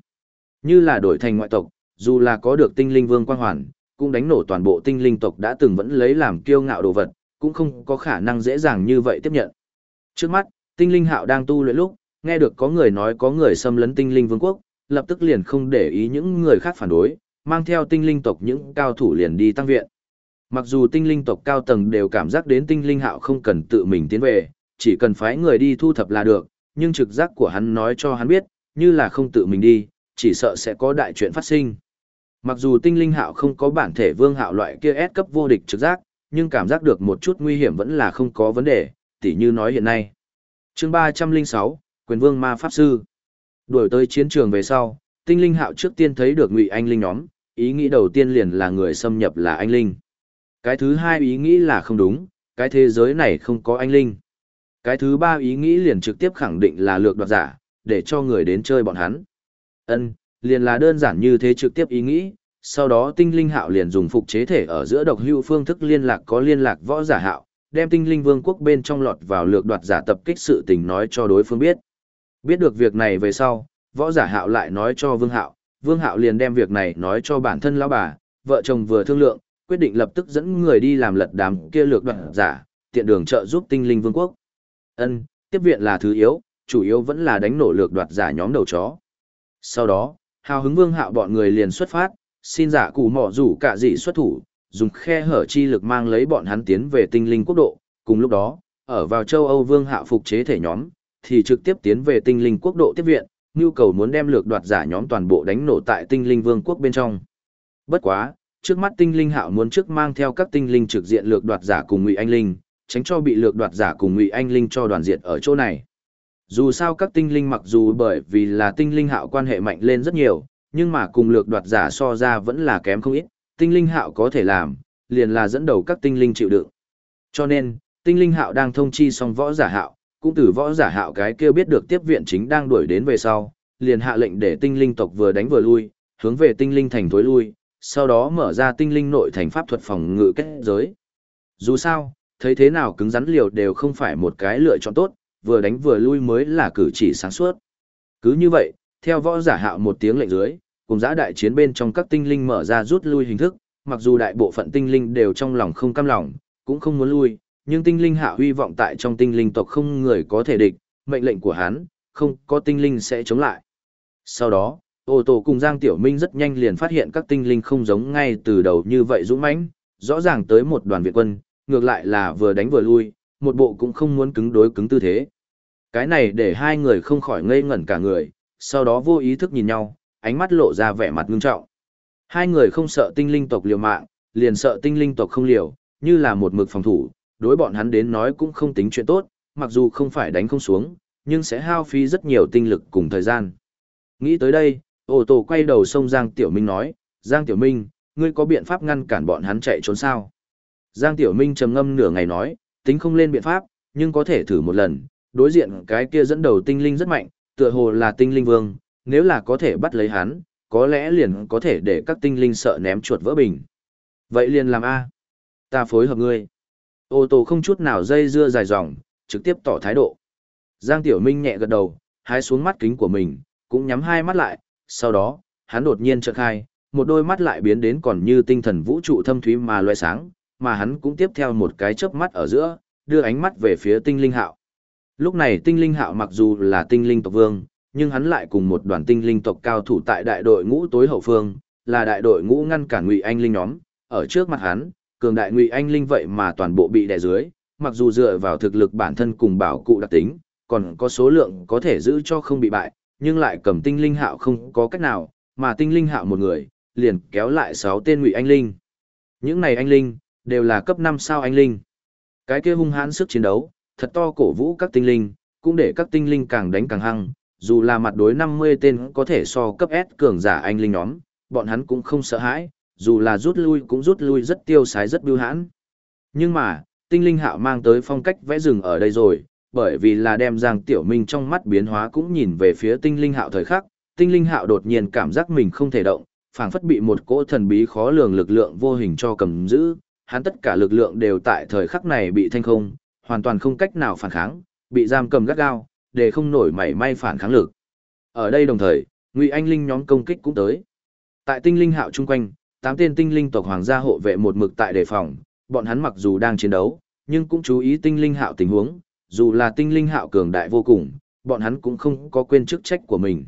Như là đổi thành ngoại tộc, dù là có được tinh linh vương quang hoàn, cũng đánh nổ toàn bộ tinh linh tộc đã từng vẫn lấy làm kiêu ngạo đồ vật, cũng không có khả năng dễ dàng như vậy tiếp nhận. Trước mắt, tinh linh hạo đang tu luyện lúc, nghe được có người nói có người xâm lấn tinh linh vương quốc, lập tức liền không để ý những người khác phản đối, mang theo tinh linh tộc những cao thủ liền đi tăng viện. Mặc dù tinh linh tộc cao tầng đều cảm giác đến tinh linh hạo không cần tự mình tiến về, chỉ cần phái người đi thu thập là được, nhưng trực giác của hắn nói cho hắn biết, như là không tự mình đi, chỉ sợ sẽ có đại chuyện phát sinh. Mặc dù tinh linh hạo không có bản thể vương hạo loại kia ép cấp vô địch trực giác, nhưng cảm giác được một chút nguy hiểm vẫn là không có vấn đề, tỉ như nói hiện nay. chương 306, Quyền Vương Ma Pháp Sư Đuổi tới chiến trường về sau, tinh linh hạo trước tiên thấy được ngụy anh linh nhóm, ý nghĩ đầu tiên liền là người xâm nhập là anh linh. Cái thứ hai ý nghĩ là không đúng, cái thế giới này không có anh linh. Cái thứ ba ý nghĩ liền trực tiếp khẳng định là lược đoạt giả, để cho người đến chơi bọn hắn. Ân, liền là đơn giản như thế trực tiếp ý nghĩ, sau đó tinh linh hạo liền dùng phục chế thể ở giữa độc hưu phương thức liên lạc có liên lạc võ giả hạo, đem tinh linh vương quốc bên trong lọt vào lược đoạt giả tập kích sự tình nói cho đối phương biết. Biết được việc này về sau, võ giả hạo lại nói cho vương hạo, vương hạo liền đem việc này nói cho bản thân lão bà, vợ chồng vừa thương lượng, quyết định lập tức dẫn người đi làm lật đám kia lược đoạt giả, tiện đường trợ giúp tinh linh vương quốc. Ân, tiếp viện là thứ yếu, chủ yếu vẫn là đánh nổ lược đoạt giả nhóm đầu chó. Sau đó, hào hứng vương hạo bọn người liền xuất phát, xin giả cụ mỏ rủ cả dị xuất thủ, dùng khe hở chi lực mang lấy bọn hắn tiến về tinh linh quốc độ, cùng lúc đó, ở vào châu Âu vương hạo phục chế thể nhóm, thì trực tiếp tiến về tinh linh quốc độ tiếp viện, nhu cầu muốn đem lược đoạt giả nhóm toàn bộ đánh nổ tại tinh linh vương quốc bên trong. Bất quá, trước mắt tinh linh hạo muốn trước mang theo các tinh linh trực diện lược đoạt giả cùng Ngụy Anh Linh, tránh cho bị lược đoạt giả cùng Ngụy Anh Linh cho đoàn diệt ở chỗ này. Dù sao các tinh linh mặc dù bởi vì là tinh linh hạo quan hệ mạnh lên rất nhiều, nhưng mà cùng lược đoạt giả so ra vẫn là kém không ít, tinh linh hạo có thể làm, liền là dẫn đầu các tinh linh chịu đựng. Cho nên, tinh linh hạo đang thông chi xong võ giả hạo, cũng từ võ giả hạo cái kia biết được tiếp viện chính đang đuổi đến về sau, liền hạ lệnh để tinh linh tộc vừa đánh vừa lui, hướng về tinh linh thành thối lui, sau đó mở ra tinh linh nội thành pháp thuật phòng ngự kết giới. Dù sao, thấy thế nào cứng rắn liều đều không phải một cái lựa chọn tốt, vừa đánh vừa lui mới là cử chỉ sáng suốt. Cứ như vậy, theo võ giả hạo một tiếng lệnh dưới, cùng giã đại chiến bên trong các tinh linh mở ra rút lui hình thức, mặc dù đại bộ phận tinh linh đều trong lòng không cam lòng, cũng không muốn lui, nhưng tinh linh hạ huy vọng tại trong tinh linh tộc không người có thể địch, mệnh lệnh của hắn, không có tinh linh sẽ chống lại. Sau đó, ô tô cùng Giang Tiểu Minh rất nhanh liền phát hiện các tinh linh không giống ngay từ đầu như vậy dũng mãnh, rõ ràng tới một đoàn viện quân, ngược lại là vừa đánh vừa lui, một bộ cũng không muốn cứng đối cứng tư thế. Cái này để hai người không khỏi ngây ngẩn cả người, sau đó vô ý thức nhìn nhau, ánh mắt lộ ra vẻ mặt ngưng trọng. Hai người không sợ tinh linh tộc liều mạng, liền sợ tinh linh tộc không liều, như là một mực phòng thủ, đối bọn hắn đến nói cũng không tính chuyện tốt, mặc dù không phải đánh không xuống, nhưng sẽ hao phí rất nhiều tinh lực cùng thời gian. Nghĩ tới đây, ô tô quay đầu sông Giang Tiểu Minh nói, Giang Tiểu Minh, ngươi có biện pháp ngăn cản bọn hắn chạy trốn sao? Giang Tiểu Minh trầm ngâm nửa ngày nói, tính không lên biện pháp, nhưng có thể thử một lần, đối diện cái kia dẫn đầu tinh linh rất mạnh, tựa hồ là tinh linh vương, nếu là có thể bắt lấy hắn, có lẽ liền có thể để các tinh linh sợ ném chuột vỡ bình. Vậy liền làm A. Ta phối hợp ngươi. Ô tô không chút nào dây dưa dài dòng, trực tiếp tỏ thái độ. Giang Tiểu Minh nhẹ gật đầu, hái xuống mắt kính của mình, cũng nhắm hai mắt lại, sau đó, hắn đột nhiên chợt khai, một đôi mắt lại biến đến còn như tinh thần vũ trụ thâm thúy mà loe sáng, mà hắn cũng tiếp theo một cái chớp mắt ở giữa, đưa ánh mắt về phía tinh linh hạo. Lúc này tinh linh hạo mặc dù là tinh linh tộc vương, nhưng hắn lại cùng một đoàn tinh linh tộc cao thủ tại đại đội ngũ tối hậu phương, là đại đội ngũ ngăn cản Ngụy Anh Linh nhóm, ở trước mặt hắn, cường đại Ngụy Anh Linh vậy mà toàn bộ bị đè dưới, mặc dù dựa vào thực lực bản thân cùng bảo cụ đặc tính, còn có số lượng có thể giữ cho không bị bại, nhưng lại cầm tinh linh hạo không có cách nào, mà tinh linh hạo một người, liền kéo lại 6 tên Ngụy Anh Linh. Những này anh linh, đều là cấp 5 sao anh linh. Cái kia hung hãn sức chiến đấu, thật to cổ vũ các tinh linh, cũng để các tinh linh càng đánh càng hăng, dù là mặt đối 50 tên có thể so cấp S cường giả anh linh nhóm, bọn hắn cũng không sợ hãi, dù là rút lui cũng rút lui rất tiêu sái rất bưu hãn. Nhưng mà, tinh linh hạo mang tới phong cách vẽ rừng ở đây rồi, bởi vì là đem Giang Tiểu Minh trong mắt biến hóa cũng nhìn về phía tinh linh hạo thời khắc, tinh linh hạo đột nhiên cảm giác mình không thể động, phảng phất bị một cỗ thần bí khó lường lực lượng vô hình cho cầm giữ, hắn tất cả lực lượng đều tại thời khắc này bị thanh không, hoàn toàn không cách nào phản kháng, bị giam cầm gắt gao, để không nổi mảy may phản kháng lực. Ở đây đồng thời, Ngụy Anh Linh nhóm công kích cũng tới. Tại tinh linh hạo chung quanh, tám tên tinh linh tộc hoàng gia hộ vệ một mực tại đề phòng, bọn hắn mặc dù đang chiến đấu, nhưng cũng chú ý tinh linh hạo tình huống, dù là tinh linh hạo cường đại vô cùng, bọn hắn cũng không có quên chức trách của mình.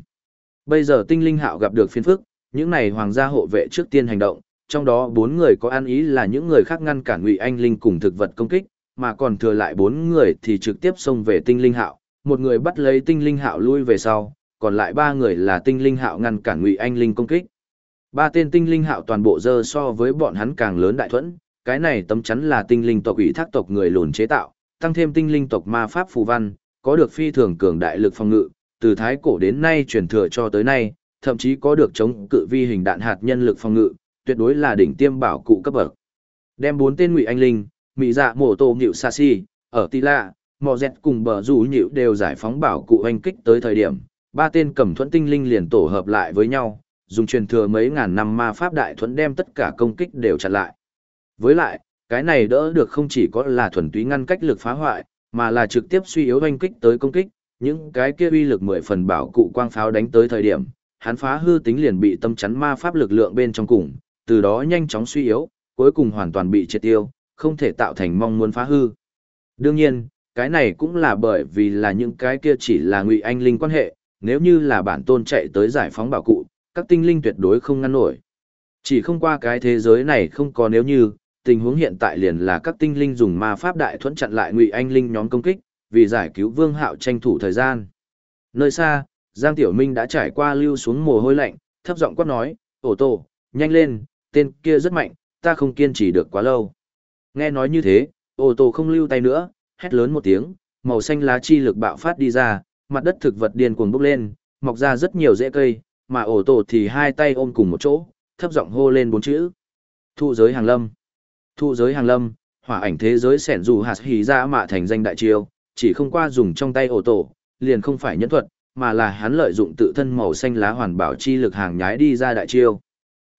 Bây giờ tinh linh hạo gặp được phiên phức, những này hoàng gia hộ vệ trước tiên hành động, trong đó bốn người có ăn ý là những người khác ngăn cản Ngụy Anh Linh cùng thực vật công kích, mà còn thừa lại bốn người thì trực tiếp xông về tinh linh hạo, một người bắt lấy tinh linh hạo lui về sau, còn lại ba người là tinh linh hạo ngăn cản Ngụy Anh Linh công kích. Ba tên tinh linh hạo toàn bộ dơ so với bọn hắn càng lớn đại thuẫn, cái này tấm chắn là tinh linh tộc ủy thác tộc người lùn chế tạo, tăng thêm tinh linh tộc ma pháp phù văn, có được phi thường cường đại lực phòng ngự, từ thái cổ đến nay truyền thừa cho tới nay, thậm chí có được chống cự vi hình đạn hạt nhân lực phòng ngự, tuyệt đối là đỉnh tiêm bảo cụ cấp bậc. Đem bốn tên ngụy anh linh, mỹ dạ mổ tô nhịu xa si, ở tì lạ, mò dẹt cùng bờ rủ nhịu đều giải phóng bảo cụ anh kích tới thời điểm, ba tên cầm thuẫn tinh linh liền tổ hợp lại với nhau, dùng truyền thừa mấy ngàn năm ma pháp đại thuẫn đem tất cả công kích đều chặn lại. Với lại, cái này đỡ được không chỉ có là thuần túy ngăn cách lực phá hoại, mà là trực tiếp suy yếu oanh kích tới công kích, những cái kia uy lực mười phần bảo cụ quang pháo đánh tới thời điểm, hắn phá hư tính liền bị tâm chắn ma pháp lực lượng bên trong cùng, từ đó nhanh chóng suy yếu, cuối cùng hoàn toàn bị triệt tiêu, không thể tạo thành mong muốn phá hư. Đương nhiên, cái này cũng là bởi vì là những cái kia chỉ là ngụy anh linh quan hệ, nếu như là bản tôn chạy tới giải phóng bảo cụ, các tinh linh tuyệt đối không ngăn nổi. Chỉ không qua cái thế giới này không có nếu như, tình huống hiện tại liền là các tinh linh dùng ma pháp đại thuẫn chặn lại ngụy anh linh nhóm công kích, vì giải cứu vương hạo tranh thủ thời gian. Nơi xa, Giang Tiểu Minh đã trải qua lưu xuống mồ hôi lạnh, thấp giọng quát nói, ổ tổ, nhanh lên, tên kia rất mạnh, ta không kiên trì được quá lâu. Nghe nói như thế, ô tô không lưu tay nữa, hét lớn một tiếng, màu xanh lá chi lực bạo phát đi ra, mặt đất thực vật điên cuồng bốc lên, mọc ra rất nhiều rễ cây, mà ổ tổ thì hai tay ôm cùng một chỗ, thấp giọng hô lên bốn chữ. Thu giới hàng lâm. Thu giới hàng lâm, hỏa ảnh thế giới sẻn dù hạt hí ra mạ thành danh đại chiêu, chỉ không qua dùng trong tay ổ tổ, liền không phải nhẫn thuật, mà là hắn lợi dụng tự thân màu xanh lá hoàn bảo chi lực hàng nhái đi ra đại chiêu.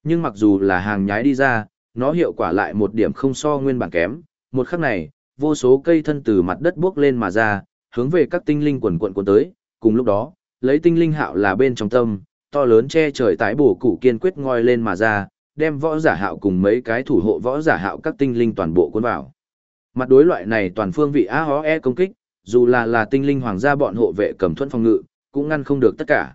Nhưng mặc dù là hàng nhái đi ra, nó hiệu quả lại một điểm không so nguyên bản kém, một khắc này, vô số cây thân từ mặt đất bước lên mà ra, hướng về các tinh linh quần quận quần tới, cùng lúc đó, lấy tinh linh hạo là bên trong tâm, to lớn che trời tái bổ củ kiên quyết ngoi lên mà ra, đem võ giả hạo cùng mấy cái thủ hộ võ giả hạo các tinh linh toàn bộ cuốn vào. Mặt đối loại này toàn phương vị a hó e công kích, dù là là tinh linh hoàng gia bọn hộ vệ cầm thuẫn phòng ngự, cũng ngăn không được tất cả.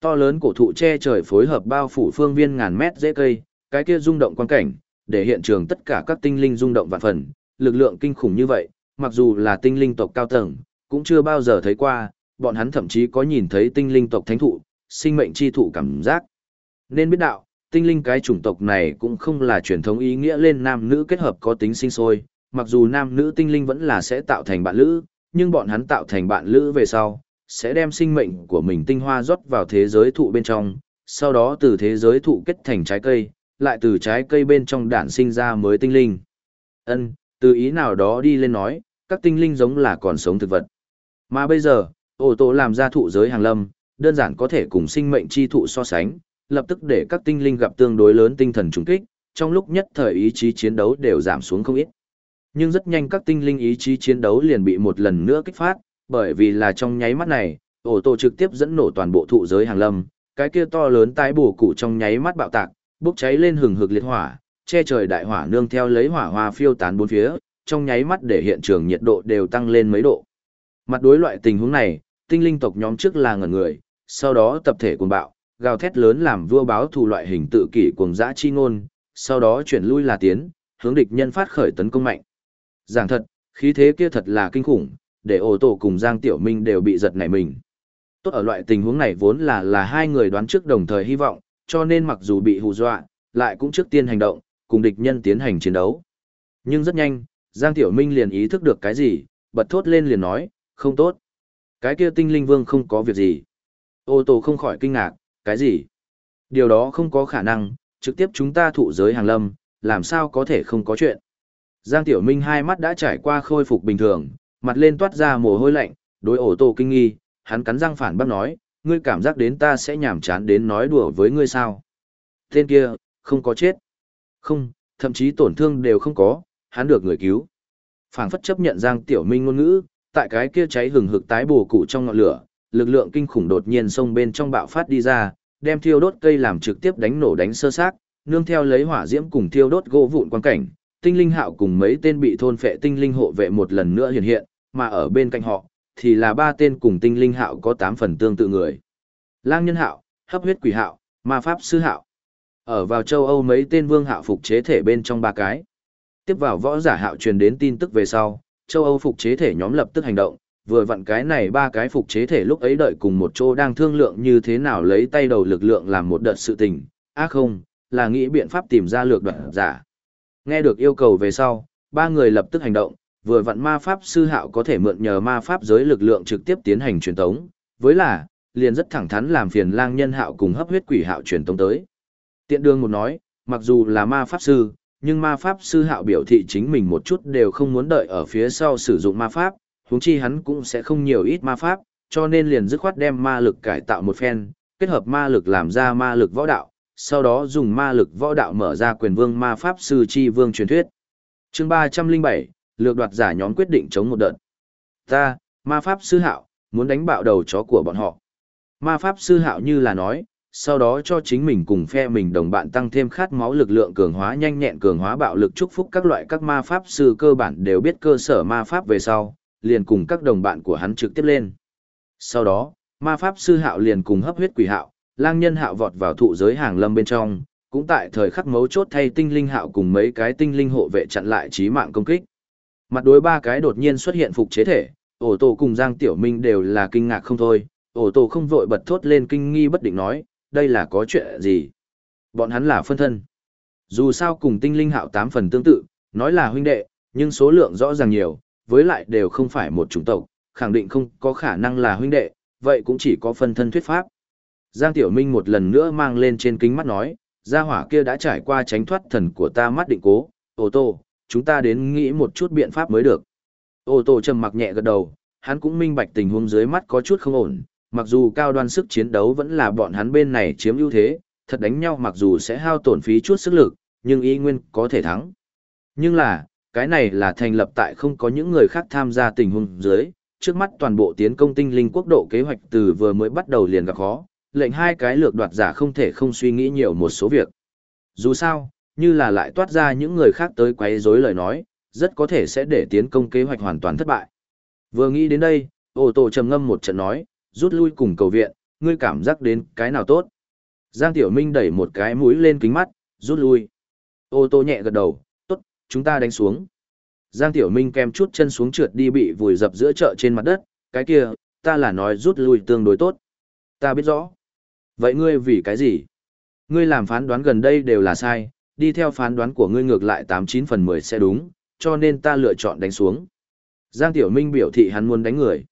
To lớn cổ thụ che trời phối hợp bao phủ phương viên ngàn mét dễ cây, cái kia rung động quan cảnh, để hiện trường tất cả các tinh linh rung động vạn phần, lực lượng kinh khủng như vậy, mặc dù là tinh linh tộc cao tầng, cũng chưa bao giờ thấy qua, bọn hắn thậm chí có nhìn thấy tinh linh tộc thánh thụ, sinh mệnh chi thụ cảm giác. Nên biết đạo, tinh linh cái chủng tộc này cũng không là truyền thống ý nghĩa lên nam nữ kết hợp có tính sinh sôi, mặc dù nam nữ tinh linh vẫn là sẽ tạo thành bạn lữ, nhưng bọn hắn tạo thành bạn lữ về sau, sẽ đem sinh mệnh của mình tinh hoa rót vào thế giới thụ bên trong, sau đó từ thế giới thụ kết thành trái cây, lại từ trái cây bên trong đản sinh ra mới tinh linh. Ân, từ ý nào đó đi lên nói, các tinh linh giống là còn sống thực vật. Mà bây giờ, ô tô làm ra thụ giới hàng lâm, đơn giản có thể cùng sinh mệnh chi thụ so sánh, lập tức để các tinh linh gặp tương đối lớn tinh thần trùng kích, trong lúc nhất thời ý chí chiến đấu đều giảm xuống không ít. Nhưng rất nhanh các tinh linh ý chí chiến đấu liền bị một lần nữa kích phát, bởi vì là trong nháy mắt này, ổ tổ trực tiếp dẫn nổ toàn bộ thụ giới hàng lâm, cái kia to lớn tái bổ cụ trong nháy mắt bạo tạc, bốc cháy lên hừng hực liệt hỏa, che trời đại hỏa nương theo lấy hỏa hoa phiêu tán bốn phía, trong nháy mắt để hiện trường nhiệt độ đều tăng lên mấy độ. Mặt đối loại tình huống này, tinh linh tộc nhóm trước là ngẩn người, sau đó tập thể cuồng bạo, gào thét lớn làm vua báo thù loại hình tự kỷ cuồng dã chi ngôn, sau đó chuyển lui là tiến, hướng địch nhân phát khởi tấn công mạnh. Giảng thật, khí thế kia thật là kinh khủng, để ô tô cùng Giang Tiểu Minh đều bị giật nảy mình. Tốt ở loại tình huống này vốn là là hai người đoán trước đồng thời hy vọng, cho nên mặc dù bị hù dọa, lại cũng trước tiên hành động, cùng địch nhân tiến hành chiến đấu. Nhưng rất nhanh, Giang Tiểu Minh liền ý thức được cái gì, bật thốt lên liền nói, không tốt. Cái kia tinh linh vương không có việc gì. Ô tô không khỏi kinh ngạc, cái gì? Điều đó không có khả năng, trực tiếp chúng ta thụ giới hàng lâm, làm sao có thể không có chuyện. Giang Tiểu Minh hai mắt đã trải qua khôi phục bình thường, mặt lên toát ra mồ hôi lạnh, đối ổ tổ kinh nghi, hắn cắn răng phản bác nói, ngươi cảm giác đến ta sẽ nhảm chán đến nói đùa với ngươi sao. Tên kia, không có chết. Không, thậm chí tổn thương đều không có, hắn được người cứu. Phảng phất chấp nhận Giang Tiểu Minh ngôn ngữ, tại cái kia cháy hừng hực tái bổ cụ trong ngọn lửa, lực lượng kinh khủng đột nhiên xông bên trong bạo phát đi ra, đem thiêu đốt cây làm trực tiếp đánh nổ đánh sơ xác, nương theo lấy hỏa diễm cùng thiêu đốt gỗ vụn quang cảnh, tinh linh hạo cùng mấy tên bị thôn phệ tinh linh hộ vệ một lần nữa hiện hiện, mà ở bên cạnh họ thì là ba tên cùng tinh linh hạo có tám phần tương tự người. Lang nhân hạo, hấp huyết quỷ hạo, ma pháp sư hạo. Ở vào châu Âu mấy tên vương hạo phục chế thể bên trong ba cái. Tiếp vào võ giả hạo truyền đến tin tức về sau, châu Âu phục chế thể nhóm lập tức hành động, vừa vặn cái này ba cái phục chế thể lúc ấy đợi cùng một chỗ đang thương lượng như thế nào lấy tay đầu lực lượng làm một đợt sự tình, á à không, là nghĩ biện pháp tìm ra lược đoạn giả. Nghe được yêu cầu về sau, ba người lập tức hành động, vừa vặn ma pháp sư hạo có thể mượn nhờ ma pháp giới lực lượng trực tiếp tiến hành truyền tống, với là, liền rất thẳng thắn làm phiền lang nhân hạo cùng hấp huyết quỷ hạo truyền tống tới. Tiện đường một nói, mặc dù là ma pháp sư, nhưng ma pháp sư hạo biểu thị chính mình một chút đều không muốn đợi ở phía sau sử dụng ma pháp, huống chi hắn cũng sẽ không nhiều ít ma pháp, cho nên liền dứt khoát đem ma lực cải tạo một phen, kết hợp ma lực làm ra ma lực võ đạo, sau đó dùng ma lực võ đạo mở ra quyền vương ma pháp sư chi vương truyền thuyết. Chương 307, lược đoạt giả nhóm quyết định chống một đợt. Ta, ma pháp sư hạo, muốn đánh bạo đầu chó của bọn họ. Ma pháp sư hạo như là nói, sau đó cho chính mình cùng phe mình đồng bạn tăng thêm khát máu lực lượng cường hóa nhanh nhẹn cường hóa bạo lực chúc phúc các loại các ma pháp sư cơ bản đều biết cơ sở ma pháp về sau, liền cùng các đồng bạn của hắn trực tiếp lên. Sau đó, ma pháp sư hạo liền cùng hấp huyết quỷ hạo, lang nhân hạo vọt vào thụ giới hàng lâm bên trong, cũng tại thời khắc mấu chốt thay tinh linh hạo cùng mấy cái tinh linh hộ vệ chặn lại chí mạng công kích. Mặt đối ba cái đột nhiên xuất hiện phục chế thể, ổ tổ cùng Giang Tiểu Minh đều là kinh ngạc không thôi, ổ tổ không vội bật thốt lên kinh nghi bất định nói, đây là có chuyện gì? Bọn hắn là phân thân. Dù sao cùng tinh linh hạo tám phần tương tự, nói là huynh đệ, nhưng số lượng rõ ràng nhiều, với lại đều không phải một chủng tộc, khẳng định không có khả năng là huynh đệ, vậy cũng chỉ có phân thân thuyết pháp. Giang Tiểu Minh một lần nữa mang lên trên kính mắt nói, gia hỏa kia đã trải qua tránh thoát thần của ta mắt định cố, ô tô, chúng ta đến nghĩ một chút biện pháp mới được. Ô tô trầm mặc nhẹ gật đầu, hắn cũng minh bạch tình huống dưới mắt có chút không ổn, mặc dù cao đoan sức chiến đấu vẫn là bọn hắn bên này chiếm ưu thế, thật đánh nhau mặc dù sẽ hao tổn phí chút sức lực, nhưng ý nguyên có thể thắng. Nhưng là, cái này là thành lập tại không có những người khác tham gia tình huống dưới, trước mắt toàn bộ tiến công tinh linh quốc độ kế hoạch từ vừa mới bắt đầu liền gặp khó, lệnh hai cái lược đoạt giả không thể không suy nghĩ nhiều một số việc. Dù sao, như là lại toát ra những người khác tới quấy rối lời nói, rất có thể sẽ để tiến công kế hoạch hoàn toàn thất bại. Vừa nghĩ đến đây, ô tô trầm ngâm một trận nói, rút lui cùng cầu viện, ngươi cảm giác đến cái nào tốt. Giang Tiểu Minh đẩy một cái mũi lên kính mắt, rút lui. Ô tô nhẹ gật đầu, tốt, chúng ta đánh xuống. Giang Tiểu Minh kem chút chân xuống trượt đi bị vùi dập giữa chợ trên mặt đất, cái kia, ta là nói rút lui tương đối tốt. Ta biết rõ. Vậy ngươi vì cái gì? Ngươi làm phán đoán gần đây đều là sai, đi theo phán đoán của ngươi ngược lại 89 phần 10 sẽ đúng, cho nên ta lựa chọn đánh xuống. Giang Tiểu Minh biểu thị hắn muốn đánh người.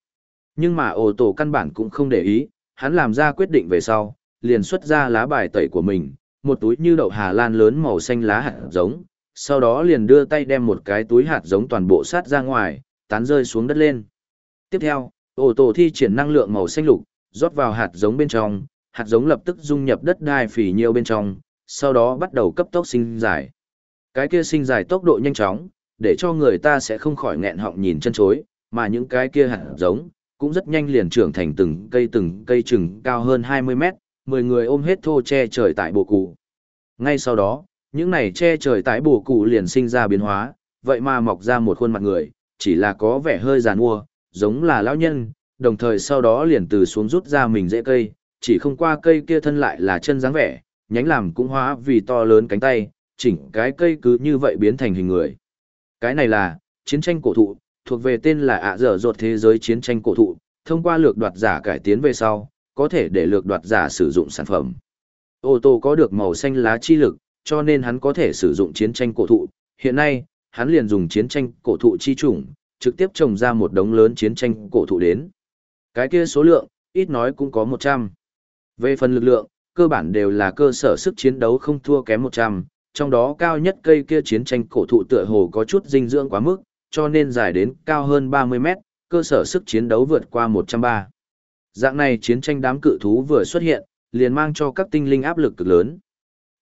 Nhưng mà ô tổ căn bản cũng không để ý, hắn làm ra quyết định về sau, liền xuất ra lá bài tẩy của mình, một túi như đậu Hà Lan lớn màu xanh lá hạt giống, sau đó liền đưa tay đem một cái túi hạt giống toàn bộ sát ra ngoài, tán rơi xuống đất lên. Tiếp theo, ô tổ thi triển năng lượng màu xanh lục, rót vào hạt giống bên trong, hạt giống lập tức dung nhập đất đai phì nhiêu bên trong, sau đó bắt đầu cấp tốc sinh dài. Cái kia sinh dài tốc độ nhanh chóng, để cho người ta sẽ không khỏi nghẹn họng nhìn chân chối, mà những cái kia hạt giống, cũng rất nhanh liền trưởng thành từng cây từng cây chừng cao hơn 20 mét, 10 người ôm hết thô che trời tại bộ cụ. Ngay sau đó, những này che trời tại bộ cụ liền sinh ra biến hóa, vậy mà mọc ra một khuôn mặt người, chỉ là có vẻ hơi giàn mua, giống là lão nhân, đồng thời sau đó liền từ xuống rút ra mình dễ cây, chỉ không qua cây kia thân lại là chân dáng vẻ, nhánh làm cũng hóa vì to lớn cánh tay, chỉnh cái cây cứ như vậy biến thành hình người. Cái này là, chiến tranh cổ thụ, thuộc về tên là ạ dở dột thế giới chiến tranh cổ thụ, thông qua lược đoạt giả cải tiến về sau, có thể để lược đoạt giả sử dụng sản phẩm. Ô tô có được màu xanh lá chi lực, cho nên hắn có thể sử dụng chiến tranh cổ thụ. Hiện nay, hắn liền dùng chiến tranh cổ thụ chi chủng, trực tiếp trồng ra một đống lớn chiến tranh cổ thụ đến. Cái kia số lượng, ít nói cũng có 100. Về phần lực lượng, cơ bản đều là cơ sở sức chiến đấu không thua kém 100, trong đó cao nhất cây kia chiến tranh cổ thụ tựa hồ có chút dinh dưỡng quá mức, cho nên dài đến cao hơn 30 mét, cơ sở sức chiến đấu vượt qua 130. Dạng này chiến tranh đám cự thú vừa xuất hiện, liền mang cho các tinh linh áp lực cực lớn.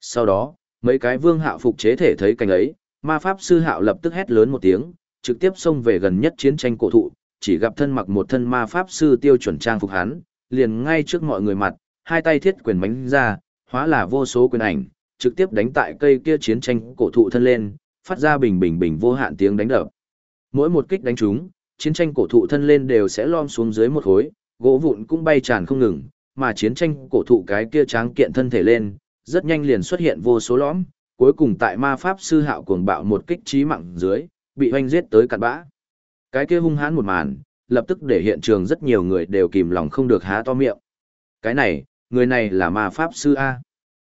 Sau đó, mấy cái vương hạo phục chế thể thấy cảnh ấy, ma pháp sư hạo lập tức hét lớn một tiếng, trực tiếp xông về gần nhất chiến tranh cổ thụ, chỉ gặp thân mặc một thân ma pháp sư tiêu chuẩn trang phục hắn, liền ngay trước mọi người mặt, hai tay thiết quyền bánh ra, hóa là vô số quyền ảnh, trực tiếp đánh tại cây kia chiến tranh cổ thụ thân lên, phát ra bình bình bình vô hạn tiếng đánh đập. Mỗi một kích đánh trúng, chiến tranh cổ thụ thân lên đều sẽ lom xuống dưới một khối, gỗ vụn cũng bay tràn không ngừng, mà chiến tranh cổ thụ cái kia tráng kiện thân thể lên, rất nhanh liền xuất hiện vô số lõm, cuối cùng tại ma pháp sư hạo cuồng bạo một kích trí mạng dưới, bị hoanh giết tới cạn bã. Cái kia hung hãn một màn, lập tức để hiện trường rất nhiều người đều kìm lòng không được há to miệng. Cái này, người này là ma pháp sư A.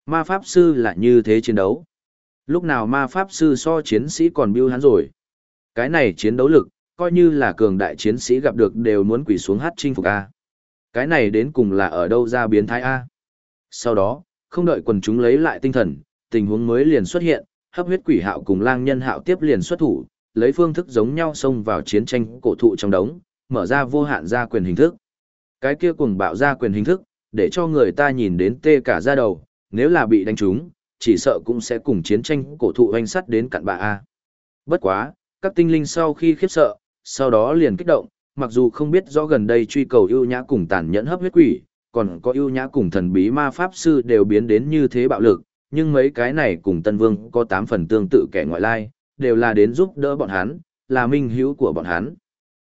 Ma pháp sư là như thế chiến đấu. Lúc nào ma pháp sư so chiến sĩ còn biêu hắn rồi. Cái này chiến đấu lực, coi như là cường đại chiến sĩ gặp được đều muốn quỳ xuống hát chinh phục A. Cái này đến cùng là ở đâu ra biến thái A. Sau đó, không đợi quần chúng lấy lại tinh thần, tình huống mới liền xuất hiện, hấp huyết quỷ hạo cùng lang nhân hạo tiếp liền xuất thủ, lấy phương thức giống nhau xông vào chiến tranh cổ thụ trong đống, mở ra vô hạn gia quyền hình thức. Cái kia cùng bạo ra quyền hình thức, để cho người ta nhìn đến tê cả da đầu, nếu là bị đánh trúng, chỉ sợ cũng sẽ cùng chiến tranh cổ thụ hoành sắt đến cặn bạ A. Bất quá, các tinh linh sau khi khiếp sợ, sau đó liền kích động, mặc dù không biết rõ gần đây truy cầu ưu nhã cùng tàn nhẫn hấp huyết quỷ, còn có ưu nhã cùng thần bí ma pháp sư đều biến đến như thế bạo lực, nhưng mấy cái này cùng Tân Vương có 8 phần tương tự kẻ ngoại lai, đều là đến giúp đỡ bọn hắn, là minh hữu của bọn hắn.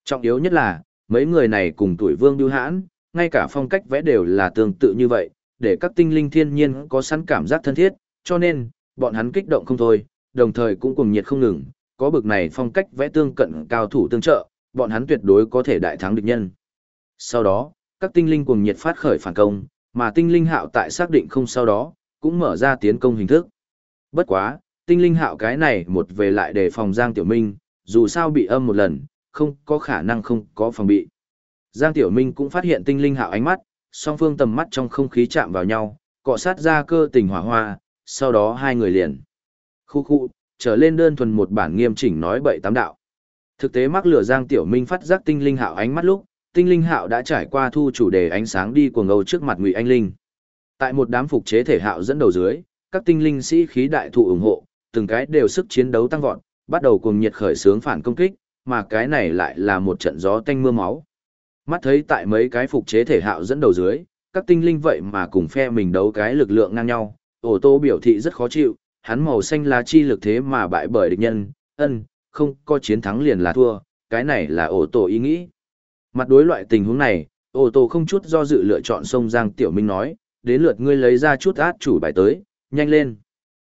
Trọng yếu nhất là, mấy người này cùng tuổi Vương Bưu Hãn, ngay cả phong cách vẽ đều là tương tự như vậy, để các tinh linh thiên nhiên có sẵn cảm giác thân thiết, cho nên, bọn hắn kích động không thôi, đồng thời cũng cùng nhiệt không ngừng, có bực này phong cách vẽ tương cận cao thủ tương trợ, bọn hắn tuyệt đối có thể đại thắng địch nhân. Sau đó, các tinh linh cùng nhiệt phát khởi phản công, mà tinh linh hạo tại xác định không sau đó, cũng mở ra tiến công hình thức. Bất quá, tinh linh hạo cái này một về lại để phòng Giang Tiểu Minh, dù sao bị âm một lần, không có khả năng không có phòng bị. Giang Tiểu Minh cũng phát hiện tinh linh hạo ánh mắt, song phương tầm mắt trong không khí chạm vào nhau, cọ sát ra cơ tình hỏa hoa, sau đó hai người liền. Khu khu, trở lên đơn thuần một bản nghiêm chỉnh nói bậy tám đạo. Thực tế mắc lửa Giang Tiểu Minh phát giác tinh linh hạo ánh mắt lúc, tinh linh hạo đã trải qua thu chủ đề ánh sáng đi của ngầu trước mặt Ngụy Anh Linh. Tại một đám phục chế thể hạo dẫn đầu dưới, các tinh linh sĩ khí đại thụ ủng hộ, từng cái đều sức chiến đấu tăng vọt, bắt đầu cùng nhiệt khởi sướng phản công kích, mà cái này lại là một trận gió tanh mưa máu. Mắt thấy tại mấy cái phục chế thể hạo dẫn đầu dưới, các tinh linh vậy mà cùng phe mình đấu cái lực lượng ngang nhau, ổ tô biểu thị rất khó chịu, hắn màu xanh lá chi lực thế mà bại bởi địch nhân, ân, không có chiến thắng liền là thua, cái này là ổ tổ ý nghĩ. Mặt đối loại tình huống này, ổ tổ không chút do dự lựa chọn sông Giang Tiểu Minh nói, đến lượt ngươi lấy ra chút át chủ bài tới, nhanh lên.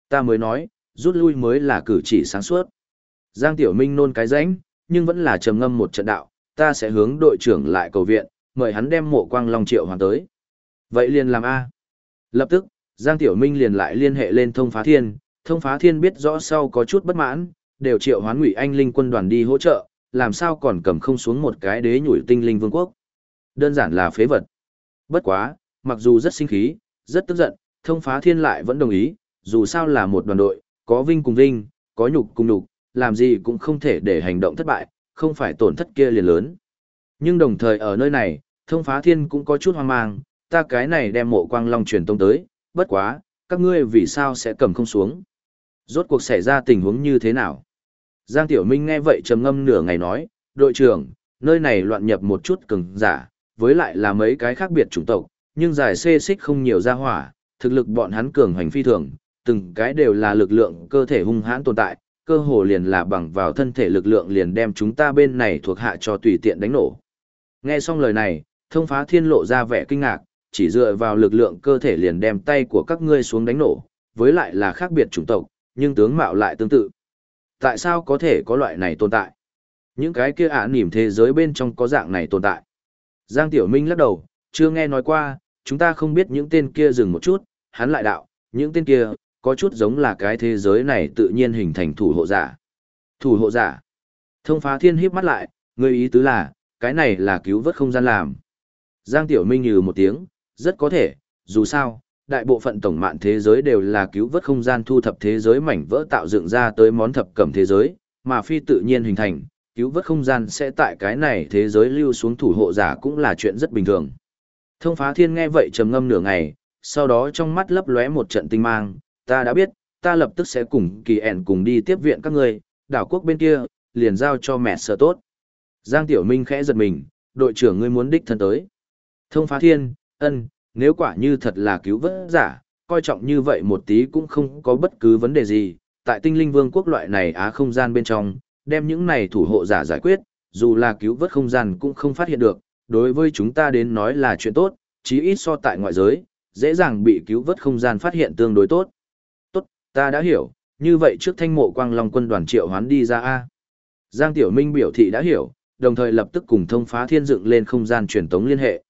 Ta mới nói, rút lui mới là cử chỉ sáng suốt. Giang Tiểu Minh nôn cái rãnh, nhưng vẫn là trầm ngâm một trận đạo, ta sẽ hướng đội trưởng lại cầu viện, mời hắn đem mộ quang long triệu hoàn tới. Vậy liền làm A. Lập tức, Giang Tiểu Minh liền lại liên hệ lên thông phá thiên, thông phá thiên biết rõ sau có chút bất mãn, đều triệu hoán ngụy anh linh quân đoàn đi hỗ trợ, làm sao còn cầm không xuống một cái đế nhủi tinh linh vương quốc. Đơn giản là phế vật. Bất quá, mặc dù rất sinh khí, rất tức giận, thông phá thiên lại vẫn đồng ý, dù sao là một đoàn đội, có vinh cùng vinh, có nhục cùng nhục, làm gì cũng không thể để hành động thất bại, không phải tổn thất kia liền lớn. Nhưng đồng thời ở nơi này, thông phá thiên cũng có chút hoang mang, ta cái này đem mộ quang long truyền tông tới, bất quá, các ngươi vì sao sẽ cầm không xuống. Rốt cuộc xảy ra tình huống như thế nào? Giang Tiểu Minh nghe vậy trầm ngâm nửa ngày nói, đội trưởng, nơi này loạn nhập một chút cứng giả, với lại là mấy cái khác biệt chủng tộc, nhưng giải xê xích không nhiều ra hỏa, thực lực bọn hắn cường hành phi thường, từng cái đều là lực lượng cơ thể hung hãn tồn tại, cơ hồ liền là bằng vào thân thể lực lượng liền đem chúng ta bên này thuộc hạ cho tùy tiện đánh nổ. Nghe xong lời này, thông phá thiên lộ ra vẻ kinh ngạc, chỉ dựa vào lực lượng cơ thể liền đem tay của các ngươi xuống đánh nổ, với lại là khác biệt chủng tộc, nhưng tướng mạo lại tương tự. Tại sao có thể có loại này tồn tại? Những cái kia ả nỉm thế giới bên trong có dạng này tồn tại. Giang Tiểu Minh lắc đầu, chưa nghe nói qua, chúng ta không biết những tên kia dừng một chút, hắn lại đạo, những tên kia, có chút giống là cái thế giới này tự nhiên hình thành thủ hộ giả. Thủ hộ giả. Thông phá thiên híp mắt lại, người ý tứ là, cái này là cứu vớt không gian làm. Giang Tiểu Minh như một tiếng, rất có thể, dù sao, đại bộ phận tổng mạng thế giới đều là cứu vớt không gian thu thập thế giới mảnh vỡ tạo dựng ra tới món thập cẩm thế giới, mà phi tự nhiên hình thành, cứu vớt không gian sẽ tại cái này thế giới lưu xuống thủ hộ giả cũng là chuyện rất bình thường. Thông phá thiên nghe vậy trầm ngâm nửa ngày, sau đó trong mắt lấp lóe một trận tinh mang, ta đã biết, ta lập tức sẽ cùng kỳ ẻn cùng đi tiếp viện các người, đảo quốc bên kia, liền giao cho mẹ sợ tốt. Giang Tiểu Minh khẽ giật mình, đội trưởng ngươi muốn đích thân tới. Thông phá thiên, ân, nếu quả như thật là cứu vớt giả, coi trọng như vậy một tí cũng không có bất cứ vấn đề gì, tại tinh linh vương quốc loại này á không gian bên trong, đem những này thủ hộ giả giải quyết, dù là cứu vớt không gian cũng không phát hiện được, đối với chúng ta đến nói là chuyện tốt, chí ít so tại ngoại giới, dễ dàng bị cứu vớt không gian phát hiện tương đối tốt. Ta đã hiểu, như vậy trước thanh mộ quang long quân đoàn triệu hoán đi ra A. Giang Tiểu Minh biểu thị đã hiểu, đồng thời lập tức cùng thông phá thiên dựng lên không gian truyền tống liên hệ.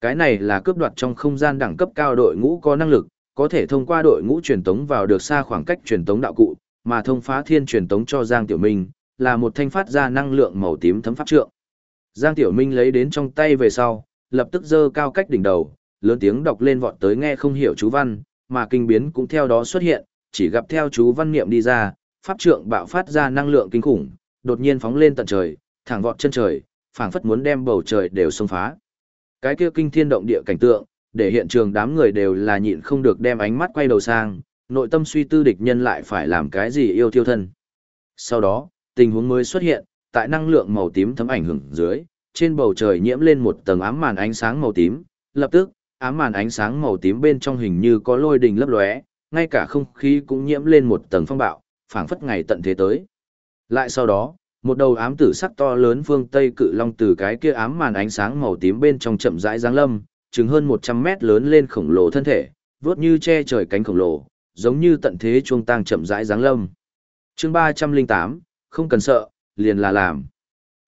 Cái này là cướp đoạt trong không gian đẳng cấp cao đội ngũ có năng lực, có thể thông qua đội ngũ truyền tống vào được xa khoảng cách truyền tống đạo cụ, mà thông phá thiên truyền tống cho Giang Tiểu Minh, là một thanh phát ra năng lượng màu tím thấm pháp trượng. Giang Tiểu Minh lấy đến trong tay về sau, lập tức giơ cao cách đỉnh đầu, lớn tiếng đọc lên vọt tới nghe không hiểu chú văn, mà kinh biến cũng theo đó xuất hiện, chỉ gặp theo chú văn niệm đi ra, pháp trượng bạo phát ra năng lượng kinh khủng, đột nhiên phóng lên tận trời, thẳng vọt chân trời, phảng phất muốn đem bầu trời đều xông phá. Cái kia kinh thiên động địa cảnh tượng, để hiện trường đám người đều là nhịn không được đem ánh mắt quay đầu sang, nội tâm suy tư địch nhân lại phải làm cái gì yêu tiêu thân. Sau đó, tình huống mới xuất hiện, tại năng lượng màu tím thấm ảnh hưởng dưới, trên bầu trời nhiễm lên một tầng ám màn ánh sáng màu tím, lập tức, ám màn ánh sáng màu tím bên trong hình như có lôi đình lấp lóe, ngay cả không khí cũng nhiễm lên một tầng phong bạo, phảng phất ngày tận thế tới. Lại sau đó, một đầu ám tử sắc to lớn phương Tây cự long từ cái kia ám màn ánh sáng màu tím bên trong chậm rãi giáng lâm, chừng hơn 100 mét lớn lên khổng lồ thân thể, vướt như che trời cánh khổng lồ, giống như tận thế chuông tang chậm rãi giáng lâm. Chương 308, không cần sợ, liền là làm.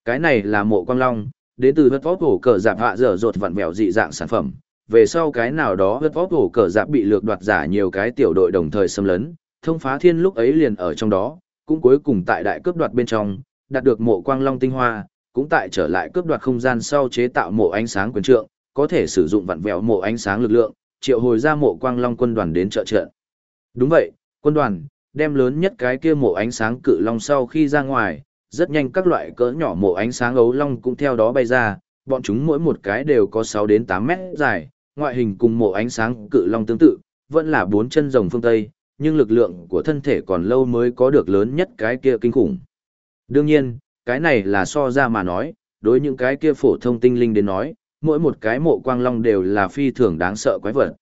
Cái này là mộ quang long, đến từ vật vót cổ cờ giảm hạ dở dột vặn vẹo dị dạng sản phẩm. Về sau cái nào đó hất vót hổ cờ giáp bị lược đoạt giả nhiều cái tiểu đội đồng thời xâm lấn, thông phá thiên lúc ấy liền ở trong đó, cũng cuối cùng tại đại cướp đoạt bên trong, đạt được mộ quang long tinh hoa, cũng tại trở lại cướp đoạt không gian sau chế tạo mộ ánh sáng quyền trượng, có thể sử dụng vặn vẹo mộ ánh sáng lực lượng, triệu hồi ra mộ quang long quân đoàn đến trợ trợ. Đúng vậy, quân đoàn, đem lớn nhất cái kia mộ ánh sáng cự long sau khi ra ngoài, rất nhanh các loại cỡ nhỏ mộ ánh sáng ấu long cũng theo đó bay ra, bọn chúng mỗi một cái đều có 6 đến 8 mét dài, ngoại hình cùng mộ ánh sáng cự long tương tự, vẫn là bốn chân rồng phương Tây, nhưng lực lượng của thân thể còn lâu mới có được lớn nhất cái kia kinh khủng. Đương nhiên, cái này là so ra mà nói, đối những cái kia phổ thông tinh linh đến nói, mỗi một cái mộ quang long đều là phi thường đáng sợ quái vật.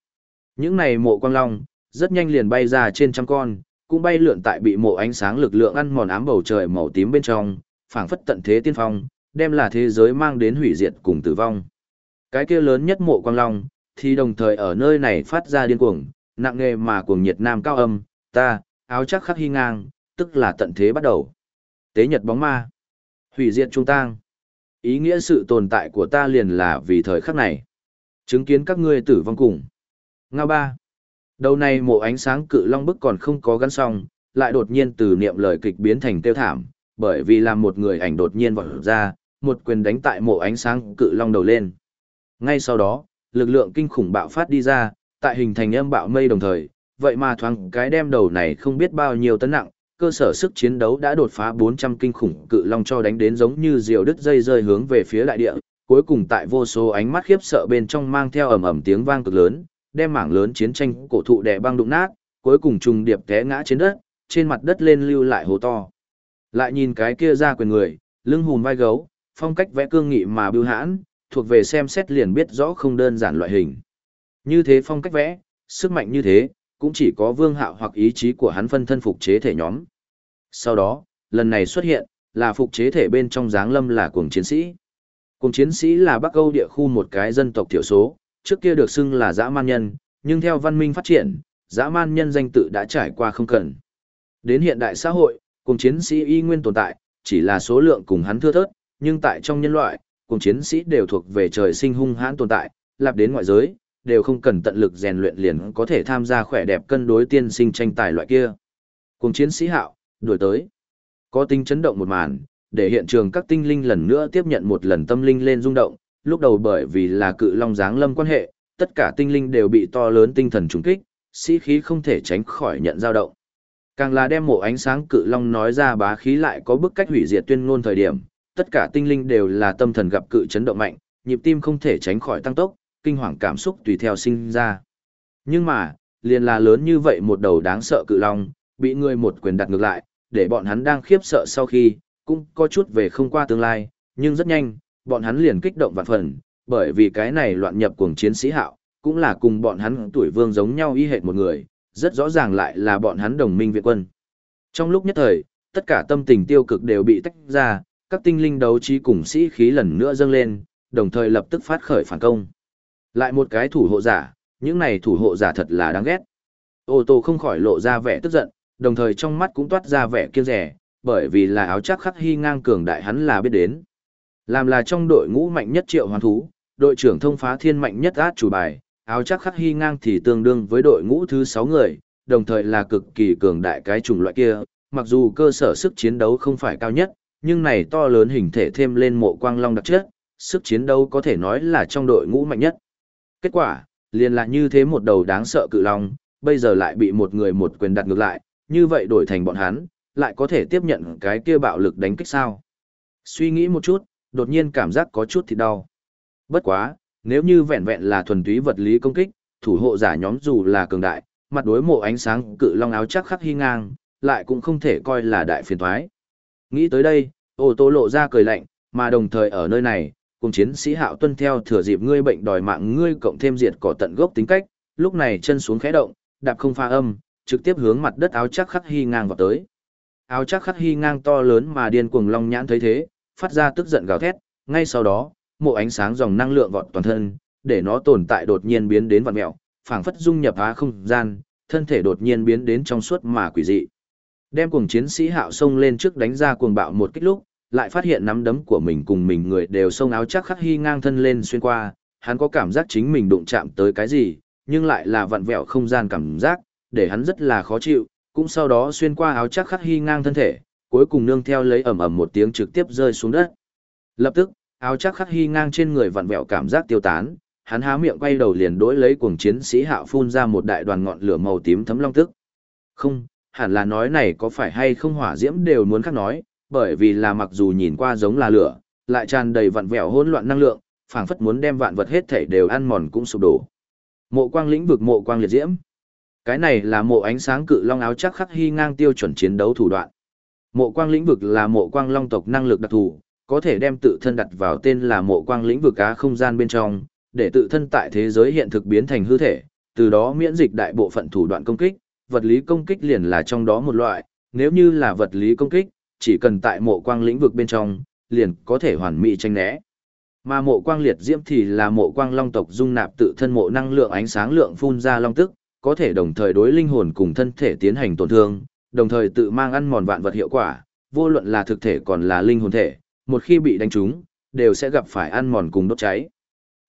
Những này mộ quang long, rất nhanh liền bay ra trên trăm con, cũng bay lượn tại bị mộ ánh sáng lực lượng ăn mòn ám bầu trời màu tím bên trong, phảng phất tận thế tiên phong, đem là thế giới mang đến hủy diệt cùng tử vong. Cái kia lớn nhất mộ quang long, thì đồng thời ở nơi này phát ra điên cuồng, nặng nghề mà cuồng nhiệt nam cao âm, ta, áo chắc khắc hy ngang, tức là tận thế bắt đầu. Tế nhật bóng ma, hủy diệt trung tang. Ý nghĩa sự tồn tại của ta liền là vì thời khắc này. Chứng kiến các ngươi tử vong cùng. Nga ba. Đầu này mộ ánh sáng cự long bức còn không có gắn xong, lại đột nhiên từ niệm lời kịch biến thành tiêu thảm, bởi vì làm một người ảnh đột nhiên vọt ra, một quyền đánh tại mộ ánh sáng cự long đầu lên. Ngay sau đó, lực lượng kinh khủng bạo phát đi ra, tại hình thành âm bạo mây đồng thời, vậy mà thoáng cái đem đầu này không biết bao nhiêu tấn nặng, cơ sở sức chiến đấu đã đột phá 400 kinh khủng cự long cho đánh đến giống như diều đứt dây rơi hướng về phía đại địa, cuối cùng tại vô số ánh mắt khiếp sợ bên trong mang theo ầm ầm tiếng vang cực lớn, đem mảng lớn chiến tranh cổ thụ đè băng đụng nát, cuối cùng trùng điệp té ngã trên đất, trên mặt đất lên lưu lại hồ to. Lại nhìn cái kia ra quyền người, lưng hùm vai gấu, phong cách vẽ cương nghị mà bưu hãn, thuộc về xem xét liền biết rõ không đơn giản loại hình. Như thế phong cách vẽ, sức mạnh như thế, cũng chỉ có vương hạo hoặc ý chí của hắn phân thân phục chế thể nhóm. Sau đó, lần này xuất hiện, là phục chế thể bên trong dáng lâm là cuồng chiến sĩ. Cuồng chiến sĩ là Bắc Âu địa khu một cái dân tộc thiểu số, trước kia được xưng là dã man nhân, nhưng theo văn minh phát triển, dã man nhân danh tự đã trải qua không cần. Đến hiện đại xã hội, cuồng chiến sĩ y nguyên tồn tại, chỉ là số lượng cùng hắn thưa thớt, nhưng tại trong nhân loại, cùng chiến sĩ đều thuộc về trời sinh hung hãn tồn tại, lạp đến ngoại giới, đều không cần tận lực rèn luyện liền có thể tham gia khỏe đẹp cân đối tiên sinh tranh tài loại kia. Cùng chiến sĩ hạo, đuổi tới. Có tính chấn động một màn, để hiện trường các tinh linh lần nữa tiếp nhận một lần tâm linh lên rung động, lúc đầu bởi vì là cự long dáng lâm quan hệ, tất cả tinh linh đều bị to lớn tinh thần trùng kích, sĩ khí không thể tránh khỏi nhận dao động. Càng là đem mộ ánh sáng cự long nói ra bá khí lại có bức cách hủy diệt tuyên ngôn thời điểm, tất cả tinh linh đều là tâm thần gặp cự chấn động mạnh, nhịp tim không thể tránh khỏi tăng tốc, kinh hoàng cảm xúc tùy theo sinh ra. Nhưng mà, liền là lớn như vậy một đầu đáng sợ cự long, bị người một quyền đặt ngược lại, để bọn hắn đang khiếp sợ sau khi, cũng có chút về không qua tương lai, nhưng rất nhanh, bọn hắn liền kích động vạn phần, bởi vì cái này loạn nhập cuồng chiến sĩ hạo, cũng là cùng bọn hắn tuổi vương giống nhau y hệt một người, rất rõ ràng lại là bọn hắn đồng minh viện quân. Trong lúc nhất thời, tất cả tâm tình tiêu cực đều bị tách ra, các tinh linh đấu trí cùng sĩ khí lần nữa dâng lên, đồng thời lập tức phát khởi phản công. Lại một cái thủ hộ giả, những này thủ hộ giả thật là đáng ghét. Ô tô không khỏi lộ ra vẻ tức giận, đồng thời trong mắt cũng toát ra vẻ kiêng rẻ, bởi vì là áo chắc khắc hy ngang cường đại hắn là biết đến. Làm là trong đội ngũ mạnh nhất triệu hoàn thú, đội trưởng thông phá thiên mạnh nhất át chủ bài, áo chắc khắc hy ngang thì tương đương với đội ngũ thứ 6 người, đồng thời là cực kỳ cường đại cái chủng loại kia, mặc dù cơ sở sức chiến đấu không phải cao nhất, nhưng này to lớn hình thể thêm lên mộ quang long đặc chất, sức chiến đấu có thể nói là trong đội ngũ mạnh nhất. Kết quả, liền là như thế một đầu đáng sợ cự long, bây giờ lại bị một người một quyền đặt ngược lại, như vậy đổi thành bọn hắn, lại có thể tiếp nhận cái kia bạo lực đánh kích sao. Suy nghĩ một chút, đột nhiên cảm giác có chút thì đau. Bất quá, nếu như vẹn vẹn là thuần túy vật lý công kích, thủ hộ giả nhóm dù là cường đại, mặt đối mộ ánh sáng cự long áo chắc khắc hy ngang, lại cũng không thể coi là đại phiền toái. Nghĩ tới đây, ô tô lộ ra cười lạnh, mà đồng thời ở nơi này, cùng chiến sĩ hạo tuân theo thừa dịp ngươi bệnh đòi mạng ngươi cộng thêm diệt cỏ tận gốc tính cách, lúc này chân xuống khẽ động, đạp không pha âm, trực tiếp hướng mặt đất áo chắc khắc hy ngang vào tới. Áo chắc khắc hy ngang to lớn mà điên cuồng long nhãn thấy thế, phát ra tức giận gào thét, ngay sau đó, mộ ánh sáng dòng năng lượng vọt toàn thân, để nó tồn tại đột nhiên biến đến vặn mẹo, phảng phất dung nhập á không gian, thân thể đột nhiên biến đến trong suốt mà quỷ dị. Đem cuồng chiến sĩ hạo xông lên trước đánh ra cuồng bạo một kích lúc, lại phát hiện nắm đấm của mình cùng mình người đều xông áo chắc khắc hy ngang thân lên xuyên qua, hắn có cảm giác chính mình đụng chạm tới cái gì, nhưng lại là vặn vẹo không gian cảm giác, để hắn rất là khó chịu, cũng sau đó xuyên qua áo chắc khắc hy ngang thân thể, cuối cùng nương theo lấy ầm ầm một tiếng trực tiếp rơi xuống đất. Lập tức, áo chắc khắc hy ngang trên người vặn vẹo cảm giác tiêu tán, hắn há miệng quay đầu liền đối lấy cuồng chiến sĩ hạo phun ra một đại đoàn ngọn lửa màu tím thấm long tức. Không, hẳn là nói này có phải hay không hỏa diễm đều muốn khác nói, bởi vì là mặc dù nhìn qua giống là lửa, lại tràn đầy vặn vẹo hỗn loạn năng lượng, phảng phất muốn đem vạn vật hết thảy đều ăn mòn cũng sụp đổ. Mộ quang lĩnh vực mộ quang liệt diễm. Cái này là mộ ánh sáng cự long áo chắc khắc hy ngang tiêu chuẩn chiến đấu thủ đoạn. Mộ quang lĩnh vực là mộ quang long tộc năng lực đặc thù, có thể đem tự thân đặt vào tên là mộ quang lĩnh vực á không gian bên trong, để tự thân tại thế giới hiện thực biến thành hư thể, từ đó miễn dịch đại bộ phận thủ đoạn công kích, vật lý công kích liền là trong đó một loại, nếu như là vật lý công kích, chỉ cần tại mộ quang lĩnh vực bên trong, liền có thể hoàn mỹ tranh né. Mà mộ quang liệt diễm thì là mộ quang long tộc dung nạp tự thân mộ năng lượng ánh sáng lượng phun ra long tức, có thể đồng thời đối linh hồn cùng thân thể tiến hành tổn thương, đồng thời tự mang ăn mòn vạn vật hiệu quả, vô luận là thực thể còn là linh hồn thể, một khi bị đánh trúng, đều sẽ gặp phải ăn mòn cùng đốt cháy.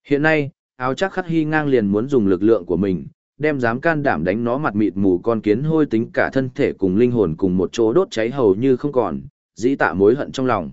Hiện nay, áo chắc khắc hy ngang liền muốn dùng lực lượng của mình, đem dám can đảm đánh nó mặt mịt mù con kiến hôi tính cả thân thể cùng linh hồn cùng một chỗ đốt cháy hầu như không còn, dĩ tạ mối hận trong lòng.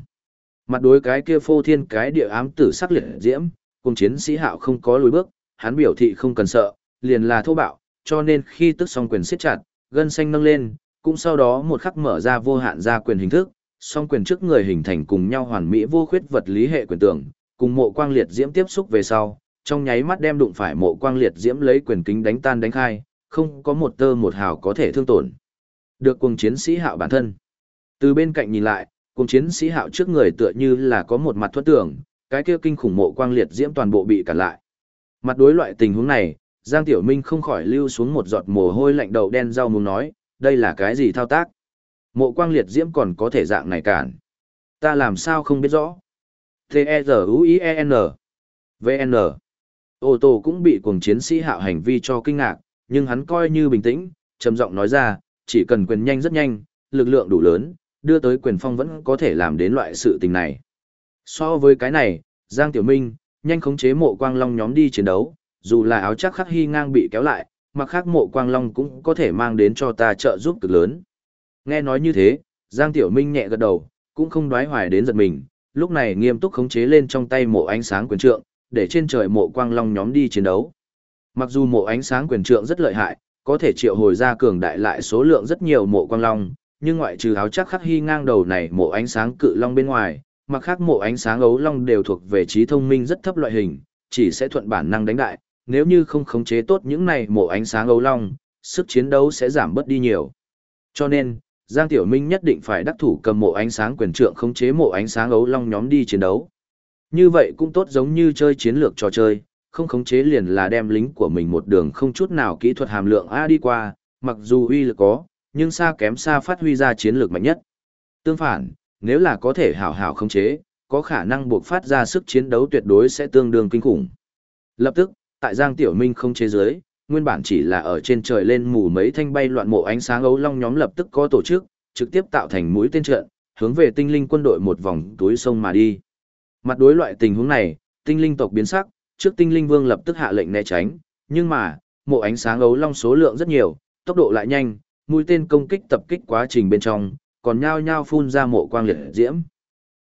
Mặt đối cái kia phô thiên cái địa ám tử sắc liệt diễm, cùng chiến sĩ hạo không có lùi bước, hắn biểu thị không cần sợ, liền là thô bạo, cho nên khi tức song quyền siết chặt, gân xanh nâng lên, cũng sau đó một khắc mở ra vô hạn ra quyền hình thức, song quyền trước người hình thành cùng nhau hoàn mỹ vô khuyết vật lý hệ quyền tưởng, cùng mộ quang liệt diễm tiếp xúc về sau, trong nháy mắt đem đụng phải mộ quang liệt diễm lấy quyền kính đánh tan đánh khai, không có một tơ một hào có thể thương tổn. Được cùng chiến sĩ hạo bản thân. Từ bên cạnh nhìn lại, cùng chiến sĩ hạo trước người tựa như là có một mặt thuất tưởng, cái kia kinh khủng mộ quang liệt diễm toàn bộ bị cản lại. Mặt đối loại tình huống này, Giang Tiểu Minh không khỏi lưu xuống một giọt mồ hôi lạnh đầu đen rau muốn nói, đây là cái gì thao tác? Mộ quang liệt diễm còn có thể dạng này cản. Ta làm sao không biết rõ? T-E-Z-U-I-E-N V-N Ô tô cũng bị cuồng chiến sĩ hạo hành vi cho kinh ngạc, nhưng hắn coi như bình tĩnh, trầm giọng nói ra, chỉ cần quyền nhanh rất nhanh, lực lượng đủ lớn, đưa tới quyền phong vẫn có thể làm đến loại sự tình này. So với cái này, Giang Tiểu Minh, nhanh khống chế mộ quang long nhóm đi chiến đấu, dù là áo chắc khắc hy ngang bị kéo lại, mặc khác mộ quang long cũng có thể mang đến cho ta trợ giúp cực lớn. Nghe nói như thế, Giang Tiểu Minh nhẹ gật đầu, cũng không đoái hoài đến giật mình, lúc này nghiêm túc khống chế lên trong tay mộ ánh sáng quyền trượng, để trên trời mộ quang long nhóm đi chiến đấu. Mặc dù mộ ánh sáng quyền trượng rất lợi hại, có thể triệu hồi ra cường đại lại số lượng rất nhiều mộ quang long, nhưng ngoại trừ áo chắc khắc hy ngang đầu này mộ ánh sáng cự long bên ngoài, mặc khác mộ ánh sáng ấu long đều thuộc về trí thông minh rất thấp loại hình, chỉ sẽ thuận bản năng đánh đại, nếu như không khống chế tốt những này mộ ánh sáng ấu long, sức chiến đấu sẽ giảm bớt đi nhiều. Cho nên, Giang Tiểu Minh nhất định phải đắc thủ cầm mộ ánh sáng quyền trượng khống chế mộ ánh sáng ấu long nhóm đi chiến đấu. Như vậy cũng tốt giống như chơi chiến lược trò chơi, không khống chế liền là đem lính của mình một đường không chút nào kỹ thuật hàm lượng A đi qua, mặc dù uy lực có, nhưng xa kém xa phát huy ra chiến lược mạnh nhất. Tương phản, nếu là có thể hảo hảo khống chế, có khả năng buộc phát ra sức chiến đấu tuyệt đối sẽ tương đương kinh khủng. Lập tức, tại Giang Tiểu Minh không chế giới, nguyên bản chỉ là ở trên trời lên mù mấy thanh bay loạn mộ ánh sáng ấu long nhóm lập tức có tổ chức, trực tiếp tạo thành mũi tên trận, hướng về tinh linh quân đội một vòng túi sông mà đi. Mặt đối loại tình huống này, tinh linh tộc biến sắc, trước tinh linh vương lập tức hạ lệnh né tránh, nhưng mà, mộ ánh sáng ấu long số lượng rất nhiều, tốc độ lại nhanh, mũi tên công kích tập kích quá trình bên trong, còn nhao nhao phun ra mộ quang liệt diễm.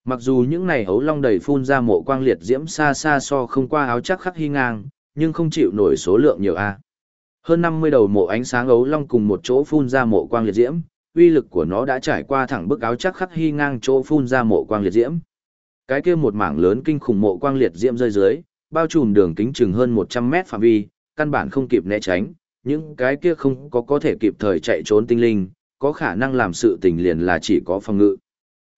Mặc dù những này ấu long đầy phun ra mộ quang liệt diễm xa xa so không qua áo chắc khắc hy ngang, nhưng không chịu nổi số lượng nhiều a. À. Hơn 50 đầu mộ ánh sáng ấu long cùng một chỗ phun ra mộ quang liệt diễm, uy lực của nó đã trải qua thẳng bức áo chắc khắc hy ngang chỗ phun ra mộ quang liệt diễm. Cái kia một mảng lớn kinh khủng mộ quang liệt diễm rơi dưới, bao trùm đường kính chừng hơn 100 mét phạm vi, căn bản không kịp né tránh, những cái kia không có có thể kịp thời chạy trốn tinh linh, có khả năng làm sự tình liền là chỉ có phòng ngự.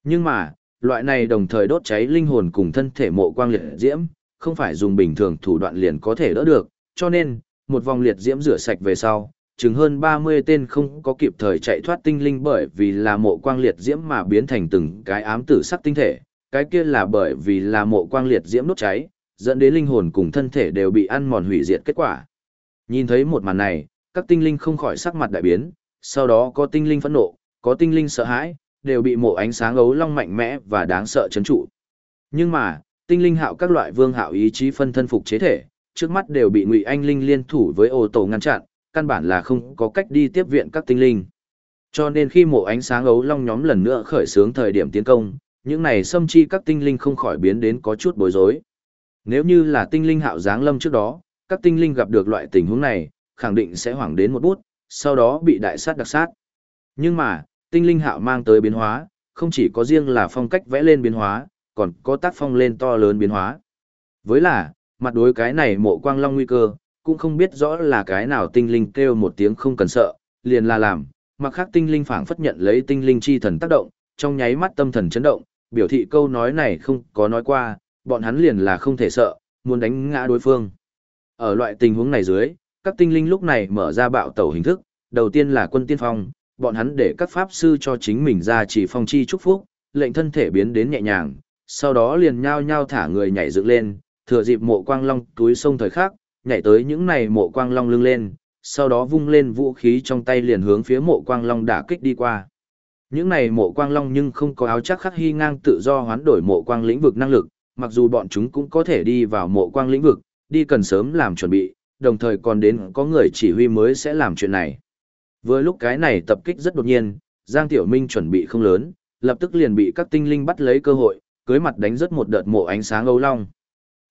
Nhưng mà, loại này đồng thời đốt cháy linh hồn cùng thân thể mộ quang liệt diễm, không phải dùng bình thường thủ đoạn liền có thể đỡ được, cho nên, một vòng liệt diễm rửa sạch về sau, chừng hơn 30 tên không có kịp thời chạy thoát tinh linh bởi vì là mộ quang liệt diễm mà biến thành từng cái ám tử sắc tinh thể, cái kia là bởi vì là mộ quang liệt diễm đốt cháy, dẫn đến linh hồn cùng thân thể đều bị ăn mòn hủy diệt kết quả. Nhìn thấy một màn này, các tinh linh không khỏi sắc mặt đại biến, sau đó có tinh linh phẫn nộ, có tinh linh sợ hãi, đều bị mộ ánh sáng ấu long mạnh mẽ và đáng sợ chấn trụ. Nhưng mà, tinh linh hạo các loại vương hạo ý chí phân thân phục chế thể, trước mắt đều bị Ngụy Anh Linh liên thủ với ô tổ ngăn chặn, căn bản là không có cách đi tiếp viện các tinh linh. Cho nên khi mộ ánh sáng ấu long nhóm lần nữa khởi xướng thời điểm tiến công, những này xâm chi các tinh linh không khỏi biến đến có chút bối rối. Nếu như là tinh linh hạo giáng lâm trước đó, các tinh linh gặp được loại tình huống này, khẳng định sẽ hoảng đến một bút, sau đó bị đại sát đặc sát. Nhưng mà, tinh linh hạo mang tới biến hóa, không chỉ có riêng là phong cách vẽ lên biến hóa, còn có tác phong lên to lớn biến hóa. Với là, mặt đối cái này mộ quang long nguy cơ, cũng không biết rõ là cái nào tinh linh kêu một tiếng không cần sợ, liền là làm, mặc khác tinh linh phảng phất nhận lấy tinh linh chi thần tác động, trong nháy mắt tâm thần chấn động, biểu thị câu nói này không có nói qua, bọn hắn liền là không thể sợ, muốn đánh ngã đối phương. Ở loại tình huống này dưới, các tinh linh lúc này mở ra bạo tẩu hình thức, đầu tiên là quân tiên phong, bọn hắn để các pháp sư cho chính mình ra chỉ phong chi chúc phúc, lệnh thân thể biến đến nhẹ nhàng, sau đó liền nhao nhao thả người nhảy dựng lên, thừa dịp mộ quang long túi sông thời khắc, nhảy tới những này mộ quang long lưng lên, sau đó vung lên vũ khí trong tay liền hướng phía mộ quang long đả kích đi qua. Những này mộ quang long nhưng không có áo chắc khắc hy ngang tự do hoán đổi mộ quang lĩnh vực năng lực, mặc dù bọn chúng cũng có thể đi vào mộ quang lĩnh vực, đi cần sớm làm chuẩn bị, đồng thời còn đến có người chỉ huy mới sẽ làm chuyện này. Vừa lúc cái này tập kích rất đột nhiên, Giang Tiểu Minh chuẩn bị không lớn, lập tức liền bị các tinh linh bắt lấy cơ hội, cưới mặt đánh rất một đợt mộ ánh sáng ấu long.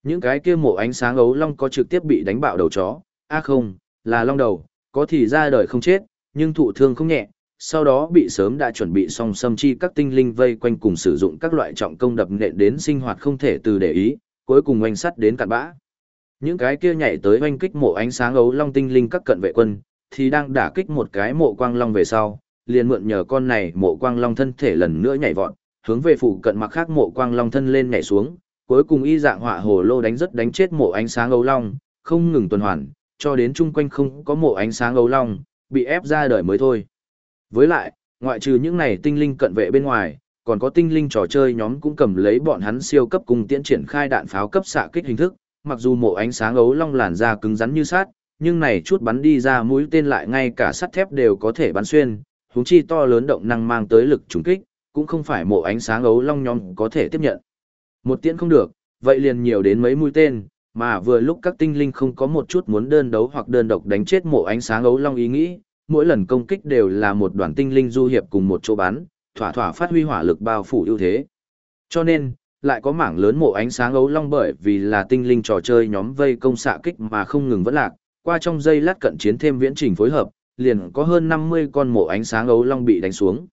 Những cái kia mộ ánh sáng ấu long có trực tiếp bị đánh bạo đầu chó, a không, là long đầu, có thì ra đời không chết, nhưng thụ thương không nhẹ, sau đó bị sớm đã chuẩn bị xong xâm chi các tinh linh vây quanh cùng sử dụng các loại trọng công đập nện đến sinh hoạt không thể từ để ý, cuối cùng oanh sắt đến cạn bã. Những cái kia nhảy tới oanh kích mộ ánh sáng ấu long tinh linh các cận vệ quân, thì đang đả kích một cái mộ quang long về sau, liền mượn nhờ con này mộ quang long thân thể lần nữa nhảy vọt, hướng về phụ cận mặc khác mộ quang long thân lên nhảy xuống, cuối cùng y dạng họa hồ lô đánh rất đánh chết mộ ánh sáng ấu long, không ngừng tuần hoàn, cho đến chung quanh không có mộ ánh sáng ấu long, bị ép ra đời mới thôi. Với lại, ngoại trừ những này tinh linh cận vệ bên ngoài, còn có tinh linh trò chơi nhóm cũng cầm lấy bọn hắn siêu cấp cùng tiễn triển khai đạn pháo cấp xạ kích hình thức, mặc dù mộ ánh sáng ấu long làn da cứng rắn như sát, nhưng này chút bắn đi ra mũi tên lại ngay cả sắt thép đều có thể bắn xuyên, huống chi to lớn động năng mang tới lực trùng kích, cũng không phải mộ ánh sáng ấu long nhóm có thể tiếp nhận. Một tiễn không được, vậy liền nhiều đến mấy mũi tên, mà vừa lúc các tinh linh không có một chút muốn đơn đấu hoặc đơn độc đánh chết mộ ánh sáng ấu long ý nghĩ, mỗi lần công kích đều là một đoàn tinh linh du hiệp cùng một chỗ bắn, thỏa thỏa phát huy hỏa lực bao phủ ưu thế. Cho nên, lại có mảng lớn mộ ánh sáng ấu long bởi vì là tinh linh trò chơi nhóm vây công xạ kích mà không ngừng vẫn lạc, qua trong giây lát cận chiến thêm viễn trình phối hợp, liền có hơn 50 con mộ ánh sáng ấu long bị đánh xuống.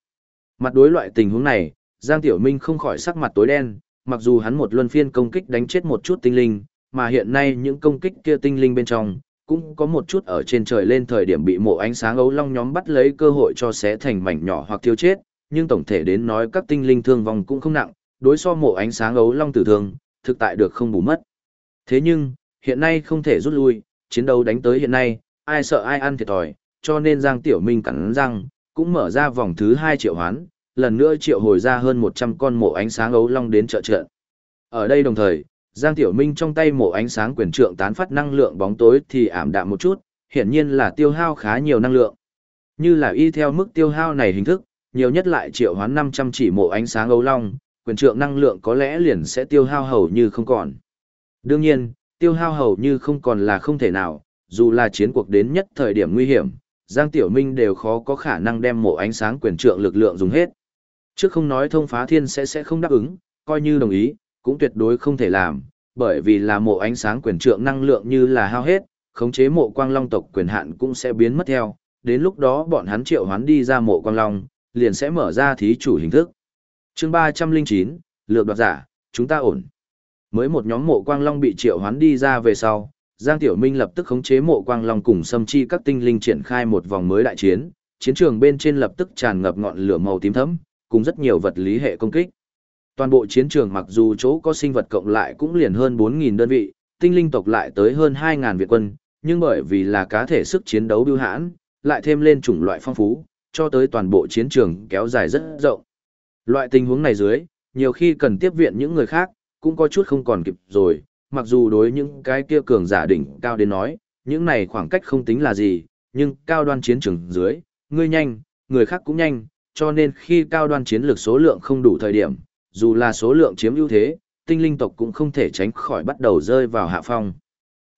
Mặt đối loại tình huống này, Giang Tiểu Minh không khỏi sắc mặt tối đen, mặc dù hắn một luân phiên công kích đánh chết một chút tinh linh, mà hiện nay những công kích kia tinh linh bên trong, cũng có một chút ở trên trời lên thời điểm bị mộ ánh sáng ấu long nhóm bắt lấy cơ hội cho xé thành mảnh nhỏ hoặc tiêu chết, nhưng tổng thể đến nói các tinh linh thương vong cũng không nặng, đối so mộ ánh sáng ấu long tử thương, thực tại được không bù mất. Thế nhưng, hiện nay không thể rút lui, chiến đấu đánh tới hiện nay, ai sợ ai ăn thiệt thòi, cho nên Giang Tiểu Minh cắn răng, cũng mở ra vòng thứ 2 triệu hoán, lần nữa triệu hồi ra hơn 100 con mộ ánh sáng ấu long đến trợ trận. Ở đây đồng thời, Giang Tiểu Minh trong tay mộ ánh sáng quyền trượng tán phát năng lượng bóng tối thì ảm đạm một chút, hiển nhiên là tiêu hao khá nhiều năng lượng. Như là y theo mức tiêu hao này hình thức, nhiều nhất lại triệu hoán 500 chỉ mộ ánh sáng ấu long, quyền trượng năng lượng có lẽ liền sẽ tiêu hao hầu như không còn. Đương nhiên, tiêu hao hầu như không còn là không thể nào, dù là chiến cuộc đến nhất thời điểm nguy hiểm, Giang Tiểu Minh đều khó có khả năng đem mộ ánh sáng quyền trượng lực lượng dùng hết. Trước không nói thông phá thiên sẽ sẽ không đáp ứng, coi như đồng ý, cũng tuyệt đối không thể làm, bởi vì là mộ ánh sáng quyền trượng năng lượng như là hao hết, khống chế mộ quang long tộc quyền hạn cũng sẽ biến mất theo, đến lúc đó bọn hắn triệu hoán đi ra mộ quang long, liền sẽ mở ra thí chủ hình thức. chương 309, lược đoạt giả, chúng ta ổn. Mới một nhóm mộ quang long bị triệu hoán đi ra về sau, Giang Tiểu Minh lập tức khống chế mộ quang long cùng xâm chi các tinh linh triển khai một vòng mới đại chiến, chiến trường bên trên lập tức tràn ngập ngọn lửa màu tím thẫm, cùng rất nhiều vật lý hệ công kích. Toàn bộ chiến trường mặc dù chỗ có sinh vật cộng lại cũng liền hơn 4.000 đơn vị, tinh linh tộc lại tới hơn 2.000 Việt quân, nhưng bởi vì là cá thể sức chiến đấu biêu hãn, lại thêm lên chủng loại phong phú, cho tới toàn bộ chiến trường kéo dài rất rộng. Loại tình huống này dưới, nhiều khi cần tiếp viện những người khác, cũng có chút không còn kịp rồi, mặc dù đối những cái kia cường giả đỉnh cao đến nói, những này khoảng cách không tính là gì, nhưng cao đoan chiến trường dưới, ngươi nhanh, người khác cũng nhanh, cho nên khi cao đoan chiến lược số lượng không đủ thời điểm, dù là số lượng chiếm ưu thế, tinh linh tộc cũng không thể tránh khỏi bắt đầu rơi vào hạ phong.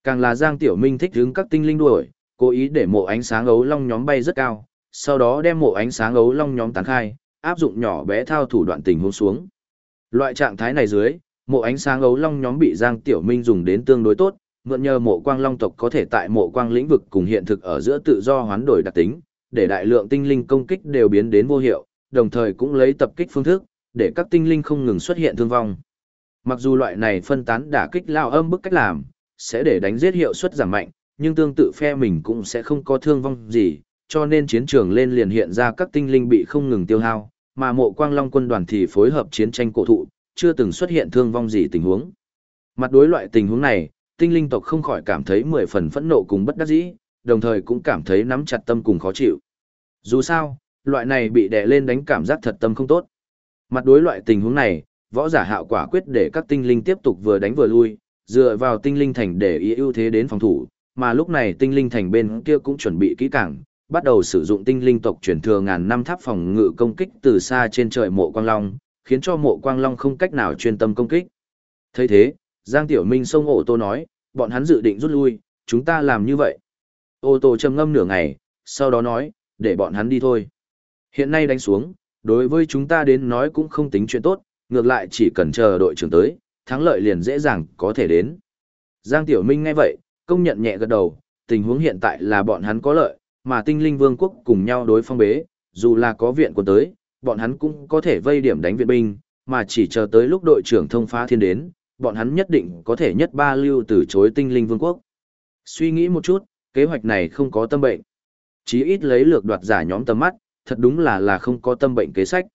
Càng là Giang Tiểu Minh thích hướng các tinh linh đuổi, cố ý để mộ ánh sáng ấu long nhóm bay rất cao, sau đó đem mộ ánh sáng ấu long nhóm tán khai, áp dụng nhỏ bé thao thủ đoạn tình huống xuống. Loại trạng thái này dưới, mộ ánh sáng ấu long nhóm bị Giang Tiểu Minh dùng đến tương đối tốt, mượn nhờ mộ quang long tộc có thể tại mộ quang lĩnh vực cùng hiện thực ở giữa tự do hoán đổi đặc tính, để đại lượng tinh linh công kích đều biến đến vô hiệu, đồng thời cũng lấy tập kích phương thức, để các tinh linh không ngừng xuất hiện thương vong. Mặc dù loại này phân tán đả kích lao âm bức cách làm, sẽ để đánh giết hiệu suất giảm mạnh, nhưng tương tự phe mình cũng sẽ không có thương vong gì, cho nên chiến trường lên liền hiện ra các tinh linh bị không ngừng tiêu hao, mà mộ quang long quân đoàn thì phối hợp chiến tranh cổ thụ, chưa từng xuất hiện thương vong gì tình huống. Mặt đối loại tình huống này, tinh linh tộc không khỏi cảm thấy mười phần phẫn nộ cùng bất đắc dĩ, đồng thời cũng cảm thấy nắm chặt tâm cùng khó chịu. Dù sao, loại này bị đè lên đánh cảm giác thật tâm không tốt. Mặt đối loại tình huống này, võ giả hạo quả quyết để các tinh linh tiếp tục vừa đánh vừa lui, dựa vào tinh linh thành để ý ưu thế đến phòng thủ, mà lúc này tinh linh thành bên kia cũng chuẩn bị kỹ càng, bắt đầu sử dụng tinh linh tộc truyền thừa ngàn năm tháp phòng ngự công kích từ xa trên trời mộ quang long, khiến cho mộ quang long không cách nào chuyên tâm công kích. thấy thế, Giang Tiểu Minh xông ổ tô nói, bọn hắn dự định rút lui, chúng ta làm như vậy. Ô tô trầm ngâm nửa ngày, sau đó nói, để bọn hắn đi thôi. Hiện nay đánh xuống, đối với chúng ta đến nói cũng không tính chuyện tốt, ngược lại chỉ cần chờ đội trưởng tới, thắng lợi liền dễ dàng có thể đến. Giang Tiểu Minh nghe vậy, công nhận nhẹ gật đầu, tình huống hiện tại là bọn hắn có lợi, mà tinh linh vương quốc cùng nhau đối phong bế, dù là có viện quân tới, bọn hắn cũng có thể vây điểm đánh viện binh, mà chỉ chờ tới lúc đội trưởng thông phá thiên đến, bọn hắn nhất định có thể nhất ba lưu từ chối tinh linh vương quốc. Suy nghĩ một chút, kế hoạch này không có tâm bệnh. Chí ít lấy lược đoạt giả nhóm tầm mắt, thật đúng là là không có tâm bệnh kế sách.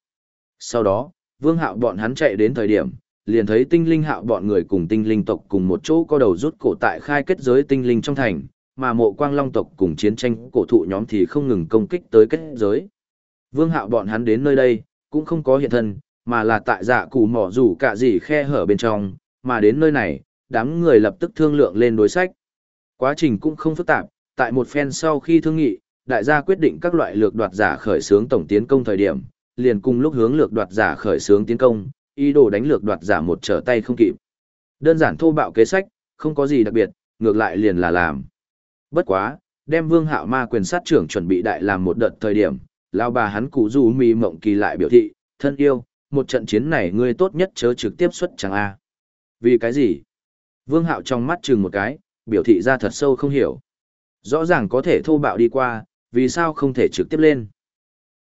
Sau đó, vương hạo bọn hắn chạy đến thời điểm, liền thấy tinh linh hạo bọn người cùng tinh linh tộc cùng một chỗ có đầu rút cổ tại khai kết giới tinh linh trong thành, mà mộ quang long tộc cùng chiến tranh cổ thụ nhóm thì không ngừng công kích tới kết giới. Vương hạo bọn hắn đến nơi đây, cũng không có hiện thân, mà là tại dạ cụ mỏ rủ cả gì khe hở bên trong, mà đến nơi này, đám người lập tức thương lượng lên đối sách. Quá trình cũng không phức tạp, tại một phen sau khi thương nghị, đại gia quyết định các loại lược đoạt giả khởi xướng tổng tiến công thời điểm, liền cùng lúc hướng lược đoạt giả khởi xướng tiến công, ý đồ đánh lược đoạt giả một trở tay không kịp. Đơn giản thô bạo kế sách, không có gì đặc biệt, ngược lại liền là làm. Bất quá, đem Vương Hạo Ma quyền sát trưởng chuẩn bị đại làm một đợt thời điểm, lão bà hắn cụ dù mì mộng kỳ lại biểu thị, thân yêu, một trận chiến này ngươi tốt nhất chớ trực tiếp xuất chẳng a. À. Vì cái gì? Vương Hạo trong mắt chừng một cái, biểu thị ra thật sâu không hiểu. Rõ ràng có thể thô bạo đi qua, vì sao không thể trực tiếp lên?